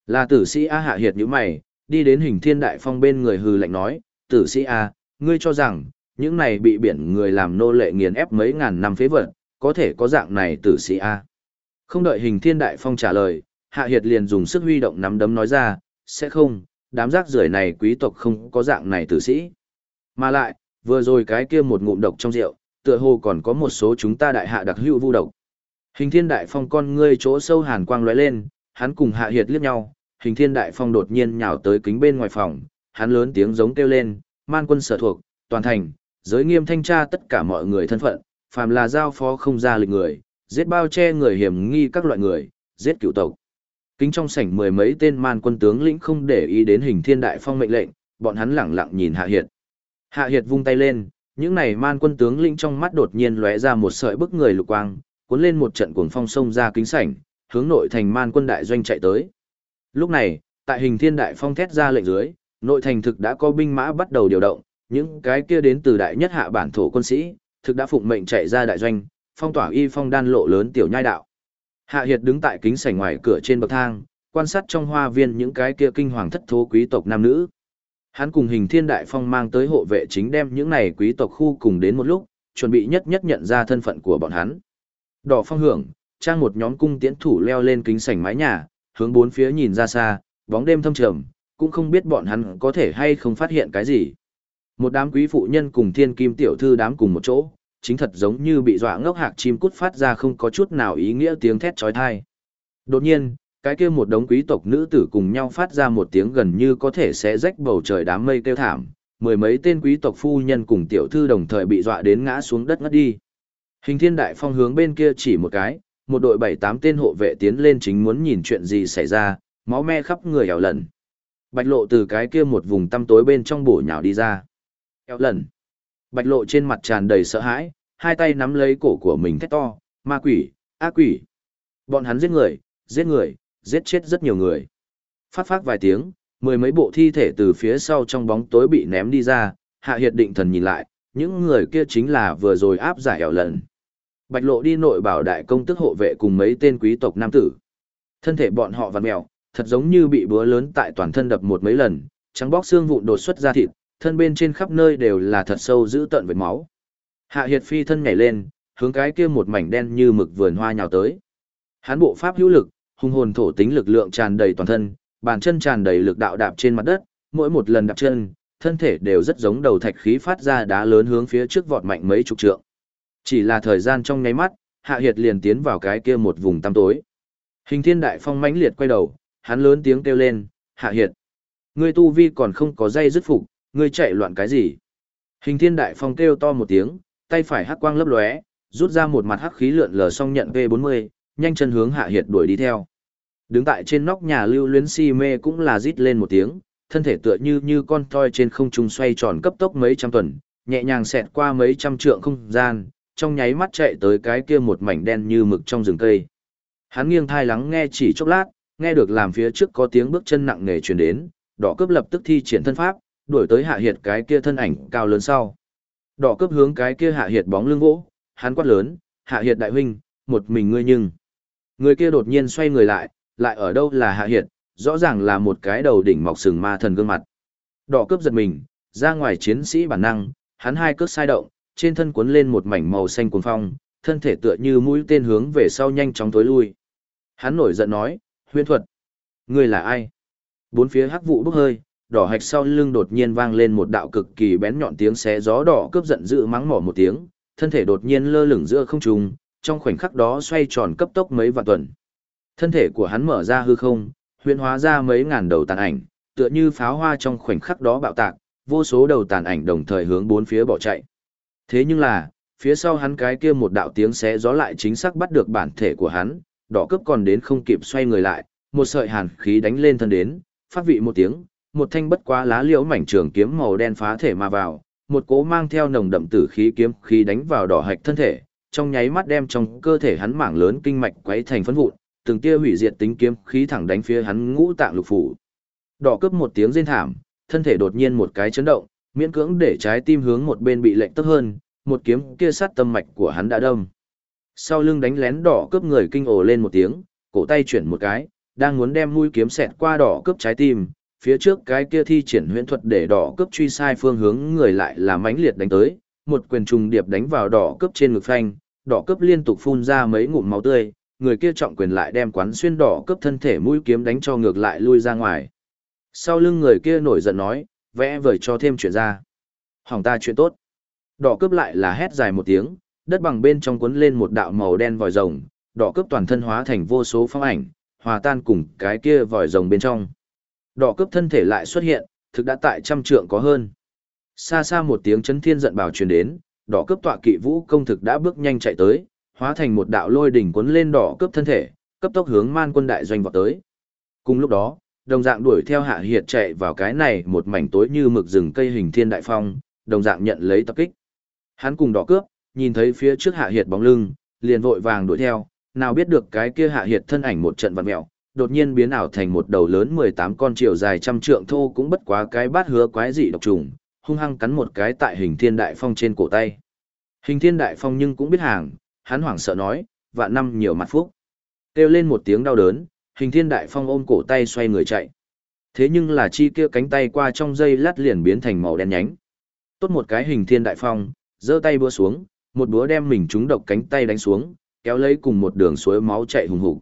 Là tử sĩ A hạ hiệt như mày, đi đến hình thiên đại phong bên người hừ lạnh nói, tử sĩ A, ngươi cho rằng, những này bị biển người làm nô lệ nghiền ép mấy ngàn năm phế vật, có thể có dạng này tử sĩ A. Không đợi hình thiên đại phong trả lời, hạ hiệt liền dùng sức huy động nắm đấm nói ra, sẽ không, đám rác rưởi này quý tộc không có dạng này tử sĩ. Mà lại, vừa rồi cái kia một ngụm độc trong rượu, tựa hồ còn có một số chúng ta đại hạ đặc hữu vu độc. Hình thiên đại phong con ngươi chỗ sâu hàn quang lóe lên, hắn cùng hạ hiệt liếc nhau, hình thiên đại phong đột nhiên nhào tới kính bên ngoài phòng, hắn lớn tiếng giống kêu lên, man quân sở thuộc, toàn thành, giới nghiêm thanh tra tất cả mọi người thân phận, phàm là giao phó không ra lịch người, giết bao che người hiểm nghi các loại người, giết cựu tộc. Kính trong sảnh mười mấy tên man quân tướng lĩnh không để ý đến hình thiên đại phong mệnh lệnh, bọn hắn lẳng lặng nhìn hạ hiệt. Hạ hiệt vung tay lên, những này man quân tướng lĩnh trong mắt đột nhiên lóe ra một sợi bức người lục quang, cuốn lên một trận cuồng phong sông ra kính sảnh, hướng nội thành man quân đại doanh chạy tới. Lúc này, tại hình thiên đại phong thét ra lệnh dưới, nội thành thực đã có binh mã bắt đầu điều động, những cái kia đến từ đại nhất hạ bản thổ quân sĩ, thực đã phụng mệnh chạy ra đại doanh, phong tỏa y phong đan lộ lớn tiểu nhai đạo. Hạ Hiệt đứng tại kính sảnh ngoài cửa trên bậc thang, quan sát trong hoa viên những cái kia kinh hoàng thất thố quý tộc nam nữ. Hắn cùng hình thiên đại phong mang tới hộ vệ chính đem những này quý tộc khu cùng đến một lúc, chuẩn bị nhất nhất nhận ra thân phận của bọn hắn. Đỏ phong hưởng, trang một nhóm cung tiễn thủ leo lên kính sảnh mái nhà, hướng bốn phía nhìn ra xa, bóng đêm thâm trầm, cũng không biết bọn hắn có thể hay không phát hiện cái gì. Một đám quý phụ nhân cùng thiên kim tiểu thư đám cùng một chỗ, chính thật giống như bị dọa ngốc hạc chim cút phát ra không có chút nào ý nghĩa tiếng thét trói thai. Đột nhiên, cái kia một đống quý tộc nữ tử cùng nhau phát ra một tiếng gần như có thể sẽ rách bầu trời đám mây kêu thảm, mười mấy tên quý tộc phu nhân cùng tiểu thư đồng thời bị dọa đến ngã xuống đất ngất đi. Hình thiên đại phong hướng bên kia chỉ một cái, một đội bảy tám tên hộ vệ tiến lên chính muốn nhìn chuyện gì xảy ra, máu me khắp người hẻo lần. Bạch lộ từ cái kia một vùng tăm tối bên trong bổ nhào đi ra. Hẻo lần. Bạch lộ trên mặt tràn đầy sợ hãi, hai tay nắm lấy cổ của mình thét to, ma quỷ, ác quỷ. Bọn hắn giết người, giết người, giết chết rất nhiều người. Phát phát vài tiếng, mười mấy bộ thi thể từ phía sau trong bóng tối bị ném đi ra, hạ hiệt định thần nhìn lại, những người kia chính là vừa rồi áp giải ẻo lần. Bạch lộ đi nội bảo đại công tức hộ vệ cùng mấy tên quý tộc nam tử. Thân thể bọn họ vằn mèo, thật giống như bị búa lớn tại toàn thân đập một mấy lần, trắng bóc xương vụn đột xuất ra thịt, thân bên trên khắp nơi đều là thật sâu giữ tận với máu. Hạ Hiệt phi thân nhảy lên, hướng cái kia một mảnh đen như mực vườn hoa nhào tới. Hán bộ pháp hữu lực, hung hồn thổ tính lực lượng tràn đầy toàn thân, bàn chân tràn đầy lực đạo đạp trên mặt đất, mỗi một lần đạp chân, thân thể đều rất giống đầu thạch khí phát ra đá lớn hướng phía trước vọt mạnh mấy chục trượng. Chỉ là thời gian trong nháy mắt, Hạ Hiệt liền tiến vào cái kia một vùng tăm tối. Hình Thiên Đại Phong mãnh liệt quay đầu, hắn lớn tiếng kêu lên, "Hạ Hiệt, ngươi tu vi còn không có dây dứt phục, ngươi chạy loạn cái gì?" Hình Thiên Đại Phong kêu to một tiếng, tay phải hắc quang lấp lóe, rút ra một mặt hắc khí lượn lờ xong nhận V40, nhanh chân hướng Hạ Hiệt đuổi đi theo. Đứng tại trên nóc nhà Lưu Luyến Si mê cũng là rít lên một tiếng, thân thể tựa như như con toy trên không trung xoay tròn cấp tốc mấy trăm tuần, nhẹ nhàng xẹt qua mấy trăm trượng không gian, trong nháy mắt chạy tới cái kia một mảnh đen như mực trong rừng cây. Hắn nghiêng thai lắng nghe chỉ chốc lát, nghe được làm phía trước có tiếng bước chân nặng nề truyền đến, đỏ cướp lập tức thi triển thân pháp, đuổi tới hạ hiệt cái kia thân ảnh cao lớn sau. Đỏ cướp hướng cái kia hạ hiệt bóng lưng gỗ, hắn quát lớn, hạ hiệt đại huynh, một mình ngươi nhưng. Người kia đột nhiên xoay người lại, lại ở đâu là hạ hiệt, rõ ràng là một cái đầu đỉnh mọc sừng ma thần gương mặt. Đỏ cướp giật mình, ra ngoài chiến sĩ bản năng, hắn hai cước sai động, trên thân cuốn lên một mảnh màu xanh cuồng phong, thân thể tựa như mũi tên hướng về sau nhanh chóng tối lui. Hắn nổi giận nói, huyễn thuật, ngươi là ai? Bốn phía hắc vụ bốc hơi, đỏ hạch sau lưng đột nhiên vang lên một đạo cực kỳ bén nhọn tiếng xé gió đỏ cướp giận dữ mắng mỏ một tiếng, thân thể đột nhiên lơ lửng giữa không trung, trong khoảnh khắc đó xoay tròn cấp tốc mấy vạn tuần. Thân thể của hắn mở ra hư không, huyễn hóa ra mấy ngàn đầu tàn ảnh, tựa như pháo hoa trong khoảnh khắc đó bạo tạc, vô số đầu tàn ảnh đồng thời hướng bốn phía bỏ chạy. Thế nhưng là, phía sau hắn cái kia một đạo tiếng xé gió lại chính xác bắt được bản thể của hắn, đỏ cướp còn đến không kịp xoay người lại, một sợi hàn khí đánh lên thân đến, phát vị một tiếng, một thanh bất quá lá liễu mảnh trường kiếm màu đen phá thể mà vào, một cố mang theo nồng đậm tử khí kiếm khí đánh vào đỏ hạch thân thể, trong nháy mắt đem trong cơ thể hắn mảng lớn kinh mạch quấy thành phấn vụn, từng tia hủy diệt tính kiếm khí thẳng đánh phía hắn ngũ tạng lục phủ. Đỏ cướp một tiếng rên thảm, thân thể đột nhiên một cái chấn động, miễn cưỡng để trái tim hướng một bên bị lệnh tức hơn, một kiếm kia sát tâm mạch của hắn đã đâm. Sau lưng đánh lén đỏ cướp người kinh ồ lên một tiếng, cổ tay chuyển một cái, đang muốn đem mũi kiếm xẹt qua đỏ cướp trái tim, phía trước cái kia thi triển huyễn thuật để đỏ cướp truy sai phương hướng người lại là mãnh liệt đánh tới, một quyền trùng điệp đánh vào đỏ cướp trên ngực phanh, đỏ cướp liên tục phun ra mấy ngụm máu tươi, người kia trọng quyền lại đem quán xuyên đỏ cướp thân thể mũi kiếm đánh cho ngược lại lui ra ngoài. Sau lưng người kia nổi giận nói, vẽ vời cho thêm chuyện ra. Hỏng ta chuyện tốt. Đỏ cướp lại là hét dài một tiếng, đất bằng bên trong cuốn lên một đạo màu đen vòi rồng, đỏ cướp toàn thân hóa thành vô số phong ảnh, hòa tan cùng cái kia vòi rồng bên trong. Đỏ cướp thân thể lại xuất hiện, thực đã tại trăm trượng có hơn. Xa xa một tiếng chấn thiên giận bảo truyền đến, đỏ cướp tọa kỵ vũ công thực đã bước nhanh chạy tới, hóa thành một đạo lôi đỉnh cuốn lên đỏ cướp thân thể, cấp tốc hướng man quân đại doanh vọt tới. Cùng lúc đó, đồng dạng đuổi theo hạ hiệt chạy vào cái này một mảnh tối như mực rừng cây hình thiên đại phong, đồng dạng nhận lấy tập kích. Hắn cùng đỏ cướp, nhìn thấy phía trước hạ hiệt bóng lưng, liền vội vàng đuổi theo, nào biết được cái kia hạ hiệt thân ảnh một trận vặn mèo, đột nhiên biến ảo thành một đầu lớn 18 con chiều dài trăm trượng thô cũng bất quá cái bát hứa quái dị độc trùng, hung hăng cắn một cái tại hình thiên đại phong trên cổ tay. Hình thiên đại phong nhưng cũng biết hàng, hắn hoảng sợ nói, vạn năm nhiều mặt phúc. Kêu lên một tiếng đau đớn, hình thiên đại phong ôm cổ tay xoay người chạy. Thế nhưng là chi kia cánh tay qua trong dây lát liền biến thành màu đen nhánh. Tốt một cái hình thiên đại phong, giơ tay búa xuống, một búa đem mình trúng độc cánh tay đánh xuống, kéo lấy cùng một đường suối máu chạy hùng hục.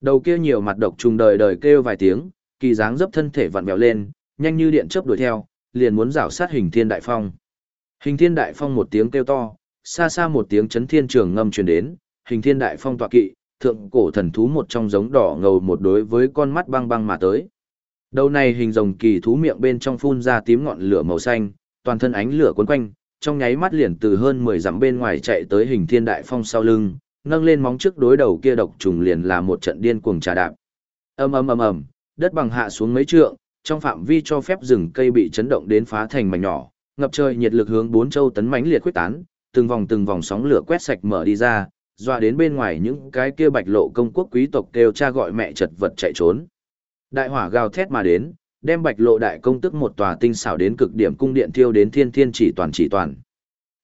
Đầu kia nhiều mặt độc trùng đời đời kêu vài tiếng, kỳ dáng dấp thân thể vặn vẹo lên, nhanh như điện chớp đuổi theo, liền muốn rảo sát hình thiên đại phong. Hình thiên đại phong một tiếng kêu to, xa xa một tiếng chấn thiên trường ngâm truyền đến, hình thiên đại phong tọa kỵ, thượng cổ thần thú một trong giống đỏ ngầu một đối với con mắt băng băng mà tới. Đầu này hình rồng kỳ thú miệng bên trong phun ra tím ngọn lửa màu xanh, toàn thân ánh lửa cuốn quanh, trong nháy mắt liền từ hơn 10 dặm bên ngoài chạy tới hình thiên đại phong sau lưng, nâng lên móng trước đối đầu kia độc trùng liền là một trận điên cuồng trà đạp. Ầm ầm ầm ầm, đất bằng hạ xuống mấy trượng, trong phạm vi cho phép rừng cây bị chấn động đến phá thành mảnh nhỏ, ngập trời nhiệt lực hướng bốn châu tấn mãnh liệt quyết tán, từng vòng từng vòng sóng lửa quét sạch mở đi ra, dọa đến bên ngoài những cái kia bạch lộ công quốc quý tộc kêu cha gọi mẹ chật vật chạy trốn. Đại hỏa gào thét mà đến, đem bạch lộ đại công tức một tòa tinh xảo đến cực điểm cung điện thiêu đến thiên thiên chỉ toàn chỉ toàn.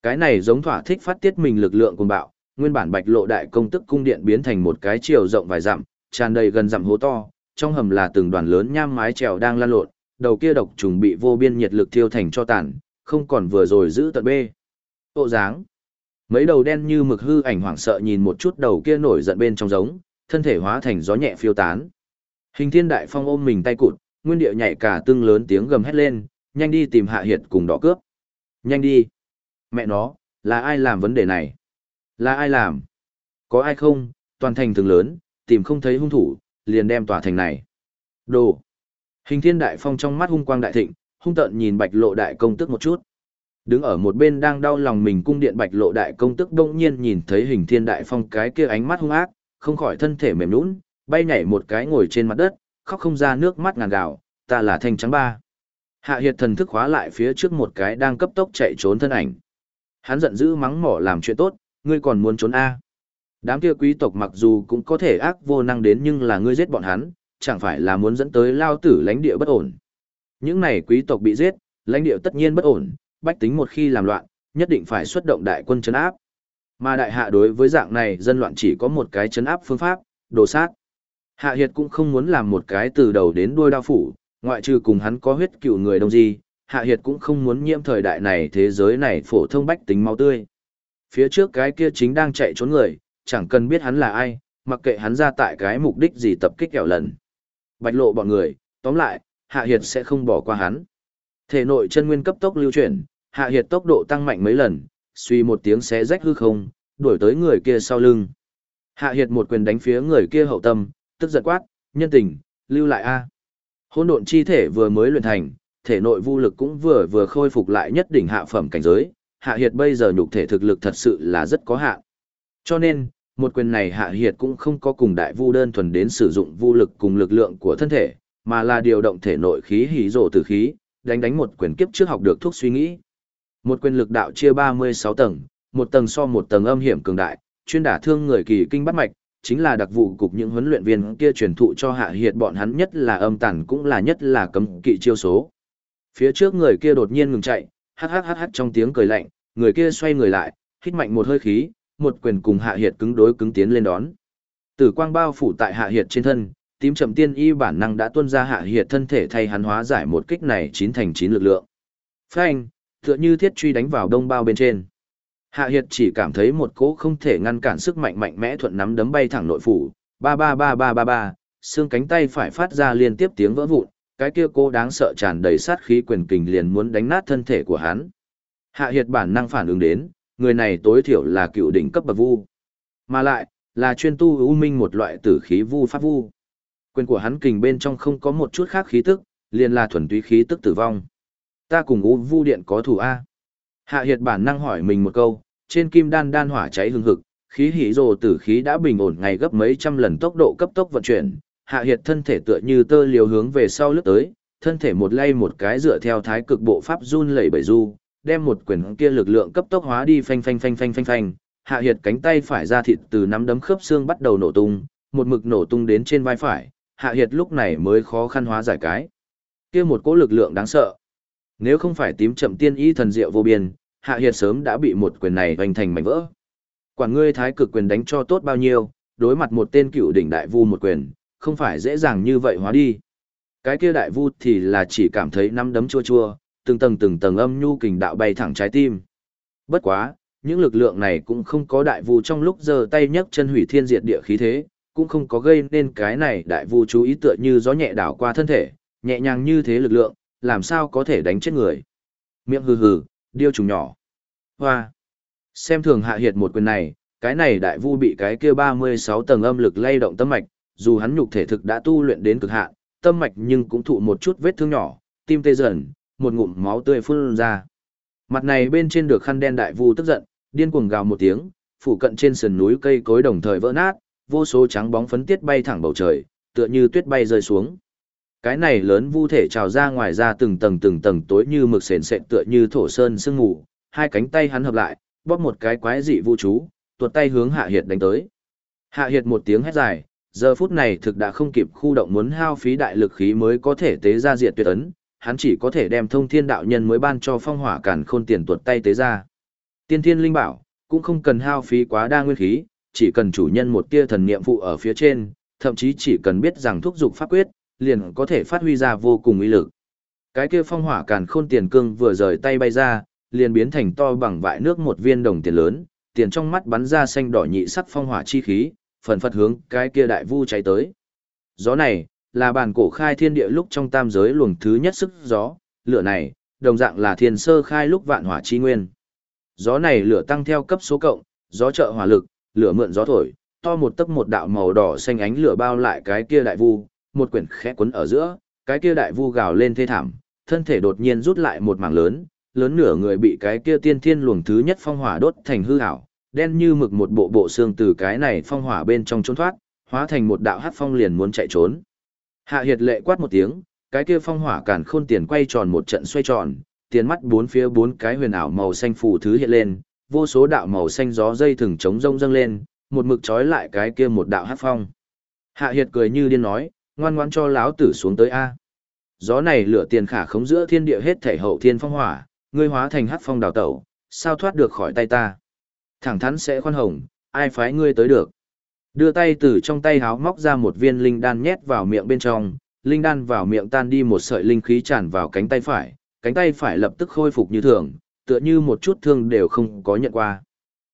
Cái này giống thỏa thích phát tiết mình lực lượng cùng bạo, nguyên bản bạch lộ đại công tức cung điện biến thành một cái chiều rộng vài dặm, tràn đầy gần dặm hố to, trong hầm là từng đoàn lớn nham mái trèo đang lan lộn, đầu kia độc trùng bị vô biên nhiệt lực thiêu thành cho tàn, không còn vừa rồi giữ tận bê. Ô dáng. Mấy đầu đen như mực hư ảnh hoảng sợ nhìn một chút đầu kia nổi giận bên trong giống, thân thể hóa thành gió nhẹ phiêu tán. Hình thiên đại phong ôm mình tay cụt, nguyên điệu nhảy cả tương lớn tiếng gầm hét lên, nhanh đi tìm hạ hiệt cùng đỏ cướp. Nhanh đi. Mẹ nó, là ai làm vấn đề này? Là ai làm? Có ai không? Toàn thành thường lớn, tìm không thấy hung thủ, liền đem tòa thành này. Đồ. Hình thiên đại phong trong mắt hung quang đại thịnh, hung tợn nhìn bạch lộ đại công tức một chút. Đứng ở một bên đang đau lòng mình cung điện bạch lộ đại công tức đông nhiên nhìn thấy hình thiên đại phong cái kia ánh mắt hung ác, không khỏi thân thể mềm nũng, bay nhảy một cái ngồi trên mặt đất, khóc không ra nước mắt ngàn gạo, ta là thanh trắng ba. Hạ hiệt thần thức khóa lại phía trước một cái đang cấp tốc chạy trốn thân ảnh. Hắn giận dữ mắng mỏ làm chuyện tốt, ngươi còn muốn trốn A. Đám kia quý tộc mặc dù cũng có thể ác vô năng đến nhưng là ngươi giết bọn hắn, chẳng phải là muốn dẫn tới lao tử lãnh địa bất ổn. Những này quý tộc bị giết, lãnh địa tất nhiên bất ổn, bách tính một khi làm loạn, nhất định phải xuất động đại quân chấn áp. Mà đại hạ đối với dạng này dân loạn chỉ có một cái chấn áp phương pháp, đồ sát. Hạ Hiệt cũng không muốn làm một cái từ đầu đến đuôi đao phủ, ngoại trừ cùng hắn có huyết cựu người đông gì, Hạ Hiệt cũng không muốn nhiễm thời đại này thế giới này phổ thông bách tính máu tươi. Phía trước cái kia chính đang chạy trốn người, chẳng cần biết hắn là ai, mặc kệ hắn ra tại cái mục đích gì tập kích kẹo lần. Bạch lộ bọn người, tóm lại, Hạ Hiệt sẽ không bỏ qua hắn. Thể nội chân nguyên cấp tốc lưu chuyển, Hạ Hiệt tốc độ tăng mạnh mấy lần, suy một tiếng xé rách hư không, đuổi tới người kia sau lưng. Hạ Hiệt một quyền đánh phía người kia hậu tâm, tức giận quát, nhân tình, lưu lại a. Hỗn độn chi thể vừa mới luyện thành, thể nội vu lực cũng vừa vừa khôi phục lại nhất đỉnh hạ phẩm cảnh giới, Hạ Hiệt bây giờ nhục thể thực lực thật sự là rất có hạn. Cho nên, một quyền này Hạ Hiệt cũng không có cùng đại vu đơn thuần đến sử dụng vu lực cùng lực lượng của thân thể, mà là điều động thể nội khí hỉ rổ tử khí, đánh đánh một quyền kiếp trước học được thuốc suy nghĩ. Một quyền lực đạo chia 36 tầng, một tầng so một tầng âm hiểm cường đại, chuyên đả thương người kỳ kinh bắt mạch, chính là đặc vụ cục những huấn luyện viên kia truyền thụ cho hạ hiệt bọn hắn nhất là âm tản cũng là nhất là cấm kỵ chiêu số. Phía trước người kia đột nhiên ngừng chạy, hắc hắc hắc hắc trong tiếng cười lạnh, người kia xoay người lại, hít mạnh một hơi khí, một quyền cùng hạ hiệt cứng đối cứng tiến lên đón. Tử quang bao phủ tại hạ hiệt trên thân, tím chậm tiên y bản năng đã tuôn ra hạ hiệt thân thể thay hắn hóa giải một kích này chín thành chín lực lượng. Phanh, tựa như thiết truy đánh vào đông bao bên trên. Hạ Hiệt chỉ cảm thấy một cỗ không thể ngăn cản sức mạnh mạnh mẽ thuận nắm đấm bay thẳng nội phủ, ba ba ba ba ba ba, xương cánh tay phải phát ra liên tiếp tiếng vỡ vụn, cái kia cô đáng sợ tràn đầy sát khí quyền kình liền muốn đánh nát thân thể của hắn. Hạ Hiệt bản năng phản ứng đến, người này tối thiểu là cựu đỉnh cấp bậc vu, mà lại là chuyên tu ưu minh một loại tử khí vu pháp vu. Quyền của hắn kình bên trong không có một chút khác khí tức, liền là thuần túy khí tức tử vong. Ta cùng u vu điện có thủ a. Hạ Hiệt bản năng hỏi mình một câu, trên kim đan đan hỏa cháy hừng hực, khí hỉ rồ tử khí đã bình ổn ngày gấp mấy trăm lần tốc độ cấp tốc vận chuyển, Hạ Hiệt thân thể tựa như tơ liều hướng về sau lướt tới, thân thể một lay một cái dựa theo thái cực bộ pháp run lẩy bẩy du, đem một quyền kia lực lượng cấp tốc hóa đi phanh phanh phanh phanh phanh phanh, hạ hiệt cánh tay phải ra thịt từ nắm đấm khớp xương bắt đầu nổ tung, một mực nổ tung đến trên vai phải, hạ hiệt lúc này mới khó khăn hóa giải cái. Kia một cỗ lực lượng đáng sợ. Nếu không phải tím chậm tiên y thần diệu vô biên, hạ hiệt sớm đã bị một quyền này hoành thành mảnh vỡ. Quả ngươi thái cực quyền đánh cho tốt bao nhiêu, đối mặt một tên cựu đỉnh đại vu một quyền, không phải dễ dàng như vậy hóa đi. Cái kia đại vu thì là chỉ cảm thấy nắm đấm chua chua, từng tầng từng tầng âm nhu kình đạo bay thẳng trái tim. Bất quá, những lực lượng này cũng không có đại vu trong lúc giơ tay nhấc chân hủy thiên diệt địa khí thế, cũng không có gây nên cái này đại vu chú ý tựa như gió nhẹ đảo qua thân thể, nhẹ nhàng như thế lực lượng, làm sao có thể đánh chết người. Miệng hừ hừ, điêu trùng nhỏ. Hoa. Xem thường hạ hiệt một quyền này, cái này đại vu bị cái kia 36 tầng âm lực lay động tâm mạch, dù hắn nhục thể thực đã tu luyện đến cực hạn, tâm mạch nhưng cũng thụ một chút vết thương nhỏ, tim tê dần, một ngụm máu tươi phun ra. Mặt này bên trên được khăn đen đại vu tức giận, điên cuồng gào một tiếng, phủ cận trên sườn núi cây cối đồng thời vỡ nát, vô số trắng bóng phấn tiết bay thẳng bầu trời, tựa như tuyết bay rơi xuống. Cái này lớn vu thể trào ra ngoài ra từng tầng từng tầng tối như mực sền sệt tựa như thổ sơn sương mù, hai cánh tay hắn hợp lại, bóp một cái quái dị vu chú, tuột tay hướng Hạ Hiệt đánh tới. Hạ Hiệt một tiếng hét dài, giờ phút này thực đã không kịp khu động muốn hao phí đại lực khí mới có thể tế ra diệt tuyệt ấn, hắn chỉ có thể đem thông thiên đạo nhân mới ban cho phong hỏa cản khôn tiền tuột tay tế ra. Tiên thiên linh bảo, cũng không cần hao phí quá đa nguyên khí, chỉ cần chủ nhân một tia thần niệm phụ ở phía trên, thậm chí chỉ cần biết rằng thúc dục pháp quyết, liền có thể phát huy ra vô cùng uy lực. Cái kia phong hỏa càn khôn tiền cương vừa rời tay bay ra, liền biến thành to bằng vại nước một viên đồng tiền lớn, tiền trong mắt bắn ra xanh đỏ nhị sắc phong hỏa chi khí, phần phật hướng cái kia đại vu cháy tới. Gió này, là bản cổ khai thiên địa lúc trong tam giới luồng thứ nhất sức gió, lửa này, đồng dạng là thiên sơ khai lúc vạn hỏa chi nguyên. Gió này lửa tăng theo cấp số cộng, gió trợ hỏa lực, lửa mượn gió thổi, to một tấc một đạo màu đỏ xanh ánh lửa bao lại cái kia đại vu, một quyển khẽ cuốn ở giữa, cái kia đại vu gào lên thê thảm, thân thể đột nhiên rút lại một mảng lớn, lớn nửa người bị cái kia tiên thiên luồng thứ nhất phong hỏa đốt thành hư ảo, đen như mực một bộ bộ xương từ cái này phong hỏa bên trong trốn thoát, hóa thành một đạo hắc phong liền muốn chạy trốn. Hạ Hiệt lệ quát một tiếng, cái kia phong hỏa càn khôn tiền quay tròn một trận xoay tròn, tiền mắt bốn phía bốn cái huyền ảo màu xanh phù thứ hiện lên, vô số đạo màu xanh gió dây thừng chống rông dâng lên, một mực trói lại cái kia một đạo hắc phong. Hạ Hiệt cười như điên nói, ngoan ngoãn cho láo tử xuống tới a. Gió này lửa tiền khả khống giữa thiên địa hết thể hậu thiên phong hỏa, ngươi hóa thành hắc phong đào tẩu, sao thoát được khỏi tay ta? Thẳng thắn sẽ khoan hồng, ai phái ngươi tới được? Đưa tay từ trong tay háo móc ra một viên linh đan nhét vào miệng bên trong, linh đan vào miệng tan đi một sợi linh khí tràn vào cánh tay phải, cánh tay phải lập tức khôi phục như thường, tựa như một chút thương đều không có nhận qua.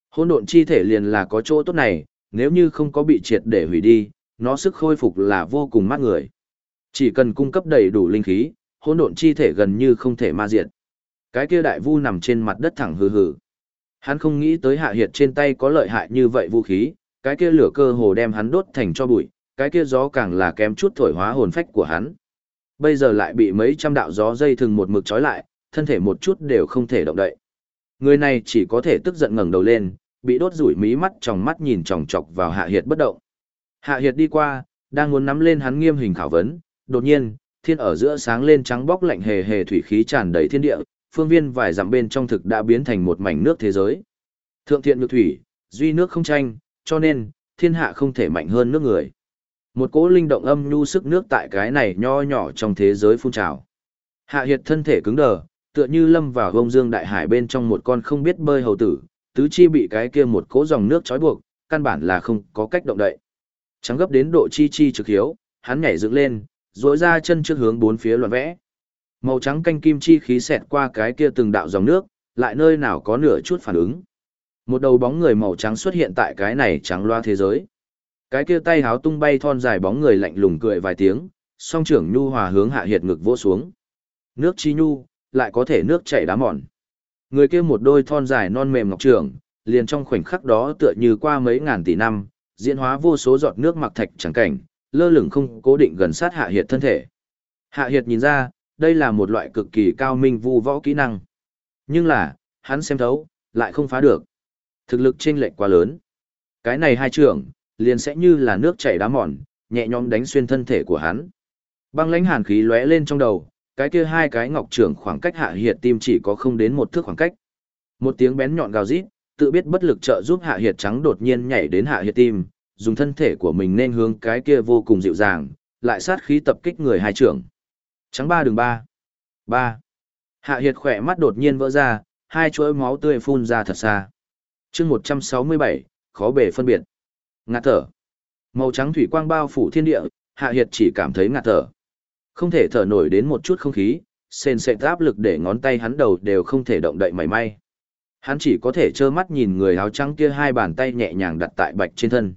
Hỗn độn chi thể liền là có chỗ tốt này, nếu như không có bị triệt để hủy đi, nó sức khôi phục là vô cùng mát người. Chỉ cần cung cấp đầy đủ linh khí, hỗn độn chi thể gần như không thể ma diệt. Cái kia đại vu nằm trên mặt đất thẳng hừ hừ. Hắn không nghĩ tới hạ hiệt trên tay có lợi hại như vậy vũ khí, cái kia lửa cơ hồ đem hắn đốt thành cho bụi, cái kia gió càng là kém chút thổi hóa hồn phách của hắn. Bây giờ lại bị mấy trăm đạo gió dây thừng một mực trói lại, thân thể một chút đều không thể động đậy. Người này chỉ có thể tức giận ngẩng đầu lên, bị đốt rủi mí mắt trong mắt nhìn chòng chọc vào Hạ Hiệt bất động. Hạ Hiệt đi qua, đang muốn nắm lên hắn nghiêm hình khảo vấn, đột nhiên, thiên ở giữa sáng lên trắng bóc lạnh hề hề thủy khí tràn đầy thiên địa, phương viên vài dặm bên trong thực đã biến thành một mảnh nước thế giới. Thượng thiện nhược thủy, duy nước không tranh, cho nên, thiên hạ không thể mạnh hơn nước người. Một cỗ linh động âm nhu sức nước tại cái này nho nhỏ trong thế giới phun trào. Hạ hiệt thân thể cứng đờ, tựa như lâm vào vông dương đại hải bên trong một con không biết bơi hầu tử, tứ chi bị cái kia một cỗ dòng nước trói buộc, căn bản là không có cách động đậy. Trắng gấp đến độ chi chi trực hiếu, hắn nhảy dựng lên, duỗi ra chân trước hướng bốn phía loạn vẽ. Màu trắng canh kim chi khí xẹt qua cái kia từng đạo dòng nước, lại nơi nào có nửa chút phản ứng. Một đầu bóng người màu trắng xuất hiện tại cái này trắng loa thế giới. Cái kia tay háo tung bay thon dài bóng người lạnh lùng cười vài tiếng, song trưởng nhu hòa hướng hạ hiệt ngực vỗ xuống. Nước chi nhu, lại có thể nước chảy đá mòn. Người kia một đôi thon dài non mềm ngọc trưởng, liền trong khoảnh khắc đó tựa như qua mấy ngàn tỷ năm, diễn hóa vô số giọt nước mặc thạch chẳng cảnh, lơ lửng không cố định gần sát hạ hiệt thân thể. Hạ hiệt nhìn ra, đây là một loại cực kỳ cao minh vu võ kỹ năng. Nhưng là, hắn xem thấu, lại không phá được. Thực lực chênh lệch quá lớn. Cái này hai trưởng, liền sẽ như là nước chảy đá mòn, nhẹ nhõm đánh xuyên thân thể của hắn. Băng lãnh hàn khí lóe lên trong đầu, cái kia hai cái ngọc trưởng khoảng cách hạ hiệt tim chỉ có không đến một thước khoảng cách. Một tiếng bén nhọn gào rít, tự biết bất lực trợ giúp hạ hiệt trắng đột nhiên nhảy đến hạ hiệt tim, dùng thân thể của mình nên hướng cái kia vô cùng dịu dàng, lại sát khí tập kích người hai trưởng. Trắng ba đường ba. Ba. Hạ hiệt khỏe mắt đột nhiên vỡ ra, hai chuỗi máu tươi phun ra thật xa. chương 167, khó bề phân biệt. Ngạt thở. Màu trắng thủy quang bao phủ thiên địa, hạ hiệt chỉ cảm thấy ngạt thở. Không thể thở nổi đến một chút không khí, sền sệt áp lực để ngón tay hắn đầu đều không thể động đậy mảy may. Hắn chỉ có thể trơ mắt nhìn người áo trắng kia hai bàn tay nhẹ nhàng đặt tại bạch trên thân.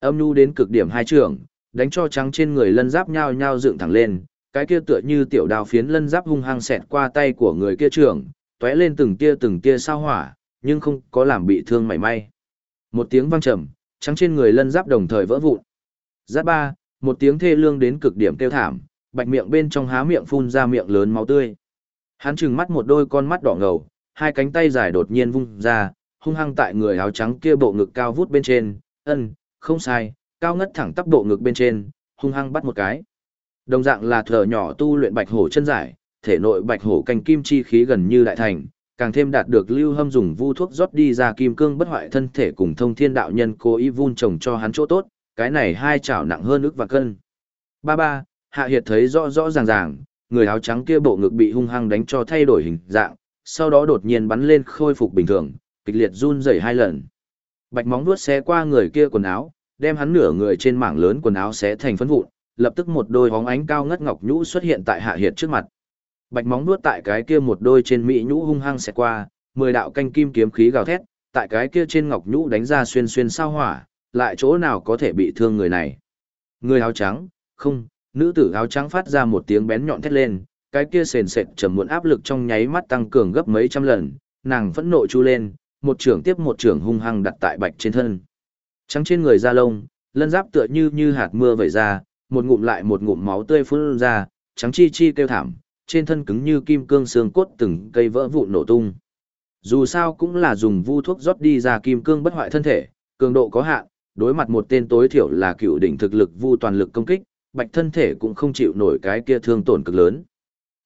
Âm nhu đến cực điểm hai trường, đánh cho trắng trên người lân giáp nhao nhao dựng thẳng lên, cái kia tựa như tiểu đao phiến lân giáp hung hăng xẹt qua tay của người kia trưởng, tóe lên từng tia từng tia sao hỏa, nhưng không có làm bị thương mảy may. Một tiếng vang trầm, trắng trên người lân giáp đồng thời vỡ vụn. Giáp ba, một tiếng thê lương đến cực điểm kêu thảm, bạch miệng bên trong há miệng phun ra miệng lớn máu tươi. Hắn trừng mắt một đôi con mắt đỏ ngầu, hai cánh tay dài đột nhiên vung ra, hung hăng tại người áo trắng kia bộ ngực cao vút bên trên, ân, không sai, cao ngất thẳng tắp bộ ngực bên trên, hung hăng bắt một cái. Đồng dạng là thở nhỏ tu luyện bạch hổ chân giải, thể nội bạch hổ canh kim chi khí gần như đại thành, càng thêm đạt được lưu hâm dùng vu thuốc rót đi ra kim cương bất hoại thân thể cùng thông thiên đạo nhân cố ý vun trồng cho hắn chỗ tốt, cái này hai chảo nặng hơn ức và cân. Ba ba, hạ hiệt thấy rõ rõ ràng ràng, người áo trắng kia bộ ngực bị hung hăng đánh cho thay đổi hình dạng, sau đó đột nhiên bắn lên khôi phục bình thường, kịch liệt run rẩy hai lần. Bạch móng vuốt xé qua người kia quần áo, đem hắn nửa người trên mảng lớn quần áo xé thành phấn vụn, lập tức một đôi hóng ánh cao ngất ngọc nhũ xuất hiện tại hạ hiệt trước mặt. Bạch móng vuốt tại cái kia một đôi trên mỹ nhũ hung hăng xé qua, mười đạo canh kim kiếm khí gào thét, tại cái kia trên ngọc nhũ đánh ra xuyên xuyên sao hỏa, lại chỗ nào có thể bị thương người này. Người áo trắng, không, nữ tử áo trắng phát ra một tiếng bén nhọn thét lên, cái kia sền sệt trầm muộn áp lực trong nháy mắt tăng cường gấp mấy trăm lần, nàng phẫn nộ chu lên, một trưởng tiếp một trưởng hung hăng đặt tại bạch trên thân. Trắng trên người da lông, lân giáp tựa như như hạt mưa vẩy ra, một ngụm lại một ngụm máu tươi phun ra, trắng chi chi kêu thảm, trên thân cứng như kim cương xương cốt từng cây vỡ vụn nổ tung. Dù sao cũng là dùng vu thuốc rót đi ra kim cương bất hoại thân thể, cường độ có hạn, đối mặt một tên tối thiểu là cựu đỉnh thực lực vu toàn lực công kích, bạch thân thể cũng không chịu nổi cái kia thương tổn cực lớn.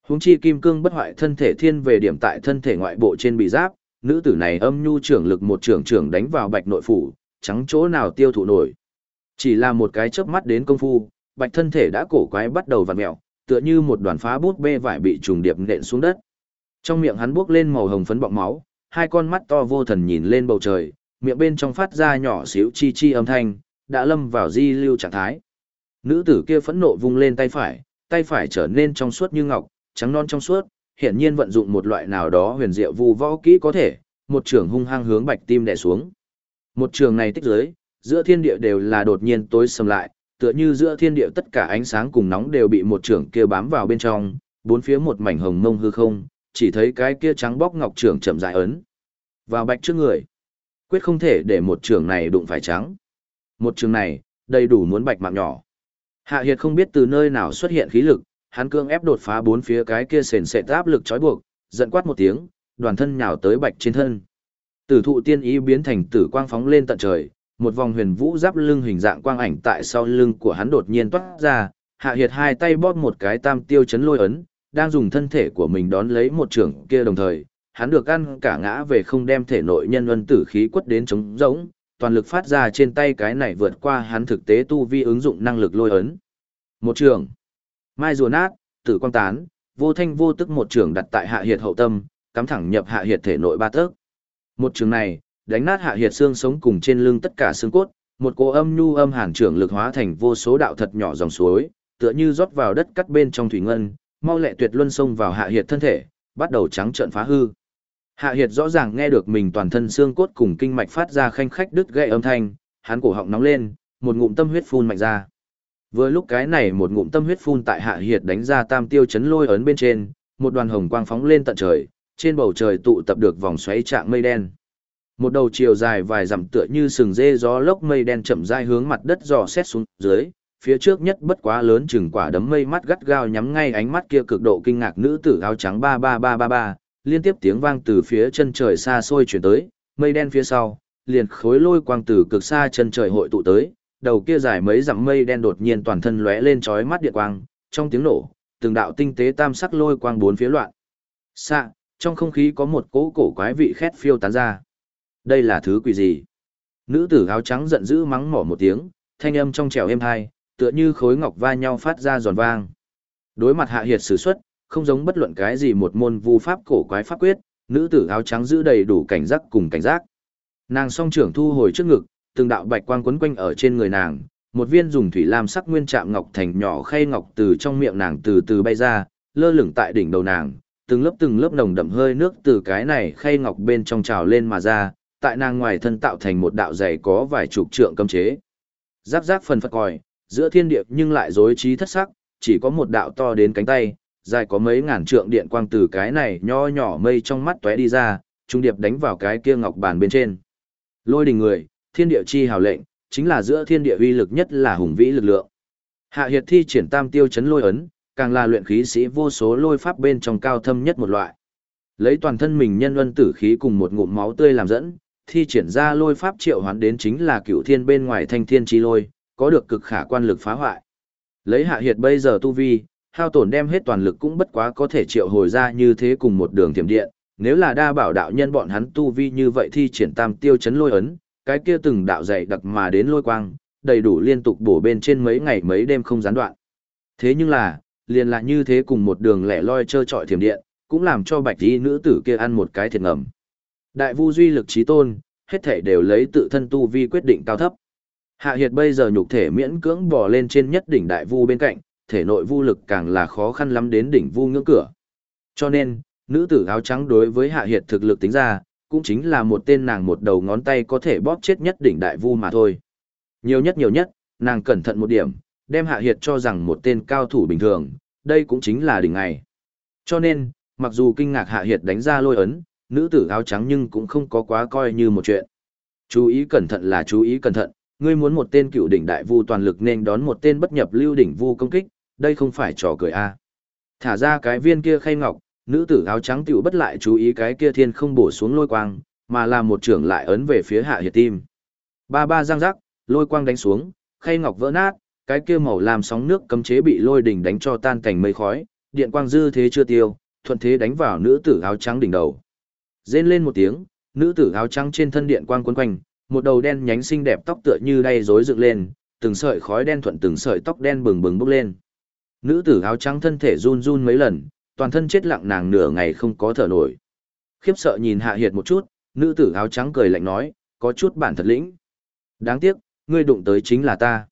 Huống chi kim cương bất hoại thân thể thiên về điểm tại thân thể ngoại bộ trên bị giáp, nữ tử này âm nhu trưởng lực một trưởng trưởng đánh vào bạch nội phủ, trắng chỗ nào tiêu thụ nổi. Chỉ là một cái chớp mắt đến công phu, bạch thân thể đã cổ quái bắt đầu vặn mèo, tựa như một đoàn phá bút bê vải bị trùng điệp nện xuống đất. Trong miệng hắn buốc lên màu hồng phấn bọng máu, hai con mắt to vô thần nhìn lên bầu trời, miệng bên trong phát ra nhỏ xíu chi chi âm thanh, đã lâm vào di lưu trạng thái. Nữ tử kia phẫn nộ vung lên tay phải, tay phải trở nên trong suốt như ngọc, trắng non trong suốt, hiển nhiên vận dụng một loại nào đó huyền diệu vu võ kỹ có thể, một trường hung hăng hướng bạch tim đè xuống. Một trường này tích dưới, giữa thiên địa đều là đột nhiên tối sầm lại, tựa như giữa thiên địa tất cả ánh sáng cùng nóng đều bị một trường kia bám vào bên trong, bốn phía một mảnh hồng mông hư không, chỉ thấy cái kia trắng bóc ngọc trường chậm rãi ấn vào bạch trước người. Quyết không thể để một trường này đụng phải trắng. Một trường này, đầy đủ muốn bạch mạng nhỏ. Hạ Hiệt không biết từ nơi nào xuất hiện khí lực, hắn cương ép đột phá bốn phía cái kia sền sệt áp lực trói buộc, giận quát một tiếng, đoàn thân nhào tới bạch trên thân. Tử thụ tiên ý biến thành tử quang phóng lên tận trời, một vòng huyền vũ giáp lưng hình dạng quang ảnh tại sau lưng của hắn đột nhiên toát ra, hạ hiệt hai tay bóp một cái tam tiêu chấn lôi ấn, đang dùng thân thể của mình đón lấy một trưởng kia đồng thời, hắn được ăn cả ngã về không đem thể nội nhân luân tử khí quất đến chống rỗng, toàn lực phát ra trên tay cái này vượt qua hắn thực tế tu vi ứng dụng năng lực lôi ấn. Một trường, mai rùa nát, tử quang tán, vô thanh vô tức một trường đặt tại hạ hiệt hậu tâm, cắm thẳng nhập hạ hiệt thể nội ba tấc. Một trường này, đánh nát hạ hiệt xương sống cùng trên lưng tất cả xương cốt, một cô âm nhu âm hàn trưởng lực hóa thành vô số đạo thật nhỏ dòng suối, tựa như rót vào đất cắt bên trong thủy ngân, mau lẹ tuyệt luân xông vào hạ hiệt thân thể, bắt đầu trắng trợn phá hư. Hạ hiệt rõ ràng nghe được mình toàn thân xương cốt cùng kinh mạch phát ra khanh khách đứt gãy âm thanh, hắn cổ họng nóng lên, một ngụm tâm huyết phun mạnh ra. Vừa lúc cái này một ngụm tâm huyết phun tại hạ hiệt đánh ra tam tiêu chấn lôi ấn bên trên, một đoàn hồng quang phóng lên tận trời, trên bầu trời tụ tập được vòng xoáy trạng mây đen. Một đầu chiều dài vài dặm tựa như sừng dê gió lốc mây đen chậm rãi hướng mặt đất dò xét xuống dưới, phía trước nhất bất quá lớn chừng quả đấm mây mắt gắt gao nhắm ngay ánh mắt kia cực độ kinh ngạc nữ tử áo trắng ba ba ba ba ba, liên tiếp tiếng vang từ phía chân trời xa xôi chuyển tới, mây đen phía sau, liền khối lôi quang từ cực xa chân trời hội tụ tới, đầu kia dài mấy dặm mây đen đột nhiên toàn thân lóe lên chói mắt điện quang, trong tiếng nổ, từng đạo tinh tế tam sắc lôi quang bốn phía loạn. Xạ, trong không khí có một cỗ cổ quái vị khét phiêu tán ra. Đây là thứ quỷ gì? Nữ tử áo trắng giận dữ mắng mỏ một tiếng, thanh âm trong trẻo êm hai, tựa như khối ngọc va nhau phát ra giòn vang. Đối mặt hạ hiệt sử xuất, không giống bất luận cái gì một môn vu pháp cổ quái pháp quyết, nữ tử áo trắng giữ đầy đủ cảnh giác cùng cảnh giác. Nàng song trưởng thu hồi trước ngực, từng đạo bạch quang quấn quanh ở trên người nàng, một viên dùng thủy lam sắc nguyên trạm ngọc thành nhỏ khay ngọc từ trong miệng nàng từ từ bay ra, lơ lửng tại đỉnh đầu nàng, từng lớp từng lớp nồng đậm hơi nước từ cái này khay ngọc bên trong trào lên mà ra, tại nàng ngoài thân tạo thành một đạo dày có vài chục trượng cấm chế. Giáp giáp phần phật còi, giữa thiên địa nhưng lại rối trí thất sắc, chỉ có một đạo to đến cánh tay, dài có mấy ngàn trượng điện quang từ cái này nho nhỏ mây trong mắt tóe đi ra, trung điệp đánh vào cái kia ngọc bàn bên trên. Lôi đình người, thiên địa chi hào lệnh, chính là giữa thiên địa uy lực nhất là hùng vĩ lực lượng. Hạ Hiệt thi triển tam tiêu chấn lôi ấn, càng là luyện khí sĩ vô số lôi pháp bên trong cao thâm nhất một loại. Lấy toàn thân mình nhân luân tử khí cùng một ngụm máu tươi làm dẫn, thi triển ra lôi pháp triệu hoán đến chính là cựu thiên bên ngoài thanh thiên chi lôi, có được cực khả quan lực phá hoại. Lấy Hạ Hiệt bây giờ tu vi, hao tổn đem hết toàn lực cũng bất quá có thể triệu hồi ra như thế cùng một đường tiềm điện, nếu là đa bảo đạo nhân bọn hắn tu vi như vậy thi triển tam tiêu chấn lôi ấn, cái kia từng đạo dày đặc mà đến lôi quang, đầy đủ liên tục bổ bên trên mấy ngày mấy đêm không gián đoạn. Thế nhưng là, liền là như thế cùng một đường lẻ loi trơ trọi thiểm điện, cũng làm cho bạch y nữ tử kia ăn một cái thiệt ngầm. Đại vu duy lực trí tôn, hết thể đều lấy tự thân tu vi quyết định cao thấp. Hạ Hiệt bây giờ nhục thể miễn cưỡng bò lên trên nhất đỉnh đại vu bên cạnh, thể nội vu lực càng là khó khăn lắm đến đỉnh vu ngưỡng cửa. Cho nên, nữ tử áo trắng đối với Hạ Hiệt thực lực tính ra, cũng chính là một tên nàng một đầu ngón tay có thể bóp chết nhất đỉnh đại vu mà thôi. Nhiều nhất nhiều nhất, nàng cẩn thận một điểm, đem Hạ Hiệt cho rằng một tên cao thủ bình thường, đây cũng chính là đỉnh ngày. Cho nên, mặc dù kinh ngạc Hạ Hiệt đánh ra lôi ấn, nữ tử áo trắng nhưng cũng không có quá coi như một chuyện. Chú ý cẩn thận là chú ý cẩn thận, ngươi muốn một tên cựu đỉnh đại vu toàn lực nên đón một tên bất nhập lưu đỉnh vu công kích, đây không phải trò cười a. À. Thả ra cái viên kia khay ngọc, nữ tử áo trắng tiểu bất lại chú ý cái kia thiên không bổ xuống lôi quang, mà là một trưởng lại ấn về phía hạ hiệt tim. Ba ba giang rắc, lôi quang đánh xuống, khay ngọc vỡ nát, cái kia màu làm sóng nước cấm chế bị lôi đỉnh đánh cho tan cảnh mây khói, điện quang dư thế chưa tiêu, thuận thế đánh vào nữ tử áo trắng đỉnh đầu. Rên lên một tiếng, nữ tử áo trắng trên thân điện quang quấn quanh, một đầu đen nhánh xinh đẹp tóc tựa như đay rối dựng lên, từng sợi khói đen thuận từng sợi tóc đen bừng bừng bốc lên. Nữ tử áo trắng thân thể run run mấy lần, toàn thân chết lặng nàng nửa ngày không có thở nổi. Khiếp sợ nhìn Hạ Hiệt một chút, nữ tử áo trắng cười lạnh nói, có chút bản thật lĩnh. Đáng tiếc, ngươi đụng tới chính là ta.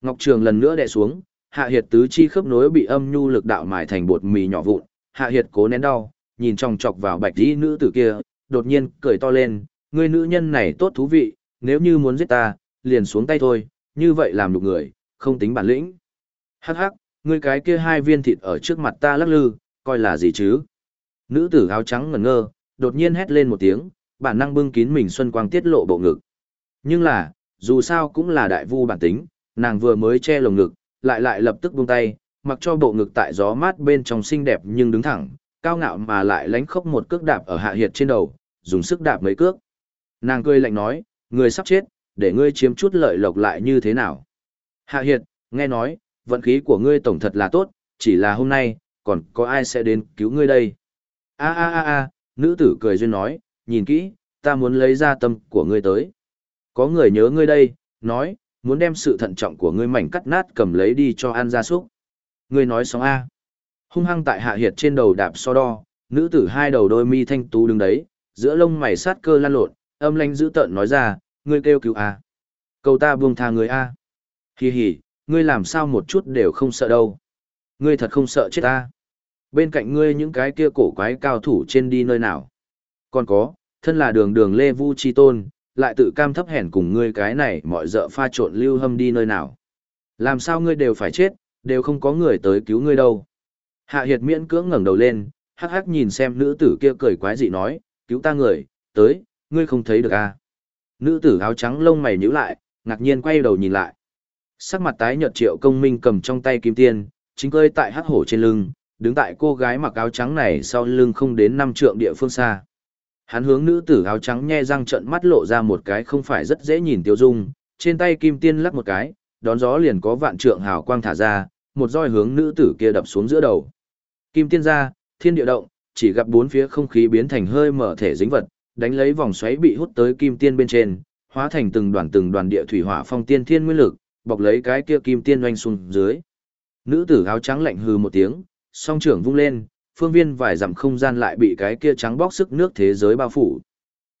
Ngọc Trường lần nữa đè xuống, Hạ Hiệt tứ chi khớp nối bị âm nhu lực đạo mài thành bột mì nhỏ vụn, Hạ Hiệt cố nén đau, nhìn chòng chọc vào bạch y nữ tử kia, đột nhiên cười to lên, ngươi nữ nhân này tốt thú vị, nếu như muốn giết ta, liền xuống tay thôi, như vậy làm nhục người, không tính bản lĩnh. Hắc hắc, ngươi cái kia hai viên thịt ở trước mặt ta lắc lư, coi là gì chứ? Nữ tử áo trắng ngẩn ngơ, đột nhiên hét lên một tiếng, bản năng bưng kín mình xuân quang tiết lộ bộ ngực. Nhưng là, dù sao cũng là đại vu bản tính, nàng vừa mới che lồng ngực, lại lại lập tức buông tay, mặc cho bộ ngực tại gió mát bên trong xinh đẹp nhưng đứng thẳng, cao ngạo mà lại lánh khốc một cước đạp ở hạ hiệt trên đầu, dùng sức đạp mấy cước. Nàng cười lạnh nói, người sắp chết, để ngươi chiếm chút lợi lộc lại như thế nào. Hạ hiệt, nghe nói, vận khí của ngươi tổng thật là tốt, chỉ là hôm nay, còn có ai sẽ đến cứu ngươi đây? A a a a, nữ tử cười duyên nói, nhìn kỹ, ta muốn lấy ra tâm của ngươi tới. Có người nhớ ngươi đây, nói, muốn đem sự thận trọng của ngươi mảnh cắt nát cầm lấy đi cho ăn gia súc. Ngươi nói xong A. Hung hăng tại hạ hiệt trên đầu đạp so đo, nữ tử hai đầu đôi mi thanh tú đứng đấy, giữa lông mày sát cơ lan lộn, âm lanh dữ tợn nói ra, ngươi kêu cứu A. Cầu ta buông tha người A. Hi hi, ngươi làm sao một chút đều không sợ đâu. Ngươi thật không sợ chết ta. Bên cạnh ngươi những cái kia cổ quái cao thủ trên đi nơi nào. Còn có, thân là đường đường Lê Vu Chi Tôn, lại tự cam thấp hèn cùng ngươi cái này mọi dợ pha trộn lưu hâm đi nơi nào. Làm sao ngươi đều phải chết, đều không có người tới cứu ngươi đâu. Hạ Hiệt miễn cưỡng ngẩng đầu lên, hắc hắc nhìn xem nữ tử kia cười quái dị nói, cứu ta người, tới, ngươi không thấy được à. Nữ tử áo trắng lông mày nhíu lại, ngạc nhiên quay đầu nhìn lại. Sắc mặt tái nhợt triệu công minh cầm trong tay kim tiên, chính cơi tại hắc hổ trên lưng, đứng tại cô gái mặc áo trắng này sau lưng không đến năm trượng địa phương xa. Hắn hướng nữ tử áo trắng nhe răng trận mắt lộ ra một cái không phải rất dễ nhìn tiêu dung, trên tay kim tiên lắc một cái, đón gió liền có vạn trượng hào quang thả ra, một roi hướng nữ tử kia đập xuống giữa đầu. Kim tiên ra, thiên địa động, chỉ gặp bốn phía không khí biến thành hơi mở thể dính vật, đánh lấy vòng xoáy bị hút tới kim tiên bên trên, hóa thành từng đoàn từng đoàn địa thủy hỏa phong tiên thiên nguyên lực, bọc lấy cái kia kim tiên oanh xuống dưới. Nữ tử áo trắng lạnh hừ một tiếng, song trưởng vung lên, phương viên vài dặm không gian lại bị cái kia trắng bóc sức nước thế giới bao phủ.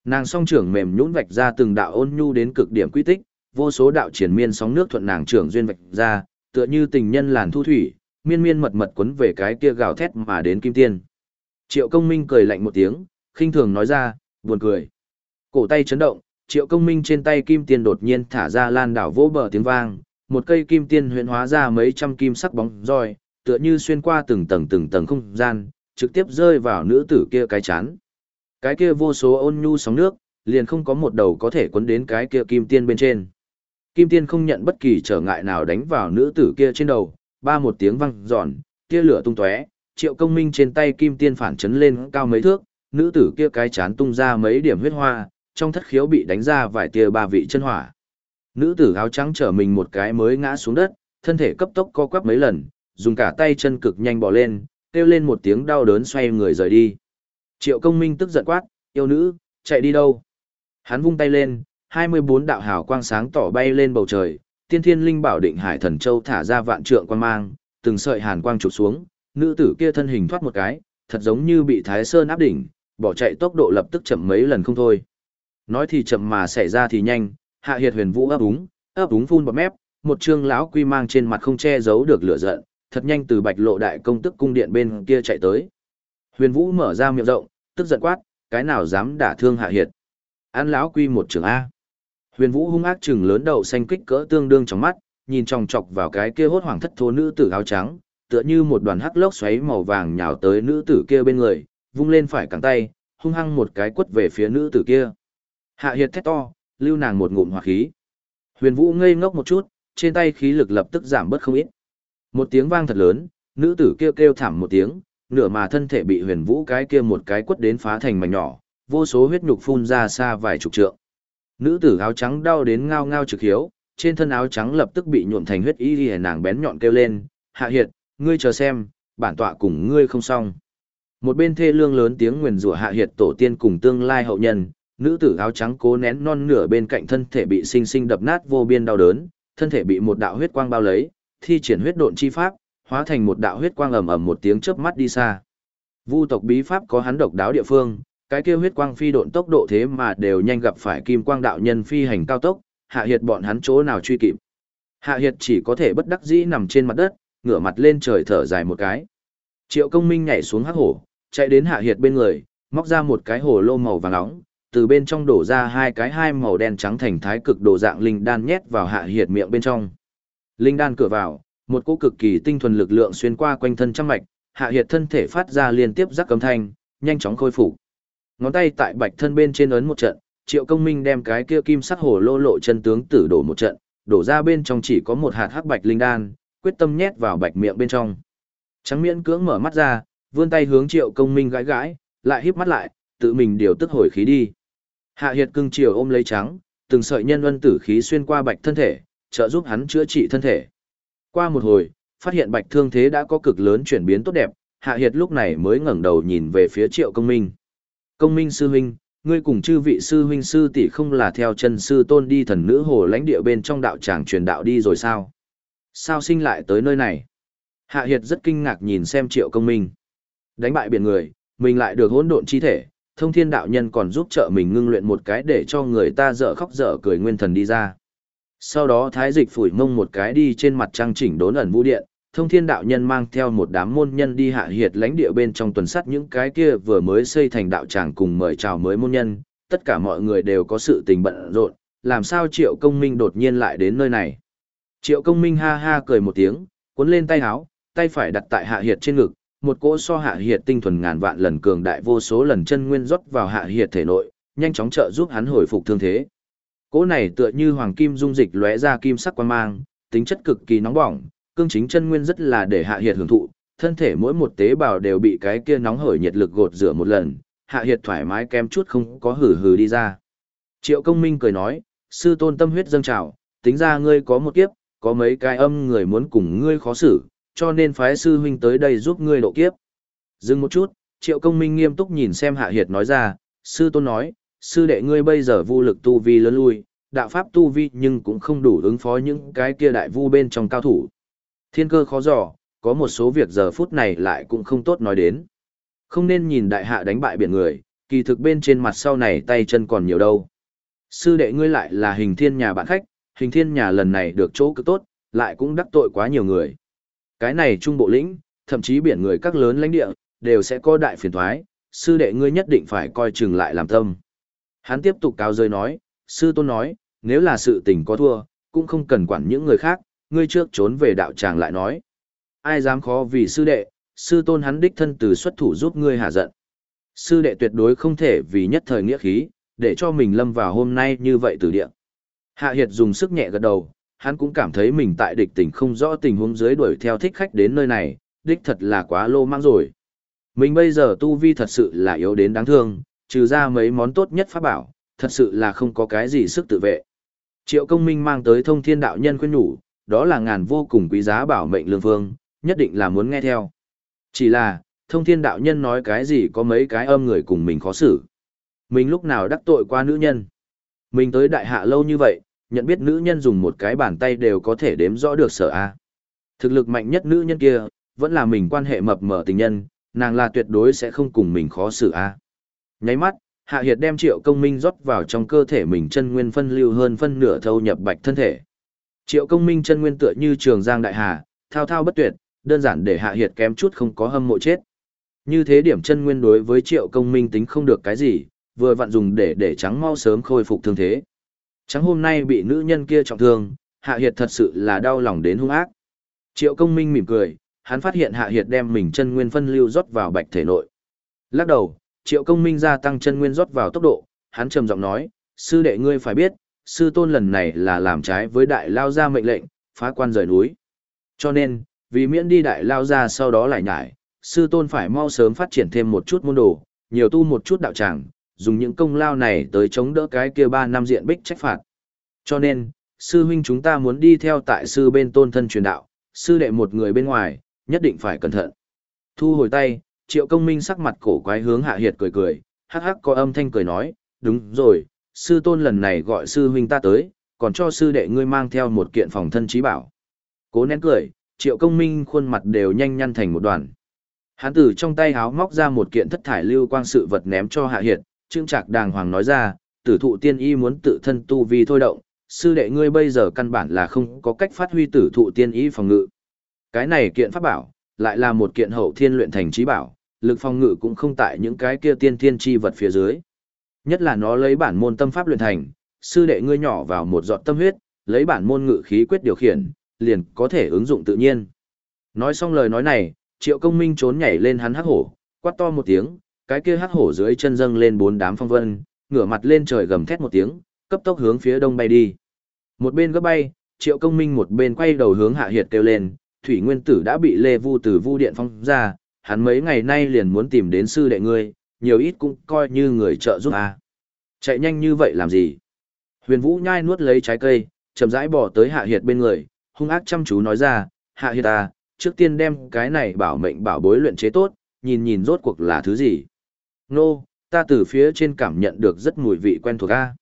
Nàng song trưởng mềm nhũn vạch ra từng đạo ôn nhu đến cực điểm quy tích, vô số đạo triển miên sóng nước thuận nàng trưởng duyên vạch ra, tựa như tình nhân làn thu thủy, miên miên mật mật quấn về cái kia gào thét mà đến kim tiên. Triệu Công Minh cười lạnh một tiếng, khinh thường nói ra, buồn cười. Cổ tay chấn động, Triệu Công Minh trên tay kim tiên đột nhiên thả ra lan đảo vỗ bờ tiếng vang, một cây kim tiên huyễn hóa ra mấy trăm kim sắc bóng roi, tựa như xuyên qua từng tầng từng tầng không gian, trực tiếp rơi vào nữ tử kia cái chán. Cái kia vô số ôn nhu sóng nước, liền không có một đầu có thể quấn đến cái kia kim tiên bên trên. Kim tiên không nhận bất kỳ trở ngại nào đánh vào nữ tử kia trên đầu, ba một tiếng vang giòn, tia lửa tung tóe, triệu công minh trên tay kim tiên phản chấn lên cao mấy thước, nữ tử kia cái chán tung ra mấy điểm huyết hoa, trong thất khiếu bị đánh ra vài tia ba vị chân hỏa. Nữ tử áo trắng trở mình một cái mới ngã xuống đất, thân thể cấp tốc co quắp mấy lần, dùng cả tay chân cực nhanh bò lên, kêu lên một tiếng đau đớn xoay người rời đi. Triệu công minh tức giận quát, yêu nữ, chạy đi đâu? Hắn vung tay lên, 24 đạo hào quang sáng tỏ bay lên bầu trời, tiên thiên linh bảo định hải thần châu thả ra vạn trượng quan mang, từng sợi hàn quang chụp xuống, nữ tử kia thân hình thoát một cái, thật giống như bị thái sơn áp đỉnh, bỏ chạy tốc độ lập tức chậm mấy lần không thôi. Nói thì chậm mà xảy ra thì nhanh, hạ hiệt huyền vũ ấp úng, ấp úng phun bọt mép, một trương lão quy mang trên mặt không che giấu được lửa giận, thật nhanh từ bạch lộ đại công tức cung điện bên kia chạy tới. Huyền vũ mở ra miệng rộng, tức giận quát, cái nào dám đả thương hạ hiệt. Ăn lão quy một trường A. Huyền vũ hung ác chừng lớn đầu xanh kích cỡ tương đương trong mắt, nhìn chòng chọc vào cái kia hốt hoảng thất thố nữ tử áo trắng, tựa như một đoàn hắc lốc xoáy màu vàng nhào tới nữ tử kia bên người, vung lên phải cẳng tay, hung hăng một cái quất về phía nữ tử kia. Hạ hiệt thét to, lưu nàng một ngụm hỏa khí. Huyền Vũ ngây ngốc một chút, trên tay khí lực lập tức giảm bớt không ít. Một tiếng vang thật lớn, nữ tử kêu kêu thảm một tiếng, nửa mà thân thể bị Huyền Vũ cái kia một cái quất đến phá thành mảnh nhỏ, vô số huyết nhục phun ra xa vài chục trượng. Nữ tử áo trắng đau đến ngao ngao trực hiếu, trên thân áo trắng lập tức bị nhuộm thành huyết y y nàng bén nhọn kêu lên, "Hạ Hiệt, ngươi chờ xem, bản tọa cùng ngươi không xong." Một bên thê lương lớn tiếng nguyền rủa Hạ Hiệt tổ tiên cùng tương lai hậu nhân, nữ tử áo trắng cố nén non nửa bên cạnh thân thể bị sinh sinh đập nát vô biên đau đớn, thân thể bị một đạo huyết quang bao lấy, thi triển huyết độn chi pháp, hóa thành một đạo huyết quang ầm ầm một tiếng chớp mắt đi xa. Vu tộc bí pháp có hắn độc đáo địa phương, cái kia huyết quang phi độn tốc độ thế mà đều nhanh gặp phải kim quang đạo nhân phi hành cao tốc, hạ hiệt bọn hắn chỗ nào truy kịp. Hạ hiệt chỉ có thể bất đắc dĩ nằm trên mặt đất, ngửa mặt lên trời thở dài một cái. Triệu công minh nhảy xuống hắc hổ, chạy đến hạ hiệt bên người, móc ra một cái hồ lô màu vàng nóng, từ bên trong đổ ra hai cái hai màu đen trắng thành thái cực đồ dạng linh đan nhét vào hạ hiệt miệng bên trong. Linh đan cửa vào, một cỗ cực kỳ tinh thuần lực lượng xuyên qua quanh thân trăm mạch, hạ hiệt thân thể phát ra liên tiếp rắc cấm thanh, nhanh chóng khôi phục. Ngón tay tại bạch thân bên trên ấn một trận, Triệu Công Minh đem cái kia kim sắc hồ lô lộ chân tướng tử đổ một trận, đổ ra bên trong chỉ có một hạt hắc bạch linh đan, quyết tâm nhét vào bạch miệng bên trong. Trắng miễn cưỡng mở mắt ra, vươn tay hướng Triệu Công Minh gãi gãi, lại híp mắt lại, tự mình điều tức hồi khí đi. Hạ Hiệt cưng chiều ôm lấy trắng, từng sợi nhân ân tử khí xuyên qua bạch thân thể, trợ giúp hắn chữa trị thân thể. Qua một hồi, phát hiện bạch thương thế đã có cực lớn chuyển biến tốt đẹp, Hạ Hiệt lúc này mới ngẩng đầu nhìn về phía Triệu Công Minh. Công Minh sư huynh, ngươi cùng chư vị sư huynh sư tỷ không là theo chân sư tôn đi thần nữ hồ lãnh địa bên trong đạo tràng truyền đạo đi rồi sao? Sao sinh lại tới nơi này? Hạ Hiệt rất kinh ngạc nhìn xem Triệu Công Minh. Đánh bại biển người, mình lại được hỗn độn chi thể, thông thiên đạo nhân còn giúp trợ mình ngưng luyện một cái để cho người ta dở khóc dở cười nguyên thần đi ra. Sau đó thái dịch phủi mông một cái đi trên mặt trăng chỉnh đốn ẩn vũ điện, thông thiên đạo nhân mang theo một đám môn nhân đi hạ hiệt lãnh địa bên trong tuần sắt những cái kia vừa mới xây thành đạo tràng cùng mời chào mới môn nhân, tất cả mọi người đều có sự tình bận rộn, làm sao triệu công minh đột nhiên lại đến nơi này. Triệu công minh ha ha cười một tiếng, cuốn lên tay áo, tay phải đặt tại hạ hiệt trên ngực, một cỗ so hạ hiệt tinh thuần ngàn vạn lần cường đại vô số lần chân nguyên rót vào hạ hiệt thể nội, nhanh chóng trợ giúp hắn hồi phục thương thế. Cỗ này tựa như hoàng kim dung dịch lóe ra kim sắc quang mang, tính chất cực kỳ nóng bỏng, cương chính chân nguyên rất là để hạ hiệt hưởng thụ, thân thể mỗi một tế bào đều bị cái kia nóng hởi nhiệt lực gột rửa một lần, hạ hiệt thoải mái kem chút không có hử hử đi ra. Triệu công minh cười nói, sư tôn tâm huyết dâng trào, tính ra ngươi có một kiếp, có mấy cái âm người muốn cùng ngươi khó xử, cho nên phái sư huynh tới đây giúp ngươi độ kiếp. Dừng một chút, triệu công minh nghiêm túc nhìn xem hạ hiệt nói ra, sư tôn nói, sư đệ ngươi bây giờ vô lực tu vi lớn lui, đạo pháp tu vi nhưng cũng không đủ ứng phó những cái kia đại vu bên trong cao thủ. Thiên cơ khó dò, có một số việc giờ phút này lại cũng không tốt nói đến. Không nên nhìn đại hạ đánh bại biển người, kỳ thực bên trên mặt sau này tay chân còn nhiều đâu. Sư đệ ngươi lại là hình thiên nhà bạn khách, hình thiên nhà lần này được chỗ cực tốt, lại cũng đắc tội quá nhiều người. Cái này trung bộ lĩnh, thậm chí biển người các lớn lãnh địa, đều sẽ có đại phiền thoái, sư đệ ngươi nhất định phải coi chừng lại làm tâm. Hắn tiếp tục cao rơi nói, sư tôn nói, nếu là sự tình có thua, cũng không cần quản những người khác, ngươi trước trốn về đạo tràng lại nói. Ai dám khó vì sư đệ, sư tôn hắn đích thân từ xuất thủ giúp ngươi hạ giận. Sư đệ tuyệt đối không thể vì nhất thời nghĩa khí, để cho mình lâm vào hôm nay như vậy từ địa. Hạ Hiệt dùng sức nhẹ gật đầu, hắn cũng cảm thấy mình tại địch tình không rõ tình huống dưới đuổi theo thích khách đến nơi này, đích thật là quá lô mang rồi. Mình bây giờ tu vi thật sự là yếu đến đáng thương, trừ ra mấy món tốt nhất pháp bảo, thật sự là không có cái gì sức tự vệ. Triệu công minh mang tới thông thiên đạo nhân khuyên nhủ, đó là ngàn vô cùng quý giá bảo mệnh lương phương, nhất định là muốn nghe theo. Chỉ là, thông thiên đạo nhân nói cái gì có mấy cái âm người cùng mình khó xử. Mình lúc nào đắc tội qua nữ nhân. Mình tới đại hạ lâu như vậy, nhận biết nữ nhân dùng một cái bàn tay đều có thể đếm rõ được sở A. Thực lực mạnh nhất nữ nhân kia, vẫn là mình quan hệ mập mờ tình nhân, nàng là tuyệt đối sẽ không cùng mình khó xử A. Nháy mắt, Hạ Hiệt đem triệu công minh rót vào trong cơ thể mình chân nguyên phân lưu hơn phân nửa thâu nhập bạch thân thể. Triệu công minh chân nguyên tựa như trường giang đại hà, thao thao bất tuyệt, đơn giản để Hạ Hiệt kém chút không có hâm mộ chết. Như thế điểm chân nguyên đối với triệu công minh tính không được cái gì, vừa vặn dùng để để trắng mau sớm khôi phục thương thế. Trắng hôm nay bị nữ nhân kia trọng thương, Hạ Hiệt thật sự là đau lòng đến hung ác. Triệu công minh mỉm cười, hắn phát hiện Hạ Hiệt đem mình chân nguyên phân lưu rót vào bạch thể nội. Lắc đầu, triệu công minh gia tăng chân nguyên rót vào tốc độ, hắn trầm giọng nói, sư đệ ngươi phải biết, sư tôn lần này là làm trái với đại lao gia mệnh lệnh, phá quan rời núi. Cho nên, vì miễn đi đại lao gia sau đó lại nhải, sư tôn phải mau sớm phát triển thêm một chút môn đồ, nhiều tu một chút đạo tràng, dùng những công lao này tới chống đỡ cái kia ba năm diện bích trách phạt. Cho nên, sư huynh chúng ta muốn đi theo tại sư bên tôn thân truyền đạo, sư đệ một người bên ngoài, nhất định phải cẩn thận. Thu hồi tay, triệu công minh sắc mặt cổ quái hướng hạ hiệt cười cười, hắc hắc có âm thanh cười nói, đúng rồi, sư tôn lần này gọi sư huynh ta tới, còn cho sư đệ ngươi mang theo một kiện phòng thân trí bảo. Cố nén cười, triệu công minh khuôn mặt đều nhanh nhăn thành một đoàn. Hán tử trong tay háo móc ra một kiện thất thải lưu quang sự vật ném cho hạ hiệt, trương trạc đàng hoàng nói ra, tử thụ tiên y muốn tự thân tu vi thôi động, sư đệ ngươi bây giờ căn bản là không có cách phát huy tử thụ tiên y phòng ngự. Cái này kiện pháp bảo, lại là một kiện hậu thiên luyện thành trí bảo, lực phòng ngự cũng không tại những cái kia tiên thiên chi vật phía dưới. Nhất là nó lấy bản môn tâm pháp luyện thành, sư đệ ngươi nhỏ vào một giọt tâm huyết, lấy bản môn ngự khí quyết điều khiển, liền có thể ứng dụng tự nhiên. Nói xong lời nói này, Triệu Công Minh trốn nhảy lên hắn hắc hổ, quát to một tiếng, cái kia hắc hổ dưới chân dâng lên bốn đám phong vân, ngửa mặt lên trời gầm thét một tiếng, cấp tốc hướng phía đông bay đi. Một bên gấp bay, Triệu Công Minh một bên quay đầu hướng Hạ Hiệt kêu lên, thủy nguyên tử đã bị Lê Vu từ Vu điện phong ra, hắn mấy ngày nay liền muốn tìm đến sư đệ ngươi, nhiều ít cũng coi như người trợ giúp a. Chạy nhanh như vậy làm gì? Huyền Vũ nhai nuốt lấy trái cây, chậm rãi bỏ tới Hạ Hiệt bên người, hung ác chăm chú nói ra, Hạ Hiệt à, trước tiên đem cái này bảo mệnh bảo bối luyện chế tốt, nhìn nhìn rốt cuộc là thứ gì. Nô, ta từ phía trên cảm nhận được rất mùi vị quen thuộc a.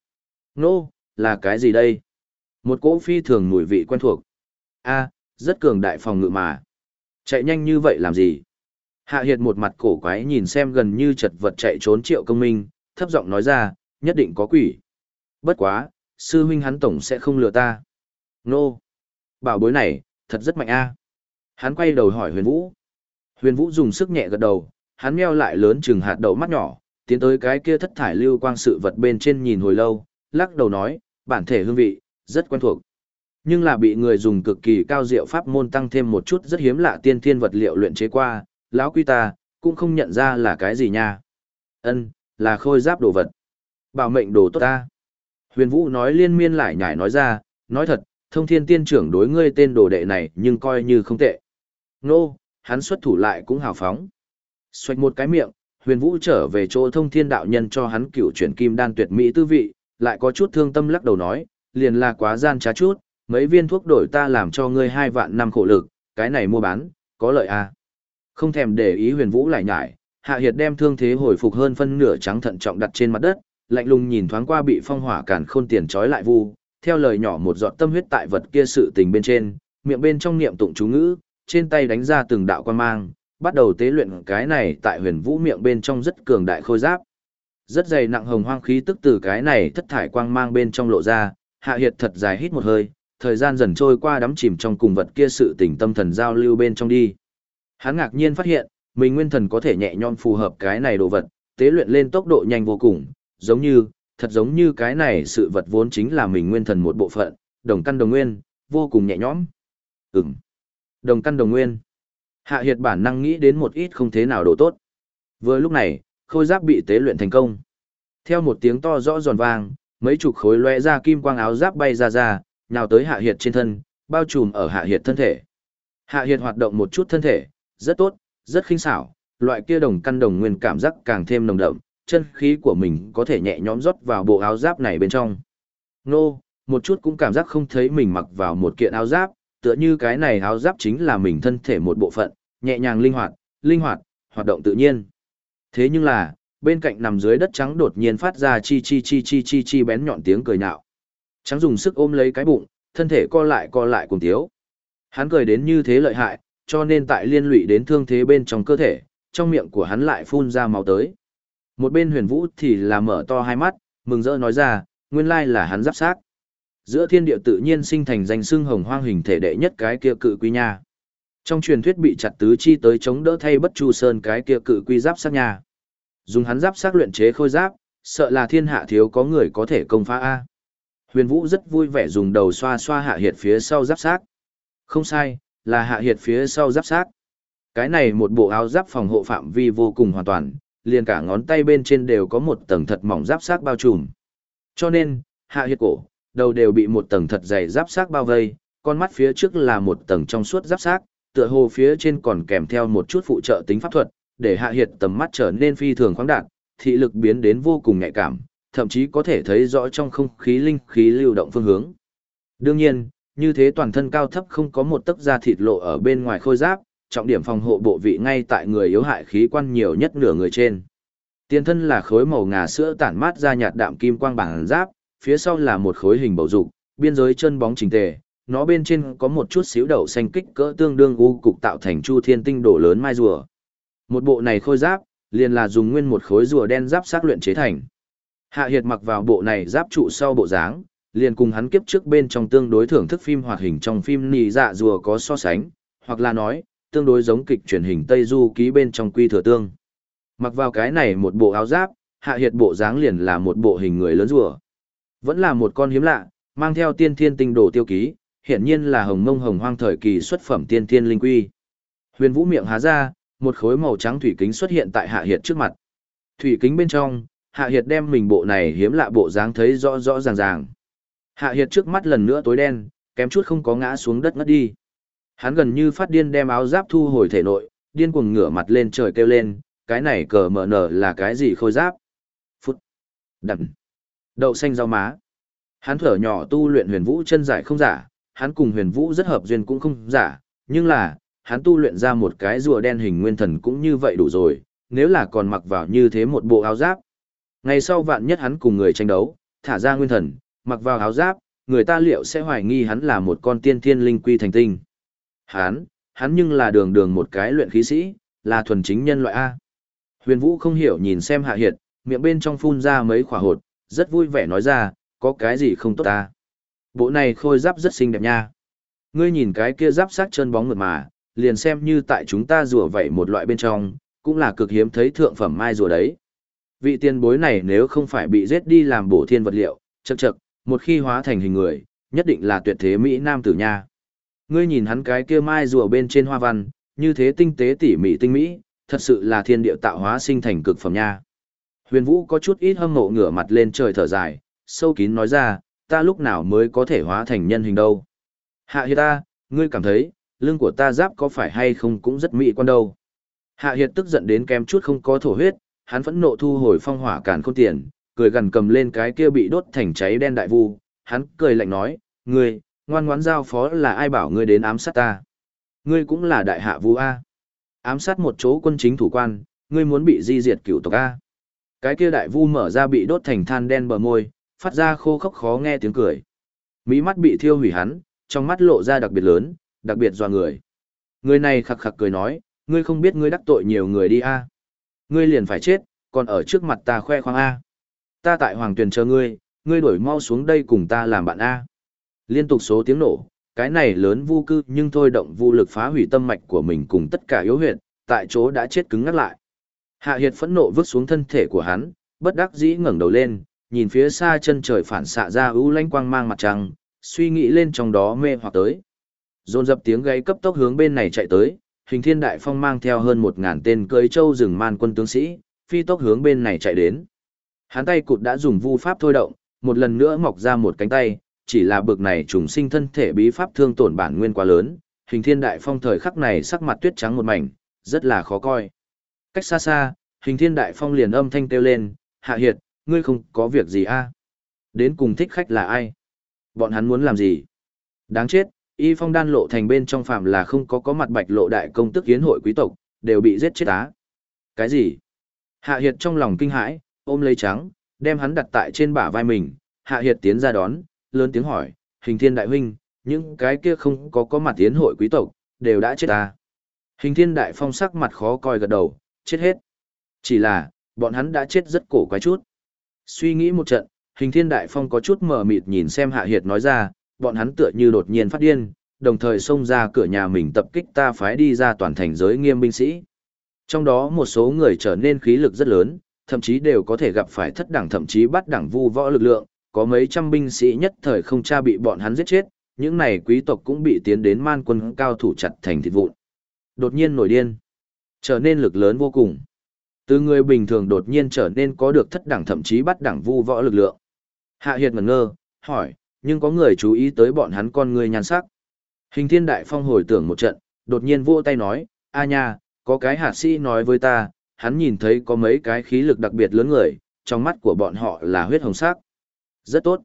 Nô, là cái gì đây? Một cỗ phi thường mùi vị quen thuộc. A, rất cường đại phòng ngự mà. Chạy nhanh như vậy làm gì? Hạ Hiệt một mặt cổ quái nhìn xem gần như chật vật chạy trốn triệu công minh, thấp giọng nói ra, nhất định có quỷ. Bất quá, sư huynh hắn tổng sẽ không lừa ta. Nô! Bảo bối này, thật rất mạnh a. Hắn quay đầu hỏi huyền vũ. Huyền vũ dùng sức nhẹ gật đầu, hắn meo lại lớn chừng hạt đậu mắt nhỏ, tiến tới cái kia thất thải lưu quang sự vật bên trên nhìn hồi lâu, lắc đầu nói, bản thể hương vị, rất quen thuộc. Nhưng là bị người dùng cực kỳ cao diệu pháp môn tăng thêm một chút rất hiếm lạ tiên thiên vật liệu luyện chế qua, lão quy ta, cũng không nhận ra là cái gì nha. Ân, là khôi giáp đồ vật. Bảo mệnh đồ tốt ta. Huyền Vũ nói liên miên lại nhải nói ra, nói thật, thông thiên tiên trưởng đối ngươi tên đồ đệ này nhưng coi như không tệ. Nô, hắn xuất thủ lại cũng hào phóng. Xoạch một cái miệng, huyền vũ trở về chỗ thông thiên đạo nhân cho hắn cựu chuyển kim đan tuyệt mỹ tư vị, lại có chút thương tâm lắc đầu nói, liền là quá gian trá chút, mấy viên thuốc đổi ta làm cho ngươi hai vạn năm khổ lực, cái này mua bán, có lợi à. Không thèm để ý huyền vũ lại nhải, Hạ Hiệt đem thương thế hồi phục hơn phân nửa trắng thận trọng đặt trên mặt đất, lạnh lùng nhìn thoáng qua bị phong hỏa cản khôn tiền trói lại vu, theo lời nhỏ một giọt tâm huyết tại vật kia sự tình bên trên, miệng bên trong niệm tụng chú ngữ, trên tay đánh ra từng đạo quan mang, bắt đầu tế luyện cái này tại huyền vũ miệng bên trong rất cường đại khôi giáp. Rất dày nặng hồng hoang khí tức từ cái này thất thải quang mang bên trong lộ ra, hạ hiệt thật dài hít một hơi, thời gian dần trôi qua đắm chìm trong cùng vật kia sự tình tâm thần giao lưu bên trong đi. Hắn ngạc nhiên phát hiện, mình nguyên thần có thể nhẹ nhõm phù hợp cái này đồ vật, tế luyện lên tốc độ nhanh vô cùng, giống như, thật giống như cái này sự vật vốn chính là mình nguyên thần một bộ phận, đồng căn đồng nguyên, vô cùng nhẹ nhõm. Ừm. Đồng căn đồng nguyên. Hạ Hiệt bản năng nghĩ đến một ít không thế nào độ tốt. Vừa lúc này, khôi giáp bị tế luyện thành công. Theo một tiếng to rõ giòn vang, mấy chục khối lóe ra kim quang áo giáp bay ra ra, nhào tới Hạ Hiệt trên thân, bao trùm ở Hạ Hiệt thân thể. Hạ Hiệt hoạt động một chút thân thể, rất tốt, rất khinh xảo, loại kia đồng căn đồng nguyên cảm giác càng thêm nồng đậm, chân khí của mình có thể nhẹ nhõm rót vào bộ áo giáp này bên trong. Nô, một chút cũng cảm giác không thấy mình mặc vào một kiện áo giáp, tựa như cái này áo giáp chính là mình thân thể một bộ phận, nhẹ nhàng linh hoạt, linh hoạt, hoạt động tự nhiên. Thế nhưng là, bên cạnh nằm dưới đất trắng đột nhiên phát ra chi chi chi chi chi chi bén nhọn tiếng cười nhạo. Trắng dùng sức ôm lấy cái bụng, thân thể co lại co lại cùng thiếu. Hắn cười đến như thế lợi hại, cho nên tại liên lụy đến thương thế bên trong cơ thể, trong miệng của hắn lại phun ra máu tới. Một bên huyền vũ thì là mở to hai mắt, mừng rỡ nói ra, nguyên lai là hắn giáp xác. Giữa thiên địa tự nhiên sinh thành danh xưng hồng hoang hình thể đệ nhất cái kia cự quy nha. Trong truyền thuyết bị chặt tứ chi tới chống đỡ thay bất chu sơn cái kia cự quy giáp sát nhà Dùng hắn giáp sát luyện chế khôi giáp, sợ là thiên hạ thiếu có người có thể công phá A. Huyền Vũ rất vui vẻ dùng đầu xoa xoa hạ hiệt phía sau giáp sát Không sai, là hạ hiệt phía sau giáp sát Cái này một bộ áo giáp phòng hộ phạm vi vô cùng hoàn toàn, liền cả ngón tay bên trên đều có một tầng thật mỏng giáp sát bao trùm. Cho nên, hạ hiệt cổ, đầu đều bị một tầng thật dày giáp sát bao vây, con mắt phía trước là một tầng trong suốt giáp sát tựa hồ phía trên còn kèm theo một chút phụ trợ tính pháp thuật, để hạ hiệt tầm mắt trở nên phi thường khoáng đạt, thị lực biến đến vô cùng nhạy cảm, thậm chí có thể thấy rõ trong không khí linh khí lưu động phương hướng. Đương nhiên, như thế toàn thân cao thấp không có một tấc da thịt lộ ở bên ngoài khôi giáp, trọng điểm phòng hộ bộ vị ngay tại người yếu hại khí quan nhiều nhất nửa người trên. Tiền thân là khối màu ngà sữa tản mát ra nhạt đạm kim quang bản giáp, phía sau là một khối hình bầu dục, biên giới chân bóng chỉnh tề, nó bên trên có một chút xíu đậu xanh kích cỡ tương đương u cục tạo thành chu thiên tinh đổ lớn mai rùa. Một bộ này khôi giáp, liền là dùng nguyên một khối rùa đen giáp xác luyện chế thành. Hạ Hiệt mặc vào bộ này giáp trụ sau bộ dáng, liền cùng hắn kiếp trước bên trong tương đối thưởng thức phim hoạt hình trong phim nì dạ rùa có so sánh, hoặc là nói, tương đối giống kịch truyền hình Tây Du ký bên trong quy thừa tương. Mặc vào cái này một bộ áo giáp, Hạ Hiệt bộ dáng liền là một bộ hình người lớn rùa. Vẫn là một con hiếm lạ, mang theo tiên thiên tinh đồ tiêu ký, hiện nhiên là hồng mông hồng hoang thời kỳ xuất phẩm tiên thiên linh quy. Huyền Vũ miệng há ra, một khối màu trắng thủy kính xuất hiện tại Hạ Hiệt trước mặt. Thủy kính bên trong, Hạ Hiệt đem mình bộ này hiếm lạ bộ dáng thấy rõ rõ ràng ràng. Hạ Hiệt trước mắt lần nữa tối đen, kém chút không có ngã xuống đất ngất đi. Hắn gần như phát điên đem áo giáp thu hồi thể nội, điên cuồng ngửa mặt lên trời kêu lên, cái này cờ mở nở là cái gì khôi giáp? Phút. Đậm. Đậu xanh rau má. Hắn thở nhỏ tu luyện huyền vũ chân giải không giả, hắn cùng huyền vũ rất hợp duyên cũng không giả, nhưng là, hắn tu luyện ra một cái rùa đen hình nguyên thần cũng như vậy đủ rồi, nếu là còn mặc vào như thế một bộ áo giáp. Ngày sau vạn nhất hắn cùng người tranh đấu, thả ra nguyên thần, mặc vào áo giáp, người ta liệu sẽ hoài nghi hắn là một con tiên thiên linh quy thành tinh. Hắn, hắn nhưng là đường đường một cái luyện khí sĩ, là thuần chính nhân loại A. Huyền Vũ không hiểu nhìn xem Hạ Hiệt, miệng bên trong phun ra mấy khỏa hột, rất vui vẻ nói ra, có cái gì không tốt ta. Bộ này khôi giáp rất xinh đẹp nha. Ngươi nhìn cái kia giáp sát chân bóng mượt mà, liền xem như tại chúng ta rùa vậy một loại bên trong, cũng là cực hiếm thấy thượng phẩm mai rùa đấy. Vị tiền bối này nếu không phải bị giết đi làm bổ thiên vật liệu, chậc chậc, một khi hóa thành hình người, nhất định là tuyệt thế Mỹ Nam tử nha. Ngươi nhìn hắn cái kia mai rùa bên trên hoa văn, như thế tinh tế tỉ mỉ tinh mỹ, thật sự là thiên địa tạo hóa sinh thành cực phẩm nha. Huyền Vũ có chút ít hâm mộ ngửa mặt lên trời thở dài, sâu kín nói ra, ta lúc nào mới có thể hóa thành nhân hình đâu. Hạ Hiệt ta, ngươi cảm thấy, lưng của ta giáp có phải hay không cũng rất mỹ quan đâu. Hạ Hiệt tức giận đến kém chút không có thổ huyết, hắn phẫn nộ thu hồi phong hỏa cản khôn tiền, cười gần cầm lên cái kia bị đốt thành cháy đen đại vu, hắn cười lạnh nói, ngươi, ngoan ngoãn giao phó là ai bảo ngươi đến ám sát ta. Ngươi cũng là đại hạ vu A. Ám sát một chỗ quân chính thủ quan, ngươi muốn bị di diệt cửu tộc A. Cái kia đại vu mở ra bị đốt thành than đen bờ môi, phát ra khô khốc khó nghe tiếng cười. Mỹ mắt bị thiêu hủy hắn, trong mắt lộ ra đặc biệt lớn, đặc biệt doa người. Người này khặc khặc cười nói, ngươi không biết ngươi đắc tội nhiều người đi a Ngươi liền phải chết, còn ở trước mặt ta khoe khoang a Ta tại hoàng tuyển chờ ngươi, ngươi đổi mau xuống đây cùng ta làm bạn a Liên tục số tiếng nổ, cái này lớn vu cư nhưng thôi động vu lực phá hủy tâm mạch của mình cùng tất cả yếu huyệt, tại chỗ đã chết cứng ngắt lại. Hạ Hiệt phẫn nộ vứt xuống thân thể của hắn, bất đắc dĩ ngẩng đầu lên, nhìn phía xa chân trời phản xạ ra ưu lanh quang mang mặt trăng, suy nghĩ lên trong đó mê hoặc tới. Dồn dập tiếng gáy cấp tốc hướng bên này chạy tới, hình thiên đại phong mang theo hơn một ngàn tên cưới châu rừng man quân tướng sĩ, phi tốc hướng bên này chạy đến. Hắn tay cụt đã dùng vu pháp thôi động, một lần nữa mọc ra một cánh tay, chỉ là bực này trùng sinh thân thể bí pháp thương tổn bản nguyên quá lớn, hình thiên đại phong thời khắc này sắc mặt tuyết trắng một mảnh, rất là khó coi. Cách xa xa, hình thiên đại phong liền âm thanh kêu lên, hạ hiệt, ngươi không có việc gì a Đến cùng thích khách là ai? Bọn hắn muốn làm gì? Đáng chết, y phong đan lộ thành bên trong phạm là không có có mặt bạch lộ đại công tức hiến hội quý tộc, đều bị giết chết á. Cái gì? Hạ hiệt trong lòng kinh hãi, ôm lấy trắng, đem hắn đặt tại trên bả vai mình, hạ hiệt tiến ra đón, lớn tiếng hỏi, hình thiên đại huynh, những cái kia không có có mặt tiến hội quý tộc, đều đã chết ta. Hình thiên đại phong sắc mặt khó coi gật đầu, chết hết. Chỉ là, bọn hắn đã chết rất cổ quái chút. Suy nghĩ một trận, hình thiên đại phong có chút mờ mịt nhìn xem hạ hiệt nói ra, bọn hắn tựa như đột nhiên phát điên, đồng thời xông ra cửa nhà mình tập kích ta phái đi ra toàn thành giới nghiêm binh sĩ. Trong đó một số người trở nên khí lực rất lớn, thậm chí đều có thể gặp phải thất đẳng thậm chí bắt đẳng vu võ lực lượng, có mấy trăm binh sĩ nhất thời không cha bị bọn hắn giết chết, những này quý tộc cũng bị tiến đến man quân cao thủ chặt thành thịt vụn. Đột nhiên nổi điên, trở nên lực lớn vô cùng. Từ người bình thường đột nhiên trở nên có được thất đẳng thậm chí bắt đẳng vu võ lực lượng. Hạ Hiệt ngẩn ngơ, hỏi, nhưng có người chú ý tới bọn hắn con người nhan sắc. Hình thiên đại phong hồi tưởng một trận, đột nhiên vỗ tay nói, a nha, có cái hạ sĩ nói với ta, hắn nhìn thấy có mấy cái khí lực đặc biệt lớn người, trong mắt của bọn họ là huyết hồng sắc. Rất tốt.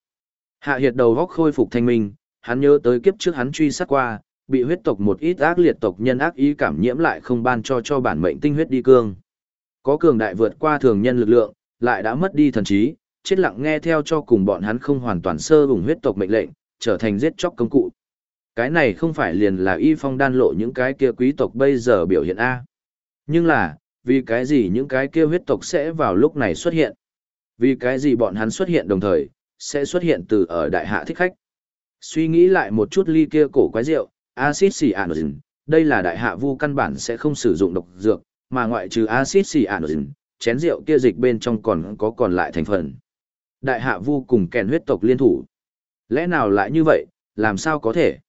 Hạ Hiệt đầu góc khôi phục thanh minh, hắn nhớ tới kiếp trước hắn truy sát qua, bị huyết tộc một ít ác liệt tộc nhân ác ý cảm nhiễm lại không ban cho cho bản mệnh tinh huyết đi cương. Có cường đại vượt qua thường nhân lực lượng, lại đã mất đi thần trí, chết lặng nghe theo cho cùng bọn hắn không hoàn toàn sơ vùng huyết tộc mệnh lệnh, trở thành giết chóc công cụ. Cái này không phải liền là y phong đan lộ những cái kia quý tộc bây giờ biểu hiện A. Nhưng là, vì cái gì những cái kia huyết tộc sẽ vào lúc này xuất hiện? Vì cái gì bọn hắn xuất hiện đồng thời, sẽ xuất hiện từ ở đại hạ thích khách? Suy nghĩ lại một chút ly kia cổ quái rượu, acid cyanidin, đây là đại hạ vu căn bản sẽ không sử dụng độc dược, mà ngoại trừ axit xì ạn chén rượu kia dịch bên trong còn có còn lại thành phần. Đại hạ vu cùng kèn huyết tộc liên thủ. Lẽ nào lại như vậy, làm sao có thể?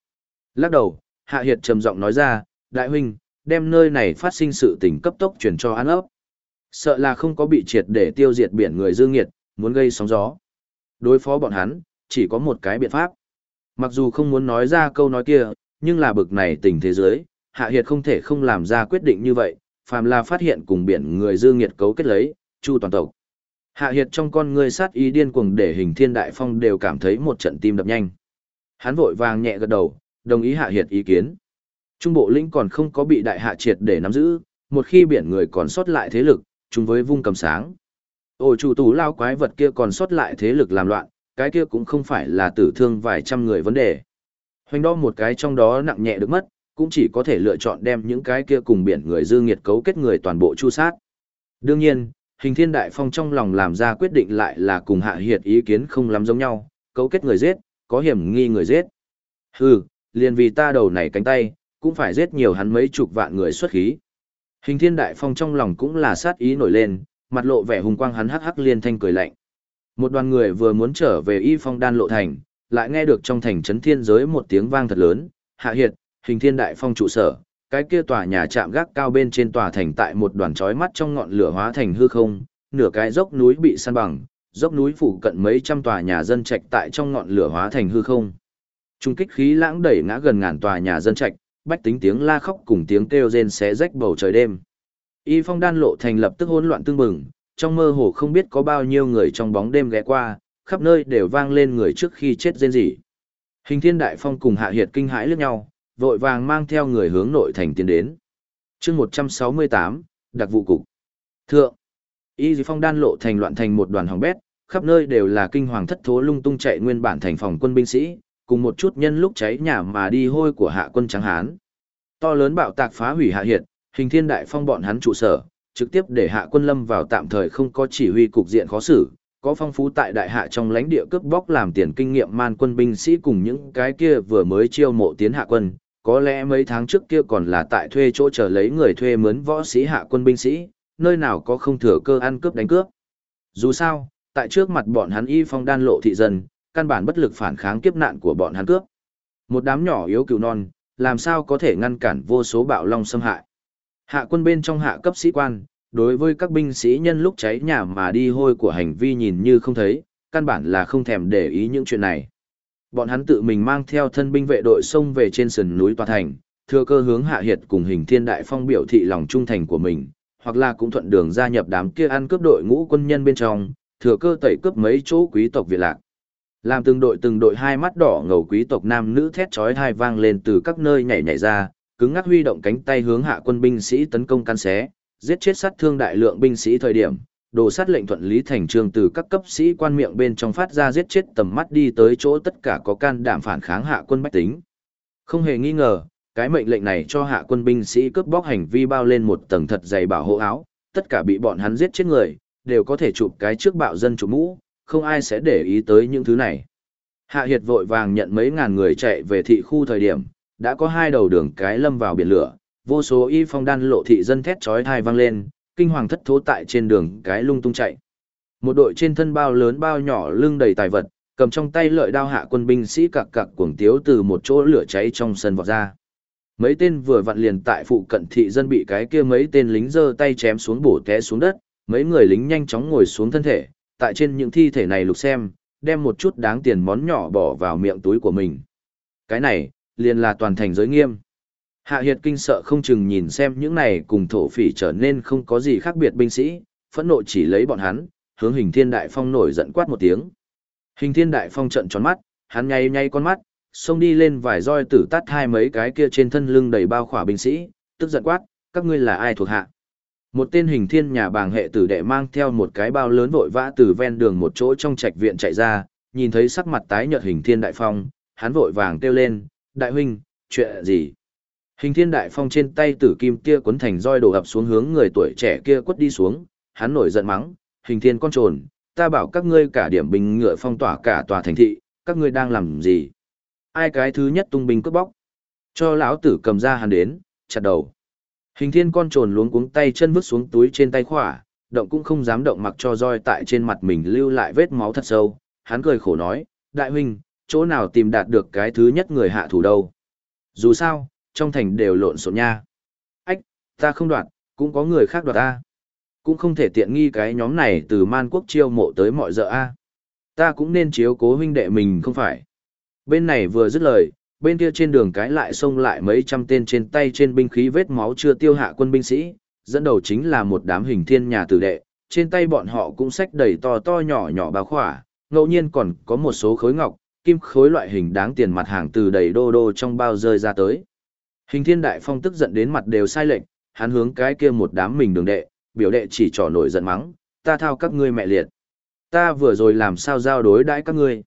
Lắc đầu, hạ hiệt trầm giọng nói ra, đại huynh, đem nơi này phát sinh sự tình cấp tốc chuyển cho an ấp. Sợ là không có bị triệt để tiêu diệt biển người dương nghiệt, muốn gây sóng gió. Đối phó bọn hắn, chỉ có một cái biện pháp. Mặc dù không muốn nói ra câu nói kia, nhưng là bực này tình thế giới, Hạ Hiệt không thể không làm ra quyết định như vậy, phàm là phát hiện cùng biển người dương nghiệt cấu kết lấy, chu toàn tộc. Hạ Hiệt trong con người sát ý điên cuồng để hình thiên đại phong đều cảm thấy một trận tim đập nhanh. Hắn vội vàng nhẹ gật đầu, đồng ý Hạ Hiệt ý kiến. Trung bộ lĩnh còn không có bị đại hạ triệt để nắm giữ, một khi biển người còn sót lại thế lực, chung với vung cầm sáng. Ôi chủ tù lao quái vật kia còn sót lại thế lực làm loạn, cái kia cũng không phải là tử thương vài trăm người vấn đề. Hoành đo một cái trong đó nặng nhẹ được mất, cũng chỉ có thể lựa chọn đem những cái kia cùng biển người dư nghiệt cấu kết người toàn bộ chu sát. Đương nhiên, hình thiên đại phong trong lòng làm ra quyết định lại là cùng hạ hiệt ý kiến không lắm giống nhau, cấu kết người giết, có hiểm nghi người giết. Hừ, liền vì ta đầu này cánh tay, cũng phải giết nhiều hắn mấy chục vạn người xuất khí. Hình thiên đại phong trong lòng cũng là sát ý nổi lên, mặt lộ vẻ hùng quang hắn hắc hắc liên thanh cười lạnh. Một đoàn người vừa muốn trở về y phong đan lộ thành, lại nghe được trong thành trấn thiên giới một tiếng vang thật lớn, hạ hiệt, hình thiên đại phong trụ sở, cái kia tòa nhà chạm gác cao bên trên tòa thành tại một đoàn chói mắt trong ngọn lửa hóa thành hư không, nửa cái dốc núi bị san bằng, dốc núi phủ cận mấy trăm tòa nhà dân trạch tại trong ngọn lửa hóa thành hư không. Trung kích khí lãng đẩy ngã gần ngàn tòa nhà dân trạch, bách tính tiếng la khóc cùng tiếng kêu rên xé rách bầu trời đêm. Y phong đan lộ thành lập tức hỗn loạn tương bừng, trong mơ hồ không biết có bao nhiêu người trong bóng đêm ghé qua, khắp nơi đều vang lên người trước khi chết rên rỉ. Hình thiên đại phong cùng hạ hiệt kinh hãi lướt nhau, vội vàng mang theo người hướng nội thành tiến đến. chương 168, đặc vụ cục. Thượng, Y Dì Phong đan lộ thành loạn thành một đoàn hỏng bét, khắp nơi đều là kinh hoàng thất thố lung tung chạy nguyên bản thành phòng quân binh sĩ, cùng một chút nhân lúc cháy nhà mà đi hôi của hạ quân trắng hán. To lớn bạo tạc phá hủy hạ hiện, hình thiên đại phong bọn hắn trụ sở, trực tiếp để hạ quân lâm vào tạm thời không có chỉ huy cục diện khó xử, có phong phú tại đại hạ trong lãnh địa cướp bóc làm tiền kinh nghiệm man quân binh sĩ cùng những cái kia vừa mới chiêu mộ tiến hạ quân, có lẽ mấy tháng trước kia còn là tại thuê chỗ chờ lấy người thuê mướn võ sĩ hạ quân binh sĩ, nơi nào có không thừa cơ ăn cướp đánh cướp. Dù sao, tại trước mặt bọn hắn y phong đan lộ thị dân, căn bản bất lực phản kháng kiếp nạn của bọn hắn cướp. Một đám nhỏ yếu cừu non, làm sao có thể ngăn cản vô số bạo long xâm hại. Hạ quân bên trong hạ cấp sĩ quan, đối với các binh sĩ nhân lúc cháy nhà mà đi hôi của hành vi nhìn như không thấy, căn bản là không thèm để ý những chuyện này. Bọn hắn tự mình mang theo thân binh vệ đội xông về trên sườn núi tòa thành, thừa cơ hướng hạ hiệt cùng hình thiên đại phong biểu thị lòng trung thành của mình, hoặc là cũng thuận đường gia nhập đám kia ăn cướp đội ngũ quân nhân bên trong, thừa cơ tẩy cướp mấy chỗ quý tộc Việt Lạc. Làm từng đội từng đội hai mắt đỏ ngầu quý tộc nam nữ thét chói tai vang lên từ các nơi nhảy nhảy ra, cứng ngắc huy động cánh tay hướng hạ quân binh sĩ tấn công căn xé, giết chết sát thương đại lượng binh sĩ thời điểm, đồ sát lệnh thuận lý thành trương từ các cấp sĩ quan miệng bên trong phát ra giết chết tầm mắt đi tới chỗ tất cả có can đảm phản kháng hạ quân bách tính. Không hề nghi ngờ, cái mệnh lệnh này cho hạ quân binh sĩ cướp bóc hành vi bao lên một tầng thật dày bảo hộ áo, tất cả bị bọn hắn giết chết người, đều có thể chụp cái trước bạo dân chủ mũ, không ai sẽ để ý tới những thứ này. Hạ Hiệt vội vàng nhận mấy ngàn người chạy về thị khu thời điểm, đã có hai đầu đường cái lâm vào biển lửa, vô số y phong đan lộ thị dân thét chói tai vang lên, kinh hoàng thất thố tại trên đường cái lung tung chạy. Một đội trên thân bao lớn bao nhỏ lưng đầy tài vật, cầm trong tay lợi đao hạ quân binh sĩ cặc cặc cuồng tiếu từ một chỗ lửa cháy trong sân vọt ra. Mấy tên vừa vặn liền tại phụ cận thị dân bị cái kia mấy tên lính giơ tay chém xuống bổ té xuống đất, mấy người lính nhanh chóng ngồi xuống thân thể, tại trên những thi thể này lục xem, đem một chút đáng tiền món nhỏ bỏ vào miệng túi của mình. Cái này, liền là toàn thành giới nghiêm. Hạ Hiệt kinh sợ không chừng nhìn xem những này cùng thổ phỉ trở nên không có gì khác biệt binh sĩ, phẫn nộ chỉ lấy bọn hắn, hướng hình thiên đại phong nổi giận quát một tiếng. Hình thiên đại phong trận tròn mắt, hắn nháy nháy con mắt, xông đi lên vài roi tử tắt hai mấy cái kia trên thân lưng đầy bao khỏa binh sĩ, tức giận quát, các ngươi là ai thuộc hạ. Một tên hình thiên nhà bàng hệ tử đệ mang theo một cái bao lớn vội vã từ ven đường một chỗ trong trạch viện chạy ra, nhìn thấy sắc mặt tái nhợt hình thiên đại phong, hắn vội vàng kêu lên, đại huynh, chuyện gì? Hình thiên đại phong trên tay tử kim kia cuốn thành roi đổ ập xuống hướng người tuổi trẻ kia quất đi xuống, hắn nổi giận mắng, hình thiên con trồn, ta bảo các ngươi cả điểm bình ngựa phong tỏa cả tòa thành thị, các ngươi đang làm gì? Ai cái thứ nhất tung binh cướp bóc? Cho lão tử cầm ra hắn đến, chặt đầu. Hình thiên con trồn luống cuống tay chân vứt xuống túi trên tay khỏa, động cũng không dám động mặc cho roi tại trên mặt mình lưu lại vết máu thật sâu. Hắn cười khổ nói, đại huynh, chỗ nào tìm đạt được cái thứ nhất người hạ thủ đâu. Dù sao, trong thành đều lộn xộn nha. Ách, ta không đoạt, cũng có người khác đoạt ta. Cũng không thể tiện nghi cái nhóm này từ man quốc chiêu mộ tới mọi giờ a. Ta cũng nên chiếu cố huynh đệ mình không phải. Bên này vừa dứt lời, bên kia trên đường cái lại xông lại mấy trăm tên trên tay trên binh khí vết máu chưa tiêu hạ quân binh sĩ, dẫn đầu chính là một đám hình thiên nhà tử đệ, trên tay bọn họ cũng xách đầy to to nhỏ nhỏ bao khỏa, ngẫu nhiên còn có một số khối ngọc, kim khối loại hình đáng tiền mặt hàng từ đầy đô đô trong bao rơi ra tới. Hình thiên đại phong tức giận đến mặt đều sai lệch, hắn hướng cái kia một đám mình đường đệ, biểu đệ chỉ trỏ nổi giận mắng, ta thao các ngươi mẹ liệt. Ta vừa rồi làm sao giao đối đãi các ngươi.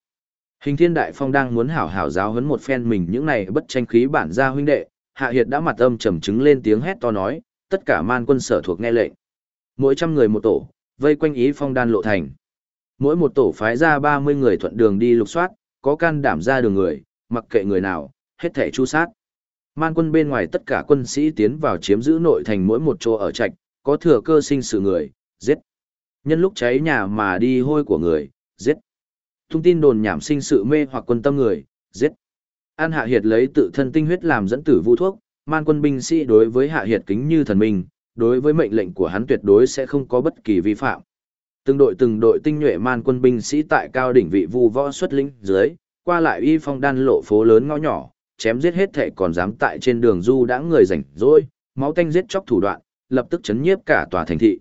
Hình thiên đại phong đang muốn hảo hảo giáo huấn một phen mình những này bất tranh khí bản gia huynh đệ, hạ hiệt đã mặt âm trầm chứng lên tiếng hét to nói, tất cả man quân sở thuộc nghe lệnh. Mỗi trăm người một tổ, vây quanh ý phong đan lộ thành. Mỗi một tổ phái ra 30 người thuận đường đi lục soát, có can đảm ra đường người, mặc kệ người nào, hết thể chu sát. Man quân bên ngoài tất cả quân sĩ tiến vào chiếm giữ nội thành mỗi một chỗ ở trạch, có thừa cơ sinh sự người, giết. Nhân lúc cháy nhà mà đi hôi của người, giết. Thông tin đồn nhảm sinh sự mê hoặc quân tâm người, giết. An Hạ Hiệt lấy tự thân tinh huyết làm dẫn tử vu thuốc, man quân binh sĩ đối với Hạ Hiệt kính như thần minh, đối với mệnh lệnh của hắn tuyệt đối sẽ không có bất kỳ vi phạm. Từng đội từng đội tinh nhuệ man quân binh sĩ tại cao đỉnh vị vu võ xuất lĩnh dưới, qua lại uy phong đan lộ phố lớn ngõ nhỏ, chém giết hết thệ còn dám tại trên đường du đã người rảnh rỗi, máu tanh giết chóc thủ đoạn, lập tức chấn nhiếp cả tòa thành thị.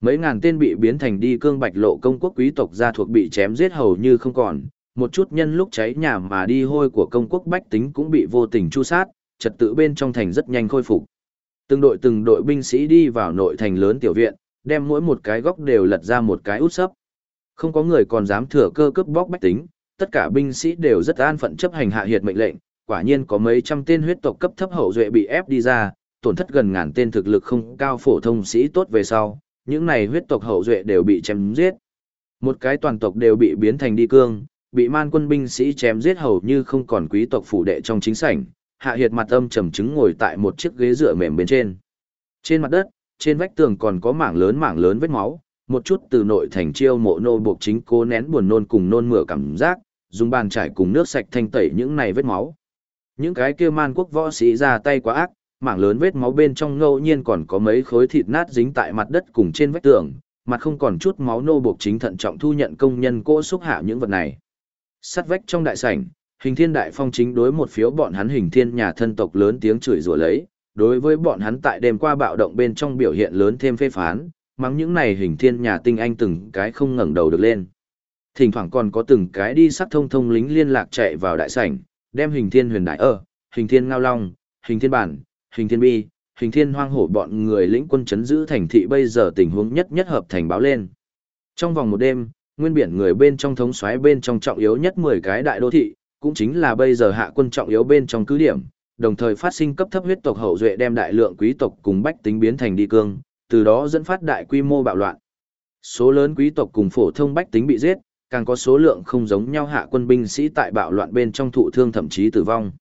Mấy ngàn tên bị biến thành đi cương bạch lộ công quốc quý tộc gia thuộc bị chém giết hầu như không còn, một chút nhân lúc cháy nhà mà đi hôi của công quốc bách tính cũng bị vô tình chu sát, trật tự bên trong thành rất nhanh khôi phục. Từng đội từng đội binh sĩ đi vào nội thành lớn tiểu viện, đem mỗi một cái góc đều lật ra một cái út sấp. Không có người còn dám thừa cơ cướp bóc bách tính, tất cả binh sĩ đều rất an phận chấp hành hạ hiệt mệnh lệnh, quả nhiên có mấy trăm tên huyết tộc cấp thấp hậu duệ bị ép đi ra, tổn thất gần ngàn tên thực lực không cao phổ thông sĩ tốt về sau, những này huyết tộc hậu duệ đều bị chém giết. Một cái toàn tộc đều bị biến thành đi cương, bị man quân binh sĩ chém giết hầu như không còn quý tộc phủ đệ trong chính sảnh, hạ hiệt mặt âm trầm chứng ngồi tại một chiếc ghế dựa mềm bên trên. Trên mặt đất, trên vách tường còn có mảng lớn mảng lớn vết máu, một chút từ nội thành chiêu mộ nô buộc chính cố nén buồn nôn cùng nôn mửa cảm giác, dùng bàn chải cùng nước sạch thanh tẩy những này vết máu. Những cái kia man quốc võ sĩ ra tay quá ác, mảng lớn vết máu bên trong ngẫu nhiên còn có mấy khối thịt nát dính tại mặt đất cùng trên vách tường, mặt không còn chút máu nô buộc chính thận trọng thu nhận công nhân cỗ xúc hạ những vật này. Sắt vách trong đại sảnh, hình thiên đại phong chính đối một phiếu bọn hắn hình thiên nhà thân tộc lớn tiếng chửi rủa lấy, đối với bọn hắn tại đêm qua bạo động bên trong biểu hiện lớn thêm phê phán, mắng những này hình thiên nhà tinh anh từng cái không ngẩng đầu được lên. Thỉnh thoảng còn có từng cái đi sắc thông thông lính liên lạc chạy vào đại sảnh, đem hình thiên huyền đại ơ hình thiên ngao long, hình thiên bản, hình thiên bi, hình thiên hoang hổ bọn người lĩnh quân chấn giữ thành thị bây giờ tình huống nhất nhất hợp thành báo lên. Trong vòng một đêm, nguyên biển người bên trong thống xoáy bên trong trọng yếu nhất 10 cái đại đô thị, cũng chính là bây giờ hạ quân trọng yếu bên trong cứ điểm, đồng thời phát sinh cấp thấp huyết tộc hậu duệ đem đại lượng quý tộc cùng bách tính biến thành đi cương, từ đó dẫn phát đại quy mô bạo loạn. Số lớn quý tộc cùng phổ thông bách tính bị giết, càng có số lượng không giống nhau hạ quân binh sĩ tại bạo loạn bên trong thụ thương thậm chí tử vong.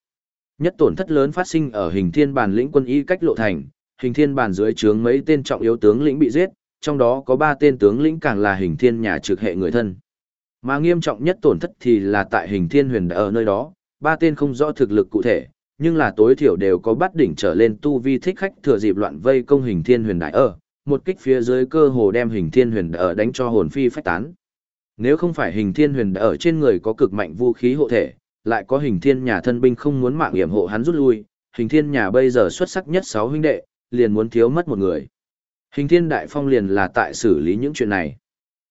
Nhất tổn thất lớn phát sinh ở hình thiên bản lĩnh quân y cách lộ thành, hình thiên bản dưới trướng mấy tên trọng yếu tướng lĩnh bị giết, trong đó có ba tên tướng lĩnh càng là hình thiên nhà trực hệ người thân. Mà nghiêm trọng nhất tổn thất thì là tại hình thiên huyền ở nơi đó, ba tên không rõ thực lực cụ thể, nhưng là tối thiểu đều có bắt đỉnh trở lên tu vi thích khách thừa dịp loạn vây công hình thiên huyền đại ở, một kích phía dưới cơ hồ đem hình thiên huyền đại ở đánh cho hồn phi phách tán. Nếu không phải hình thiên huyền đã ở trên người có cực mạnh vũ khí hộ thể, lại có hình thiên nhà thân binh không muốn mạng hiểm hộ hắn rút lui, hình thiên nhà bây giờ xuất sắc nhất sáu huynh đệ, liền muốn thiếu mất một người. Hình thiên đại phong liền là tại xử lý những chuyện này.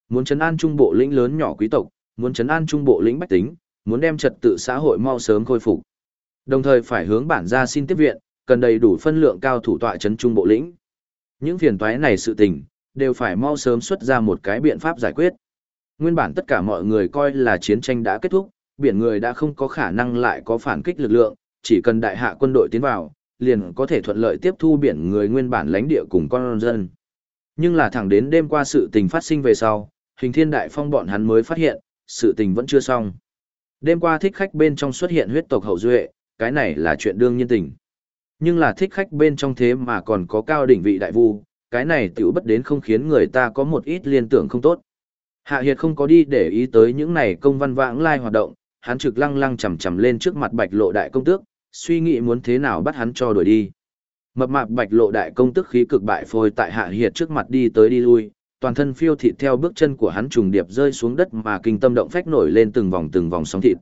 Muốn chấn an trung bộ lĩnh lớn nhỏ quý tộc, muốn chấn an trung bộ lĩnh bách tính, muốn đem trật tự xã hội mau sớm khôi phục. Đồng thời phải hướng bản ra xin tiếp viện, cần đầy đủ phân lượng cao thủ tọa chấn trung bộ lĩnh. Những phiền toái này sự tình, đều phải mau sớm xuất ra một cái biện pháp giải quyết. Nguyên bản tất cả mọi người coi là chiến tranh đã kết thúc, biển người đã không có khả năng lại có phản kích lực lượng, chỉ cần đại hạ quân đội tiến vào, liền có thể thuận lợi tiếp thu biển người nguyên bản lãnh địa cùng con dân. Nhưng là thẳng đến đêm qua sự tình phát sinh về sau, hình thiên đại phong bọn hắn mới phát hiện, sự tình vẫn chưa xong. Đêm qua thích khách bên trong xuất hiện huyết tộc hậu duệ, cái này là chuyện đương nhiên tình. Nhưng là thích khách bên trong thế mà còn có cao đỉnh vị đại vu, cái này tiểu bất đến không khiến người ta có một ít liên tưởng không tốt. Hạ Hiệt không có đi để ý tới những này công văn vãng lai hoạt động, hắn trực lăng lăng chầm chầm lên trước mặt bạch lộ đại công tước, suy nghĩ muốn thế nào bắt hắn cho đuổi đi. Mập mạp bạch lộ đại công tước khí cực bại phôi tại Hạ Hiệt trước mặt đi tới đi lui, toàn thân phiêu thịt theo bước chân của hắn trùng điệp rơi xuống đất mà kinh tâm động phách nổi lên từng vòng từng vòng sóng thịt.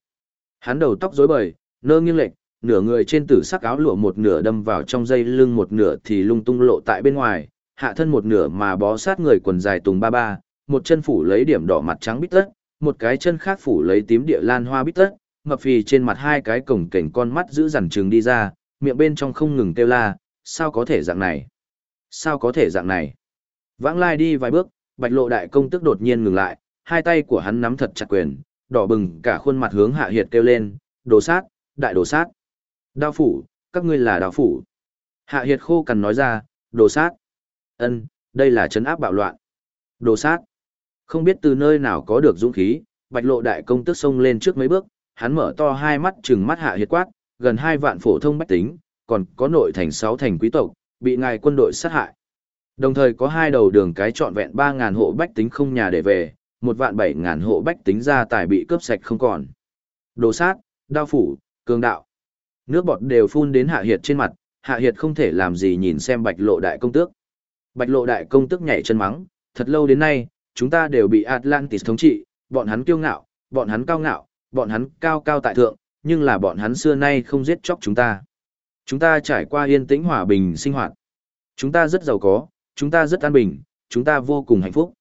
Hắn đầu tóc rối bời, nơ nghiêng lệch, nửa người trên tử sắc áo lụa một nửa đâm vào trong dây lưng một nửa thì lung tung lộ tại bên ngoài, hạ thân một nửa mà bó sát người quần dài tùng ba ba, một chân phủ lấy điểm đỏ mặt trắng bít tất, một cái chân khác phủ lấy tím địa lan hoa bít tất, mập phì trên mặt hai cái cổng cảnh con mắt giữ dằn trừng đi ra, miệng bên trong không ngừng kêu la, sao có thể dạng này? Sao có thể dạng này? Vãng lai đi vài bước, bạch lộ đại công tức đột nhiên ngừng lại, hai tay của hắn nắm thật chặt quyền, đỏ bừng cả khuôn mặt hướng hạ hiệt kêu lên, đồ sát, đại đồ sát. Đao phủ, các ngươi là đao phủ. Hạ hiệt khô cằn nói ra, đồ sát. ân đây là chấn áp bạo loạn. Đồ sát. Không biết từ nơi nào có được dũng khí, bạch lộ đại công tức xông lên trước mấy bước, hắn mở to hai mắt trừng mắt hạ hiệt quát, gần hai vạn phổ thông bách tính, còn có nội thành sáu thành quý tộc, bị ngài quân đội sát hại. Đồng thời có hai đầu đường cái trọn vẹn ba ngàn hộ bách tính không nhà để về, một vạn bảy ngàn hộ bách tính gia tài bị cướp sạch không còn. Đồ sát, đao phủ, cường đạo. Nước bọt đều phun đến hạ hiệt trên mặt, hạ hiệt không thể làm gì nhìn xem bạch lộ đại công tước. Bạch lộ đại công tước nhảy chân mắng, thật lâu đến nay, chúng ta đều bị Atlantis thống trị, bọn hắn kiêu ngạo, bọn hắn cao ngạo, bọn hắn cao cao tại thượng, nhưng là bọn hắn xưa nay không giết chóc chúng ta. Chúng ta trải qua yên tĩnh hòa bình sinh hoạt. Chúng ta rất giàu có, chúng ta rất an bình, chúng ta vô cùng hạnh phúc.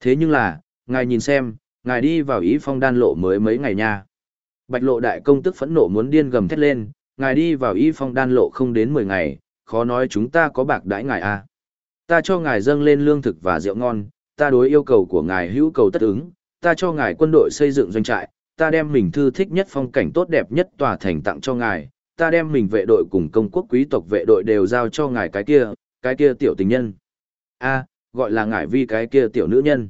Thế nhưng là, ngài nhìn xem, ngài đi vào ý phong đan lộ mới mấy ngày nha. Bạch lộ đại công tức phẫn nộ muốn điên gầm thét lên, ngài đi vào y phong đan lộ không đến 10 ngày, khó nói chúng ta có bạc đãi ngài à. Ta cho ngài dâng lên lương thực và rượu ngon, ta đối yêu cầu của ngài hữu cầu tất ứng, ta cho ngài quân đội xây dựng doanh trại, ta đem mình thư thích nhất phong cảnh tốt đẹp nhất tòa thành tặng cho ngài, ta đem mình vệ đội cùng công quốc quý tộc vệ đội đều giao cho ngài cái kia, cái kia tiểu tình nhân. a gọi là ngài vi cái kia tiểu nữ nhân.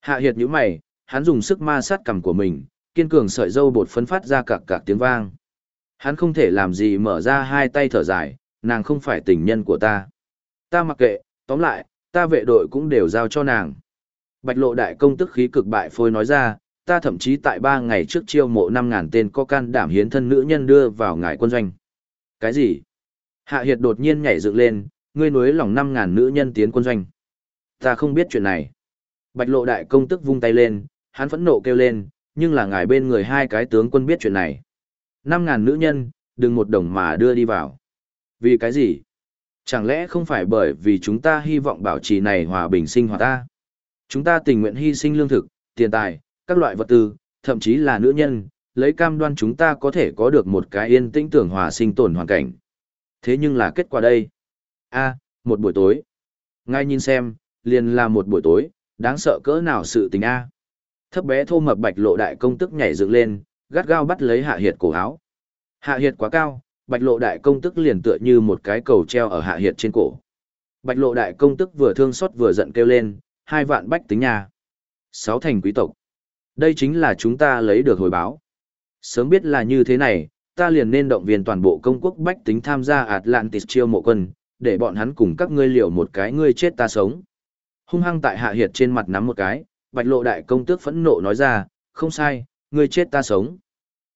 Hạ hiệt như mày, hắn dùng sức ma sát cằm của mình, kiên cường sợi dâu bột phấn phát ra cạc cạc tiếng vang. Hắn không thể làm gì mở ra hai tay thở dài, nàng không phải tình nhân của ta. Ta mặc kệ, tóm lại, ta vệ đội cũng đều giao cho nàng. Bạch lộ đại công tức khí cực bại phôi nói ra, ta thậm chí tại ba ngày trước chiêu mộ năm ngàn tên có can đảm hiến thân nữ nhân đưa vào ngài quân doanh. Cái gì? Hạ Hiệt đột nhiên nhảy dựng lên, ngươi nuối lòng năm ngàn nữ nhân tiến quân doanh. Ta không biết chuyện này. Bạch lộ đại công tức vung tay lên, hắn phẫn nộ kêu lên, nhưng là ngài bên người hai cái tướng quân biết chuyện này. Năm ngàn nữ nhân, đừng một đồng mà đưa đi vào. Vì cái gì? Chẳng lẽ không phải bởi vì chúng ta hy vọng bảo trì này hòa bình sinh hoạt ta? Chúng ta tình nguyện hy sinh lương thực, tiền tài, các loại vật tư, thậm chí là nữ nhân, lấy cam đoan chúng ta có thể có được một cái yên tĩnh tưởng hòa sinh tồn hoàn cảnh. Thế nhưng là kết quả đây. a một buổi tối. Ngay nhìn xem, liền là một buổi tối, đáng sợ cỡ nào sự tình a Thấp bé thô mập bạch lộ đại công tức nhảy dựng lên, gắt gao bắt lấy hạ hiệt cổ áo. Hạ hiệt quá cao, bạch lộ đại công tức liền tựa như một cái cầu treo ở hạ hiệt trên cổ. Bạch lộ đại công tức vừa thương xót vừa giận kêu lên, hai vạn bách tính nhà. Sáu thành quý tộc. Đây chính là chúng ta lấy được hồi báo. Sớm biết là như thế này, ta liền nên động viên toàn bộ công quốc bách tính tham gia Atlantis chiêu mộ quân, để bọn hắn cùng các ngươi liều một cái ngươi chết ta sống. Hung hăng tại hạ hiệt trên mặt nắm một cái, bạch lộ đại công tước phẫn nộ nói ra, không sai, ngươi chết ta sống.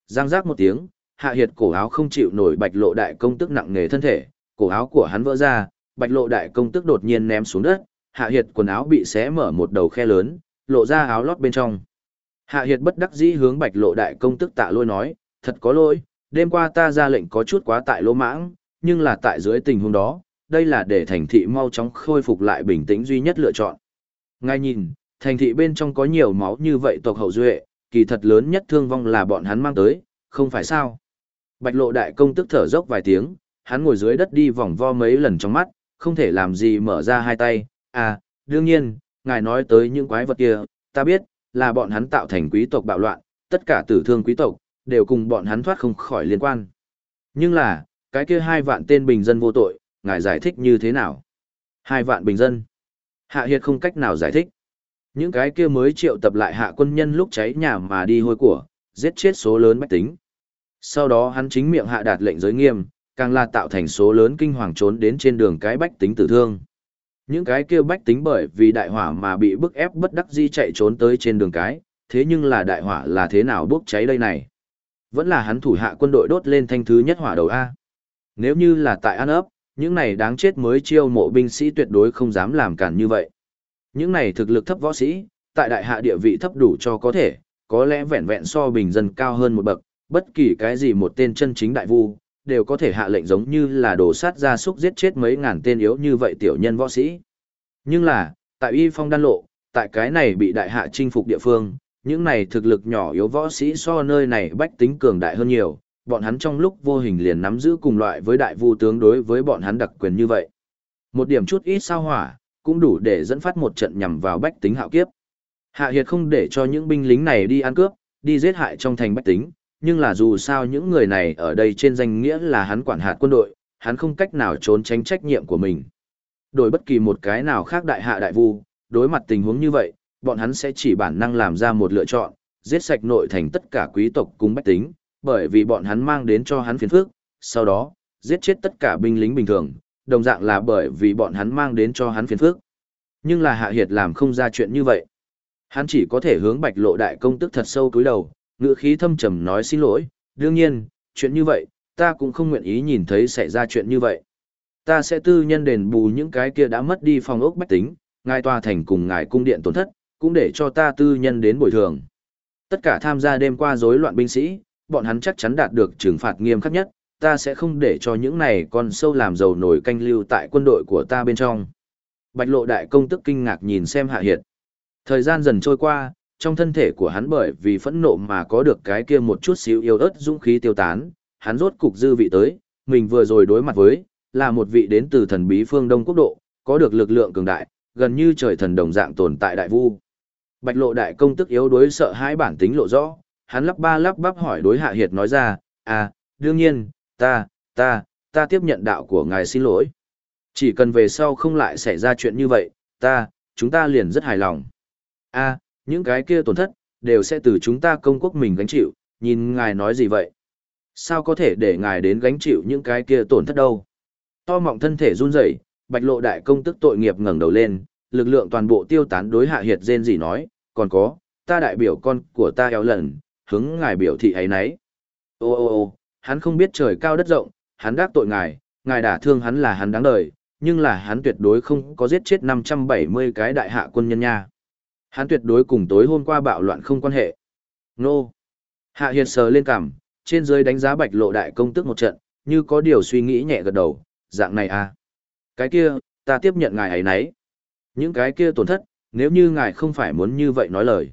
Giang giác một tiếng, hạ hiệt cổ áo không chịu nổi bạch lộ đại công tức nặng nề thân thể, cổ áo của hắn vỡ ra, bạch lộ đại công tức đột nhiên ném xuống đất, hạ hiệt quần áo bị xé mở một đầu khe lớn, lộ ra áo lót bên trong. Hạ hiệt bất đắc dĩ hướng bạch lộ đại công tức tạ lôi nói, thật có lỗi, đêm qua ta ra lệnh có chút quá tại lỗ mãng, nhưng là tại dưới tình huống đó, đây là để thành thị mau chóng khôi phục lại bình tĩnh duy nhất lựa chọn. Ngay nhìn, thành thị bên trong có nhiều máu như vậy tộc hậu duệ, kỳ thật lớn nhất thương vong là bọn hắn mang tới, không phải sao. Bạch lộ đại công tức thở dốc vài tiếng, hắn ngồi dưới đất đi vòng vo mấy lần trong mắt, không thể làm gì mở ra hai tay. À, đương nhiên, ngài nói tới những quái vật kia, ta biết, là bọn hắn tạo thành quý tộc bạo loạn, tất cả tử thương quý tộc, đều cùng bọn hắn thoát không khỏi liên quan. Nhưng là, cái kia hai vạn tên bình dân vô tội, ngài giải thích như thế nào? Hai vạn bình dân. Hạ Hiệt không cách nào giải thích. Những cái kia mới triệu tập lại hạ quân nhân lúc cháy nhà mà đi hôi của, giết chết số lớn bách tính. Sau đó hắn chính miệng hạ đạt lệnh giới nghiêm, càng là tạo thành số lớn kinh hoàng trốn đến trên đường cái bách tính tử thương. Những cái kia bách tính bởi vì đại hỏa mà bị bức ép bất đắc di chạy trốn tới trên đường cái, thế nhưng là đại hỏa là thế nào bốc cháy đây này? Vẫn là hắn thủ hạ quân đội đốt lên thanh thứ nhất hỏa đầu A. Nếu như là tại An ấp, những này đáng chết mới chiêu mộ binh sĩ tuyệt đối không dám làm cản như vậy. Những này thực lực thấp võ sĩ, tại đại hạ địa vị thấp đủ cho có thể, có lẽ vẹn vẹn so bình dân cao hơn một bậc, bất kỳ cái gì một tên chân chính đại vu, đều có thể hạ lệnh giống như là đổ sát ra súc giết chết mấy ngàn tên yếu như vậy tiểu nhân võ sĩ. Nhưng là, tại y phong đan lộ, tại cái này bị đại hạ chinh phục địa phương, những này thực lực nhỏ yếu võ sĩ so nơi này bách tính cường đại hơn nhiều, bọn hắn trong lúc vô hình liền nắm giữ cùng loại với đại vu tướng đối với bọn hắn đặc quyền như vậy. Một điểm chút ít sao hỏa, cũng đủ để dẫn phát một trận nhằm vào bách tính hạo kiếp. Hạ Hiệt không để cho những binh lính này đi ăn cướp, đi giết hại trong thành bách tính, nhưng là dù sao những người này ở đây trên danh nghĩa là hắn quản hạt quân đội, hắn không cách nào trốn tránh trách nhiệm của mình. Đổi bất kỳ một cái nào khác đại hạ đại vu, đối mặt tình huống như vậy, bọn hắn sẽ chỉ bản năng làm ra một lựa chọn, giết sạch nội thành tất cả quý tộc cùng bách tính, bởi vì bọn hắn mang đến cho hắn phiền phức, sau đó, giết chết tất cả binh lính bình thường, đồng dạng là bởi vì bọn hắn mang đến cho hắn phiền phức. Nhưng là Hạ Hiệt làm không ra chuyện như vậy. Hắn chỉ có thể hướng Bạch Lộ đại công tức thật sâu cúi đầu, ngữ khí thâm trầm nói xin lỗi, đương nhiên, chuyện như vậy, ta cũng không nguyện ý nhìn thấy xảy ra chuyện như vậy. Ta sẽ tư nhân đền bù những cái kia đã mất đi phòng ốc bách tính, ngài tòa thành cùng ngài cung điện tổn thất, cũng để cho ta tư nhân đến bồi thường. Tất cả tham gia đêm qua rối loạn binh sĩ, bọn hắn chắc chắn đạt được trừng phạt nghiêm khắc nhất, ta sẽ không để cho những này con sâu làm dầu nổi canh lưu tại quân đội của ta bên trong. Bạch lộ đại công tức kinh ngạc nhìn xem hạ hiệt. Thời gian dần trôi qua, trong thân thể của hắn bởi vì phẫn nộ mà có được cái kia một chút xíu yêu ớt dũng khí tiêu tán, hắn rốt cục dư vị tới, mình vừa rồi đối mặt với, là một vị đến từ thần bí phương Đông quốc độ, có được lực lượng cường đại, gần như trời thần đồng dạng tồn tại đại vu. Bạch lộ đại công tức yếu đối sợ hãi bản tính lộ rõ, hắn lắp ba lắp bắp hỏi đối hạ hiệt nói ra, à, đương nhiên, ta, ta, ta tiếp nhận đạo của ngài xin lỗi. Chỉ cần về sau không lại xảy ra chuyện như vậy, ta, chúng ta liền rất hài lòng. a à, những cái kia tổn thất, đều sẽ từ chúng ta công quốc mình gánh chịu, nhìn ngài nói gì vậy? Sao có thể để ngài đến gánh chịu những cái kia tổn thất đâu? To mọng thân thể run rẩy, bạch lộ đại công tức tội nghiệp ngẩng đầu lên, lực lượng toàn bộ tiêu tán đối hạ hiệt rên gì nói, còn có, ta đại biểu con của ta eo lần, hướng ngài biểu thị ấy nấy. Ô ô ô, hắn không biết trời cao đất rộng, hắn đắc tội ngài, ngài đả thương hắn là hắn đáng đời, nhưng là hắn tuyệt đối không có giết chết 570 cái đại hạ quân nhân nha. Hắn tuyệt đối cùng tối hôm qua bạo loạn không quan hệ. Nô. Hạ Hiệt sờ lên cằm, trên dưới đánh giá bạch lộ đại công tức một trận, như có điều suy nghĩ nhẹ gật đầu, dạng này à. Cái kia, ta tiếp nhận ngài ấy nấy. Những cái kia tổn thất, nếu như ngài không phải muốn như vậy nói lời.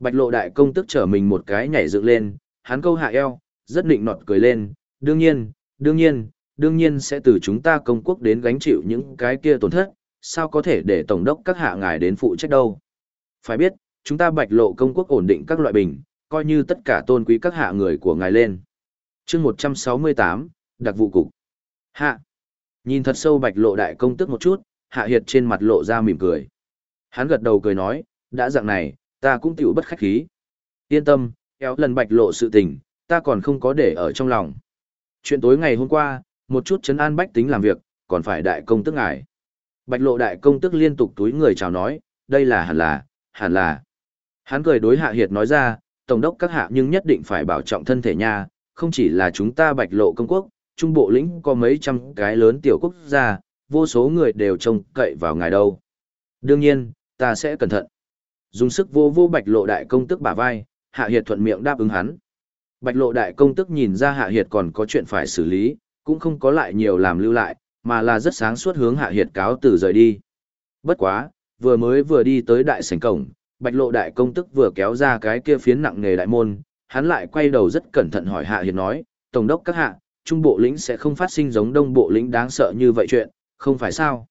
Bạch lộ đại công tức trở mình một cái nhảy dựng lên, hắn câu hạ eo, rất định nọt cười lên, đương nhiên, đương nhiên, đương nhiên sẽ từ chúng ta công quốc đến gánh chịu những cái kia tổn thất, sao có thể để tổng đốc các hạ ngài đến phụ trách đâu. Phải biết, chúng ta bạch lộ công quốc ổn định các loại bình, coi như tất cả tôn quý các hạ người của ngài lên. chương 168, đặc vụ cục. Hạ. Nhìn thật sâu bạch lộ đại công tức một chút, hạ hiệt trên mặt lộ ra mỉm cười. Hắn gật đầu cười nói, đã dạng này, ta cũng tiểu bất khách khí. Yên tâm, kéo lần bạch lộ sự tình, ta còn không có để ở trong lòng. Chuyện tối ngày hôm qua, một chút chấn an bách tính làm việc, còn phải đại công tức ngài. Bạch lộ đại công tức liên tục túi người chào nói, đây là hẳn là, hẳn là. Hắn cười đối hạ hiệt nói ra, tổng đốc các hạ nhưng nhất định phải bảo trọng thân thể nha, không chỉ là chúng ta bạch lộ công quốc, trung bộ lĩnh có mấy trăm cái lớn tiểu quốc gia, vô số người đều trông cậy vào ngài đâu. Đương nhiên, ta sẽ cẩn thận. Dùng sức vô vô bạch lộ đại công tức bả vai, hạ hiệt thuận miệng đáp ứng hắn. Bạch lộ đại công tức nhìn ra hạ hiệt còn có chuyện phải xử lý, cũng không có lại nhiều làm lưu lại, mà là rất sáng suốt hướng hạ hiệt cáo từ rời đi. Bất quá, vừa mới vừa đi tới đại sảnh cổng, bạch lộ đại công tức vừa kéo ra cái kia phiến nặng nghề đại môn, hắn lại quay đầu rất cẩn thận hỏi hạ hiệt nói, Tổng đốc các hạ, trung bộ lĩnh sẽ không phát sinh giống đông bộ lĩnh đáng sợ như vậy chuyện, không phải sao?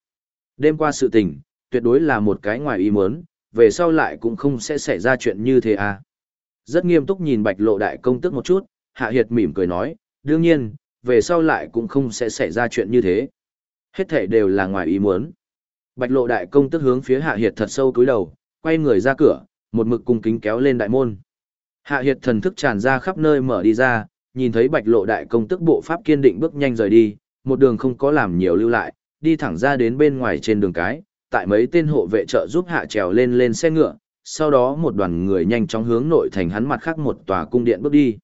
Đêm qua sự tình, tuyệt đối là một cái ngoài ý muốn, về sau lại cũng không sẽ xảy ra chuyện như thế à. Rất nghiêm túc nhìn bạch lộ đại công tức một chút, hạ hiệt mỉm cười nói, đương nhiên, về sau lại cũng không sẽ xảy ra chuyện như thế. Hết thể đều là ngoài ý muốn. Bạch lộ đại công tức hướng phía hạ hiệt thật sâu cúi đầu, quay người ra cửa, một mực cung kính kéo lên đại môn. Hạ hiệt thần thức tràn ra khắp nơi mở đi ra, nhìn thấy bạch lộ đại công tức bộ pháp kiên định bước nhanh rời đi, một đường không có làm nhiều lưu lại, đi thẳng ra đến bên ngoài trên đường cái, tại mấy tên hộ vệ trợ giúp hạ trèo lên lên xe ngựa, sau đó một đoàn người nhanh chóng hướng nội thành hắn mặt khác một tòa cung điện bước đi.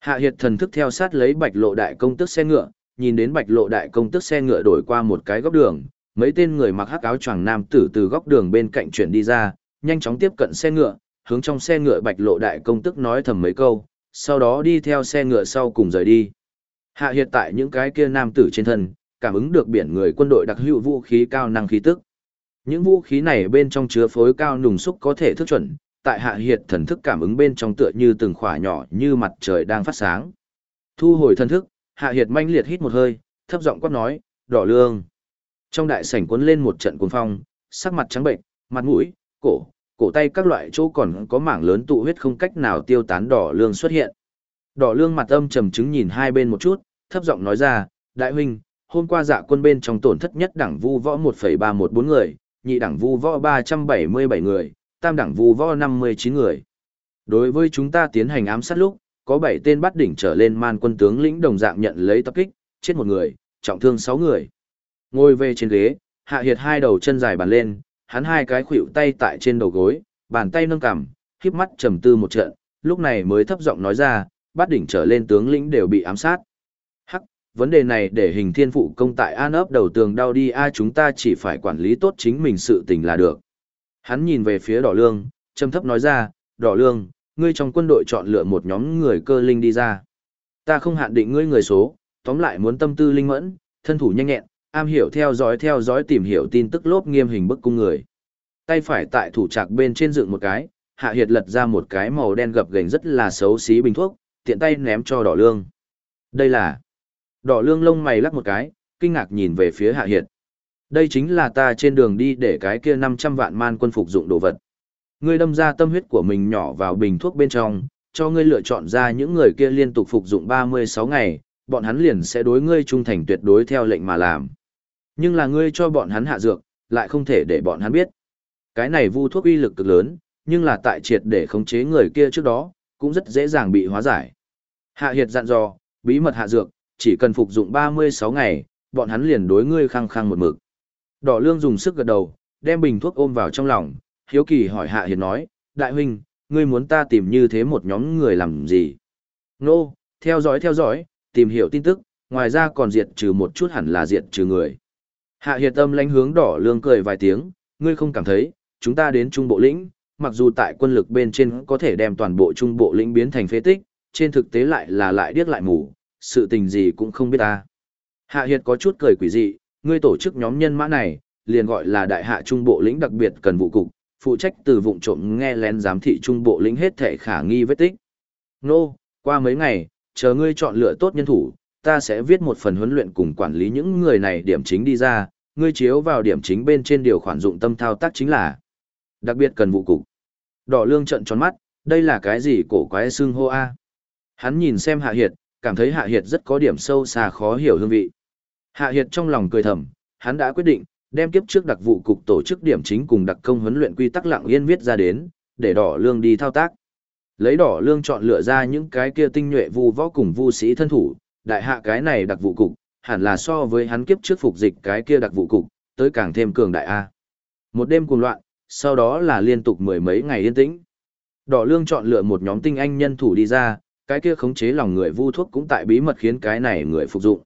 Hạ Hiệt thần thức theo sát lấy Bạch Lộ đại công tức xe ngựa, nhìn đến Bạch Lộ đại công tức xe ngựa đổi qua một cái góc đường, mấy tên người mặc hắc áo choàng nam tử từ góc đường bên cạnh chuyển đi ra, nhanh chóng tiếp cận xe ngựa, hướng trong xe ngựa Bạch Lộ đại công tức nói thầm mấy câu, sau đó đi theo xe ngựa sau cùng rời đi. Hạ Hiệt tại những cái kia nam tử trên thân, cảm ứng được biển người quân đội đặc hữu vũ khí cao năng khí tức. Những vũ khí này bên trong chứa phối cao nùng xúc có thể thức chuẩn, tại hạ hiệt thần thức cảm ứng bên trong tựa như từng khỏa nhỏ như mặt trời đang phát sáng. Thu hồi thần thức, hạ hiệt manh liệt hít một hơi, thấp giọng quát nói, đỏ lương. Trong đại sảnh cuốn lên một trận cuồng phong, sắc mặt trắng bệnh, mặt mũi, cổ, cổ tay các loại chỗ còn có mảng lớn tụ huyết không cách nào tiêu tán đỏ lương xuất hiện. Đỏ lương mặt âm trầm chứng nhìn hai bên một chút, thấp giọng nói ra, đại huynh, hôm qua dạ quân bên trong tổn thất nhất đẳng vu võ 1,314 người, nhị đẳng vu võ 377 người, tam đẳng vu võ 59 người. Đối với chúng ta tiến hành ám sát lúc, có 7 tên bắt đỉnh trở lên man quân tướng lĩnh đồng dạng nhận lấy tập kích, chết một người, trọng thương 6 người. Ngồi về trên ghế, hạ hiệt hai đầu chân dài bàn lên, hắn hai cái khuỷu tay tại trên đầu gối, bàn tay nâng cằm, híp mắt trầm tư một trận, lúc này mới thấp giọng nói ra, Bát đỉnh trở lên tướng lĩnh đều bị ám sát. Hắc, vấn đề này để hình thiên phụ công tại an ấp đầu tường đau đi a chúng ta chỉ phải quản lý tốt chính mình sự tình là được. Hắn nhìn về phía đỏ lương, trầm thấp nói ra, đỏ lương, ngươi trong quân đội chọn lựa một nhóm người cơ linh đi ra. Ta không hạn định ngươi người số, tóm lại muốn tâm tư linh mẫn, thân thủ nhanh nhẹn, am hiểu theo dõi theo dõi tìm hiểu tin tức lốp nghiêm hình bức cung người. Tay phải tại thủ trạc bên trên dựng một cái, hạ hiệt lật ra một cái màu đen gập gành rất là xấu xí bình thuốc, tiện tay ném cho đỏ lương. Đây là... Đỏ lương lông mày lắc một cái, kinh ngạc nhìn về phía Hạ Hiệt. Đây chính là ta trên đường đi để cái kia 500 vạn man quân phục dụng đồ vật. Ngươi đâm ra tâm huyết của mình nhỏ vào bình thuốc bên trong, cho ngươi lựa chọn ra những người kia liên tục phục dụng 36 ngày, bọn hắn liền sẽ đối ngươi trung thành tuyệt đối theo lệnh mà làm. Nhưng là ngươi cho bọn hắn hạ dược, lại không thể để bọn hắn biết. Cái này vu thuốc uy lực cực lớn, nhưng là tại triệt để khống chế người kia trước đó, cũng rất dễ dàng bị hóa giải. Hạ Hiệt dặn dò, bí mật hạ dược, chỉ cần phục dụng 36 ngày, bọn hắn liền đối ngươi khăng khăng một mực. Đỏ lương dùng sức gật đầu, đem bình thuốc ôm vào trong lòng, hiếu kỳ hỏi Hạ Hiệt nói, đại huynh, ngươi muốn ta tìm như thế một nhóm người làm gì? Nô, theo dõi theo dõi, tìm hiểu tin tức, ngoài ra còn diệt trừ một chút hẳn là diệt trừ người. Hạ Hiệt Tâm lãnh hướng đỏ lương cười vài tiếng, ngươi không cảm thấy, chúng ta đến Trung Bộ lĩnh, mặc dù tại quân lực bên trên có thể đem toàn bộ Trung Bộ lĩnh biến thành phế tích, trên thực tế lại là lại điếc lại mù, sự tình gì cũng không biết ta. Hạ Hiệt có chút cười quỷ dị, ngươi tổ chức nhóm nhân mã này, liền gọi là đại hạ trung bộ lĩnh đặc biệt cần vụ cục, phụ trách từ vụng trộm nghe lén giám thị trung bộ lĩnh hết thể khả nghi vết tích. Nô, qua mấy ngày, chờ ngươi chọn lựa tốt nhân thủ, ta sẽ viết một phần huấn luyện cùng quản lý những người này điểm chính đi ra, ngươi chiếu vào điểm chính bên trên điều khoản dụng tâm thao tác chính là đặc biệt cần vụ cục. Đỏ lương trận tròn mắt, đây là cái gì cổ quái xương hô a? Hắn nhìn xem Hạ Hiệt, cảm thấy Hạ Hiệt rất có điểm sâu xa khó hiểu hương vị. Hạ Hiệt trong lòng cười thầm, hắn đã quyết định, đem kiếp trước đặc vụ cục tổ chức điểm chính cùng đặc công huấn luyện quy tắc lặng yên viết ra đến, để đỏ lương đi thao tác. Lấy đỏ lương chọn lựa ra những cái kia tinh nhuệ vu võ cùng vu sĩ thân thủ, đại hạ cái này đặc vụ cục, hẳn là so với hắn kiếp trước phục dịch cái kia đặc vụ cục, tới càng thêm cường đại A. Một đêm cuồng loạn, sau đó là liên tục mười mấy ngày yên tĩnh. Đỏ lương chọn lựa một nhóm tinh anh nhân thủ đi ra, cái kia khống chế lòng người vu thuốc cũng tại bí mật khiến cái này người phục dụng.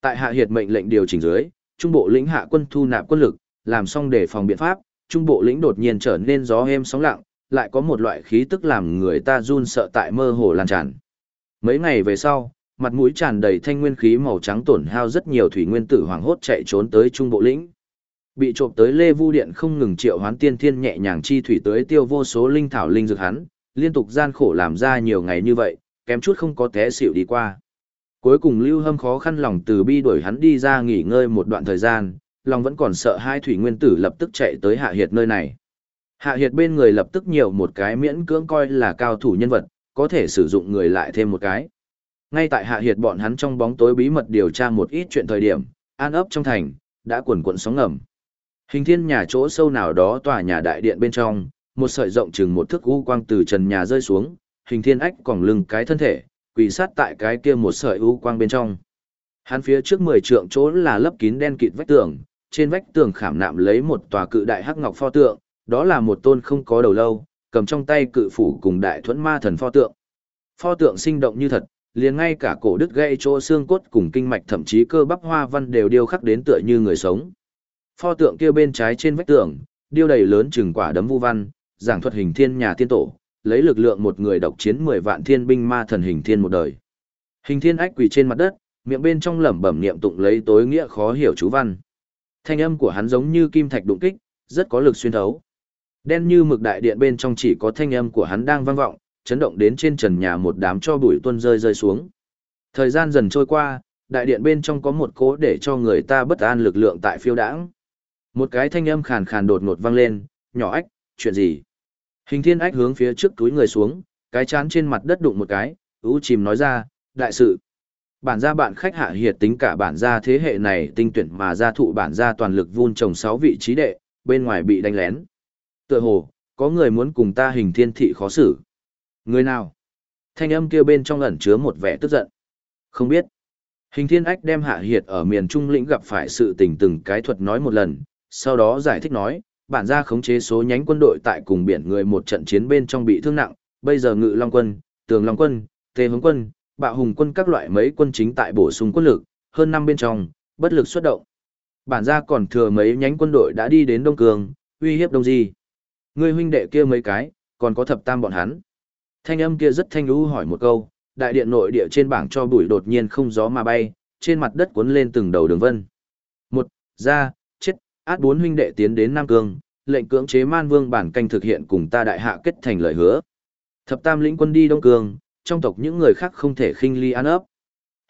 Tại hạ hiệt mệnh lệnh điều chỉnh dưới, trung bộ lĩnh hạ quân thu nạp quân lực, làm xong để phòng biện pháp, trung bộ lĩnh đột nhiên trở nên gió êm sóng lặng, lại có một loại khí tức làm người ta run sợ tại mơ hồ lan tràn. Mấy ngày về sau, mặt mũi tràn đầy thanh nguyên khí màu trắng tổn hao rất nhiều thủy nguyên tử hoàng hốt chạy trốn tới trung bộ lĩnh. Bị trộm tới Lê Vu Điện không ngừng triệu hoán tiên thiên nhẹ nhàng chi thủy tới tiêu vô số linh thảo linh dược hắn, liên tục gian khổ làm ra nhiều ngày như vậy, kém chút không có té xịu đi qua. Cuối cùng Lưu Hâm khó khăn lòng từ bi đuổi hắn đi ra nghỉ ngơi một đoạn thời gian, lòng vẫn còn sợ hai thủy nguyên tử lập tức chạy tới Hạ Hiệt nơi này. Hạ Hiệt bên người lập tức nhiều một cái miễn cưỡng coi là cao thủ nhân vật, có thể sử dụng người lại thêm một cái. Ngay tại Hạ Hiệt bọn hắn trong bóng tối bí mật điều tra một ít chuyện thời điểm, an ấp trong thành, đã cuồn cuộn sóng ngầm. Hình thiên nhà chỗ sâu nào đó tòa nhà đại điện bên trong, một sợi rộng chừng một thước u quang từ trần nhà rơi xuống, hình thiên ách còng lưng cái thân thể, quỳ sát tại cái kia một sợi u quang bên trong. Hắn phía trước mười trượng chỗ là lấp kín đen kịt vách tường, trên vách tường khảm nạm lấy một tòa cự đại hắc ngọc pho tượng, đó là một tôn không có đầu lâu, cầm trong tay cự phủ cùng đại thuẫn ma thần pho tượng. Pho tượng sinh động như thật, liền ngay cả cổ đứt gãy chỗ xương cốt cùng kinh mạch thậm chí cơ bắp hoa văn đều điêu khắc đến tựa như người sống. Pho tượng kia bên trái trên vách tường, điêu đầy lớn chừng quả đấm vu văn, giảng thuật hình thiên nhà tiên tổ, lấy lực lượng một người độc chiến 10 vạn thiên binh ma thần hình thiên một đời. Hình thiên ách quỳ trên mặt đất, miệng bên trong lẩm bẩm niệm tụng lấy tối nghĩa khó hiểu chú văn. Thanh âm của hắn giống như kim thạch đụng kích, rất có lực xuyên thấu. Đen như mực đại điện bên trong chỉ có thanh âm của hắn đang vang vọng, chấn động đến trên trần nhà một đám cho bụi tuôn rơi rơi xuống. Thời gian dần trôi qua, đại điện bên trong có một cố để cho người ta bất an lực lượng tại phiêu đãng. Một cái thanh âm khàn khàn đột ngột vang lên, nhỏ ách, chuyện gì? Hình thiên ách hướng phía trước túi người xuống, cái chán trên mặt đất đụng một cái, ú chìm nói ra, đại sự. Bản gia bạn khách hạ hiệt tính cả bản gia thế hệ này tinh tuyển mà gia thụ bản gia toàn lực vun trồng 6 vị trí đệ, bên ngoài bị đánh lén. Tựa hồ, có người muốn cùng ta hình thiên thị khó xử. Người nào? Thanh âm kia bên trong ẩn chứa một vẻ tức giận. Không biết. Hình thiên ách đem hạ hiệt ở miền Trung lĩnh gặp phải sự tình từng cái thuật nói một lần, sau đó giải thích nói, bản gia khống chế số nhánh quân đội tại cùng biển người một trận chiến bên trong bị thương nặng, bây giờ ngự long quân, tường long quân, tề hướng quân, bạo hùng quân các loại mấy quân chính tại bổ sung quân lực, hơn năm bên trong, bất lực xuất động. Bản gia còn thừa mấy nhánh quân đội đã đi đến Đông Cường, uy hiếp Đông Di. Người huynh đệ kia mấy cái, còn có thập tam bọn hắn. Thanh âm kia rất thanh lũ hỏi một câu, đại điện nội địa trên bảng cho bụi đột nhiên không gió mà bay, trên mặt đất cuốn lên từng đầu đường vân. Một, ra, át bốn huynh đệ tiến đến Nam Cương, lệnh cưỡng chế man vương bản canh thực hiện cùng ta đại hạ kết thành lời hứa. Thập tam lĩnh quân đi Đông Cương, trong tộc những người khác không thể khinh ly an ấp.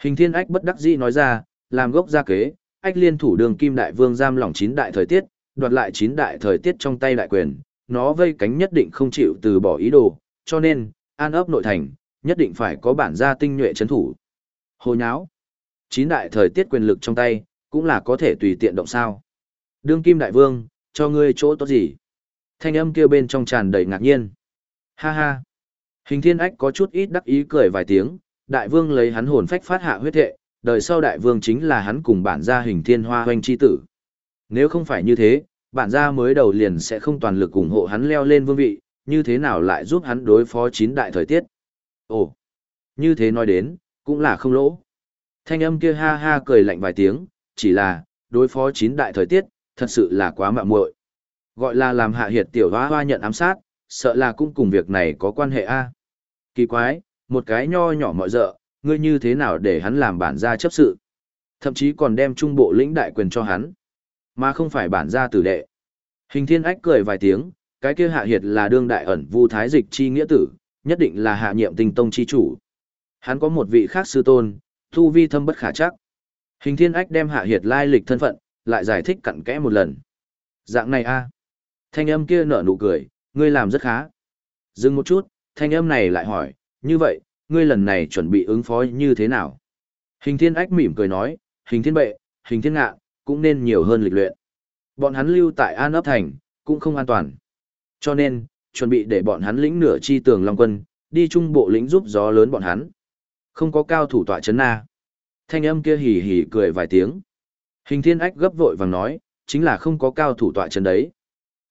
Hình thiên ách bất đắc dĩ nói ra, làm gốc gia kế, ách liên thủ đường kim đại vương giam lỏng chín đại thời tiết, đoạt lại chín đại thời tiết trong tay đại quyền, nó vây cánh nhất định không chịu từ bỏ ý đồ, cho nên, an ấp nội thành, nhất định phải có bản gia tinh nhuệ chấn thủ. Hồ nháo. Chín đại thời tiết quyền lực trong tay, cũng là có thể tùy tiện động sao. Đương kim đại vương, cho ngươi chỗ tốt gì? Thanh âm kia bên trong tràn đầy ngạc nhiên. Ha ha. Hình thiên ách có chút ít đắc ý cười vài tiếng, đại vương lấy hắn hồn phách phát hạ huyết thệ, đời sau đại vương chính là hắn cùng bản gia hình thiên hoa hoanh chi tử. Nếu không phải như thế, bản gia mới đầu liền sẽ không toàn lực ủng hộ hắn leo lên vương vị, như thế nào lại giúp hắn đối phó chín đại thời tiết. Ồ, như thế nói đến, cũng là không lỗ. Thanh âm kia ha ha cười lạnh vài tiếng, chỉ là, đối phó chín đại thời tiết, thật sự là quá mạo muội. Gọi là làm hạ hiệt tiểu hoa hoa nhận ám sát, sợ là cũng cùng việc này có quan hệ a. Kỳ quái, một cái nho nhỏ mọi dợ, ngươi như thế nào để hắn làm bản gia chấp sự. Thậm chí còn đem trung bộ lĩnh đại quyền cho hắn, mà không phải bản gia tử đệ. Hình thiên ách cười vài tiếng, cái kia hạ hiệt là đương đại ẩn vu thái dịch chi nghĩa tử, nhất định là hạ nhiệm tinh tông chi chủ. Hắn có một vị khác sư tôn, thu vi thâm bất khả chắc. Hình thiên ách đem hạ hiệt lai lịch thân phận, lại giải thích cặn kẽ một lần. Dạng này a Thanh âm kia nở nụ cười, ngươi làm rất khá. Dừng một chút, thanh âm này lại hỏi, như vậy, ngươi lần này chuẩn bị ứng phó như thế nào? Hình thiên ách mỉm cười nói, hình thiên bệ, hình thiên ngạ, cũng nên nhiều hơn lịch luyện. Bọn hắn lưu tại An ấp thành, cũng không an toàn. Cho nên, chuẩn bị để bọn hắn lĩnh nửa chi tường Long quân, đi trung bộ lĩnh giúp gió lớn bọn hắn. Không có cao thủ tọa chấn na. Thanh âm kia hỉ hỉ cười vài tiếng. Hình thiên ách gấp vội vàng nói, chính là không có cao thủ tọa chấn đấy.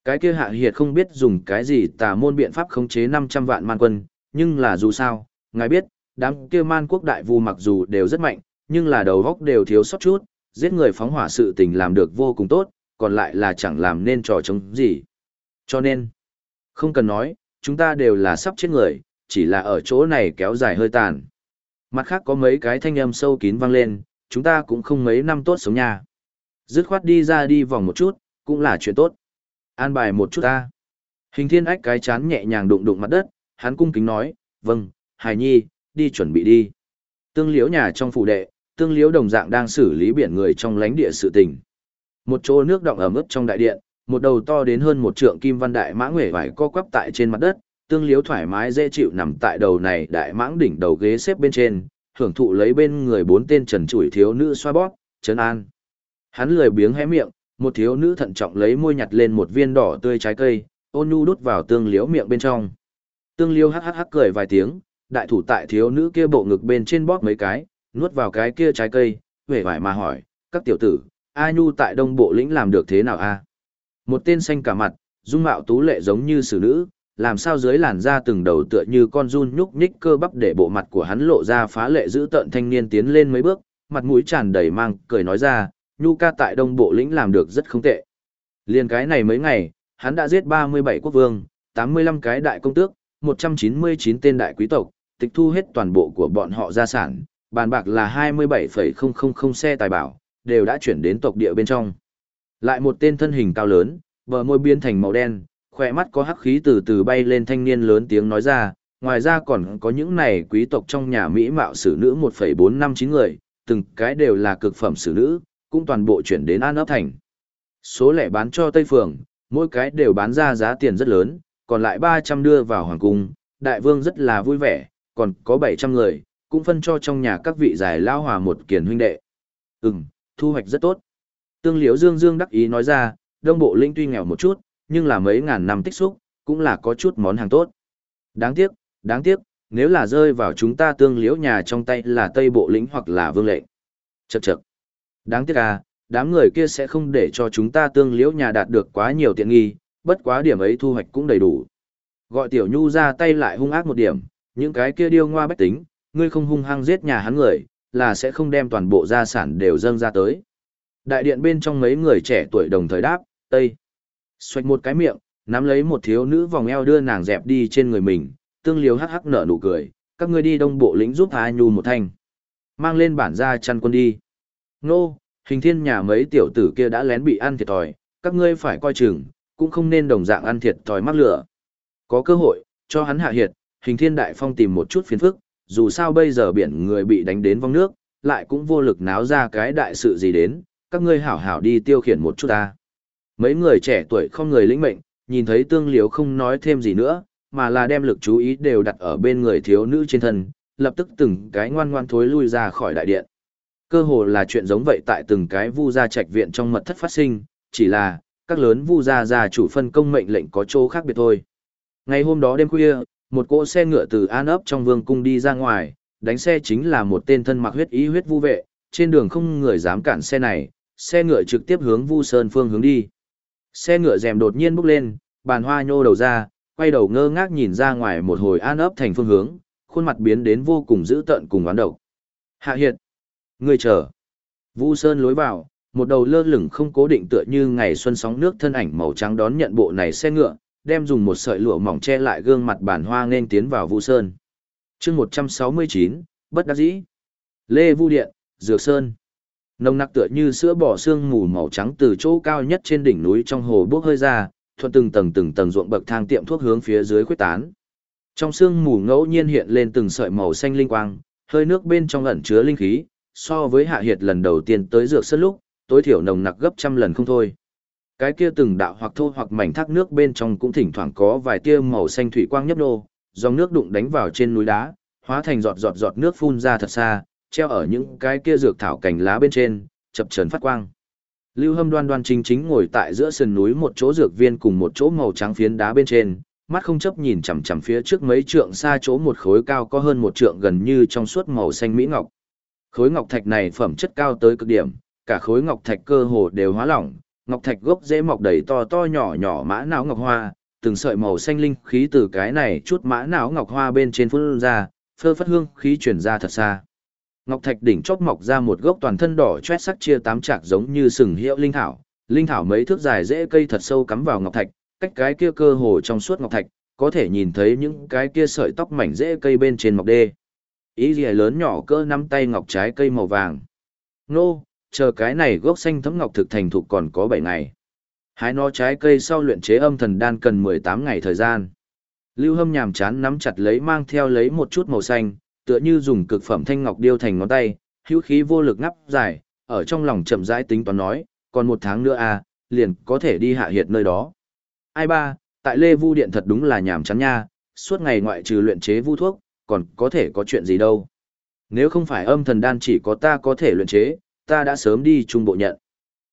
Cái kia hạ hiệt không biết dùng cái gì tà môn biện pháp khống chế 500 vạn man quân, nhưng là dù sao, ngài biết, đám kia man quốc đại vu mặc dù đều rất mạnh, nhưng là đầu góc đều thiếu sót chút, giết người phóng hỏa sự tình làm được vô cùng tốt, còn lại là chẳng làm nên trò chống gì. Cho nên, không cần nói, chúng ta đều là sắp chết người, chỉ là ở chỗ này kéo dài hơi tàn. Mặt khác có mấy cái thanh âm sâu kín vang lên, chúng ta cũng không mấy năm tốt sống nha. Dứt khoát đi ra đi vòng một chút, cũng là chuyện tốt. An bài một chút ta. Hình thiên ách cái chán nhẹ nhàng đụng đụng mặt đất, hắn cung kính nói, vâng, hài nhi, đi chuẩn bị đi. Tương liễu nhà trong phủ đệ, tương liễu đồng dạng đang xử lý biển người trong lánh địa sự tình. Một chỗ nước động ẩm ướt trong đại điện, một đầu to đến hơn một trượng kim văn đại mãng nguệ vải co quắp tại trên mặt đất, tương liếu thoải mái dễ chịu nằm tại đầu này đại mãng đỉnh đầu ghế xếp bên trên, hưởng thụ lấy bên người bốn tên trần chủi thiếu nữ xoa bóp, trấn an. Hắn lười biếng hé miệng, một thiếu nữ thận trọng lấy môi nhặt lên một viên đỏ tươi trái cây, ôn nhu đút vào tương liếu miệng bên trong. Tương liếu hắc hắc hắc cười vài tiếng, đại thủ tại thiếu nữ kia bộ ngực bên trên bóp mấy cái, nuốt vào cái kia trái cây, vẻ vải mà hỏi, các tiểu tử, A Nhu tại đông bộ lĩnh làm được thế nào a? Một tên xanh cả mặt, dung mạo tú lệ giống như xử nữ, làm sao dưới làn da từng đầu tựa như con run nhúc nhích cơ bắp để bộ mặt của hắn lộ ra phá lệ giữ tợn thanh niên tiến lên mấy bước, mặt mũi tràn đầy mang, cười nói ra, Nhu ca tại đông bộ lĩnh làm được rất không tệ. Liên cái này mấy ngày, hắn đã giết 37 quốc vương, 85 cái đại công tước, 199 tên đại quý tộc, tịch thu hết toàn bộ của bọn họ gia sản, bàn bạc là 27,000 xe tài bảo, đều đã chuyển đến tộc địa bên trong. Lại một tên thân hình cao lớn, bờ môi biến thành màu đen, khỏe mắt có hắc khí từ từ bay lên thanh niên lớn tiếng nói ra, ngoài ra còn có những này quý tộc trong nhà Mỹ mạo xử nữ 1,459 người, từng cái đều là cực phẩm xử nữ, cũng toàn bộ chuyển đến An ấp thành. Số lẻ bán cho Tây Phường, mỗi cái đều bán ra giá tiền rất lớn, còn lại 300 đưa vào hoàng cung, đại vương rất là vui vẻ, còn có 700 người, cũng phân cho trong nhà các vị giải lao hòa một kiền huynh đệ. Ừm, thu hoạch rất tốt. Tương liễu dương dương đắc ý nói ra, đông bộ linh tuy nghèo một chút, nhưng là mấy ngàn năm tích xúc, cũng là có chút món hàng tốt. Đáng tiếc, đáng tiếc, nếu là rơi vào chúng ta tương liễu nhà trong tay là Tây Bộ lĩnh hoặc là Vương lệnh. Chậc chậc. Đáng tiếc à, đám người kia sẽ không để cho chúng ta tương liễu nhà đạt được quá nhiều tiện nghi, bất quá điểm ấy thu hoạch cũng đầy đủ. Gọi Tiểu Nhu ra tay lại hung ác một điểm, những cái kia điêu ngoa bách tính, ngươi không hung hăng giết nhà hắn người, là sẽ không đem toàn bộ gia sản đều dâng ra tới. Đại điện bên trong mấy người trẻ tuổi đồng thời đáp, Tây. Xoạch một cái miệng, nắm lấy một thiếu nữ vòng eo đưa nàng dẹp đi trên người mình, tương liếu hắc hắc nở nụ cười, các ngươi đi đông bộ lĩnh giúp A Nhu một thanh. Mang lên bản ra chăn quân đi. Nô, hình thiên nhà mấy tiểu tử kia đã lén bị ăn thiệt thòi, các ngươi phải coi chừng, cũng không nên đồng dạng ăn thiệt thòi mắc lửa. Có cơ hội, cho hắn hạ hiệt, hình thiên đại phong tìm một chút phiền phức, dù sao bây giờ biển người bị đánh đến vong nước, lại cũng vô lực náo ra cái đại sự gì đến, các ngươi hảo hảo đi tiêu khiển một chút ta. Mấy người trẻ tuổi không người lĩnh mệnh, nhìn thấy tương liếu không nói thêm gì nữa, mà là đem lực chú ý đều đặt ở bên người thiếu nữ trên thân, lập tức từng cái ngoan ngoan thối lui ra khỏi đại điện. Cơ hồ là chuyện giống vậy tại từng cái vu gia trạch viện trong mật thất phát sinh, chỉ là, các lớn vu gia gia chủ phân công mệnh lệnh có chỗ khác biệt thôi. Ngày hôm đó đêm khuya, một cỗ xe ngựa từ An ấp trong vương cung đi ra ngoài, đánh xe chính là một tên thân mặc huyết ý huyết vu vệ, trên đường không người dám cản xe này, xe ngựa trực tiếp hướng Vu Sơn phương hướng đi. Xe ngựa rèm đột nhiên bốc lên, bàn hoa nhô đầu ra, quay đầu ngơ ngác nhìn ra ngoài một hồi an ấp thành phương hướng, khuôn mặt biến đến vô cùng dữ tợn cùng oán độc. Hạ Hiệt, người chờ. Vu Sơn lối vào, một đầu lơ lửng không cố định tựa như ngày xuân sóng nước thân ảnh màu trắng đón nhận bộ này xe ngựa, đem dùng một sợi lụa mỏng che lại gương mặt bản hoa nên tiến vào Vu Sơn. chương 169, bất đắc dĩ. Lê Vu Điện, Dược Sơn. Nồng nặc tựa như sữa bò xương mù màu trắng từ chỗ cao nhất trên đỉnh núi trong hồ bốc hơi ra, thuận từng tầng từng tầng ruộng bậc thang tiệm thuốc hướng phía dưới khuếch tán. Trong xương mù ngẫu nhiên hiện lên từng sợi màu xanh linh quang, hơi nước bên trong ẩn chứa linh khí, so với hạ hiệt lần đầu tiên tới dược sơn lúc, tối thiểu nồng nặc gấp trăm lần không thôi. Cái kia từng đạo hoặc thô hoặc mảnh thác nước bên trong cũng thỉnh thoảng có vài tia màu xanh thủy quang nhấp nô, dòng nước đụng đánh vào trên núi đá, hóa thành giọt giọt giọt nước phun ra thật xa, treo ở những cái kia dược thảo cành lá bên trên, chập chờn phát quang. Lưu Hâm đoan đoan chính chính ngồi tại giữa sườn núi một chỗ dược viên cùng một chỗ màu trắng phiến đá bên trên, mắt không chấp nhìn chằm chằm phía trước mấy trượng xa chỗ một khối cao có hơn một trượng gần như trong suốt màu xanh mỹ ngọc. Khối ngọc thạch này phẩm chất cao tới cực điểm, cả khối ngọc thạch cơ hồ đều hóa lỏng, ngọc thạch gốc dễ mọc đầy to to nhỏ nhỏ mã não ngọc hoa, từng sợi màu xanh linh khí từ cái này chút mã não ngọc hoa bên trên phun ra, phơ phất hương khí truyền ra thật xa. Ngọc thạch đỉnh chót mọc ra một gốc toàn thân đỏ chét sắc chia tám chạc giống như sừng hiệu linh thảo, linh thảo mấy thước dài dễ cây thật sâu cắm vào ngọc thạch, cách cái kia cơ hồ trong suốt ngọc thạch, có thể nhìn thấy những cái kia sợi tóc mảnh dễ cây bên trên mọc đê. Ý gì lớn nhỏ cỡ nắm tay ngọc trái cây màu vàng. Nô, chờ cái này gốc xanh thấm ngọc thực thành thục còn có 7 ngày. Hái nó trái cây sau luyện chế âm thần đan cần 18 ngày thời gian. Lưu Hâm nhàm chán nắm chặt lấy mang theo lấy một chút màu xanh, tựa như dùng cực phẩm thanh ngọc điêu thành ngón tay, hữu khí vô lực ngắp dài, ở trong lòng chậm rãi tính toán nói, còn một tháng nữa à, liền có thể đi hạ hiệt nơi đó. Ai ba, tại Lê Vu Điện thật đúng là nhàm chán nha, suốt ngày ngoại trừ luyện chế vu thuốc, còn có thể có chuyện gì đâu. Nếu không phải âm thần đan chỉ có ta có thể luyện chế, ta đã sớm đi trung bộ nhận.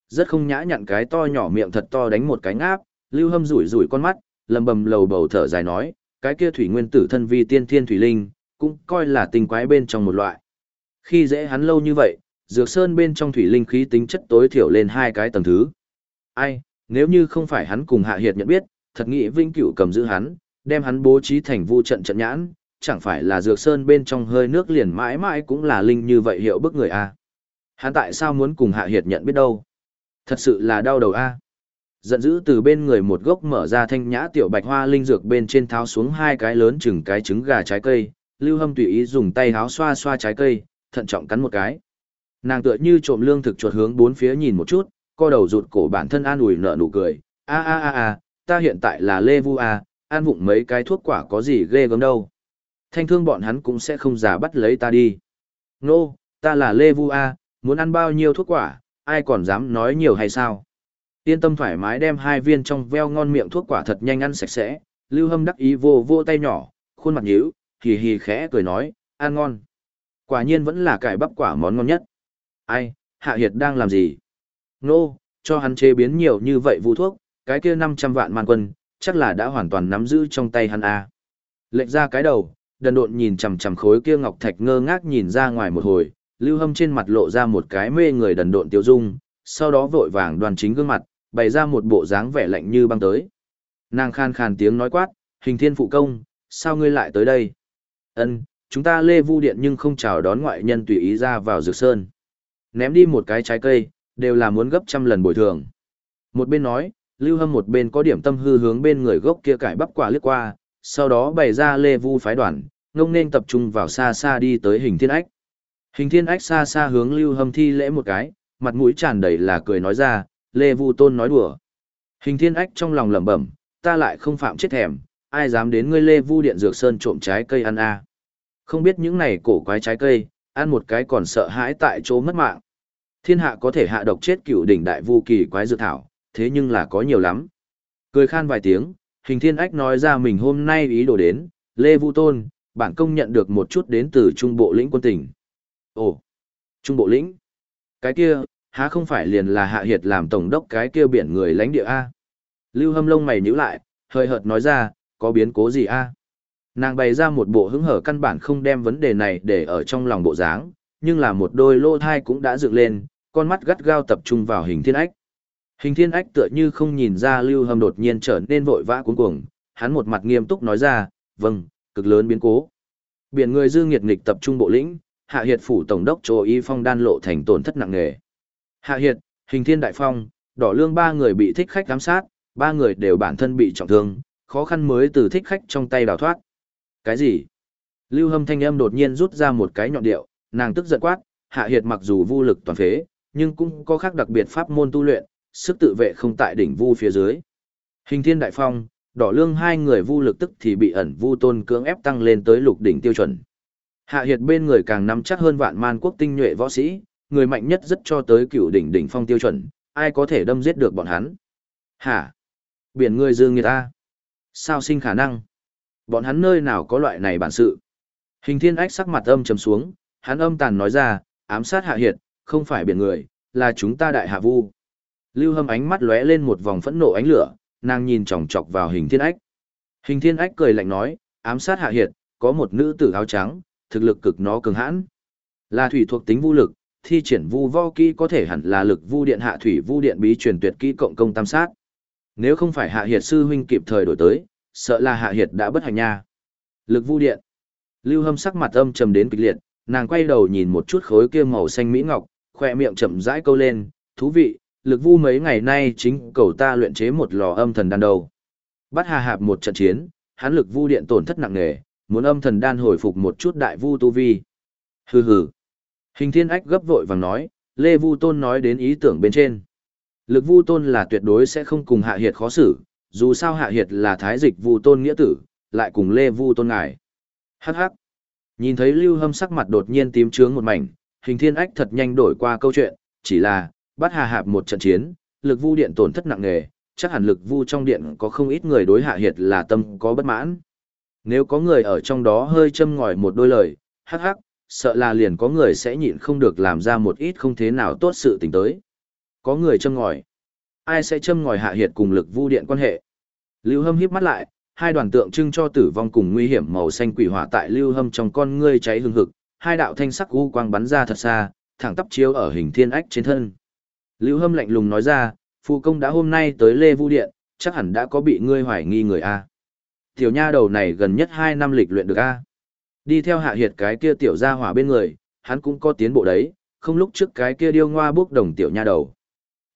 Rất không nhã nhặn cái to nhỏ miệng thật to đánh một cái ngáp, lưu hâm rủi rủi con mắt, lầm bầm lầu bầu thở dài nói, cái kia thủy nguyên tử thân vi tiên thiên thủy linh, cũng coi là tinh quái bên trong một loại. Khi dễ hắn lâu như vậy, dược sơn bên trong thủy linh khí tính chất tối thiểu lên hai cái tầng thứ. Ai, nếu như không phải hắn cùng hạ hiệt nhận biết, thật nghĩ vinh cửu cầm giữ hắn, đem hắn bố trí thành vu trận trận nhãn, chẳng phải là dược sơn bên trong hơi nước liền mãi mãi cũng là linh như vậy hiệu bức người a. Hắn tại sao muốn cùng hạ hiệt nhận biết đâu? Thật sự là đau đầu a. Giận dữ từ bên người một gốc mở ra thanh nhã tiểu bạch hoa linh dược bên trên tháo xuống hai cái lớn chừng cái trứng gà trái cây, Lưu Hâm tùy ý dùng tay háo xoa xoa trái cây, thận trọng cắn một cái. Nàng tựa như trộm lương thực chuột hướng bốn phía nhìn một chút, co đầu rụt cổ bản thân an ủi nở nụ cười. A a a a, ta hiện tại là Lê Vu a, an vụng mấy cái thuốc quả có gì ghê gớm đâu. Thanh thương bọn hắn cũng sẽ không giả bắt lấy ta đi. Nô, ta là Lê Vu a, muốn ăn bao nhiêu thuốc quả, ai còn dám nói nhiều hay sao? Yên tâm thoải mái đem hai viên trong veo ngon miệng thuốc quả thật nhanh ăn sạch sẽ, Lưu Hâm đắc ý vô vô tay nhỏ, khuôn mặt nhíu, hì hì khẽ cười nói, ăn ngon. Quả nhiên vẫn là cải bắp quả món ngon nhất. Ai, Hạ Hiệt đang làm gì? Nô, cho hắn chế biến nhiều như vậy vụ thuốc, cái kia 500 vạn man quân, chắc là đã hoàn toàn nắm giữ trong tay hắn a. À. Lệch ra cái đầu, đần độn nhìn chằm chằm khối kia ngọc thạch ngơ ngác nhìn ra ngoài một hồi, Lưu Hâm trên mặt lộ ra một cái mê người đần độn tiêu dung, sau đó vội vàng đoàn chính gương mặt, bày ra một bộ dáng vẻ lạnh như băng tới. Nàng khan khan tiếng nói quát, hình thiên phụ công, sao ngươi lại tới đây? Ân, chúng ta lê vu điện nhưng không chào đón ngoại nhân tùy ý ra vào dược sơn. Ném đi một cái trái cây, đều là muốn gấp trăm lần bồi thường. Một bên nói, Lưu Hâm một bên có điểm tâm hư hướng bên người gốc kia cải bắp quả liếc qua, sau đó bày ra lê vu phái đoàn, ngông nên tập trung vào xa xa đi tới hình thiên ách. Hình thiên ách xa xa hướng Lưu Hâm thi lễ một cái, mặt mũi tràn đầy là cười nói ra, lê vu tôn nói đùa. Hình thiên ách trong lòng lẩm bẩm, ta lại không phạm chết thèm, ai dám đến ngươi lê vu điện dược sơn trộm trái cây ăn a à. Không biết những này cổ quái trái cây, ăn một cái còn sợ hãi tại chỗ mất mạng. Thiên hạ có thể hạ độc chết cựu đỉnh đại vu kỳ quái dược thảo, thế nhưng là có nhiều lắm. Cười khan vài tiếng, hình thiên ách nói ra mình hôm nay ý đồ đến, Lê Vu Tôn, bản công nhận được một chút đến từ trung bộ lĩnh quân tỉnh. Ồ, trung bộ lĩnh? Cái kia, há không phải liền là hạ hiệt làm tổng đốc cái kia biển người lãnh địa A? Lưu hâm lông mày nhíu lại, hơi hợt nói ra, có biến cố gì A? Nàng bày ra một bộ hứng hở căn bản không đem vấn đề này để ở trong lòng bộ dáng, nhưng là một đôi lô thai cũng đã dựng lên, con mắt gắt gao tập trung vào hình thiên ách. Hình thiên ách tựa như không nhìn ra lưu hâm đột nhiên trở nên vội vã cuống cuồng, hắn một mặt nghiêm túc nói ra, vâng, cực lớn biến cố. Biển người dư nghiệt nghịch tập trung bộ lĩnh, hạ hiệt phủ tổng đốc chỗ y phong đan lộ thành tổn thất nặng nề. Hạ hiệt, hình thiên đại phong, đỏ lương ba người bị thích khách giám sát, ba người đều bản thân bị trọng thương, khó khăn mới từ thích khách trong tay đào thoát. Cái gì? Lưu hâm thanh âm đột nhiên rút ra một cái nhọn điệu, nàng tức giận quát, hạ hiệt mặc dù vô lực toàn phế, nhưng cũng có khác đặc biệt pháp môn tu luyện, sức tự vệ không tại đỉnh vu phía dưới. Hình thiên đại phong, đỏ lương hai người vu lực tức thì bị ẩn vu tôn cưỡng ép tăng lên tới lục đỉnh tiêu chuẩn. Hạ hiệt bên người càng nắm chắc hơn vạn man quốc tinh nhuệ võ sĩ, người mạnh nhất rất cho tới cựu đỉnh đỉnh phong tiêu chuẩn, ai có thể đâm giết được bọn hắn. Hả? Biển người dương người ta. Sao sinh khả năng? Bọn hắn nơi nào có loại này bản sự? Hình thiên ách sắc mặt âm trầm xuống, hắn âm tàn nói ra, ám sát hạ hiệt, không phải biển người, là chúng ta đại hạ vu. Lưu hâm ánh mắt lóe lên một vòng phẫn nộ ánh lửa, nàng nhìn chòng chọc vào hình thiên ách. Hình thiên ách cười lạnh nói, ám sát hạ hiệt, có một nữ tử áo trắng, thực lực cực nó cường hãn. Là thủy thuộc tính vu lực, thi triển vu vo kỹ có thể hẳn là lực vu điện hạ thủy vu điện bí truyền tuyệt kỹ cộng công tam sát. Nếu không phải hạ hiệt sư huynh kịp thời đổi tới, sợ là hạ hiệt đã bất hạnh nha. Lực vu điện. Lưu Hâm sắc mặt âm trầm đến kịch liệt, nàng quay đầu nhìn một chút khối kia màu xanh mỹ ngọc, khỏe miệng chậm rãi câu lên, thú vị, lực vu mấy ngày nay chính cầu ta luyện chế một lò âm thần đan đầu. Bắt hà hạp một trận chiến, hắn lực vu điện tổn thất nặng nề, muốn âm thần đan hồi phục một chút đại vu tu vi. Hừ hừ. Hình thiên ách gấp vội vàng nói, Lê Vu Tôn nói đến ý tưởng bên trên. Lực Vu Tôn là tuyệt đối sẽ không cùng Hạ Hiệt khó xử, dù sao Hạ Hiệt là thái dịch Vu Tôn nghĩa tử, lại cùng Lê Vu Tôn ngài. Hắc hắc. Nhìn thấy Lưu Hâm sắc mặt đột nhiên tím trướng một mảnh, hình thiên ách thật nhanh đổi qua câu chuyện, chỉ là, bắt hà hạp một trận chiến, lực vu điện tổn thất nặng nề, chắc hẳn lực vu trong điện có không ít người đối hạ hiệt là tâm có bất mãn. Nếu có người ở trong đó hơi châm ngòi một đôi lời, hắc hắc, sợ là liền có người sẽ nhịn không được làm ra một ít không thế nào tốt sự tình tới. Có người châm ngòi. Ai sẽ châm ngòi hạ hiệt cùng lực vu điện quan hệ? Lưu Hâm híp mắt lại, hai đoàn tượng trưng cho tử vong cùng nguy hiểm màu xanh quỷ hỏa tại Lưu Hâm trong con ngươi cháy hừng hực, hai đạo thanh sắc u quang bắn ra thật xa, thẳng tắp chiếu ở hình thiên ách trên thân. Lưu Hâm lạnh lùng nói ra, phụ công đã hôm nay tới Lê Vu Điện, chắc hẳn đã có bị ngươi hoài nghi người A. Tiểu nha đầu này gần nhất 2 năm lịch luyện được A. Đi theo hạ hiệt cái kia tiểu gia hỏa bên người, hắn cũng có tiến bộ đấy, không lúc trước cái kia điêu ngoa bước đồng tiểu nha đầu.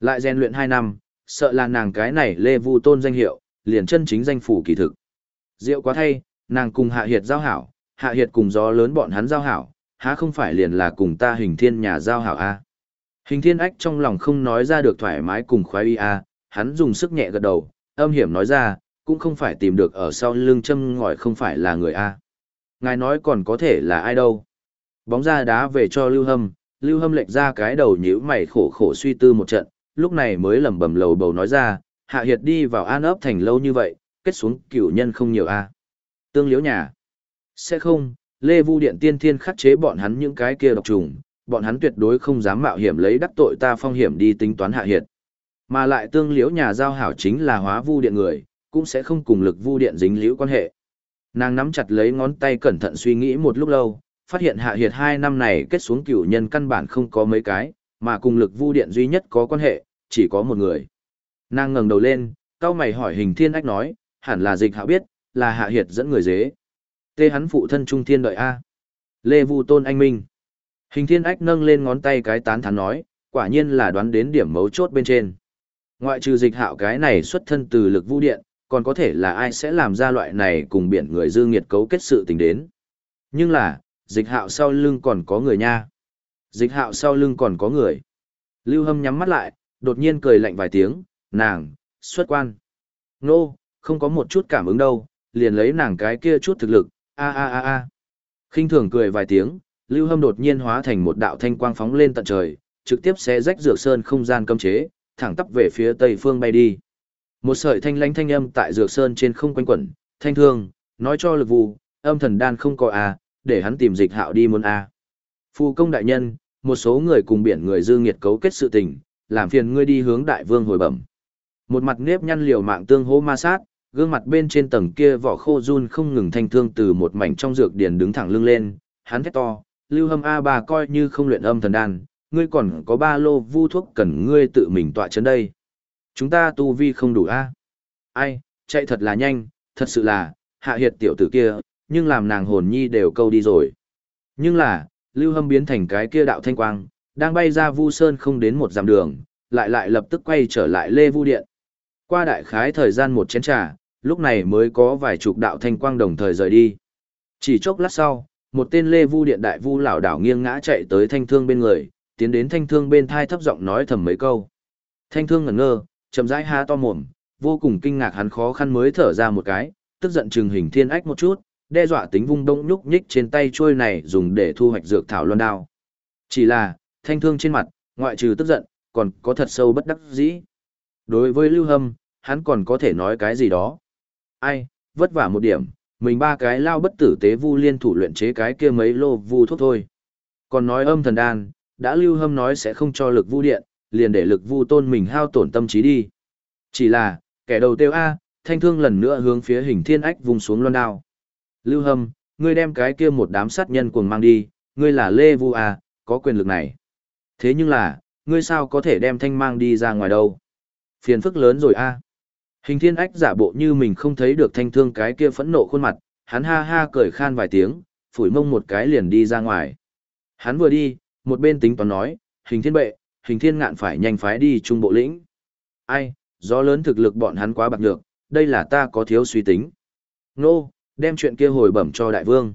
Lại rèn luyện 2 năm, sợ là nàng cái này Lê Vu tôn danh hiệu, liền chân chính danh phủ kỳ thực. Diệu quá thay, nàng cùng hạ hiệt giao hảo, hạ hiệt cùng gió lớn bọn hắn giao hảo, há không phải liền là cùng ta hình thiên nhà giao hảo A. Hình thiên ách trong lòng không nói ra được thoải mái cùng khoái y a, hắn dùng sức nhẹ gật đầu, âm hiểm nói ra, cũng không phải tìm được ở sau lưng châm ngòi không phải là người a. Ngài nói còn có thể là ai đâu. Bóng ra đá về cho Lưu Hâm, Lưu Hâm lệch ra cái đầu nhíu mày khổ khổ suy tư một trận, lúc này mới lẩm bẩm lầu bầu nói ra, hạ hiệt đi vào an ấp thành lâu như vậy, kết xuống cửu nhân không nhiều a. Tương liếu nhà. Sẽ không, Lê Vu Điện tiên thiên khắc chế bọn hắn những cái kia độc trùng, bọn hắn tuyệt đối không dám mạo hiểm lấy đắc tội ta phong hiểm đi tính toán hạ hiệt. Mà lại tương liễu nhà giao hảo chính là hóa vu điện người, cũng sẽ không cùng lực vu điện dính liễu quan hệ. Nàng nắm chặt lấy ngón tay cẩn thận suy nghĩ một lúc lâu, phát hiện hạ hiệt hai năm này kết xuống cửu nhân căn bản không có mấy cái, mà cùng lực vu điện duy nhất có quan hệ, chỉ có một người. Nàng ngẩng đầu lên, cao mày hỏi hình thiên ách nói, hẳn là dịch hạ biết, là hạ hiệt dẫn người dế. Tê hắn phụ thân trung thiên đợi A. Lê Vu Tôn Anh Minh. Hình thiên ách nâng lên ngón tay cái tán thán nói, quả nhiên là đoán đến điểm mấu chốt bên trên. Ngoại trừ dịch hạo cái này xuất thân từ lực vũ điện, còn có thể là ai sẽ làm ra loại này cùng biển người dư nghiệt cấu kết sự tình đến. Nhưng là, dịch hạo sau lưng còn có người nha. Dịch hạo sau lưng còn có người. Lưu hâm nhắm mắt lại, đột nhiên cười lạnh vài tiếng, nàng, xuất quan. Nô, no, không có một chút cảm ứng đâu, liền lấy nàng cái kia chút thực lực, a a a a. khinh thường cười vài tiếng, Lưu Hâm đột nhiên hóa thành một đạo thanh quang phóng lên tận trời, trực tiếp xé rách dược sơn không gian cấm chế, thẳng tắp về phía tây phương bay đi. Một sợi thanh lãnh thanh âm tại dược sơn trên không quanh quẩn, thanh thương, nói cho lực vụ, âm thần đan không có a, để hắn tìm dịch hạo đi muốn a. phù công đại nhân, một số người cùng biển người dư nghiệt cấu kết sự tình, làm phiền ngươi đi hướng đại vương hồi bẩm. Một mặt nếp nhăn liều mạng tương hô ma sát, gương mặt bên trên tầng kia vỏ khô run không ngừng thanh thương từ một mảnh trong dược điển đứng thẳng lưng lên, hắn thét to, lưu hâm a bà coi như không luyện âm thần đan, ngươi còn có ba lô vu thuốc cần ngươi tự mình tọa chấn đây. Chúng ta tu vi không đủ a. Ai, chạy thật là nhanh, thật sự là, hạ hiệt tiểu tử kia, nhưng làm nàng hồn nhi đều câu đi rồi. Nhưng là, lưu hâm biến thành cái kia đạo thanh quang, đang bay ra vu sơn không đến một dặm đường, lại lại lập tức quay trở lại lê vu điện. Qua đại khái thời gian một chén trà, lúc này mới có vài chục đạo thanh quang đồng thời rời đi. Chỉ chốc lát sau, một tên lê vu điện đại vu lão đảo nghiêng ngã chạy tới thanh thương bên người, tiến đến thanh thương bên thai thấp giọng nói thầm mấy câu. Thanh thương ngẩn ngơ, chậm rãi há to mồm, vô cùng kinh ngạc hắn khó khăn mới thở ra một cái, tức giận trừng hình thiên ách một chút, đe dọa tính vung đông nhúc nhích trên tay trôi này dùng để thu hoạch dược thảo loan đao. Chỉ là, thanh thương trên mặt, ngoại trừ tức giận, còn có thật sâu bất đắc dĩ. Đối với Lưu Hâm, hắn còn có thể nói cái gì đó. Ai, vất vả một điểm, mình ba cái lao bất tử tế vu liên thủ luyện chế cái kia mấy lô vu thuốc thôi. Còn nói âm thần đan, đã Lưu Hâm nói sẽ không cho lực vu điện, liền để lực vu tôn mình hao tổn tâm trí đi. Chỉ là, kẻ đầu tiêu A, thanh thương lần nữa hướng phía hình thiên ách vùng xuống loan đao. Lưu Hâm, ngươi đem cái kia một đám sát nhân cuồng mang đi, ngươi là Lê Vu à? có quyền lực này. Thế nhưng là, ngươi sao có thể đem thanh mang đi ra ngoài đâu? Phiền phức lớn rồi A. Hình thiên ách giả bộ như mình không thấy được thanh thương cái kia phẫn nộ khuôn mặt, hắn ha ha cười khan vài tiếng, phủi mông một cái liền đi ra ngoài. Hắn vừa đi, một bên tính toán nói, hình thiên bệ, hình thiên ngạn phải nhanh phái đi trung bộ lĩnh. Ai, do lớn thực lực bọn hắn quá bạc nhược, đây là ta có thiếu suy tính. Nô, đem chuyện kia hồi bẩm cho đại vương.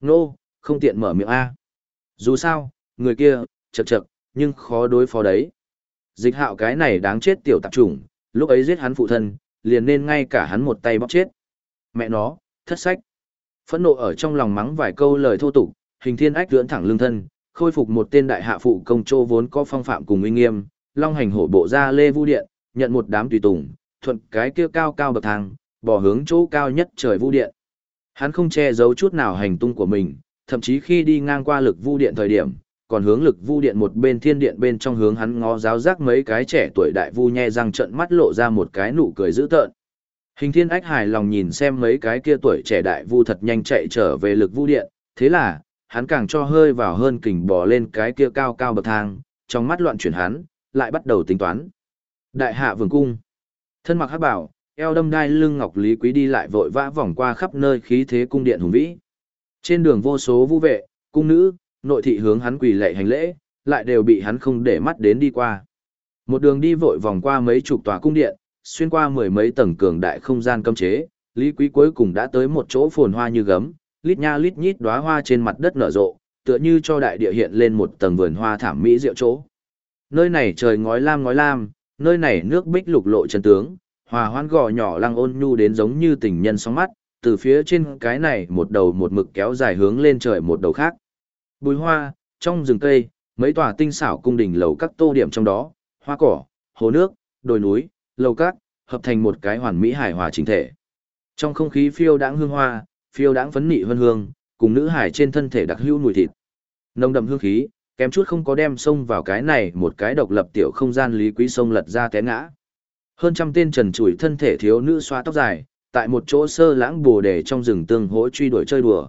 Nô, không tiện mở miệng A. Dù sao, người kia, chật chật, nhưng khó đối phó đấy. Dịch hạo cái này đáng chết tiểu tạp chủng, lúc ấy giết hắn phụ thân, liền nên ngay cả hắn một tay bóc chết. Mẹ nó, thất sách. Phẫn nộ ở trong lòng mắng vài câu lời thô tục, hình thiên ách lưỡn thẳng lưng thân, khôi phục một tên đại hạ phụ công chô vốn có phong phạm cùng uy nghiêm, long hành hổ bộ ra lê vu điện, nhận một đám tùy tùng, thuận cái kia cao cao bậc thang, bỏ hướng chỗ cao nhất trời vu điện. Hắn không che giấu chút nào hành tung của mình, thậm chí khi đi ngang qua lực vu điện thời điểm, còn hướng lực vu điện một bên thiên điện bên trong hướng hắn ngó giáo giác mấy cái trẻ tuổi đại vu nhe răng trận mắt lộ ra một cái nụ cười dữ tợn. Hình thiên ách hài lòng nhìn xem mấy cái kia tuổi trẻ đại vu thật nhanh chạy trở về lực vu điện, thế là, hắn càng cho hơi vào hơn kình bò lên cái kia cao cao bậc thang, trong mắt loạn chuyển hắn, lại bắt đầu tính toán. Đại hạ vương cung. Thân mặc hắc bảo, eo đâm đai lưng ngọc lý quý đi lại vội vã vòng qua khắp nơi khí thế cung điện hùng vĩ. Trên đường vô số vũ vệ, cung nữ, nội thị hướng hắn quỳ lệ hành lễ, lại đều bị hắn không để mắt đến đi qua. Một đường đi vội vòng qua mấy chục tòa cung điện, xuyên qua mười mấy tầng cường đại không gian cấm chế, Lý Quý cuối cùng đã tới một chỗ phồn hoa như gấm, lít nha lít nhít đóa hoa trên mặt đất nở rộ, tựa như cho đại địa hiện lên một tầng vườn hoa thảm mỹ diệu chỗ. Nơi này trời ngói lam ngói lam, nơi này nước bích lục lộ chân tướng, hòa hoan gò nhỏ lăng ôn nhu đến giống như tình nhân sóng mắt, từ phía trên cái này một đầu một mực kéo dài hướng lên trời một đầu khác. Bùi hoa, trong rừng cây, mấy tòa tinh xảo cung đình lầu các tô điểm trong đó, hoa cỏ, hồ nước, đồi núi, lầu các, hợp thành một cái hoàn mỹ hài hòa chỉnh thể. Trong không khí phiêu đãng hương hoa, phiêu đãng phấn nị vân hương, cùng nữ hải trên thân thể đặc hữu mùi thịt. Nồng đậm hương khí, kém chút không có đem sông vào cái này một cái độc lập tiểu không gian lý quý sông lật ra té ngã. Hơn trăm tên trần trụi thân thể thiếu nữ xoa tóc dài, tại một chỗ sơ lãng bồ đề trong rừng tương hỗ truy đuổi chơi đùa.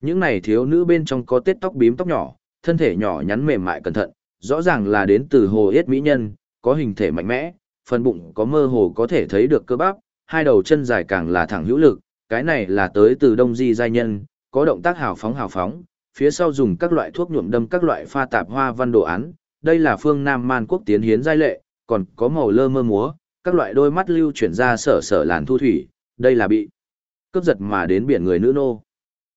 Những này thiếu nữ bên trong có tết tóc bím tóc nhỏ, thân thể nhỏ nhắn mềm mại cẩn thận, rõ ràng là đến từ hồ yết mỹ nhân, có hình thể mạnh mẽ, phần bụng có mơ hồ có thể thấy được cơ bắp, hai đầu chân dài càng là thẳng hữu lực, cái này là tới từ đông di giai nhân, có động tác hào phóng hào phóng, phía sau dùng các loại thuốc nhuộm đâm các loại pha tạp hoa văn đồ án, đây là phương Nam Man quốc tiến hiến giai lệ, còn có màu lơ mơ múa, các loại đôi mắt lưu chuyển ra sở sở làn thu thủy, đây là bị cướp giật mà đến biển người nữ nô.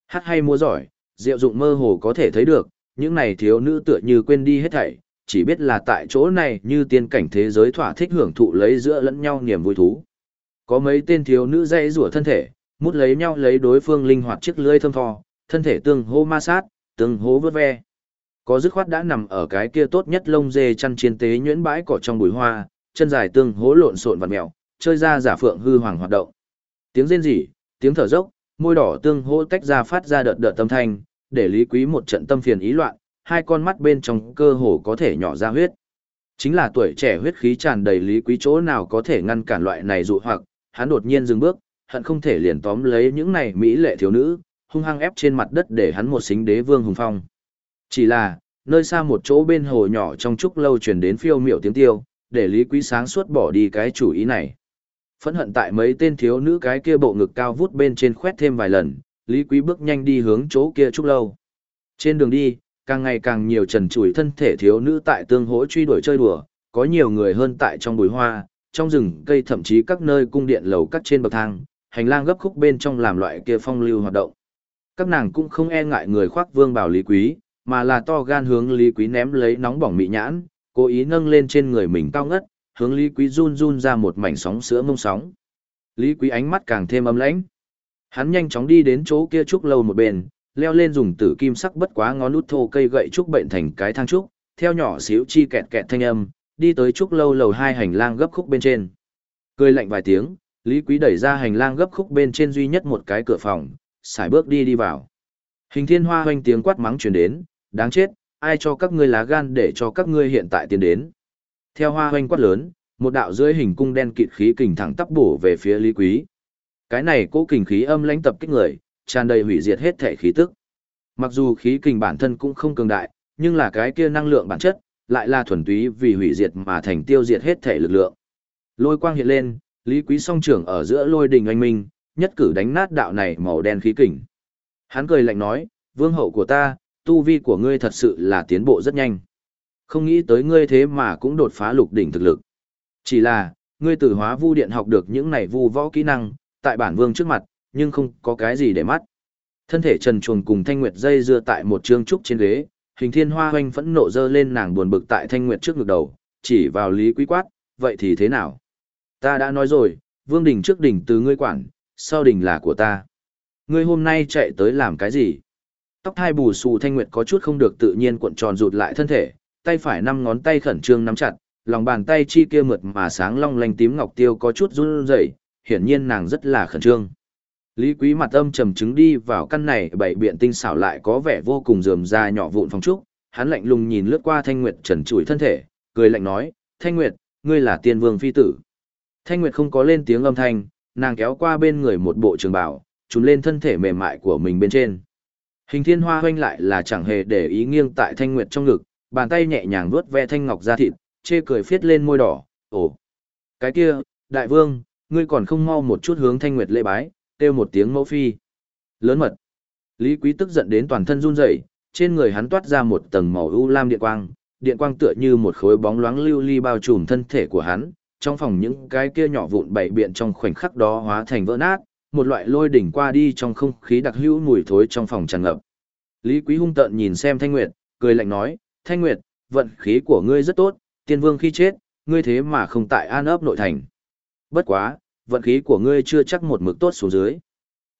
Hát hay múa giỏi, diệu dụng mơ hồ có thể thấy được, những này thiếu nữ tựa như quên đi hết thảy, chỉ biết là tại chỗ này như tiên cảnh thế giới thỏa thích hưởng thụ lấy giữa lẫn nhau niềm vui thú. Có mấy tên thiếu nữ dây rủa thân thể, mút lấy nhau lấy đối phương linh hoạt chiếc lưỡi thơm tho, thân thể tương hô ma sát, tương hố vớt ve. Có dứt khoát đã nằm ở cái kia tốt nhất lông dê chăn chiên tế nhuyễn bãi cỏ trong bụi hoa, chân dài tương hố lộn xộn vặt mèo, chơi ra giả phượng hư hoàng hoạt động. Tiếng rên rỉ, tiếng thở dốc, môi đỏ tương hố tách ra phát ra đợt đợt tâm thanh, để Lý Quý một trận tâm phiền ý loạn, hai con mắt bên trong cơ hồ có thể nhỏ ra huyết. Chính là tuổi trẻ huyết khí tràn đầy Lý Quý chỗ nào có thể ngăn cản loại này dụ hoặc, hắn đột nhiên dừng bước, hận không thể liền tóm lấy những này mỹ lệ thiếu nữ, hung hăng ép trên mặt đất để hắn một xính đế vương hùng phong. Chỉ là, nơi xa một chỗ bên hồ nhỏ trong trúc lâu truyền đến phiêu miểu tiếng tiêu, để Lý Quý sáng suốt bỏ đi cái chủ ý này. Phẫn hận tại mấy tên thiếu nữ cái kia bộ ngực cao vút bên trên khoét thêm vài lần, Lý Quý bước nhanh đi hướng chỗ kia trúc lâu. Trên đường đi, càng ngày càng nhiều trần trụi thân thể thiếu nữ tại tương hỗ truy đuổi chơi đùa, có nhiều người hơn tại trong bụi hoa, trong rừng cây thậm chí các nơi cung điện lầu các trên bậc thang, hành lang gấp khúc bên trong làm loại kia phong lưu hoạt động. Các nàng cũng không e ngại người khoác vương bảo Lý Quý, mà là to gan hướng Lý Quý ném lấy nóng bỏng mị nhãn, cố ý nâng lên trên người mình cao ngất, hướng Lý Quý run run ra một mảnh sóng sữa mông sóng. Lý Quý ánh mắt càng thêm âm lãnh. Hắn nhanh chóng đi đến chỗ kia trúc lâu một bên, leo lên dùng tử kim sắc bất quá ngón út thô cây gậy trúc bệnh thành cái thang trúc, theo nhỏ xíu chi kẹt kẹt thanh âm, đi tới trúc lâu lầu hai hành lang gấp khúc bên trên. Cười lạnh vài tiếng, Lý Quý đẩy ra hành lang gấp khúc bên trên duy nhất một cái cửa phòng, xài bước đi đi vào. Hình thiên hoa hoanh tiếng quát mắng truyền đến, đáng chết, ai cho các ngươi lá gan để cho các ngươi hiện tại tiến đến. Theo hoa hoanh quát lớn, một đạo dưới hình cung đen kịt khí kình thẳng tắp bổ về phía Lý Quý. Cái này cố kình khí âm lãnh tập kích người, tràn đầy hủy diệt hết thể khí tức. Mặc dù khí kình bản thân cũng không cường đại, nhưng là cái kia năng lượng bản chất, lại là thuần túy vì hủy diệt mà thành tiêu diệt hết thể lực lượng. Lôi quang hiện lên, Lý Quý song trưởng ở giữa lôi đình anh minh, nhất cử đánh nát đạo này màu đen khí kình. Hắn cười lạnh nói, vương hậu của ta, tu vi của ngươi thật sự là tiến bộ rất nhanh. Không nghĩ tới ngươi thế mà cũng đột phá lục đỉnh thực lực. Chỉ là, ngươi từ hóa vu điện học được những này vu võ kỹ năng, tại bản vương trước mặt, nhưng không có cái gì để mắt. Thân thể trần chuồng cùng thanh nguyệt dây dưa tại một trương trúc trên ghế, hình thiên hoa hoanh phẫn nộ dơ lên nàng buồn bực tại thanh nguyệt trước ngực đầu, chỉ vào lý quý quát, vậy thì thế nào? Ta đã nói rồi, vương đỉnh trước đỉnh từ ngươi quản, sau đỉnh là của ta. Ngươi hôm nay chạy tới làm cái gì? Tóc hai bù xù thanh nguyệt có chút không được tự nhiên cuộn tròn rụt lại thân thể, tay phải năm ngón tay khẩn trương nắm chặt, lòng bàn tay chi kia mượt mà sáng long lanh tím ngọc tiêu có chút run rẩy, hiển nhiên nàng rất là khẩn trương. Lý Quý mặt âm trầm chứng đi vào căn này bảy biện tinh xảo lại có vẻ vô cùng rườm ra nhỏ vụn phong trúc, hắn lạnh lùng nhìn lướt qua Thanh Nguyệt trần trụi thân thể, cười lạnh nói, Thanh Nguyệt, ngươi là tiên vương phi tử. Thanh Nguyệt không có lên tiếng âm thanh, nàng kéo qua bên người một bộ trường bào, trùn lên thân thể mềm mại của mình bên trên. Hình thiên hoa hoanh lại là chẳng hề để ý nghiêng tại Thanh Nguyệt trong ngực, bàn tay nhẹ nhàng vuốt ve thanh ngọc da thịt, chê cười phiết lên môi đỏ, ồ. Cái kia, đại vương, ngươi còn không mau một chút hướng Thanh Nguyệt lễ bái, kêu một tiếng mẫu phi. Lớn mật. Lý Quý tức giận đến toàn thân run rẩy, trên người hắn toát ra một tầng màu u lam điện quang, điện quang tựa như một khối bóng loáng lưu ly bao trùm thân thể của hắn, trong phòng những cái kia nhỏ vụn bảy biện trong khoảnh khắc đó hóa thành vỡ nát, một loại lôi đỉnh qua đi trong không khí đặc hữu mùi thối trong phòng tràn ngập. Lý Quý hung tợn nhìn xem Thanh Nguyệt, cười lạnh nói, Thanh Nguyệt, vận khí của ngươi rất tốt, tiên vương khi chết, ngươi thế mà không tại an ấp nội thành. Bất quá, vận khí của ngươi chưa chắc một mực tốt xuống dưới.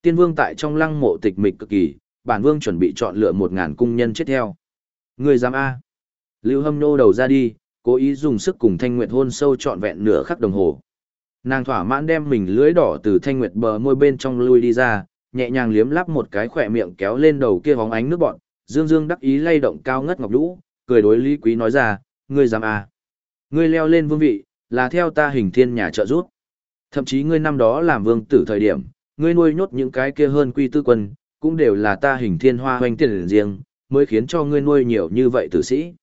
Tiên vương tại trong lăng mộ tịch mịch cực kỳ, bản vương chuẩn bị chọn lựa một ngàn cung nhân chết theo. Ngươi dám A. Lưu hâm nô đầu ra đi, cố ý dùng sức cùng thanh nguyệt hôn sâu trọn vẹn nửa khắc đồng hồ. Nàng thỏa mãn đem mình lưới đỏ từ thanh nguyệt bờ môi bên trong lui đi ra, nhẹ nhàng liếm lắp một cái khỏe miệng kéo lên đầu kia hóng ánh nước bọn, dương dương đắc ý lay động cao ngất ngọc lũ, cười đối lý quý nói ra, ngươi dám à? Ngươi leo lên vương vị, là theo ta hình thiên nhà trợ giúp. Thậm chí ngươi năm đó làm vương tử thời điểm, ngươi nuôi nhốt những cái kia hơn quy tư quân, cũng đều là ta hình thiên hoa hoành tiền riêng, mới khiến cho ngươi nuôi nhiều như vậy tử sĩ.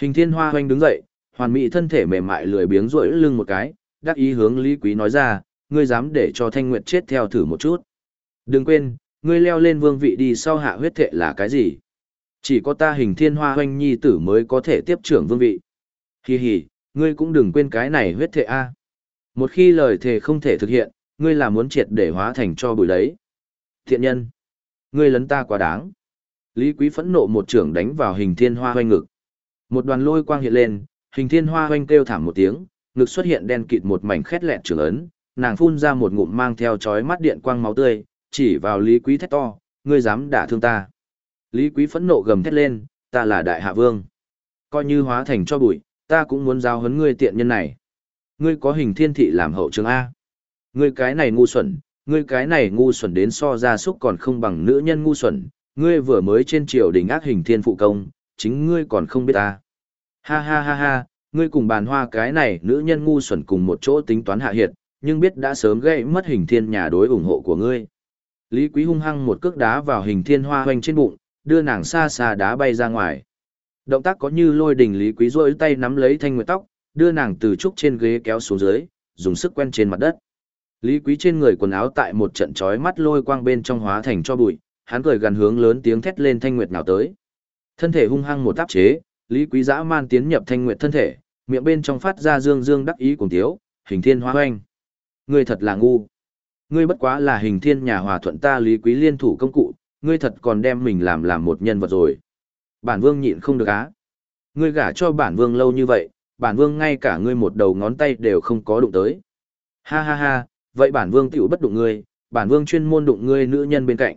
Hình thiên hoa hoành đứng dậy, hoàn mỹ thân thể mềm mại lười biếng rỗi lưng một cái, đắc ý hướng Lý Quý nói ra, ngươi dám để cho Thanh Nguyệt chết theo thử một chút. Đừng quên, ngươi leo lên vương vị đi sau hạ huyết thệ là cái gì? Chỉ có ta hình thiên hoa Hoanh nhi tử mới có thể tiếp trưởng vương vị. Hi hi, ngươi cũng đừng quên cái này huyết thệ a. Một khi lời thề không thể thực hiện, ngươi là muốn triệt để hóa thành cho bụi đấy. Thiện nhân, ngươi lấn ta quá đáng. Lý Quý phẫn nộ một trưởng đánh vào hình thiên hoa hoanh ngực. Một đoàn lôi quang hiện lên, hình thiên hoa hoanh kêu thảm một tiếng, ngực xuất hiện đen kịt một mảnh khét lẹt trường ấn, nàng phun ra một ngụm mang theo chói mắt điện quang máu tươi, chỉ vào Lý Quý thét to, ngươi dám đả thương ta. Lý Quý phẫn nộ gầm thét lên, ta là đại hạ vương. Coi như hóa thành cho bụi, ta cũng muốn giao hấn ngươi tiện nhân này. Ngươi có hình thiên thị làm hậu trường A. Ngươi cái này ngu xuẩn, ngươi cái này ngu xuẩn đến so ra súc còn không bằng nữ nhân ngu xuẩn, ngươi vừa mới trên triều đình ác hình thiên phụ công, chính ngươi còn không biết ta. Ha ha ha ha, ngươi cùng bàn hoa cái này nữ nhân ngu xuẩn cùng một chỗ tính toán hạ hiệt, nhưng biết đã sớm gây mất hình thiên nhà đối ủng hộ của ngươi. Lý Quý hung hăng một cước đá vào hình thiên hoa hoành trên bụng, đưa nàng xa xa đá bay ra ngoài. Động tác có như lôi đình Lý Quý rôi tay nắm lấy thanh nguyệt tóc, đưa nàng từ trúc trên ghế kéo xuống dưới, dùng sức quen trên mặt đất. Lý Quý trên người quần áo tại một trận chói mắt lôi quang bên trong hóa thành cho bụi, hắn cười gần hướng lớn tiếng thét lên thanh nguyệt nào tới. Thân thể hung hăng một tác chế, Lý Quý dã man tiến nhập thanh nguyệt thân thể, miệng bên trong phát ra dương dương đắc ý cùng thiếu hình thiên hóa hoanh. Ngươi thật là ngu. Ngươi bất quá là hình thiên nhà hòa thuận ta Lý Quý liên thủ công cụ, ngươi thật còn đem mình làm làm một nhân vật rồi. Bản vương nhịn không được á. Ngươi gả cho bản vương lâu như vậy, bản vương ngay cả ngươi một đầu ngón tay đều không có đụng tới. Ha ha ha, vậy bản vương tiểu bất đụng ngươi, bản vương chuyên môn đụng ngươi nữ nhân bên cạnh.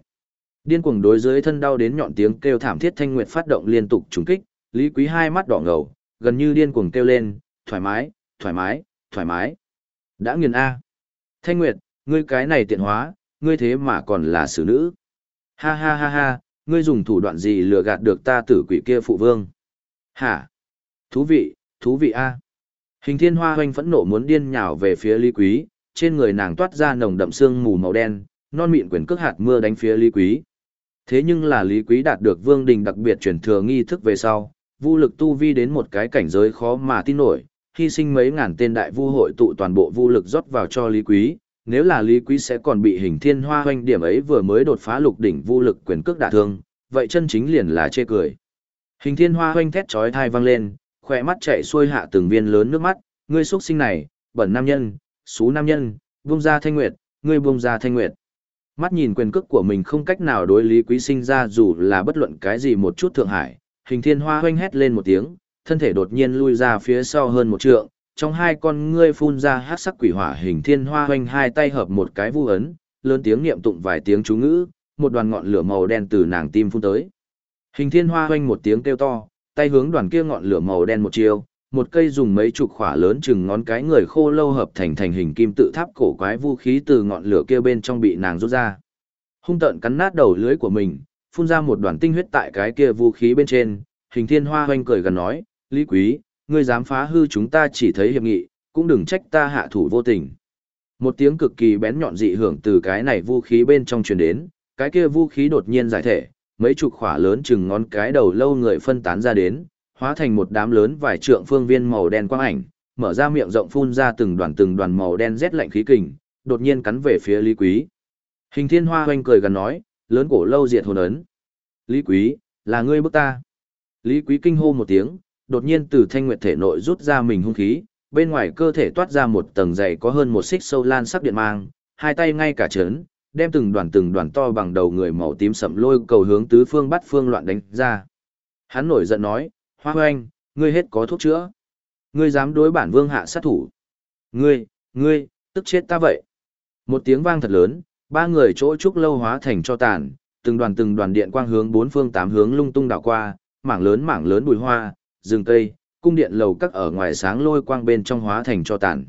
Điên cuồng đối dưới thân đau đến nhọn tiếng kêu thảm thiết thanh nguyệt phát động liên tục trùng kích, Lý Quý hai mắt đỏ ngầu, gần như điên cuồng kêu lên, thoải mái, thoải mái, thoải mái. Đã nghiền A. Thanh Nguyệt, ngươi cái này tiện hóa, ngươi thế mà còn là xử nữ. Ha ha ha ha, ngươi dùng thủ đoạn gì lừa gạt được ta tử quỷ kia phụ vương. Hả? Thú vị, thú vị A. Hình thiên hoa hoanh phẫn nộ muốn điên nhào về phía Lý Quý, trên người nàng toát ra nồng đậm sương mù màu đen, non mịn quyền cước hạt mưa đánh phía Lý Quý. Thế nhưng là Lý Quý đạt được Vương Đình đặc biệt truyền thừa nghi thức về sau, vu lực tu vi đến một cái cảnh giới khó mà tin nổi, hy sinh mấy ngàn tên đại vu hội tụ toàn bộ vu lực rót vào cho Lý Quý, nếu là Lý Quý sẽ còn bị hình thiên hoa hoanh điểm ấy vừa mới đột phá lục đỉnh vu lực quyền cước đả thương, vậy chân chính liền là chê cười. Hình thiên hoa hoanh thét chói thai vang lên, khỏe mắt chạy xuôi hạ từng viên lớn nước mắt, ngươi xuất sinh này, bẩn nam nhân, xú nam nhân, buông ra thanh nguyệt, ngươi buông ra thanh nguyệt. Mắt nhìn quyền cước của mình không cách nào đối lý quý sinh ra dù là bất luận cái gì một chút thượng hải, hình thiên hoa hoanh hét lên một tiếng, thân thể đột nhiên lui ra phía sau hơn một trượng, trong hai con ngươi phun ra hát sắc quỷ hỏa hình thiên hoa hoanh hai tay hợp một cái vu ấn, lớn tiếng niệm tụng vài tiếng chú ngữ, một đoàn ngọn lửa màu đen từ nàng tim phun tới. Hình thiên hoa hoanh một tiếng kêu to, tay hướng đoàn kia ngọn lửa màu đen một chiều, một cây dùng mấy chục khỏa lớn chừng ngón cái người khô lâu hợp thành thành hình kim tự tháp cổ quái vũ khí từ ngọn lửa kia bên trong bị nàng rút ra. Hung tợn cắn nát đầu lưới của mình, phun ra một đoàn tinh huyết tại cái kia vũ khí bên trên, hình thiên hoa hoanh cười gần nói, Lý Quý, ngươi dám phá hư chúng ta chỉ thấy hiệp nghị, cũng đừng trách ta hạ thủ vô tình. Một tiếng cực kỳ bén nhọn dị hưởng từ cái này vũ khí bên trong truyền đến, cái kia vũ khí đột nhiên giải thể, mấy chục khỏa lớn chừng ngón cái đầu lâu người phân tán ra đến, hóa thành một đám lớn vài trượng phương viên màu đen quang ảnh, mở ra miệng rộng phun ra từng đoàn từng đoàn màu đen rét lạnh khí kình, đột nhiên cắn về phía Lý Quý. Hình Thiên Hoa hoanh cười gần nói, lớn cổ lâu diệt hồn ấn. Lý Quý, là ngươi bức ta. Lý Quý kinh hô một tiếng, đột nhiên từ thanh nguyệt thể nội rút ra mình hung khí, bên ngoài cơ thể toát ra một tầng dày có hơn một xích sâu lan sắc điện mang, hai tay ngay cả chấn, đem từng đoàn từng đoàn to bằng đầu người màu tím sậm lôi cầu hướng tứ phương bắt phương loạn đánh ra. Hắn nổi giận nói, Hoa hoanh, ngươi hết có thuốc chữa. Ngươi dám đối bản vương hạ sát thủ. Ngươi, ngươi, tức chết ta vậy. Một tiếng vang thật lớn, ba người chỗ trúc lâu hóa thành cho tàn, từng đoàn từng đoàn điện quang hướng bốn phương tám hướng lung tung đảo qua, mảng lớn mảng lớn bùi hoa, rừng cây, cung điện lầu các ở ngoài sáng lôi quang bên trong hóa thành cho tàn.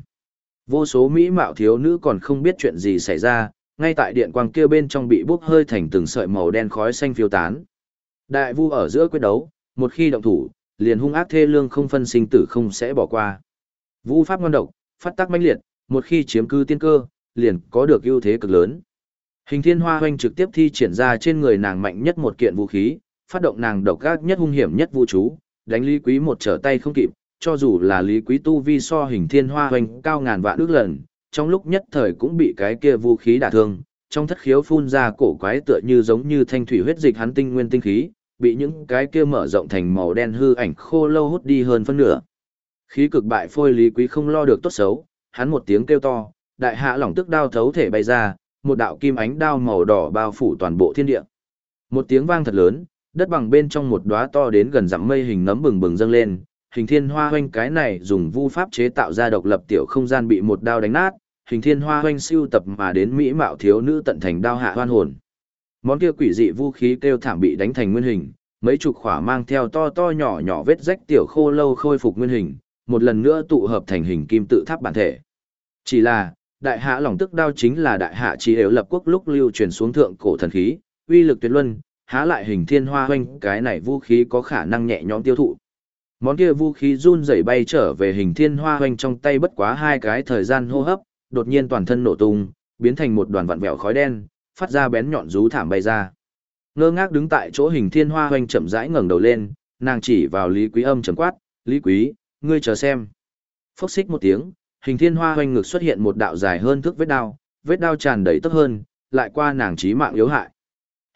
Vô số mỹ mạo thiếu nữ còn không biết chuyện gì xảy ra, ngay tại điện quang kia bên trong bị bốc hơi thành từng sợi màu đen khói xanh phiêu tán. Đại vu ở giữa quyết đấu, một khi động thủ, liền hung ác thê lương không phân sinh tử không sẽ bỏ qua. Vũ pháp ngon độc, phát tác mãnh liệt, một khi chiếm cư tiên cơ, liền có được ưu thế cực lớn. Hình Thiên Hoa Hoanh trực tiếp thi triển ra trên người nàng mạnh nhất một kiện vũ khí, phát động nàng độc ác nhất hung hiểm nhất vũ chú, đánh Lý Quý một trở tay không kịp, cho dù là Lý Quý tu vi so Hình Thiên Hoa Hoanh cao ngàn vạn ước lần, trong lúc nhất thời cũng bị cái kia vũ khí đả thương, trong thất khiếu phun ra cổ quái tựa như giống như thanh thủy huyết dịch hắn tinh nguyên tinh khí, bị những cái kia mở rộng thành màu đen hư ảnh khô lâu hút đi hơn phân nửa. Khí cực bại phôi lý quý không lo được tốt xấu, hắn một tiếng kêu to, đại hạ lỏng tức đao thấu thể bay ra, một đạo kim ánh đao màu đỏ bao phủ toàn bộ thiên địa. Một tiếng vang thật lớn, đất bằng bên trong một đóa to đến gần dặm mây hình nấm bừng bừng dâng lên, hình thiên hoa hoanh cái này dùng vu pháp chế tạo ra độc lập tiểu không gian bị một đao đánh nát, hình thiên hoa hoanh siêu tập mà đến mỹ mạo thiếu nữ tận thành đao hạ hoan hồn. Món kia quỷ dị vũ khí kêu thảm bị đánh thành nguyên hình, mấy chục khỏa mang theo to to nhỏ nhỏ vết rách tiểu khô lâu khôi phục nguyên hình, một lần nữa tụ hợp thành hình kim tự tháp bản thể. Chỉ là, đại hạ lòng tức đao chính là đại hạ chỉ đều lập quốc lúc lưu truyền xuống thượng cổ thần khí, uy lực tuyệt luân, há lại hình thiên hoa hoanh cái này vũ khí có khả năng nhẹ nhõm tiêu thụ. Món kia vũ khí run rẩy bay trở về hình thiên hoa hoanh trong tay bất quá hai cái thời gian hô hấp, đột nhiên toàn thân nổ tung, biến thành một đoàn vặn vẹo khói đen, phát ra bén nhọn rú thảm bay ra. Ngơ ngác đứng tại chỗ hình thiên hoa hoanh chậm rãi ngẩng đầu lên, nàng chỉ vào Lý Quý âm trầm quát, "Lý Quý, ngươi chờ xem." Phốc xích một tiếng, hình thiên hoa hoanh ngực xuất hiện một đạo dài hơn thước vết đao, vết đao tràn đầy tấp hơn, lại qua nàng chí mạng yếu hại.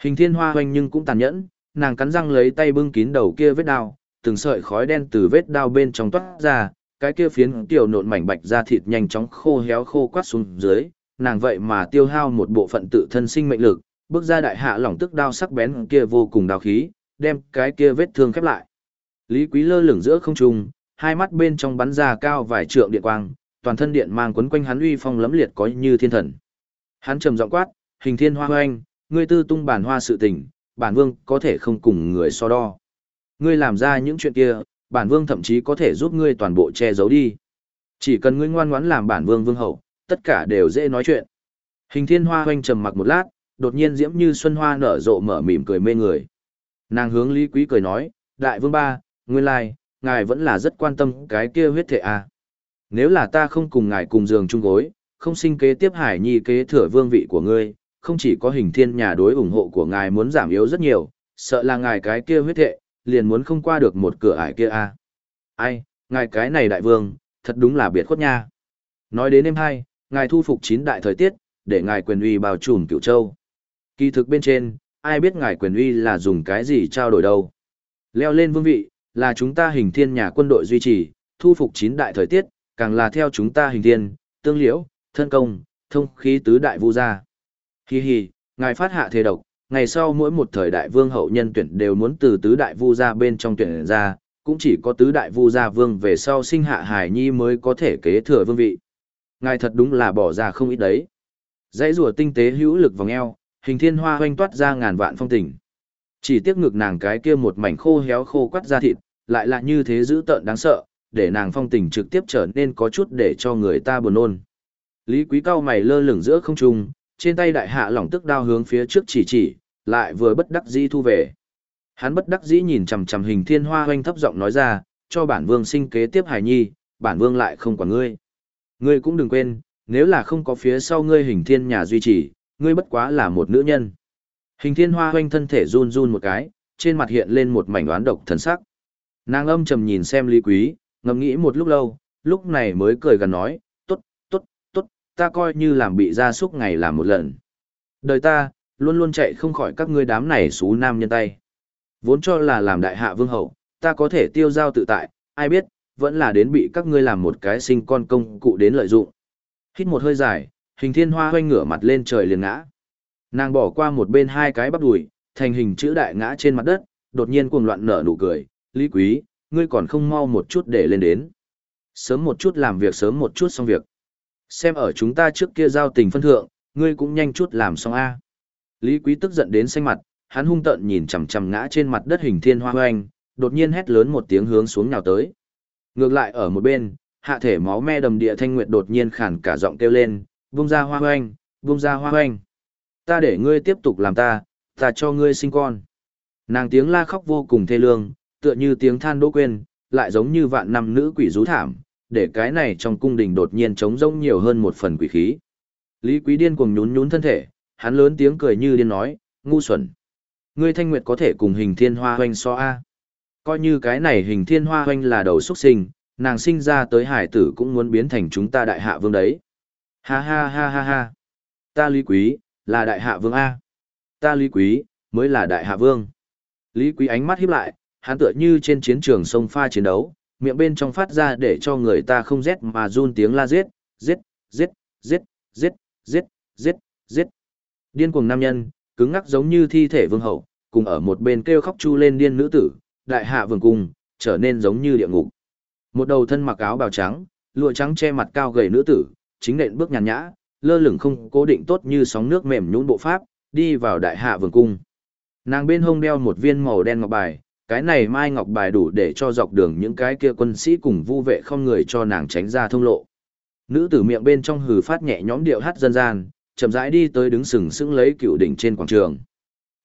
Hình thiên hoa hoanh nhưng cũng tàn nhẫn, nàng cắn răng lấy tay bưng kín đầu kia vết đao, từng sợi khói đen từ vết đao bên trong toát ra, cái kia phiến tiểu nộn mảnh bạch da thịt nhanh chóng khô héo khô quát xuống dưới, nàng vậy mà tiêu hao một bộ phận tự thân sinh mệnh lực, bước ra đại hạ lỏng tức đao sắc bén kia vô cùng đao khí, đem cái kia vết thương khép lại. Lý Quý lơ lửng giữa không trung, hai mắt bên trong bắn ra cao vài trượng điện quang, toàn thân điện mang quấn quanh hắn uy phong lẫm liệt có như thiên thần. Hắn trầm giọng quát, "Hình Thiên Hoa Hoành, ngươi tư tung bản hoa sự tình, bản vương có thể không cùng người so đo. Ngươi làm ra những chuyện kia, bản vương thậm chí có thể giúp ngươi toàn bộ che giấu đi. Chỉ cần ngươi ngoan ngoãn làm bản vương vương hậu, tất cả đều dễ nói chuyện." Hình Thiên Hoa Hoành trầm mặc một lát, đột nhiên diễm như xuân hoa nở rộ mở mỉm cười mê người. Nàng hướng Lý Quý cười nói, đại vương ba, nguyên lai, ngài vẫn là rất quan tâm cái kia huyết thể à. Nếu là ta không cùng ngài cùng giường chung gối, không sinh kế tiếp hải nhi kế thừa vương vị của ngươi, không chỉ có hình thiên nhà đối ủng hộ của ngài muốn giảm yếu rất nhiều, sợ là ngài cái kia huyết thệ, liền muốn không qua được một cửa ải kia à. Ai, ngài cái này đại vương, thật đúng là biệt khuất nha. Nói đến em hai, ngài thu phục chín đại thời tiết, để ngài quyền uy bao trùm cựu châu. Kỳ thực bên trên, ai biết ngài quyền uy là dùng cái gì trao đổi đâu. Leo lên vương vị, là chúng ta hình thiên nhà quân đội duy trì, thu phục chín đại thời tiết, càng là theo chúng ta hình thiên, tương liễu, thân công, thông khí tứ đại vu gia. Hi hi, ngài phát hạ thế độc, ngày sau mỗi một thời đại vương hậu nhân tuyển đều muốn từ tứ đại vu gia bên trong tuyển ra, cũng chỉ có tứ đại vu gia vương về sau sinh hạ hải nhi mới có thể kế thừa vương vị. Ngài thật đúng là bỏ ra không ít đấy. Dãy rùa tinh tế hữu lực vòng eo, hình thiên hoa hoanh toát ra ngàn vạn phong tình. Chỉ tiếc ngực nàng cái kia một mảnh khô héo khô quắt ra thịt, lại là như thế dữ tợn đáng sợ, để nàng phong tình trực tiếp trở nên có chút để cho người ta buồn nôn. Lý quý cao mày lơ lửng giữa không trung, trên tay đại hạ lỏng tức đao hướng phía trước chỉ chỉ, lại vừa bất đắc dĩ thu về. Hắn bất đắc dĩ nhìn chằm chằm hình thiên hoa hoanh thấp giọng nói ra, cho bản vương sinh kế tiếp hài nhi, bản vương lại không quản ngươi. Ngươi cũng đừng quên, nếu là không có phía sau ngươi hình thiên nhà duy trì, ngươi bất quá là một nữ nhân. Hình thiên hoa hoanh thân thể run run một cái, trên mặt hiện lên một mảnh oán độc thần sắc. Nàng âm trầm nhìn xem Lý Quý, ngẫm nghĩ một lúc lâu, lúc này mới cười gần nói, tốt, tốt, tốt, ta coi như làm bị ra súc ngày làm một lần. Đời ta, luôn luôn chạy không khỏi các ngươi đám này xú nam nhân tay. Vốn cho là làm đại hạ vương hậu, ta có thể tiêu giao tự tại, ai biết, vẫn là đến bị các ngươi làm một cái sinh con công cụ đến lợi dụng. Hít một hơi dài, Hình thiên hoa hoanh ngửa mặt lên trời liền ngã. Nàng bỏ qua một bên hai cái bắp đùi, thành hình chữ đại ngã trên mặt đất, đột nhiên cuồng loạn nở nụ cười, Lý Quý, ngươi còn không mau một chút để lên đến. Sớm một chút làm việc sớm một chút xong việc. Xem ở chúng ta trước kia giao tình phân thượng, ngươi cũng nhanh chút làm xong A. Lý Quý tức giận đến xanh mặt, hắn hung tợn nhìn chằm chằm ngã trên mặt đất hình thiên hoa hoanh, đột nhiên hét lớn một tiếng hướng xuống nhào tới. Ngược lại ở một bên, hạ thể máu me đầm địa thanh nguyệt đột nhiên khản cả giọng kêu lên, Vung ra hoa hoanh, vung ra hoa hoanh. Ta để ngươi tiếp tục làm ta, ta cho ngươi sinh con. Nàng tiếng la khóc vô cùng thê lương, tựa như tiếng than đỗ quên, lại giống như vạn năm nữ quỷ rú thảm, để cái này trong cung đình đột nhiên trống rỗng nhiều hơn một phần quỷ khí. Lý Quý Điên cuồng nhún nhún thân thể, hắn lớn tiếng cười như điên nói, ngu xuẩn. Ngươi thanh nguyệt có thể cùng hình thiên hoa hoanh so a. Coi như cái này hình thiên hoa hoanh là đầu xuất sinh, nàng sinh ra tới hải tử cũng muốn biến thành chúng ta đại hạ vương đấy. Ha ha ha ha ha. Ta Lý Quý, là đại hạ vương A. Ta Lý Quý, mới là đại hạ vương. Lý Quý ánh mắt híp lại, hắn tựa như trên chiến trường sông pha chiến đấu, miệng bên trong phát ra để cho người ta không rét mà run tiếng la giết, giết, giết, giết, giết, giết, giết, giết. Điên cuồng nam nhân, cứng ngắc giống như thi thể vương hậu, cùng ở một bên kêu khóc chu lên điên nữ tử, đại hạ vương cung, trở nên giống như địa ngục. Một đầu thân mặc áo bào trắng, lụa trắng che mặt cao gầy nữ tử, chính nện bước nhàn nhã, lơ lửng không cố định tốt như sóng nước mềm nhũn bộ pháp, đi vào đại hạ vương cung. Nàng bên hông đeo một viên màu đen ngọc bài, cái này mai ngọc bài đủ để cho dọc đường những cái kia quân sĩ cùng vu vệ không người cho nàng tránh ra thông lộ. Nữ tử miệng bên trong hừ phát nhẹ nhõm điệu hát dân gian, chậm rãi đi tới đứng sừng sững lấy cựu đỉnh trên quảng trường.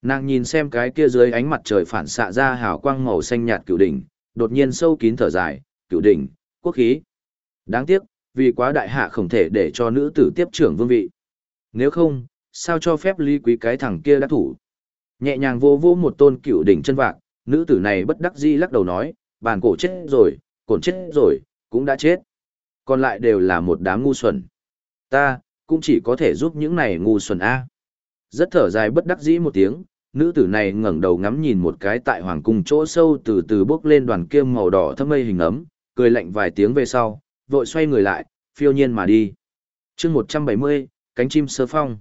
Nàng nhìn xem cái kia dưới ánh mặt trời phản xạ ra hào quang màu xanh nhạt cựu đỉnh, đột nhiên sâu kín thở dài, cựu đỉnh, quốc khí. Đáng tiếc, vì quá đại hạ không thể để cho nữ tử tiếp trưởng vương vị. Nếu không, sao cho phép ly quý cái thằng kia đã thủ. Nhẹ nhàng vô vô một tôn cựu đỉnh chân vạc, nữ tử này bất đắc dĩ lắc đầu nói, bàn cổ chết rồi, cổn chết rồi, cũng đã chết. Còn lại đều là một đám ngu xuẩn. Ta, cũng chỉ có thể giúp những này ngu xuẩn A. Rất thở dài bất đắc dĩ một tiếng, nữ tử này ngẩng đầu ngắm nhìn một cái tại hoàng cung chỗ sâu từ từ bước lên đoàn kiêm màu đỏ thâm mây hình ấm, cười lạnh vài tiếng về sau, vội xoay người lại, phiêu nhiên mà đi. chương 170, cánh chim sơ phong.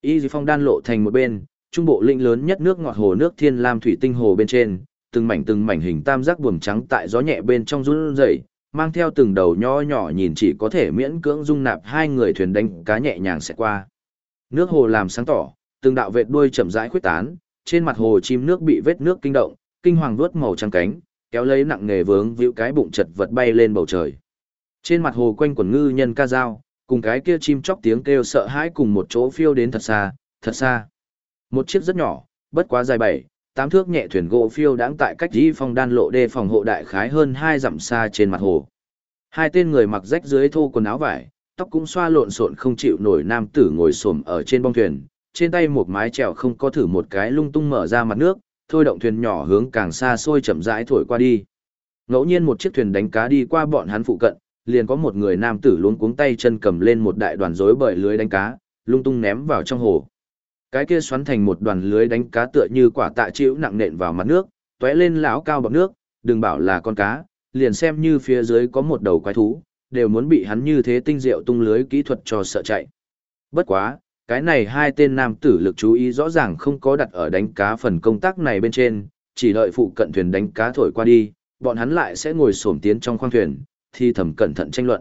Y dì phong đan lộ thành một bên, trung bộ linh lớn nhất nước ngọt hồ nước thiên lam thủy tinh hồ bên trên, từng mảnh từng mảnh hình tam giác buồm trắng tại gió nhẹ bên trong run rẩy, mang theo từng đầu nho nhỏ nhìn chỉ có thể miễn cưỡng dung nạp hai người thuyền đánh cá nhẹ nhàng sẽ qua. Nước hồ làm sáng tỏ, từng đạo vệt đuôi chậm rãi khuyết tán, trên mặt hồ chim nước bị vết nước kinh động, kinh hoàng vuốt màu trắng cánh, kéo lấy nặng nghề vướng víu cái bụng chật vật bay lên bầu trời. Trên mặt hồ quanh quần ngư nhân ca dao, cùng cái kia chim chóc tiếng kêu sợ hãi cùng một chỗ phiêu đến thật xa, thật xa. Một chiếc rất nhỏ, bất quá dài bảy, tám thước nhẹ thuyền gỗ phiêu đáng tại cách di phong đan lộ đê phòng hộ đại khái hơn hai dặm xa trên mặt hồ. Hai tên người mặc rách dưới thô quần áo vải, tóc cũng xoa lộn xộn không chịu nổi nam tử ngồi xổm ở trên bong thuyền, trên tay một mái chèo không có thử một cái lung tung mở ra mặt nước, thôi động thuyền nhỏ hướng càng xa xôi chậm rãi thổi qua đi. Ngẫu nhiên một chiếc thuyền đánh cá đi qua bọn hắn phụ cận, liền có một người nam tử luống cuống tay chân cầm lên một đại đoàn rối bởi lưới đánh cá, lung tung ném vào trong hồ. Cái kia xoắn thành một đoàn lưới đánh cá tựa như quả tạ chịu nặng nện vào mặt nước, tóe lên lão cao bọt nước, đừng bảo là con cá, liền xem như phía dưới có một đầu quái thú, đều muốn bị hắn như thế tinh diệu tung lưới kỹ thuật cho sợ chạy. Bất quá, cái này hai tên nam tử lực chú ý rõ ràng không có đặt ở đánh cá phần công tác này bên trên, chỉ đợi phụ cận thuyền đánh cá thổi qua đi, bọn hắn lại sẽ ngồi xổm tiến trong khoang thuyền, thì thầm cẩn thận tranh luận.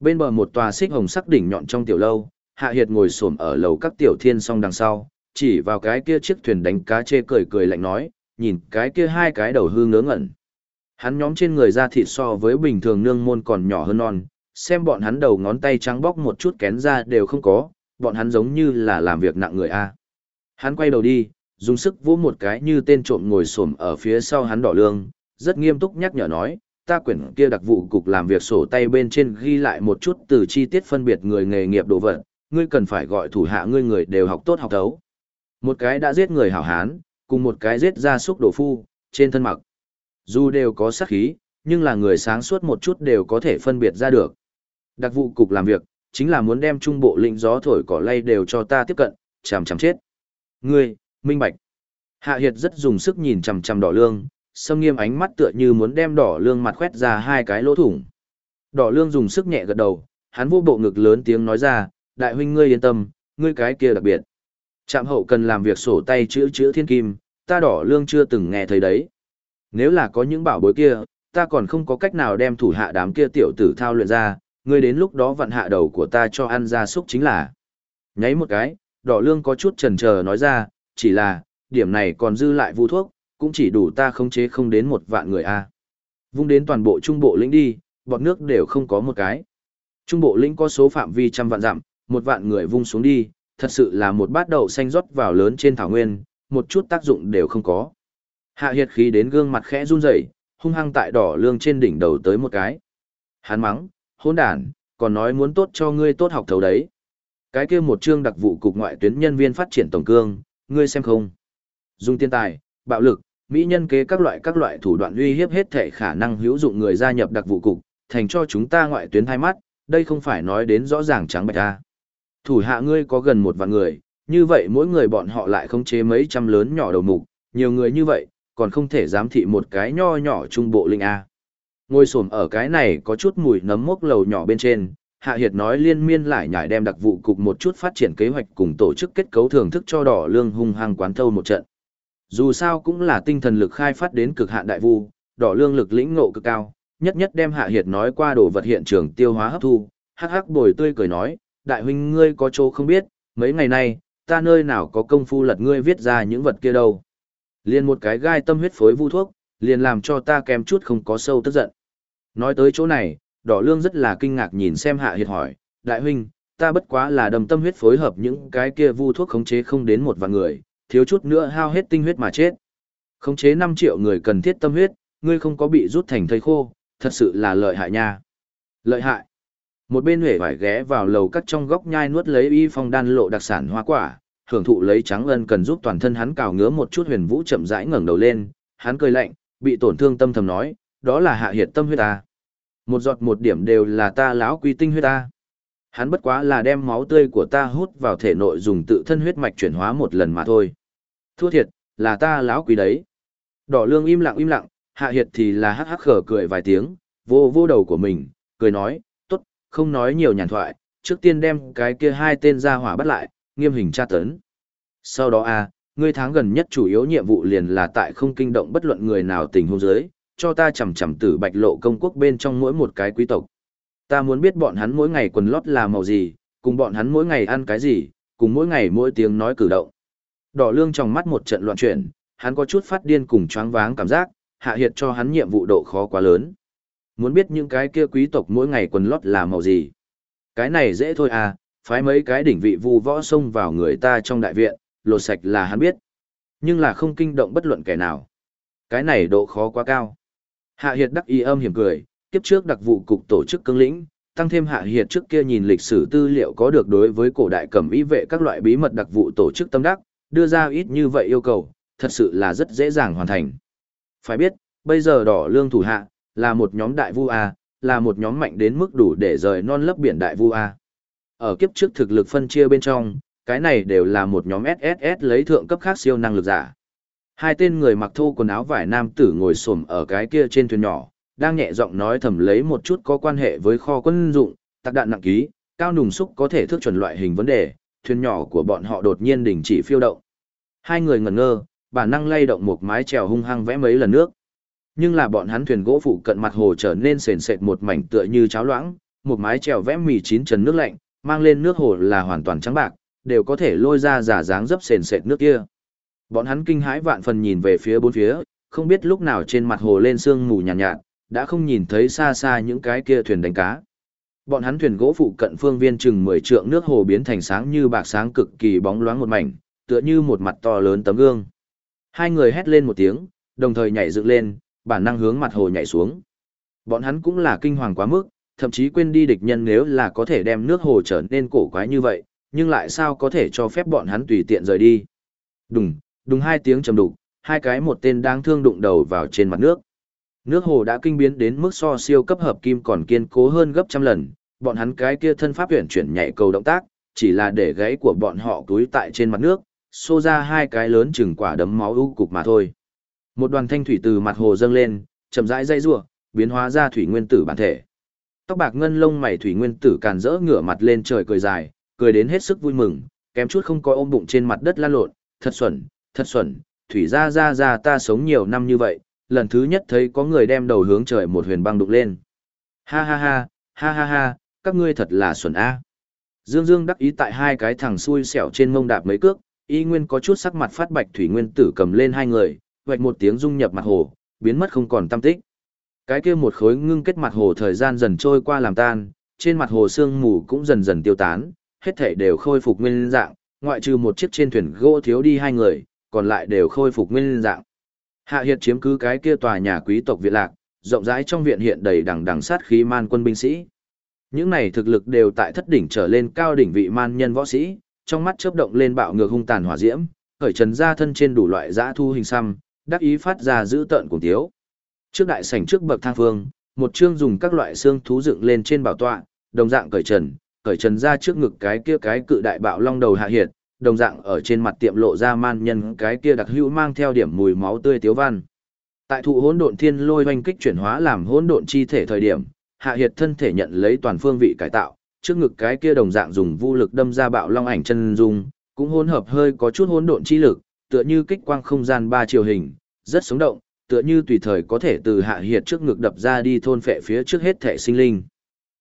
Bên bờ một tòa xích hồng sắc đỉnh nhọn trong tiểu lâu, Hạ Hiệt ngồi xổm ở lầu các tiểu thiên song đằng sau, chỉ vào cái kia chiếc thuyền đánh cá chê cười cười lạnh nói, nhìn cái kia hai cái đầu hư ngớ ngẩn. Hắn nhóm trên người da thịt so với bình thường nương môn còn nhỏ hơn non, xem bọn hắn đầu ngón tay trắng bóc một chút kén ra đều không có, bọn hắn giống như là làm việc nặng người a. Hắn quay đầu đi, dùng sức vỗ một cái như tên trộm ngồi xổm ở phía sau hắn đỏ lương, rất nghiêm túc nhắc nhở nói, ta quyển kia đặc vụ cục làm việc sổ tay bên trên ghi lại một chút từ chi tiết phân biệt người nghề nghiệp đồ vật, ngươi cần phải gọi thủ hạ ngươi người đều học tốt học thấu. Một cái đã giết người hảo hán, cùng một cái giết ra súc đồ phu, trên thân mặc. Dù đều có sát khí, nhưng là người sáng suốt một chút đều có thể phân biệt ra được. Đặc vụ cục làm việc, chính là muốn đem trung bộ lĩnh gió thổi cỏ lay đều cho ta tiếp cận, chằm chằm chết. Ngươi, minh bạch. Hạ Hiệt rất dùng sức nhìn chằm chằm đỏ lương, sâm nghiêm ánh mắt tựa như muốn đem đỏ lương mặt khoét ra hai cái lỗ thủng. Đỏ lương dùng sức nhẹ gật đầu, hắn vô bộ ngực lớn tiếng nói ra, đại huynh ngươi yên tâm, ngươi cái kia đặc biệt. Trạm hậu cần làm việc sổ tay chữ chữ thiên kim, ta đỏ lương chưa từng nghe thấy đấy. Nếu là có những bảo bối kia, ta còn không có cách nào đem thủ hạ đám kia tiểu tử thao luyện ra, ngươi đến lúc đó vặn hạ đầu của ta cho ăn ra súc chính là. Nháy một cái, đỏ lương có chút chần chờ nói ra, chỉ là, điểm này còn dư lại vu thuốc, cũng chỉ đủ ta khống chế không đến một vạn người a. Vung đến toàn bộ trung bộ lĩnh đi, bọt nước đều không có một cái. Trung bộ lĩnh có số phạm vi trăm vạn dặm, một vạn người vung xuống đi, thật sự là một bát đậu xanh rót vào lớn trên thảo nguyên, một chút tác dụng đều không có. Hạ hiệt khí đến gương mặt khẽ run rẩy, hung hăng tại đỏ lương trên đỉnh đầu tới một cái. Hắn mắng, hỗn đản, còn nói muốn tốt cho ngươi tốt học thấu đấy. Cái kia một chương đặc vụ cục ngoại tuyến nhân viên phát triển tổng cương, ngươi xem không? Dùng tiền tài, bạo lực, mỹ nhân kế các loại các loại thủ đoạn uy hiếp hết thể khả năng hữu dụng người gia nhập đặc vụ cục, thành cho chúng ta ngoại tuyến hai mắt, đây không phải nói đến rõ ràng trắng bạch a. Thủ hạ ngươi có gần một vạn người, như vậy mỗi người bọn họ lại không chế mấy trăm lớn nhỏ đầu mục, nhiều người như vậy, còn không thể giám thị một cái nho nhỏ trung bộ linh a. Ngồi xổm ở cái này có chút mùi nấm mốc lầu nhỏ bên trên, Hạ Hiệt nói liên miên lại nhải đem đặc vụ cục một chút phát triển kế hoạch cùng tổ chức kết cấu thưởng thức cho đỏ lương hung hăng quán thâu một trận. Dù sao cũng là tinh thần lực khai phát đến cực hạn đại vu, đỏ lương lực lĩnh ngộ cực cao, nhất nhất đem Hạ Hiệt nói qua đồ vật hiện trường tiêu hóa hấp thu, hắc hắc bồi tươi cười nói, đại huynh ngươi có chỗ không biết, mấy ngày nay, ta nơi nào có công phu lật ngươi viết ra những vật kia đâu. Liền một cái gai tâm huyết phối vu thuốc, liền làm cho ta kém chút không có sâu tức giận. Nói tới chỗ này, đỏ lương rất là kinh ngạc nhìn xem hạ hiệt hỏi, đại huynh, ta bất quá là đầm tâm huyết phối hợp những cái kia vu thuốc khống chế không đến một vạn người, thiếu chút nữa hao hết tinh huyết mà chết. Khống chế 5 triệu người cần thiết tâm huyết, ngươi không có bị rút thành thây khô, thật sự là lợi hại nha. Lợi hại. Một bên huệ vải ghé vào lầu cắt trong góc nhai nuốt lấy y phong đan lộ đặc sản hoa quả, hưởng thụ lấy trắng ân cần giúp toàn thân hắn cào ngứa một chút huyền vũ chậm rãi ngẩng đầu lên, hắn cười lạnh, bị tổn thương tâm thầm nói, đó là hạ hiệt tâm huyết ta. Một giọt một điểm đều là ta lão quy tinh huyết ta. Hắn bất quá là đem máu tươi của ta hút vào thể nội dùng tự thân huyết mạch chuyển hóa một lần mà thôi. Thua thiệt, là ta lão quý đấy. Đỏ lương im lặng im lặng, hạ hiệt thì là hắc hắc khở cười vài tiếng, vô vô đầu của mình, cười nói, không nói nhiều nhàn thoại, trước tiên đem cái kia hai tên ra hỏa bắt lại, nghiêm hình tra tấn. Sau đó a, à, ngươi tháng gần nhất chủ yếu nhiệm vụ liền là tại không kinh động bất luận người nào tình huống dưới, cho ta chằm chằm tử bạch lộ công quốc bên trong mỗi một cái quý tộc. Ta muốn biết bọn hắn mỗi ngày quần lót là màu gì, cùng bọn hắn mỗi ngày ăn cái gì, cùng mỗi ngày mỗi tiếng nói cử động. Đỏ lương trong mắt một trận loạn chuyển, hắn có chút phát điên cùng choáng váng cảm giác, hạ hiệt cho hắn nhiệm vụ độ khó quá lớn. Muốn biết những cái kia quý tộc mỗi ngày quần lót là màu gì. Cái này dễ thôi à, phái mấy cái đỉnh vị vu võ xông vào người ta trong đại viện, lột sạch là hắn biết. Nhưng là không kinh động bất luận kẻ nào. Cái này độ khó quá cao. Hạ Hiệt đắc y âm hiểm cười, kiếp trước đặc vụ cục tổ chức cương lĩnh, tăng thêm Hạ Hiệt trước kia nhìn lịch sử tư liệu có được đối với cổ đại cẩm y vệ các loại bí mật đặc vụ tổ chức tâm đắc, đưa ra ít như vậy yêu cầu, thật sự là rất dễ dàng hoàn thành. Phải biết, bây giờ đỏ lương thủ hạ, là một nhóm đại vu A, là một nhóm mạnh đến mức đủ để rời non lấp biển đại vu A. Ở kiếp trước thực lực phân chia bên trong, cái này đều là một nhóm SSS lấy thượng cấp khác siêu năng lực giả. Hai tên người mặc thô quần áo vải nam tử ngồi xổm ở cái kia trên thuyền nhỏ, đang nhẹ giọng nói thầm lấy một chút có quan hệ với kho quân dụng, tạc đạn nặng ký, cao nùng xúc có thể thước chuẩn loại hình vấn đề, thuyền nhỏ của bọn họ đột nhiên đình chỉ phiêu động. Hai người ngẩn ngơ, bản năng lay động một mái chèo hung hăng vẽ mấy lần nước. Nhưng là bọn hắn thuyền gỗ phụ cận mặt hồ trở nên sền sệt một mảnh tựa như cháo loãng, một mái chèo vẽ mì chín trần nước lạnh, mang lên nước hồ là hoàn toàn trắng bạc, đều có thể lôi ra giả dáng dấp sền sệt nước kia. Bọn hắn kinh hãi vạn phần nhìn về phía bốn phía, không biết lúc nào trên mặt hồ lên sương mù nhàn nhạt, nhạt, đã không nhìn thấy xa xa những cái kia thuyền đánh cá. Bọn hắn thuyền gỗ phụ cận phương viên chừng 10 trượng nước hồ biến thành sáng như bạc sáng cực kỳ bóng loáng một mảnh, tựa như một mặt to lớn tấm gương. Hai người hét lên một tiếng, đồng thời nhảy dựng lên, bản năng hướng mặt hồ nhảy xuống. Bọn hắn cũng là kinh hoàng quá mức, thậm chí quên đi địch nhân nếu là có thể đem nước hồ trở nên cổ quái như vậy, nhưng lại sao có thể cho phép bọn hắn tùy tiện rời đi. Đùng, đùng hai tiếng trầm đục, hai cái một tên đang thương đụng đầu vào trên mặt nước. Nước hồ đã kinh biến đến mức so siêu cấp hợp kim còn kiên cố hơn gấp trăm lần, bọn hắn cái kia thân pháp huyển chuyển nhảy cầu động tác, chỉ là để gáy của bọn họ túi tại trên mặt nước, xô ra hai cái lớn chừng quả đấm máu u cục mà thôi. Một đoàn thanh thủy từ mặt hồ dâng lên, chậm rãi dây rủa, biến hóa ra thủy nguyên tử bản thể. Tóc bạc ngân lông mày thủy nguyên tử càn rỡ ngửa mặt lên trời cười dài, cười đến hết sức vui mừng, kém chút không có ôm bụng trên mặt đất lan lộn, thật xuẩn, thật xuẩn, thủy ra ra ra ta sống nhiều năm như vậy, lần thứ nhất thấy có người đem đầu hướng trời một huyền băng đục lên. Ha ha ha, ha ha ha, các ngươi thật là xuẩn a. Dương Dương đắc ý tại hai cái thằng xui xẻo trên mông đạp mấy cước, y nguyên có chút sắc mặt phát bạch thủy nguyên tử cầm lên hai người, vạch một tiếng dung nhập mặt hồ, biến mất không còn tâm tích. Cái kia một khối ngưng kết mặt hồ thời gian dần trôi qua làm tan, trên mặt hồ sương mù cũng dần dần tiêu tán, hết thảy đều khôi phục nguyên dạng, ngoại trừ một chiếc trên thuyền gỗ thiếu đi hai người, còn lại đều khôi phục nguyên dạng. Hạ Hiệt chiếm cứ cái kia tòa nhà quý tộc viện lạc, rộng rãi trong viện hiện đầy đằng đằng sát khí man quân binh sĩ. Những này thực lực đều tại thất đỉnh trở lên cao đỉnh vị man nhân võ sĩ, trong mắt chớp động lên bạo ngược hung tàn hỏa diễm, khởi trần ra thân trên đủ loại dã thu hình xăm, đắc ý phát ra dữ tợn cùng tiếu. Trước đại sảnh trước bậc thang phương, một chương dùng các loại xương thú dựng lên trên bảo tọa, đồng dạng cởi trần, cởi trần ra trước ngực cái kia cái cự đại bạo long đầu hạ hiệt, đồng dạng ở trên mặt tiệm lộ ra man nhân cái kia đặc hữu mang theo điểm mùi máu tươi tiếu văn. Tại thụ hỗn độn thiên lôi hoành kích chuyển hóa làm hỗn độn chi thể thời điểm, hạ hiệt thân thể nhận lấy toàn phương vị cải tạo, trước ngực cái kia đồng dạng dùng vô lực đâm ra bạo long ảnh chân dung, cũng hỗn hợp hơi có chút hỗn độn chi lực, tựa như kích quang không gian ba chiều hình, rất sống động, tựa như tùy thời có thể từ hạ hiệt trước ngực đập ra đi thôn phệ phía trước hết thể sinh linh.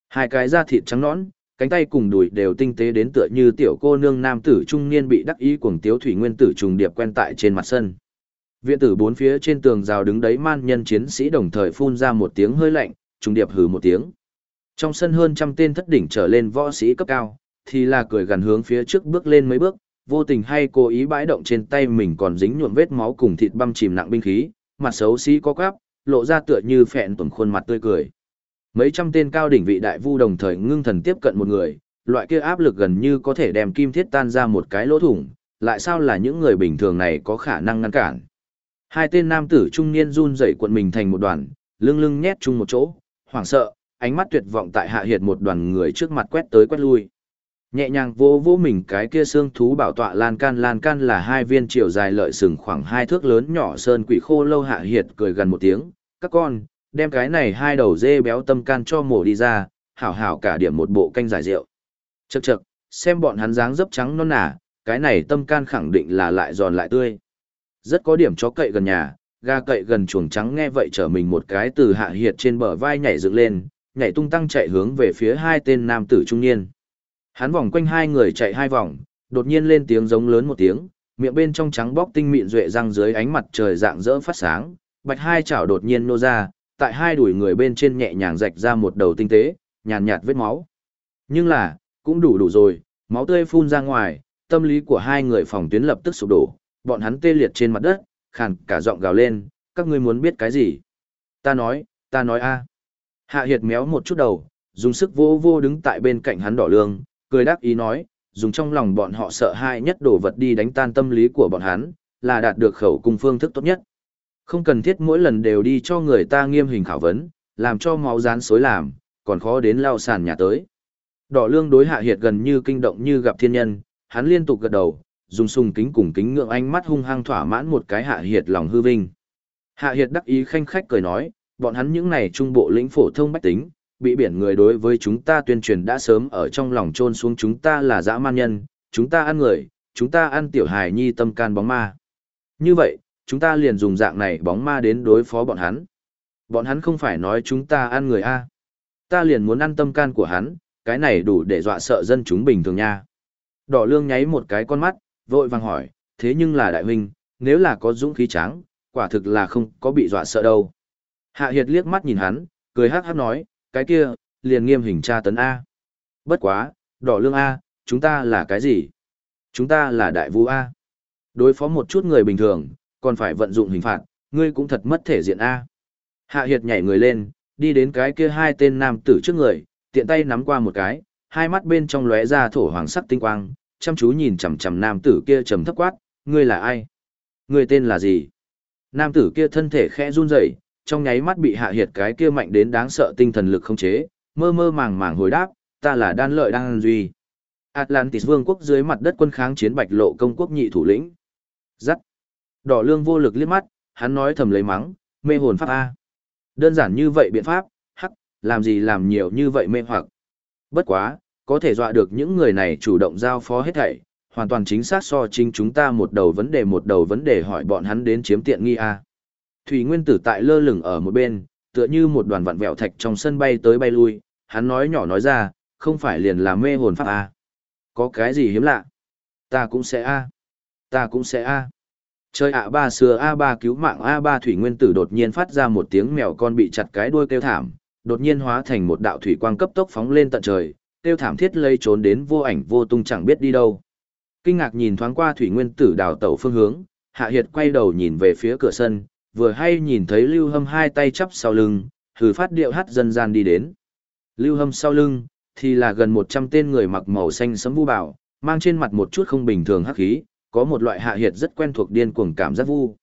Hai cái da thịt trắng nõn, cánh tay cùng đùi đều tinh tế đến tựa như tiểu cô nương nam tử trung niên bị đắc ý cuồng tiếu thủy nguyên tử trùng điệp quen tại trên mặt sân. Viện tử bốn phía trên tường rào đứng đấy man nhân chiến sĩ đồng thời phun ra một tiếng hơi lạnh, trùng điệp hừ một tiếng. Trong sân hơn trăm tên thất đỉnh trở lên võ sĩ cấp cao, thì là cười gần hướng phía trước bước lên mấy bước, vô tình hay cố ý bãi động trên tay mình còn dính nhuộm vết máu cùng thịt băm chìm nặng binh khí, mặt xấu xí có quắp, lộ ra tựa như phẹn tuần khuôn mặt tươi cười. Mấy trăm tên cao đỉnh vị đại vu đồng thời ngưng thần tiếp cận một người, loại kia áp lực gần như có thể đem kim thiết tan ra một cái lỗ thủng, lại sao là những người bình thường này có khả năng ngăn cản. Hai tên nam tử trung niên run rẩy cuộn mình thành một đoàn, lưng lưng nhét chung một chỗ, hoảng sợ, ánh mắt tuyệt vọng tại hạ hiệt một đoàn người trước mặt quét tới quét lui. Nhẹ nhàng vô vỗ mình cái kia xương thú bảo tọa lan can lan can là hai viên chiều dài lợi sừng khoảng hai thước lớn nhỏ sơn quỷ khô lâu hạ hiệt cười gần một tiếng, các con, đem cái này hai đầu dê béo tâm can cho mổ đi ra, hảo hảo cả điểm một bộ canh giải rượu. Chậc chậc, xem bọn hắn dáng dấp trắng non nả, cái này tâm can khẳng định là lại giòn lại tươi. Rất có điểm chó cậy gần nhà, ga cậy gần chuồng trắng nghe vậy trở mình một cái từ hạ hiệt trên bờ vai nhảy dựng lên, nhảy tung tăng chạy hướng về phía hai tên nam tử trung niên. Hắn vòng quanh hai người chạy hai vòng, đột nhiên lên tiếng giống lớn một tiếng, miệng bên trong trắng bóc tinh mịn duệ răng dưới ánh mặt trời dạng dỡ phát sáng, bạch hai chảo đột nhiên nô ra, tại hai đùi người bên trên nhẹ nhàng rạch ra một đầu tinh tế, nhàn nhạt, vết máu. Nhưng là, cũng đủ đủ rồi, máu tươi phun ra ngoài, tâm lý của hai người phòng tuyến lập tức sụp đổ, bọn hắn tê liệt trên mặt đất, khàn cả giọng gào lên, các ngươi muốn biết cái gì? Ta nói, ta nói a. Hạ Hiệt méo một chút đầu, dùng sức vô vô đứng tại bên cạnh hắn đỏ lương, cười đáp ý nói, dùng trong lòng bọn họ sợ hãi nhất đổ vật đi đánh tan tâm lý của bọn hắn, là đạt được khẩu cung phương thức tốt nhất. Không cần thiết mỗi lần đều đi cho người ta nghiêm hình khảo vấn, làm cho máu rán xối làm, còn khó đến lao sàn nhà tới. Đỏ lương đối hạ hiệt gần như kinh động như gặp thiên nhân, hắn liên tục gật đầu, dùng sùng kính cùng kính ngưỡng ánh mắt hung hăng thỏa mãn một cái hạ hiệt lòng hư vinh. Hạ hiệt đắc ý khanh khách cười nói, bọn hắn những này trung bộ lĩnh phổ thông bách tính, bị biển người đối với chúng ta tuyên truyền đã sớm ở trong lòng trôn xuống chúng ta là dã man nhân, chúng ta ăn người, chúng ta ăn tiểu hài nhi tâm can bóng ma. Như vậy, chúng ta liền dùng dạng này bóng ma đến đối phó bọn hắn. Bọn hắn không phải nói chúng ta ăn người A. Ta liền muốn ăn tâm can của hắn, cái này đủ để dọa sợ dân chúng bình thường nha. Đỏ lương nháy một cái con mắt, vội vàng hỏi, thế nhưng là đại huynh, nếu là có dũng khí trắng, quả thực là không có bị dọa sợ đâu. Hạ Hiệt liếc mắt nhìn hắn, cười hát hát nói, cái kia, liền nghiêm hình tra tấn A. Bất quá, đỏ lương A, chúng ta là cái gì? Chúng ta là đại vũ A. Đối phó một chút người bình thường, còn phải vận dụng hình phạt, ngươi cũng thật mất thể diện A. Hạ Hiệt nhảy người lên, đi đến cái kia hai tên nam tử trước người, tiện tay nắm qua một cái, hai mắt bên trong lóe ra thổ hoàng sắc tinh quang, chăm chú nhìn chằm chằm nam tử kia trầm thấp quát, ngươi là ai? Ngươi tên là gì? Nam tử kia thân thể khẽ run rẩy, trong nháy mắt bị hạ hiệt cái kia mạnh đến đáng sợ tinh thần lực không chế, mơ mơ màng màng hồi đáp, ta là đan lợi đan duy. Atlantis vương quốc dưới mặt đất quân kháng chiến bạch lộ công quốc nhị thủ lĩnh. Dắt. Đỏ lương vô lực liếc mắt, hắn nói thầm lấy mắng, mê hồn pháp A. Đơn giản như vậy biện pháp, hắc, làm gì làm nhiều như vậy mê hoặc. Bất quá, có thể dọa được những người này chủ động giao phó hết thảy, hoàn toàn chính xác so chính chúng ta một đầu vấn đề một đầu vấn đề hỏi bọn hắn đến chiếm tiện nghi A. Thủy Nguyên Tử tại lơ lửng ở một bên, tựa như một đoàn vặn vẹo thạch trong sân bay tới bay lui, hắn nói nhỏ nói ra, không phải liền là mê hồn pháp A. Có cái gì hiếm lạ? Ta cũng sẽ A. Ta cũng sẽ A. Chơi ạ ba xưa A ba cứu mạng A ba Thủy Nguyên Tử đột nhiên phát ra một tiếng mèo con bị chặt cái đuôi kêu thảm, đột nhiên hóa thành một đạo thủy quang cấp tốc phóng lên tận trời, kêu thảm thiết lây trốn đến vô ảnh vô tung chẳng biết đi đâu. Kinh ngạc nhìn thoáng qua Thủy Nguyên Tử đào tẩu phương hướng, Hạ Hiệt quay đầu nhìn về phía cửa sân, vừa hay nhìn thấy Lưu Hâm hai tay chắp sau lưng, thử phát điệu hát dân gian đi đến. Lưu Hâm sau lưng, thì là gần 100 tên người mặc màu xanh sẫm vu bảo, mang trên mặt một chút không bình thường hắc khí, có một loại hạ hiệt rất quen thuộc điên cuồng cảm giác vu.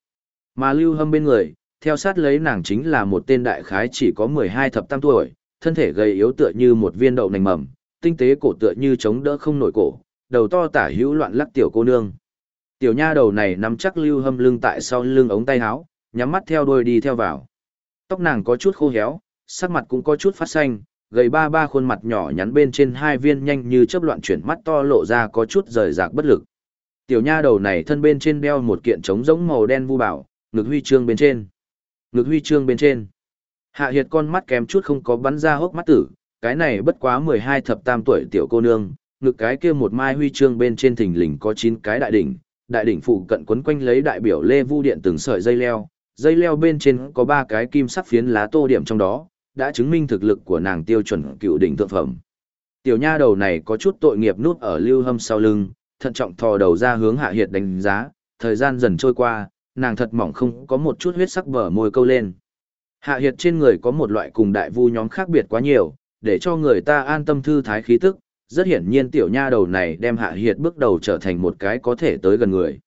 Mà Lưu Hâm bên người, theo sát lấy nàng chính là một tên đại khái chỉ có 12 thập tam tuổi, thân thể gầy yếu tựa như một viên đậu nành mầm, tinh tế cổ tựa như chống đỡ không nổi cổ, đầu to tả hữu loạn lắc tiểu cô nương. Tiểu nha đầu này nắm chắc Lưu Hâm lưng tại sau lưng ống tay áo, nhắm mắt theo đuôi đi theo vào. Tóc nàng có chút khô héo, sắc mặt cũng có chút phát xanh, gầy ba ba khuôn mặt nhỏ nhắn bên trên hai viên nhanh như chớp loạn chuyển mắt to lộ ra có chút rời rạc bất lực. Tiểu nha đầu này thân bên trên đeo một kiện trống giống màu đen vu bảo, ngực huy chương bên trên. Ngực huy chương bên trên. Hạ Hiệt con mắt kém chút không có bắn ra hốc mắt tử, cái này bất quá 12 thập tam tuổi tiểu cô nương, ngực cái kia một mai huy chương bên trên thình lình có 9 cái đại đỉnh, đại đỉnh phụ cận quấn quanh lấy đại biểu Lê Vu Điện từng sợi dây leo, dây leo bên trên có ba cái kim sắc phiến lá tô điểm trong đó, đã chứng minh thực lực của nàng tiêu chuẩn cựu đỉnh thượng phẩm. Tiểu nha đầu này có chút tội nghiệp nút ở lưu hâm sau lưng, thận trọng thò đầu ra hướng hạ hiệt đánh giá, thời gian dần trôi qua, nàng thật mỏng không có một chút huyết sắc bờ môi câu lên. Hạ hiệt trên người có một loại cùng đại vu nhóm khác biệt quá nhiều, để cho người ta an tâm thư thái khí tức, rất hiển nhiên tiểu nha đầu này đem hạ hiệt bước đầu trở thành một cái có thể tới gần người.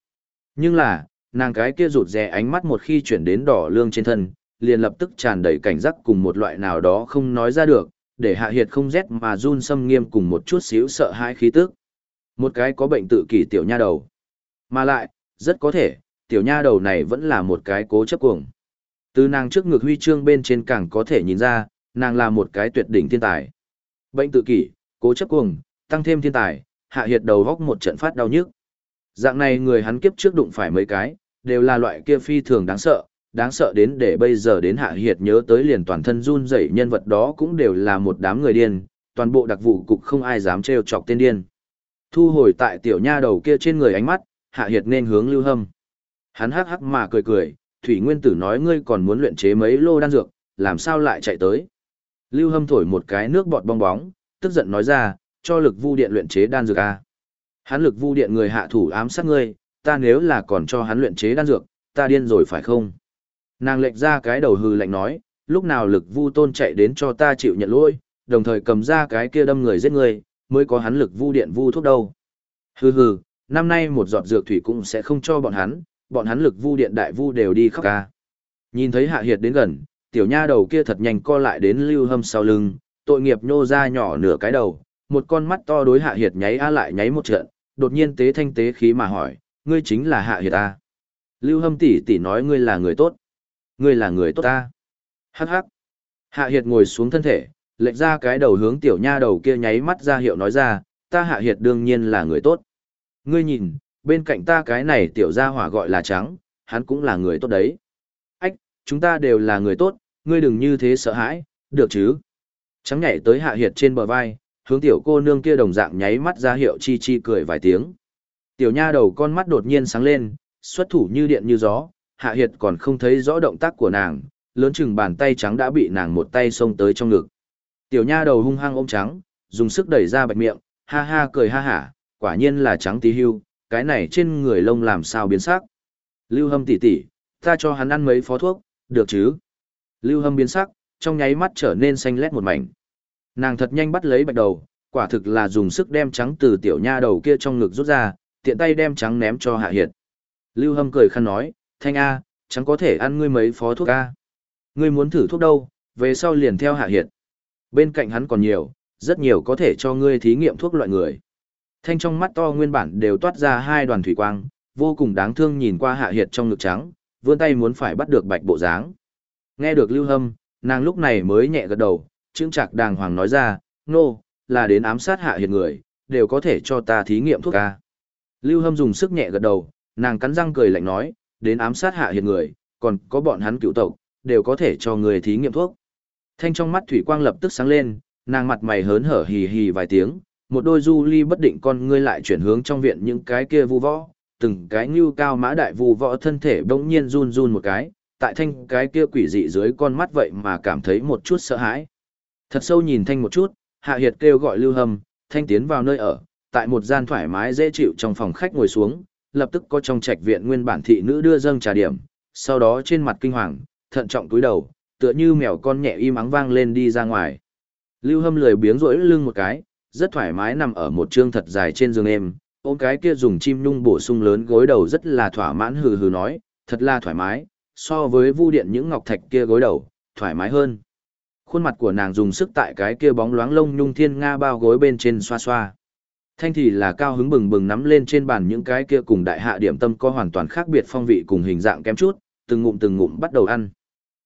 Nhưng là, nàng cái kia rụt rè ánh mắt một khi chuyển đến đỏ lương trên thân, liền lập tức tràn đầy cảnh giác cùng một loại nào đó không nói ra được, để hạ hiệt không rét mà run xâm nghiêm cùng một chút xíu sợ hãi khí tức. Một cái có bệnh tự kỷ tiểu nha đầu. Mà lại, rất có thể, tiểu nha đầu này vẫn là một cái cố chấp cuồng. Từ nàng trước ngực huy chương bên trên càng có thể nhìn ra, nàng là một cái tuyệt đỉnh thiên tài. Bệnh tự kỷ, cố chấp cuồng, tăng thêm thiên tài, hạ hiệt đầu góc một trận phát đau nhức. Dạng này người hắn kiếp trước đụng phải mấy cái, đều là loại kia phi thường đáng sợ, đáng sợ đến để bây giờ đến hạ hiệt nhớ tới liền toàn thân run rẩy nhân vật đó cũng đều là một đám người điên, toàn bộ đặc vụ cục không ai dám trêu chọc tên điên. Thu hồi tại tiểu nha đầu kia trên người ánh mắt, hạ hiệt nên hướng lưu hâm. Hắn hắc hắc mà cười cười, thủy nguyên tử nói ngươi còn muốn luyện chế mấy lô đan dược, làm sao lại chạy tới. Lưu hâm thổi một cái nước bọt bong bóng, tức giận nói ra, cho lực vu điện luyện chế đan dược a. Hắn lực vu điện người hạ thủ ám sát ngươi, ta nếu là còn cho hắn luyện chế đan dược, ta điên rồi phải không? Nàng lệch ra cái đầu hư lạnh nói, lúc nào lực vu tôn chạy đến cho ta chịu nhận lỗi, đồng thời cầm ra cái kia đâm người giết người, mới có hắn lực vu điện vu thuốc đâu. Hừ hừ, năm nay một giọt dược thủy cũng sẽ không cho bọn hắn, bọn hắn lực vu điện đại vu đều đi khóc ca. Nhìn thấy hạ hiệt đến gần, tiểu nha đầu kia thật nhanh co lại đến lưu hâm sau lưng, tội nghiệp nhô ra nhỏ nửa cái đầu, một con mắt to đối hạ hiệt nháy a lại nháy một trận, đột nhiên tế thanh tế khí mà hỏi, ngươi chính là hạ hiệt ta, Lưu hâm tỷ tỷ nói ngươi là người tốt. Ngươi là người tốt ta. Hắc hắc. Hạ Hiệt ngồi xuống thân thể, lệch ra cái đầu hướng tiểu nha đầu kia nháy mắt ra hiệu nói ra, ta Hạ Hiệt đương nhiên là người tốt. Ngươi nhìn, bên cạnh ta cái này tiểu gia hỏa gọi là trắng, hắn cũng là người tốt đấy. Ách, chúng ta đều là người tốt, ngươi đừng như thế sợ hãi, được chứ? Trắng nhảy tới Hạ Hiệt trên bờ vai, hướng tiểu cô nương kia đồng dạng nháy mắt ra hiệu chi chi cười vài tiếng. Tiểu nha đầu con mắt đột nhiên sáng lên, xuất thủ như điện như gió, Hạ Hiệt còn không thấy rõ động tác của nàng, lớn chừng bàn tay trắng đã bị nàng một tay xông tới trong ngực. Tiểu nha đầu hung hăng ôm trắng, dùng sức đẩy ra bạch miệng, ha ha cười ha hả, quả nhiên là trắng tí hưu, cái này trên người lông làm sao biến sắc. Lưu Hâm tỷ tỷ, ta cho hắn ăn mấy phó thuốc, được chứ? Lưu Hâm biến sắc, trong nháy mắt trở nên xanh lét một mảnh. Nàng thật nhanh bắt lấy bạch đầu, quả thực là dùng sức đem trắng từ tiểu nha đầu kia trong ngực rút ra, tiện tay đem trắng ném cho Hạ Hiệt. Lưu Hâm cười khăn nói, Thanh A, chẳng có thể ăn ngươi mấy phó thuốc A. Ngươi muốn thử thuốc đâu, về sau liền theo hạ hiệt. Bên cạnh hắn còn nhiều, rất nhiều có thể cho ngươi thí nghiệm thuốc loại người. Thanh trong mắt to nguyên bản đều toát ra hai đoàn thủy quang, vô cùng đáng thương nhìn qua hạ hiệt trong ngực trắng, vươn tay muốn phải bắt được bạch bộ dáng. Nghe được lưu hâm, nàng lúc này mới nhẹ gật đầu, chứng chạc đàng hoàng nói ra, nô, no, là đến ám sát hạ hiệt người, đều có thể cho ta thí nghiệm thuốc ca. Lưu hâm dùng sức nhẹ gật đầu, nàng cắn răng cười lạnh nói, đến ám sát hạ hiện người, còn có bọn hắn cựu tộc, đều có thể cho người thí nghiệm thuốc. Thanh trong mắt thủy quang lập tức sáng lên, nàng mặt mày hớn hở hì hì vài tiếng, một đôi du ly bất định con ngươi lại chuyển hướng trong viện những cái kia vu võ, từng cái như cao mã đại vu võ thân thể bỗng nhiên run run một cái, tại thanh cái kia quỷ dị dưới con mắt vậy mà cảm thấy một chút sợ hãi. Thật sâu nhìn thanh một chút, hạ hiệt kêu gọi lưu hâm, thanh tiến vào nơi ở, tại một gian thoải mái dễ chịu trong phòng khách ngồi xuống, lập tức có trong trạch viện nguyên bản thị nữ đưa dâng trà điểm, sau đó trên mặt kinh hoàng, thận trọng túi đầu, tựa như mèo con nhẹ im ắng vang lên đi ra ngoài. Lưu Hâm lười biếng rỗi lưng một cái, rất thoải mái nằm ở một trương thật dài trên giường êm, ôm cái kia dùng chim nhung bổ sung lớn gối đầu rất là thỏa mãn hừ hừ nói, thật là thoải mái, so với vu điện những ngọc thạch kia gối đầu, thoải mái hơn. Khuôn mặt của nàng dùng sức tại cái kia bóng loáng lông nhung thiên nga bao gối bên trên xoa xoa. Thanh thì là cao hứng bừng bừng nắm lên trên bàn những cái kia cùng đại hạ điểm tâm có hoàn toàn khác biệt phong vị cùng hình dạng kém chút, từng ngụm từng ngụm bắt đầu ăn.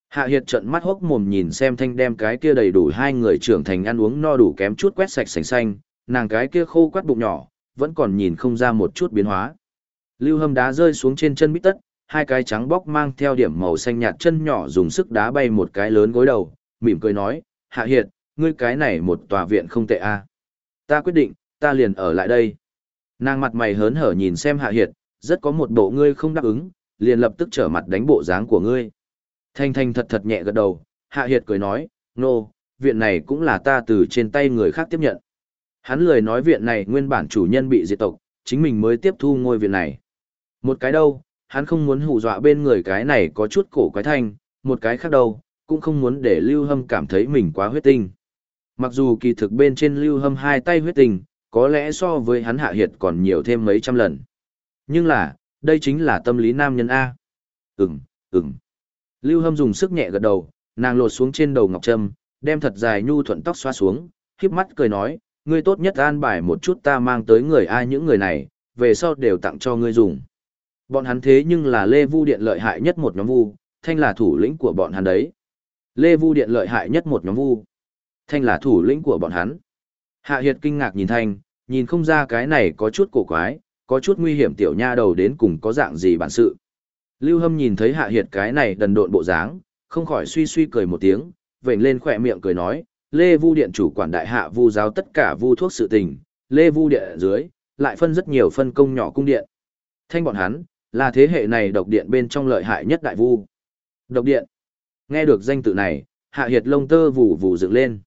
Hạ Hiệt trận mắt hốc mồm nhìn xem Thanh đem cái kia đầy đủ hai người trưởng thành ăn uống no đủ kém chút quét sạch sành xanh, nàng cái kia khô quắt bụng nhỏ, vẫn còn nhìn không ra một chút biến hóa. Lưu Hâm đá rơi xuống trên chân bít tất, hai cái trắng bóc mang theo điểm màu xanh nhạt chân nhỏ dùng sức đá bay một cái lớn gối đầu, mỉm cười nói, Hạ Hiệt, ngươi cái này một tòa viện không tệ a. Ta quyết định, ta liền ở lại đây. Nàng mặt mày hớn hở nhìn xem Hạ Hiệt, rất có một bộ ngươi không đáp ứng, liền lập tức trở mặt đánh bộ dáng của ngươi. Thanh Thanh thật thật nhẹ gật đầu, Hạ Hiệt cười nói, nô, no, viện này cũng là ta từ trên tay người khác tiếp nhận. Hắn lười nói viện này nguyên bản chủ nhân bị diệt tộc, chính mình mới tiếp thu ngôi viện này. Một cái đâu, hắn không muốn hù dọa bên người cái này có chút cổ quái thanh, một cái khác đâu, cũng không muốn để Lưu Hâm cảm thấy mình quá huyết tinh. Mặc dù kỳ thực bên trên Lưu Hâm hai tay huyết tinh, có lẽ so với hắn hạ hiệt còn nhiều thêm mấy trăm lần. Nhưng là, đây chính là tâm lý nam nhân A. Ừm, ừm. Lưu Hâm dùng sức nhẹ gật đầu, nàng lột xuống trên đầu ngọc trâm, đem thật dài nhu thuận tóc xoa xuống, khiếp mắt cười nói, ngươi tốt nhất an bài một chút ta mang tới người ai những người này, về sau đều tặng cho ngươi dùng. Bọn hắn thế nhưng là Lê Vu Điện lợi hại nhất một nhóm vu, thanh là thủ lĩnh của bọn hắn đấy. Lê Vu Điện lợi hại nhất một nhóm vu. Thanh là thủ lĩnh của bọn hắn. Hạ Hiệt kinh ngạc nhìn Thanh, nhìn không ra cái này có chút cổ quái, có chút nguy hiểm tiểu nha đầu đến cùng có dạng gì bản sự. Lưu Hâm nhìn thấy Hạ Hiệt cái này đần độn bộ dáng, không khỏi suy suy cười một tiếng, vểnh lên khỏe miệng cười nói, Lê Vu Điện chủ quản đại hạ vu giáo tất cả vu thuốc sự tình, Lê Vu Điện dưới, lại phân rất nhiều phân công nhỏ cung điện. Thanh bọn hắn, là thế hệ này độc điện bên trong lợi hại nhất đại vu. Độc điện. Nghe được danh tự này, hạ hiệt lông tơ vù vù dựng lên.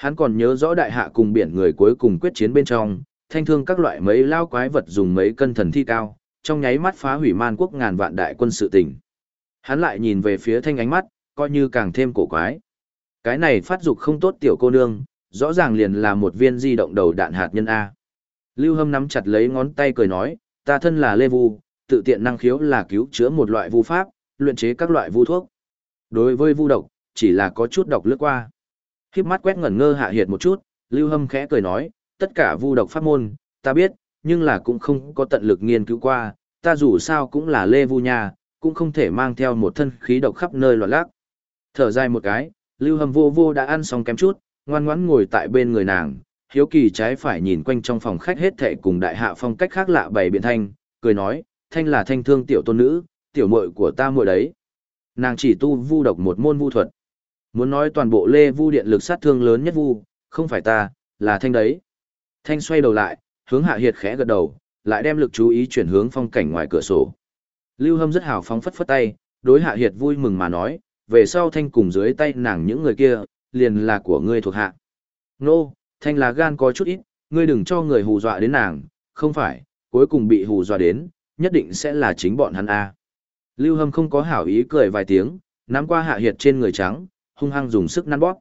Hắn còn nhớ rõ đại hạ cùng biển người cuối cùng quyết chiến bên trong, thanh thương các loại mấy lao quái vật dùng mấy cân thần thi cao, trong nháy mắt phá hủy man quốc ngàn vạn đại quân sự tỉnh. Hắn lại nhìn về phía thanh ánh mắt, coi như càng thêm cổ quái. Cái này phát dục không tốt tiểu cô nương, rõ ràng liền là một viên di động đầu đạn hạt nhân A. Lưu Hâm nắm chặt lấy ngón tay cười nói, ta thân là Lê Vu, tự tiện năng khiếu là cứu chữa một loại vu pháp, luyện chế các loại vu thuốc. Đối với vu độc, chỉ là có chút độc lướt qua. Khiếp mắt quét ngẩn ngơ hạ hiệt một chút, Lưu Hâm khẽ cười nói, tất cả vu độc pháp môn, ta biết, nhưng là cũng không có tận lực nghiên cứu qua, ta dù sao cũng là Lê Vu nhà, cũng không thể mang theo một thân khí độc khắp nơi loạn lác. Thở dài một cái, Lưu Hâm vô vô đã ăn xong kém chút, ngoan ngoãn ngồi tại bên người nàng, hiếu kỳ trái phải nhìn quanh trong phòng khách hết thệ cùng đại hạ phong cách khác lạ bày biện thanh, cười nói, thanh là thanh thương tiểu tôn nữ, tiểu muội của ta muội đấy. Nàng chỉ tu vu độc một môn vu thuật. Muốn nói toàn bộ lê vu điện lực sát thương lớn nhất vu, không phải ta, là thanh đấy. Thanh xoay đầu lại, hướng hạ hiệt khẽ gật đầu, lại đem lực chú ý chuyển hướng phong cảnh ngoài cửa sổ. Lưu Hâm rất hào phóng phất phất tay, đối hạ hiệt vui mừng mà nói, về sau thanh cùng dưới tay nàng những người kia, liền là của ngươi thuộc hạ. Nô, thanh là gan có chút ít, ngươi đừng cho người hù dọa đến nàng, không phải, cuối cùng bị hù dọa đến, nhất định sẽ là chính bọn hắn a. Lưu Hâm không có hảo ý cười vài tiếng, nắm qua hạ hiệt trên người trắng, hung hăng dùng sức nắn bóp.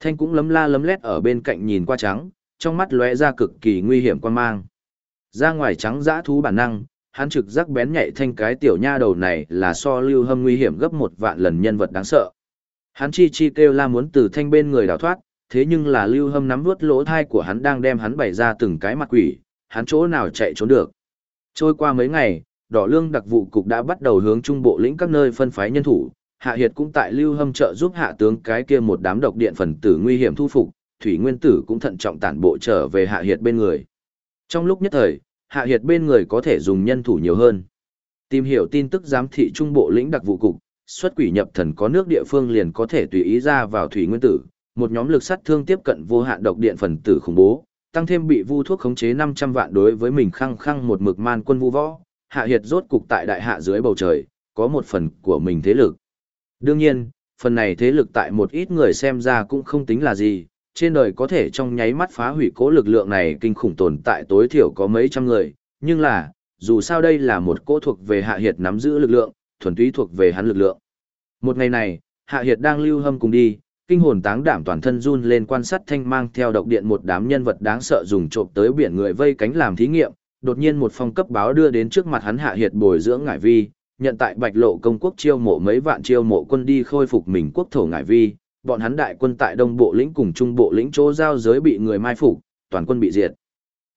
Thanh cũng lấm la lấm lét ở bên cạnh nhìn qua trắng, trong mắt lóe ra cực kỳ nguy hiểm quan mang. Ra ngoài trắng dã thú bản năng, hắn trực giác bén nhạy thanh cái tiểu nha đầu này là so lưu hâm nguy hiểm gấp một vạn lần nhân vật đáng sợ. Hắn chi chi kêu la muốn từ thanh bên người đào thoát, thế nhưng là lưu hâm nắm vuốt lỗ thai của hắn đang đem hắn bày ra từng cái mặt quỷ, hắn chỗ nào chạy trốn được. Trôi qua mấy ngày, đỏ lương đặc vụ cục đã bắt đầu hướng trung bộ lĩnh các nơi phân phái nhân thủ, hạ hiệt cũng tại lưu hâm trợ giúp hạ tướng cái kia một đám độc điện phần tử nguy hiểm thu phục, thủy nguyên tử cũng thận trọng tản bộ trở về hạ hiệt bên người. Trong lúc nhất thời, hạ hiệt bên người có thể dùng nhân thủ nhiều hơn. Tìm hiểu tin tức giám thị trung bộ lĩnh đặc vụ cục, xuất quỷ nhập thần có nước địa phương liền có thể tùy ý ra vào thủy nguyên tử, một nhóm lực sát thương tiếp cận vô hạn độc điện phần tử khủng bố, tăng thêm bị vu thuốc khống chế 500 vạn đối với mình khăng khăng một mực man quân vu võ, hạ hiệt rốt cục tại đại hạ dưới bầu trời, có một phần của mình thế lực. Đương nhiên, phần này thế lực tại một ít người xem ra cũng không tính là gì, trên đời có thể trong nháy mắt phá hủy cố lực lượng này kinh khủng tồn tại tối thiểu có mấy trăm người, nhưng là, dù sao đây là một cỗ thuộc về hạ hiệt nắm giữ lực lượng, thuần túy thuộc về hắn lực lượng. Một ngày này, hạ hiệt đang lưu hâm cùng đi, kinh hồn táng đảm toàn thân run lên quan sát thanh mang theo độc điện một đám nhân vật đáng sợ dùng trộm tới biển người vây cánh làm thí nghiệm, đột nhiên một phong cấp báo đưa đến trước mặt hắn hạ hiệt bồi dưỡng ngải vi, nhận tại bạch lộ công quốc chiêu mộ mấy vạn chiêu mộ quân đi khôi phục mình quốc thổ ngải vi, bọn hắn đại quân tại đông bộ lĩnh cùng trung bộ lĩnh chỗ giao giới bị người mai phục, toàn quân bị diệt.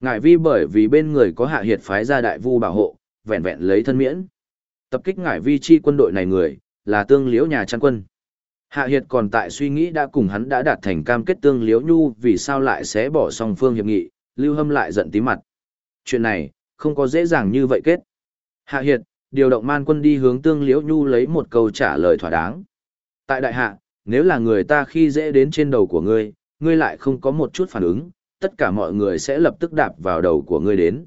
Ngải vi bởi vì bên người có hạ hiệt phái ra đại vu bảo hộ, vẹn vẹn lấy thân miễn. Tập kích ngải vi chi quân đội này người, là tương liễu nhà trang quân. Hạ Hiệt còn tại suy nghĩ đã cùng hắn đã đạt thành cam kết tương liễu nhu vì sao lại sẽ bỏ song phương hiệp nghị, Lưu Hâm lại giận tí mặt. Chuyện này, không có dễ dàng như vậy kết. Hạ Hiệt, điều động man quân đi hướng tương liễu nhu lấy một câu trả lời thỏa đáng. Tại đại hạ, nếu là người ta khi dễ đến trên đầu của ngươi, ngươi lại không có một chút phản ứng, tất cả mọi người sẽ lập tức đạp vào đầu của ngươi đến.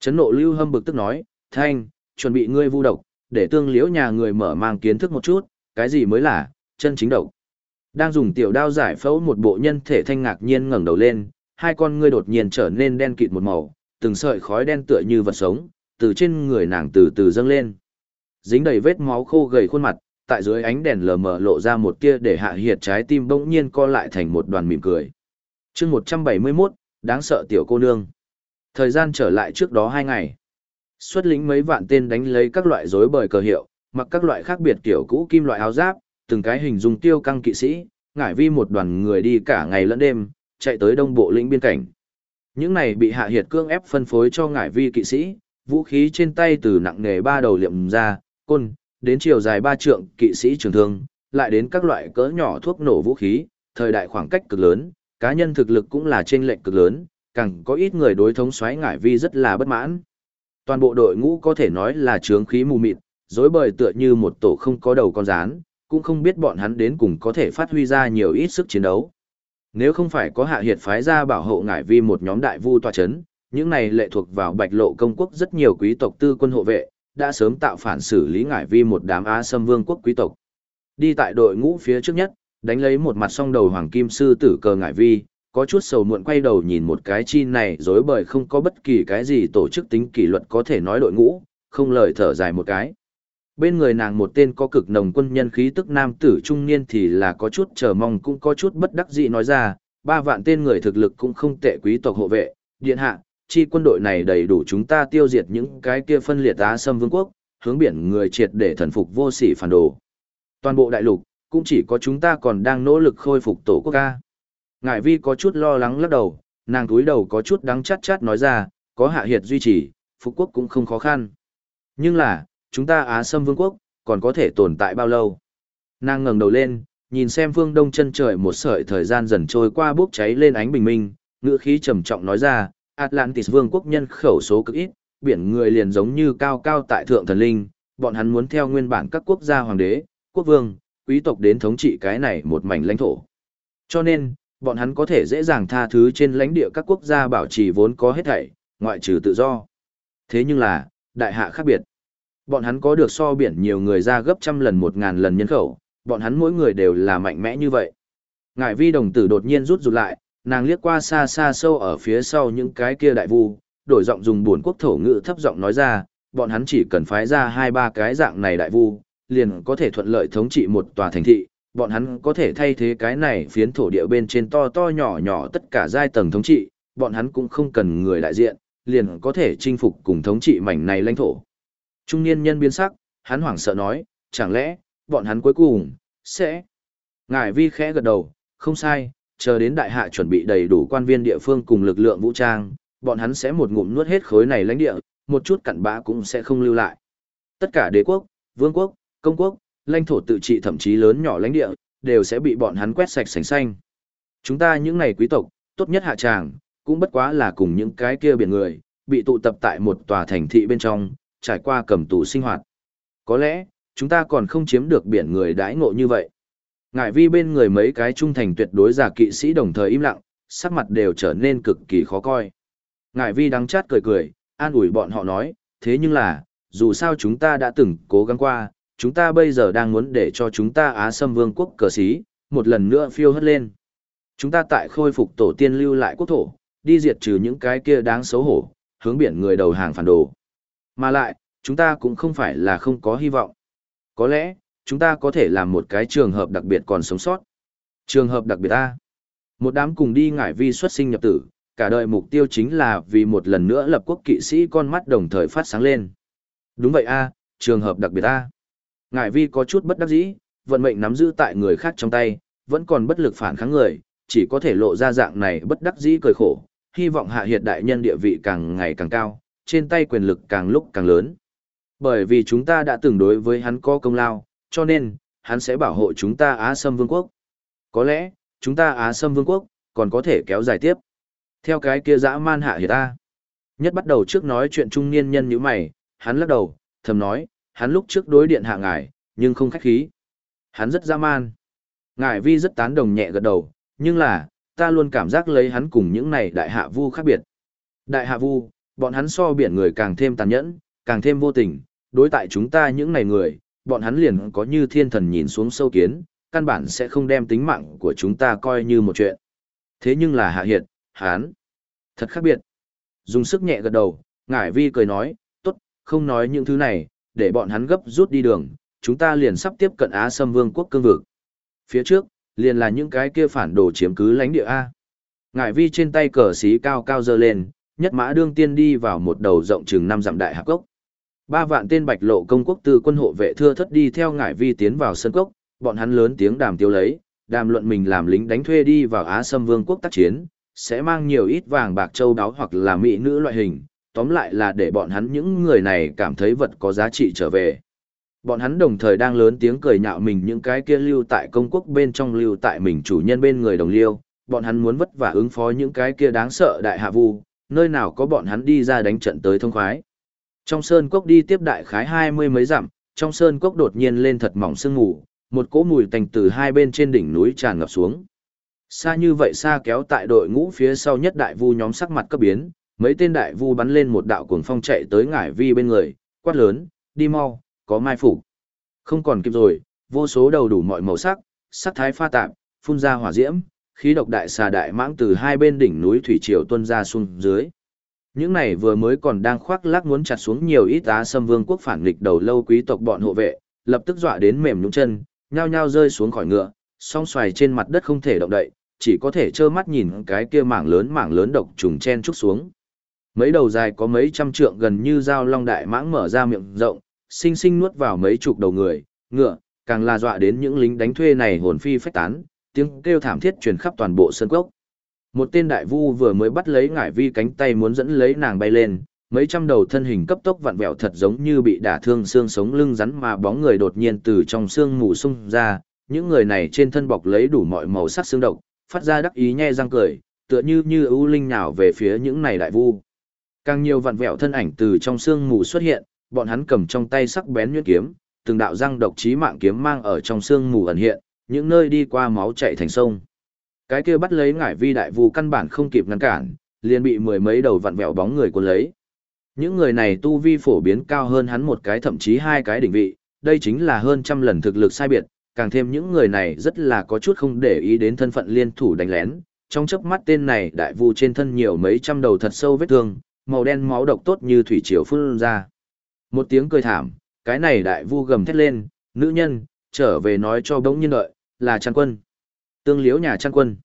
chấn nộ lưu hâm bực tức nói, thanh, chuẩn bị ngươi vu độc, để tương liễu nhà người mở mang kiến thức một chút, cái gì mới là, chân chính độc. Đang dùng tiểu đao giải phẫu một bộ nhân thể thanh ngạc nhiên ngẩng đầu lên, hai con ngươi đột nhiên trở nên đen kịt một màu, từng sợi khói đen tựa như vật sống, từ trên người nàng từ từ dâng lên. Dính đầy vết máu khô gầy khuôn mặt, tại dưới ánh đèn lờ mờ lộ ra một tia để hạ hiệt trái tim bỗng nhiên co lại thành một đoàn mỉm cười. chương 171, đáng sợ tiểu cô nương. Thời gian trở lại trước đó hai ngày. Xuất lính mấy vạn tên đánh lấy các loại rối bời cờ hiệu, mặc các loại khác biệt kiểu cũ kim loại áo giáp, từng cái hình dung tiêu căng kỵ sĩ, ngải vi một đoàn người đi cả ngày lẫn đêm, chạy tới đông bộ lĩnh biên cảnh. Những này bị hạ hiệt cương ép phân phối cho ngải vi kỵ sĩ, vũ khí trên tay từ nặng nghề ba đầu liệm ra, côn, đến chiều dài ba trượng kỵ sĩ trường thương, lại đến các loại cỡ nhỏ thuốc nổ vũ khí, thời đại khoảng cách cực lớn, cá nhân thực lực cũng là trên lệnh cực lớn, càng có ít người đối thống xoáy ngải vi rất là bất mãn. Toàn bộ đội ngũ có thể nói là trướng khí mù mịt, dối bời tựa như một tổ không có đầu con rán, cũng không biết bọn hắn đến cùng có thể phát huy ra nhiều ít sức chiến đấu. Nếu không phải có hạ hiệt phái ra bảo hộ ngải vi một nhóm đại vu tòa chấn, những này lệ thuộc vào bạch lộ công quốc rất nhiều quý tộc tư quân hộ vệ, đã sớm tạo phản xử lý ngải vi một đám á xâm vương quốc quý tộc. Đi tại đội ngũ phía trước nhất, đánh lấy một mặt song đầu hoàng kim sư tử cờ ngải vi, có chút sầu muộn quay đầu nhìn một cái chi này dối bời không có bất kỳ cái gì tổ chức tính kỷ luật có thể nói đội ngũ, không lời thở dài một cái. Bên người nàng một tên có cực nồng quân nhân khí tức nam tử trung niên thì là có chút chờ mong cũng có chút bất đắc dĩ nói ra, ba vạn tên người thực lực cũng không tệ quý tộc hộ vệ, điện hạ, chi quân đội này đầy đủ chúng ta tiêu diệt những cái kia phân liệt á xâm vương quốc, hướng biển người triệt để thần phục vô sỉ phản đồ. Toàn bộ đại lục, cũng chỉ có chúng ta còn đang nỗ lực khôi phục tổ quốc ca. Ngải vi có chút lo lắng lắc đầu, nàng túi đầu có chút đắng chát chát nói ra, có hạ hiệt duy trì, phục quốc cũng không khó khăn. Nhưng là, chúng ta Á Sâm Vương quốc, còn có thể tồn tại bao lâu? Nàng ngẩng đầu lên, nhìn xem phương đông chân trời một sợi thời gian dần trôi qua bốc cháy lên ánh bình minh, ngựa khí trầm trọng nói ra, Atlantis Vương quốc nhân khẩu số cực ít, biển người liền giống như cao cao tại thượng thần linh, bọn hắn muốn theo nguyên bản các quốc gia hoàng đế, quốc vương, quý tộc đến thống trị cái này một mảnh lãnh thổ. Cho nên, bọn hắn có thể dễ dàng tha thứ trên lãnh địa các quốc gia bảo trì vốn có hết thảy, ngoại trừ tự do. Thế nhưng là, đại hạ khác biệt. Bọn hắn có được so biển nhiều người ra gấp trăm lần một ngàn lần nhân khẩu, bọn hắn mỗi người đều là mạnh mẽ như vậy. Ngải vi đồng tử đột nhiên rút rụt lại, nàng liếc qua xa xa sâu ở phía sau những cái kia đại vu, đổi giọng dùng buồn quốc thổ ngữ thấp giọng nói ra, bọn hắn chỉ cần phái ra hai ba cái dạng này đại vu, liền có thể thuận lợi thống trị một tòa thành thị, bọn hắn có thể thay thế cái này phiến thổ địa bên trên to to nhỏ nhỏ tất cả giai tầng thống trị, bọn hắn cũng không cần người đại diện, liền có thể chinh phục cùng thống trị mảnh này lãnh thổ. Trung niên nhân biến sắc, hắn hoảng sợ nói, chẳng lẽ, bọn hắn cuối cùng, sẽ... Ngài vi khẽ gật đầu, không sai, chờ đến đại hạ chuẩn bị đầy đủ quan viên địa phương cùng lực lượng vũ trang, bọn hắn sẽ một ngụm nuốt hết khối này lãnh địa, một chút cặn bã cũng sẽ không lưu lại. Tất cả đế quốc, vương quốc, công quốc, lãnh thổ tự trị thậm chí lớn nhỏ lãnh địa, đều sẽ bị bọn hắn quét sạch sành xanh. Chúng ta những này quý tộc, tốt nhất hạ tràng, cũng bất quá là cùng những cái kia biển người, bị tụ tập tại một tòa thành thị bên trong, trải qua cầm tù sinh hoạt. Có lẽ, chúng ta còn không chiếm được biển người đãi ngộ như vậy. Ngại vi bên người mấy cái trung thành tuyệt đối giả kỵ sĩ đồng thời im lặng, sắc mặt đều trở nên cực kỳ khó coi. Ngại vi đắng chát cười cười, an ủi bọn họ nói, thế nhưng là, dù sao chúng ta đã từng cố gắng qua, chúng ta bây giờ đang muốn để cho chúng ta Á Sâm Vương quốc cờ sĩ, một lần nữa phiêu hất lên. Chúng ta tại khôi phục tổ tiên lưu lại quốc thổ, đi diệt trừ những cái kia đáng xấu hổ, hướng biển người đầu hàng phản đồ. Mà lại, chúng ta cũng không phải là không có hy vọng. Có lẽ, chúng ta có thể làm một cái trường hợp đặc biệt còn sống sót. Trường hợp đặc biệt A. Một đám cùng đi ngải vi xuất sinh nhập tử, cả đời mục tiêu chính là vì một lần nữa lập quốc kỵ sĩ con mắt đồng thời phát sáng lên. Đúng vậy A, trường hợp đặc biệt A. Ngải vi có chút bất đắc dĩ, vận mệnh nắm giữ tại người khác trong tay, vẫn còn bất lực phản kháng người, chỉ có thể lộ ra dạng này bất đắc dĩ cười khổ, hy vọng hạ hiệt đại nhân địa vị càng ngày càng cao, trên tay quyền lực càng lúc càng lớn. Bởi vì chúng ta đã từng đối với hắn có công lao, cho nên, hắn sẽ bảo hộ chúng ta Á Sâm Vương quốc. Có lẽ, chúng ta Á Sâm Vương quốc, còn có thể kéo dài tiếp. Theo cái kia dã man hạ hiệt ta. Nhất bắt đầu trước nói chuyện trung niên nhân như mày, hắn lắc đầu, thầm nói, hắn lúc trước đối điện hạ ngài, nhưng không khách khí. Hắn rất dã man. Ngài vi rất tán đồng nhẹ gật đầu, nhưng là, ta luôn cảm giác lấy hắn cùng những này đại hạ vu khác biệt. Đại hạ vu, bọn hắn so biển người càng thêm tàn nhẫn, càng thêm vô tình, đối tại chúng ta những này người, bọn hắn liền có như thiên thần nhìn xuống sâu kiến, căn bản sẽ không đem tính mạng của chúng ta coi như một chuyện. Thế nhưng là hạ hiệt, hắn, thật khác biệt. Dùng sức nhẹ gật đầu, ngải vi cười nói, tốt, không nói những thứ này, để bọn hắn gấp rút đi đường, chúng ta liền sắp tiếp cận Á Sâm Vương quốc cương vực. Phía trước, liền là những cái kia phản đồ chiếm cứ lãnh địa A. Ngải vi trên tay cờ xí cao cao dơ lên, nhất mã đương tiên đi vào một đầu rộng chừng năm dặm đại hạp cốc. Ba vạn tên bạch lộ công quốc từ quân hộ vệ thưa thất đi theo ngải vi tiến vào sân cốc, bọn hắn lớn tiếng đàm tiêu lấy, đàm luận mình làm lính đánh thuê đi vào Á Sâm Vương quốc tác chiến, sẽ mang nhiều ít vàng bạc châu đáo hoặc là mỹ nữ loại hình, tóm lại là để bọn hắn những người này cảm thấy vật có giá trị trở về. Bọn hắn đồng thời đang lớn tiếng cười nhạo mình những cái kia lưu tại công quốc bên trong lưu tại mình chủ nhân bên người đồng liêu, bọn hắn muốn vất vả ứng phó những cái kia đáng sợ đại hạ vu, nơi nào có bọn hắn đi ra đánh trận tới thông khoái. Trong sơn cốc đi tiếp đại khái hai mươi mấy dặm, trong sơn cốc đột nhiên lên thật mỏng sương mù, một cỗ mùi tành từ hai bên trên đỉnh núi tràn ngập xuống. Xa như vậy xa kéo tại đội ngũ phía sau nhất đại vu nhóm sắc mặt cấp biến, mấy tên đại vu bắn lên một đạo cuồng phong chạy tới ngải vi bên người, quát lớn, đi mau, có mai phục. Không còn kịp rồi, vô số đầu đủ mọi màu sắc, sắc thái pha tạp, phun ra hỏa diễm, khí độc đại xà đại mãng từ hai bên đỉnh núi thủy triều tuôn ra xuống dưới. Những này vừa mới còn đang khoác lác muốn chặt xuống nhiều ít á xâm vương quốc phản nghịch đầu lâu quý tộc bọn hộ vệ, lập tức dọa đến mềm nhũn chân, nhao nhao rơi xuống khỏi ngựa, song xoài trên mặt đất không thể động đậy, chỉ có thể trơ mắt nhìn cái kia mảng lớn mảng lớn độc trùng chen trúc xuống. Mấy đầu dài có mấy trăm trượng gần như dao long đại mãng mở ra miệng rộng, sinh sinh nuốt vào mấy chục đầu người, ngựa, càng là dọa đến những lính đánh thuê này hồn phi phách tán, tiếng kêu thảm thiết truyền khắp toàn bộ sân cốc. Một tên đại vu vừa mới bắt lấy ngải vi cánh tay muốn dẫn lấy nàng bay lên, mấy trăm đầu thân hình cấp tốc vặn vẹo thật giống như bị đả thương xương sống lưng rắn mà bóng người đột nhiên từ trong xương mù sung ra, những người này trên thân bọc lấy đủ mọi màu sắc xương độc, phát ra đắc ý nhe răng cười, tựa như như ưu linh nào về phía những này đại vu. Càng nhiều vặn vẹo thân ảnh từ trong xương mù xuất hiện, bọn hắn cầm trong tay sắc bén nhuyễn kiếm, từng đạo răng độc chí mạng kiếm mang ở trong xương mù ẩn hiện, những nơi đi qua máu chảy thành sông. Cái kia bắt lấy ngải vi đại vu căn bản không kịp ngăn cản, liền bị mười mấy đầu vặn vẹo bóng người cuốn lấy. Những người này tu vi phổ biến cao hơn hắn một cái thậm chí hai cái đỉnh vị, đây chính là hơn trăm lần thực lực sai biệt, càng thêm những người này rất là có chút không để ý đến thân phận liên thủ đánh lén. Trong chớp mắt tên này đại vu trên thân nhiều mấy trăm đầu thật sâu vết thương, màu đen máu độc tốt như thủy triều phun ra. Một tiếng cười thảm, cái này đại vu gầm thét lên, nữ nhân, trở về nói cho bỗng nhiên đợi, là trang quân. Tương liếu nhà trang quân.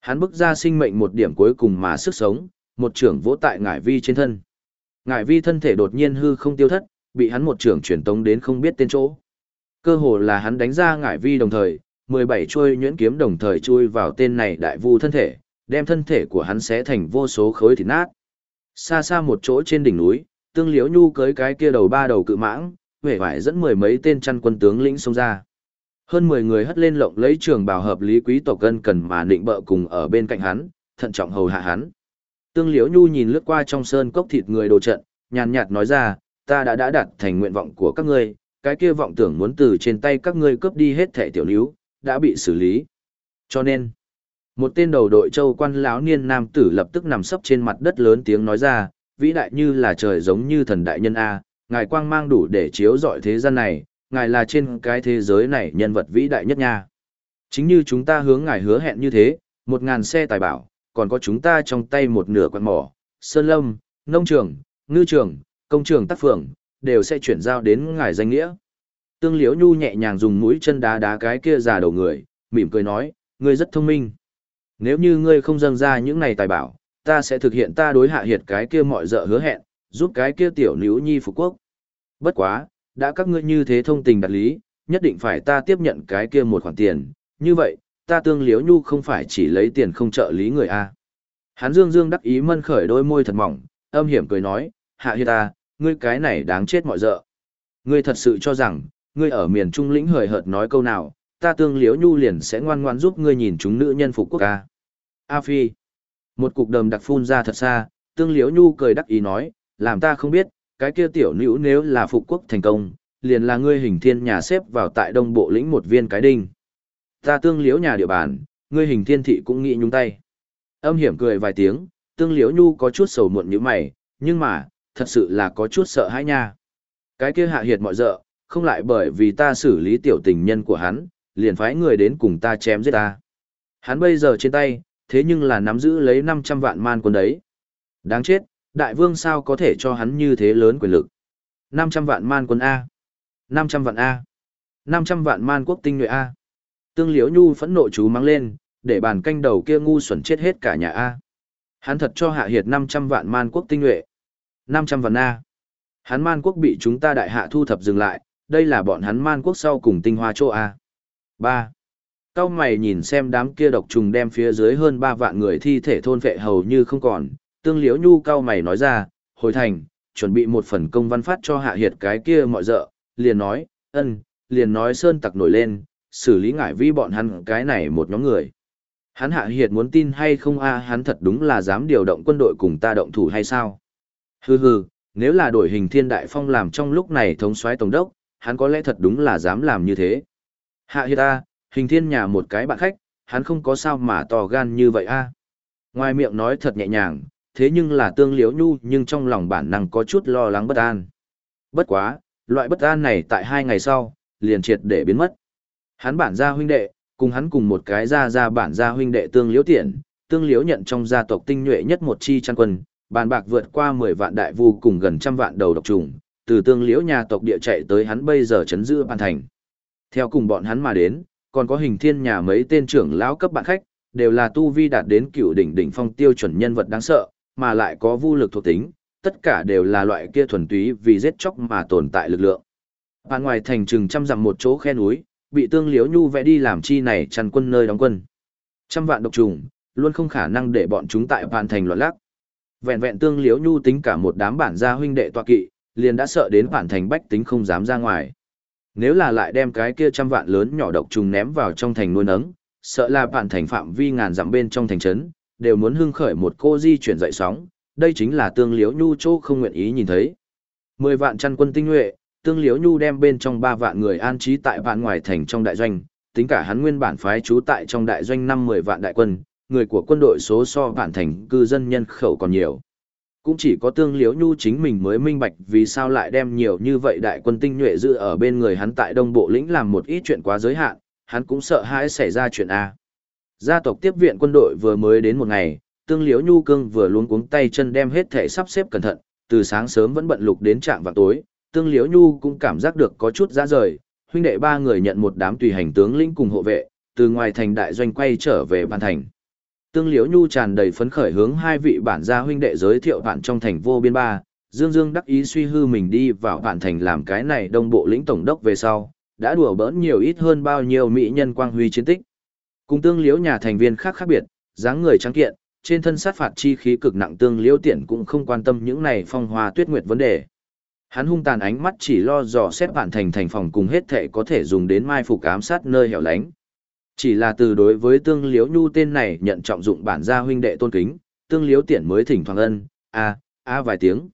Hắn bức ra sinh mệnh một điểm cuối cùng mà sức sống, một trưởng vỗ tại ngải vi trên thân. Ngải vi thân thể đột nhiên hư không tiêu thất, bị hắn một trưởng chuyển tống đến không biết tên chỗ. Cơ hồ là hắn đánh ra ngải vi đồng thời, 17 chuôi nhuyễn kiếm đồng thời chui vào tên này đại vu thân thể, đem thân thể của hắn xé thành vô số khối thịt nát. Xa xa một chỗ trên đỉnh núi, tương liễu nhu cưới cái kia đầu ba đầu cự mãng, vẻ vải dẫn mười mấy tên chăn quân tướng lĩnh xông ra. Hơn 10 người hất lên lộng lấy trường bào hợp lý quý tộc gân cần mà định bợ cùng ở bên cạnh hắn, thận trọng hầu hạ hắn. Tương liễu nhu nhìn lướt qua trong sơn cốc thịt người đồ trận, nhàn nhạt nói ra, ta đã đã đạt thành nguyện vọng của các ngươi, cái kia vọng tưởng muốn từ trên tay các ngươi cướp đi hết thẻ tiểu lưu, đã bị xử lý. Cho nên, một tên đầu đội châu quan lão niên nam tử lập tức nằm sấp trên mặt đất lớn tiếng nói ra, vĩ đại như là trời giống như thần đại nhân A, ngài quang mang đủ để chiếu rọi thế gian này, ngài là trên cái thế giới này nhân vật vĩ đại nhất nha. Chính như chúng ta hướng ngài hứa hẹn như thế, một ngàn xe tài bảo, còn có chúng ta trong tay một nửa quạt mỏ, sơn lâm, nông trường, ngư trường, công trường tác phường, đều sẽ chuyển giao đến ngài danh nghĩa. Tương Liễu Nhu nhẹ nhàng dùng mũi chân đá đá cái kia già đầu người, mỉm cười nói, ngươi rất thông minh. Nếu như ngươi không dâng ra những này tài bảo, ta sẽ thực hiện ta đối hạ hiệt cái kia mọi dợ hứa hẹn, giúp cái kia tiểu nữ nhi phục quốc. Bất quá, đã các ngươi như thế thông tình đặt lý, nhất định phải ta tiếp nhận cái kia một khoản tiền, như vậy, ta tương liếu nhu không phải chỉ lấy tiền không trợ lý người a. Hắn dương dương đắc ý mân khởi đôi môi thật mỏng, âm hiểm cười nói, hạ hiệt ta, ngươi cái này đáng chết mọi dợ. Ngươi thật sự cho rằng, ngươi ở miền trung lĩnh hời hợt nói câu nào, ta tương liếu nhu liền sẽ ngoan ngoan giúp ngươi nhìn chúng nữ nhân phục quốc ca. A Phi. Một cục đầm đặc phun ra thật xa, tương liếu nhu cười đắc ý nói, làm ta không biết, cái kia tiểu nữ nếu là phục quốc thành công, liền là ngươi hình thiên nhà xếp vào tại đông bộ lĩnh một viên cái đinh. Ta tương liễu nhà địa bàn, ngươi hình thiên thị cũng nghĩ nhúng tay. Âm hiểm cười vài tiếng, tương liễu nhu có chút sầu muộn như mày, nhưng mà, thật sự là có chút sợ hãi nha. Cái kia hạ hiệt mọi dợ, không lại bởi vì ta xử lý tiểu tình nhân của hắn, liền phái người đến cùng ta chém giết ta. Hắn bây giờ trên tay, thế nhưng là nắm giữ lấy 500 vạn man quân đấy. Đáng chết, đại vương sao có thể cho hắn như thế lớn quyền lực. 500 vạn man quân A. 500 vạn A. 500 vạn man quốc tinh nhuệ A. Tương liễu nhu phẫn nộ chú mang lên, để bàn canh đầu kia ngu xuẩn chết hết cả nhà A. Hắn thật cho hạ hiệt 500 vạn man quốc tinh nhuệ. 500 vạn A. Hắn man quốc bị chúng ta đại hạ thu thập dừng lại, đây là bọn hắn man quốc sau cùng tinh hoa chỗ A. 3. Cao mày nhìn xem đám kia độc trùng đem phía dưới hơn 3 vạn người thi thể thôn vệ hầu như không còn, tương liễu nhu cao mày nói ra, hồi thành, chuẩn bị một phần công văn phát cho hạ hiệt cái kia mọi dợ, liền nói, ân, liền nói sơn tặc nổi lên, xử lý ngải vi bọn hắn cái này một nhóm người. Hắn hạ hiệt muốn tin hay không a hắn thật đúng là dám điều động quân đội cùng ta động thủ hay sao? Hừ hừ, nếu là đổi hình thiên đại phong làm trong lúc này thống soái tổng đốc, hắn có lẽ thật đúng là dám làm như thế. Hạ hiệt a, hình thiên nhà một cái bạn khách, hắn không có sao mà to gan như vậy a. Ngoài miệng nói thật nhẹ nhàng, thế nhưng là tương liễu nhu nhưng trong lòng bản năng có chút lo lắng bất an. Bất quá, loại bất an này tại hai ngày sau, liền triệt để biến mất. Hắn bản gia huynh đệ, cùng hắn cùng một cái gia gia bản gia huynh đệ tương liễu tiện, tương liễu nhận trong gia tộc tinh nhuệ nhất một chi chăn quân, bàn bạc vượt qua 10 vạn đại vu cùng gần trăm vạn đầu độc trùng, từ tương liễu nhà tộc địa chạy tới hắn bây giờ chấn giữ bàn thành. Theo cùng bọn hắn mà đến, còn có hình thiên nhà mấy tên trưởng lão cấp bạn khách, đều là tu vi đạt đến cựu đỉnh đỉnh phong tiêu chuẩn nhân vật đáng sợ, mà lại có vu lực thuộc tính, tất cả đều là loại kia thuần túy vì giết chóc mà tồn tại lực lượng. Bạn ngoài thành chừng trăm dặm một chỗ khe núi, bị tương liếu nhu vẽ đi làm chi này chăn quân nơi đóng quân. Trăm vạn độc trùng, luôn không khả năng để bọn chúng tại vạn thành loạn lắc. Vẹn vẹn tương liếu nhu tính cả một đám bản gia huynh đệ tọa kỵ, liền đã sợ đến bản thành bách tính không dám ra ngoài. Nếu là lại đem cái kia trăm vạn lớn nhỏ độc trùng ném vào trong thành nuôi nấng, sợ là bản thành phạm vi ngàn dặm bên trong thành trấn, đều muốn hưng khởi một cô di chuyển dậy sóng, đây chính là tương liếu nhu chỗ không nguyện ý nhìn thấy. Mười vạn chăn quân tinh nhuệ, tương liếu nhu đem bên trong ba vạn người an trí tại vạn ngoài thành trong đại doanh, tính cả hắn nguyên bản phái trú tại trong đại doanh năm mười vạn đại quân, người của quân đội số so vạn thành cư dân nhân khẩu còn nhiều. Cũng chỉ có tương liếu nhu chính mình mới minh bạch vì sao lại đem nhiều như vậy đại quân tinh nhuệ dự ở bên người hắn tại đông bộ lĩnh làm một ít chuyện quá giới hạn, hắn cũng sợ hãi xảy ra chuyện A. Gia tộc tiếp viện quân đội vừa mới đến một ngày, tương liễu nhu cương vừa luống cuống tay chân đem hết thể sắp xếp cẩn thận, từ sáng sớm vẫn bận lục đến trạm vào tối, tương liễu nhu cũng cảm giác được có chút ra rời, huynh đệ ba người nhận một đám tùy hành tướng lĩnh cùng hộ vệ, từ ngoài thành đại doanh quay trở về ban thành. Tương liễu nhu tràn đầy phấn khởi hướng hai vị bản gia huynh đệ giới thiệu bạn trong thành vô biên ba, dương dương đắc ý suy hư mình đi vào bản thành làm cái này đông bộ lĩnh tổng đốc về sau, đã đùa bỡn nhiều ít hơn bao nhiêu mỹ nhân quang huy chiến tích. Cùng tương liễu nhà thành viên khác khác biệt, dáng người trắng kiện, trên thân sát phạt chi khí cực nặng tương liễu tiện cũng không quan tâm những này phong hoa tuyết nguyệt vấn đề. Hắn hung tàn ánh mắt chỉ lo dò xét bản thành thành phòng cùng hết thệ có thể dùng đến mai phục ám sát nơi hẻo lánh. Chỉ là từ đối với tương liễu nhu tên này nhận trọng dụng bản gia huynh đệ tôn kính, tương liễu tiện mới thỉnh thoảng ân, a, a vài tiếng.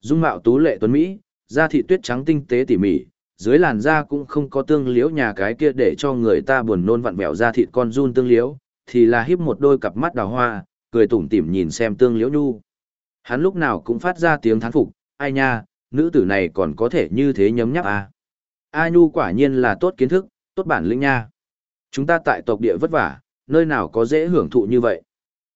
Dung mạo tú lệ tuấn Mỹ, da thị tuyết trắng tinh tế tỉ mỉ, dưới làn da cũng không có tương liễu nhà cái kia để cho người ta buồn nôn vặn vẹo ra thịt con run tương liễu, thì là híp một đôi cặp mắt đào hoa, cười tủm tỉm nhìn xem tương liễu nhu. Hắn lúc nào cũng phát ra tiếng thán phục, ai nha, nữ tử này còn có thể như thế nhấm nháp à. A nhu quả nhiên là tốt kiến thức, tốt bản lĩnh nha. Chúng ta tại tộc địa vất vả, nơi nào có dễ hưởng thụ như vậy.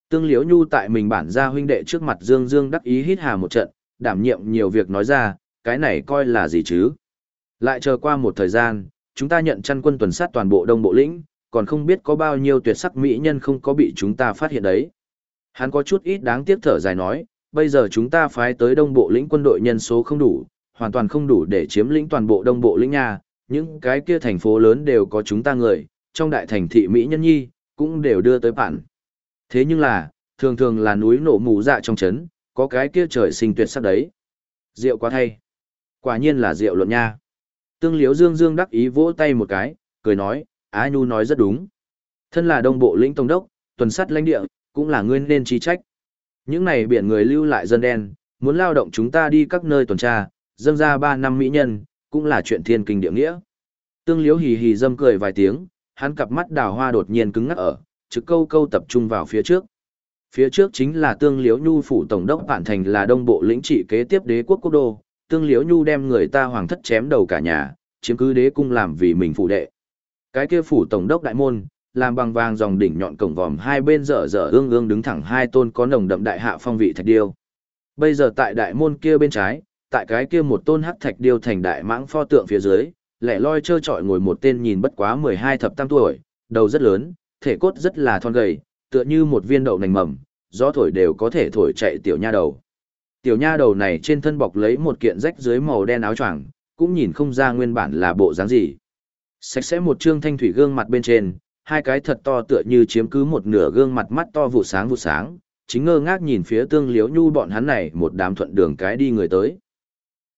Tương liễu nhu tại mình bản gia huynh đệ trước mặt dương dương đắc ý hít hà một trận, đảm nhiệm nhiều việc nói ra, cái này coi là gì chứ. Lại chờ qua một thời gian, chúng ta nhận chăn quân tuần sát toàn bộ đông bộ lĩnh, còn không biết có bao nhiêu tuyệt sắc mỹ nhân không có bị chúng ta phát hiện đấy. Hắn có chút ít đáng tiếc thở dài nói, bây giờ chúng ta phái tới đông bộ lĩnh quân đội nhân số không đủ, hoàn toàn không đủ để chiếm lĩnh toàn bộ đông bộ lĩnh nha, những cái kia thành phố lớn đều có chúng ta người, trong đại thành thị Mỹ nhân nhi, cũng đều đưa tới bản. Thế nhưng là, thường thường là núi nổ mù dạ trong chấn, có cái kia trời sinh tuyệt sắc đấy. Rượu quá thay. Quả nhiên là rượu luận nha. Tương liếu dương dương đắc ý vỗ tay một cái, cười nói, Á Nhu nói rất đúng. Thân là đông bộ lĩnh tổng đốc, tuần sắt lãnh địa, cũng là ngươi nên chi trách. Những này biển người lưu lại dân đen, muốn lao động chúng ta đi các nơi tuần tra, dâng ra ba năm mỹ nhân, cũng là chuyện thiên kinh địa nghĩa. Tương liếu hì hì dâm cười vài tiếng, hắn cặp mắt đào hoa đột nhiên cứng ngắc ở, trực câu câu tập trung vào phía trước. Phía trước chính là Tương Liễu Nhu phủ tổng đốc bản thành là đông bộ lĩnh trị kế tiếp đế quốc quốc đô, Tương Liễu Nhu đem người ta hoàng thất chém đầu cả nhà, chiếm cứ đế cung làm vì mình phụ đệ. Cái kia phủ tổng đốc đại môn, làm bằng vàng dòng đỉnh nhọn cổng vòm hai bên dở dở ương ương đứng thẳng hai tôn có nồng đậm đại hạ phong vị thạch điêu. Bây giờ tại đại môn kia bên trái, tại cái kia một tôn hắc thạch điêu thành đại mãng pho tượng phía dưới, lẻ loi trơ trọi ngồi một tên nhìn bất quá 12 thập tam tuổi, đầu rất lớn, thể cốt rất là thon gầy, tựa như một viên đậu nành mầm, gió thổi đều có thể thổi chạy tiểu nha đầu. Tiểu nha đầu này trên thân bọc lấy một kiện rách dưới màu đen áo choàng, cũng nhìn không ra nguyên bản là bộ dáng gì. Sạch sẽ một trương thanh thủy gương mặt bên trên, hai cái thật to tựa như chiếm cứ một nửa gương mặt mắt to vụ sáng vụ sáng, chính ngơ ngác nhìn phía tương liếu nhu bọn hắn này một đám thuận đường cái đi người tới.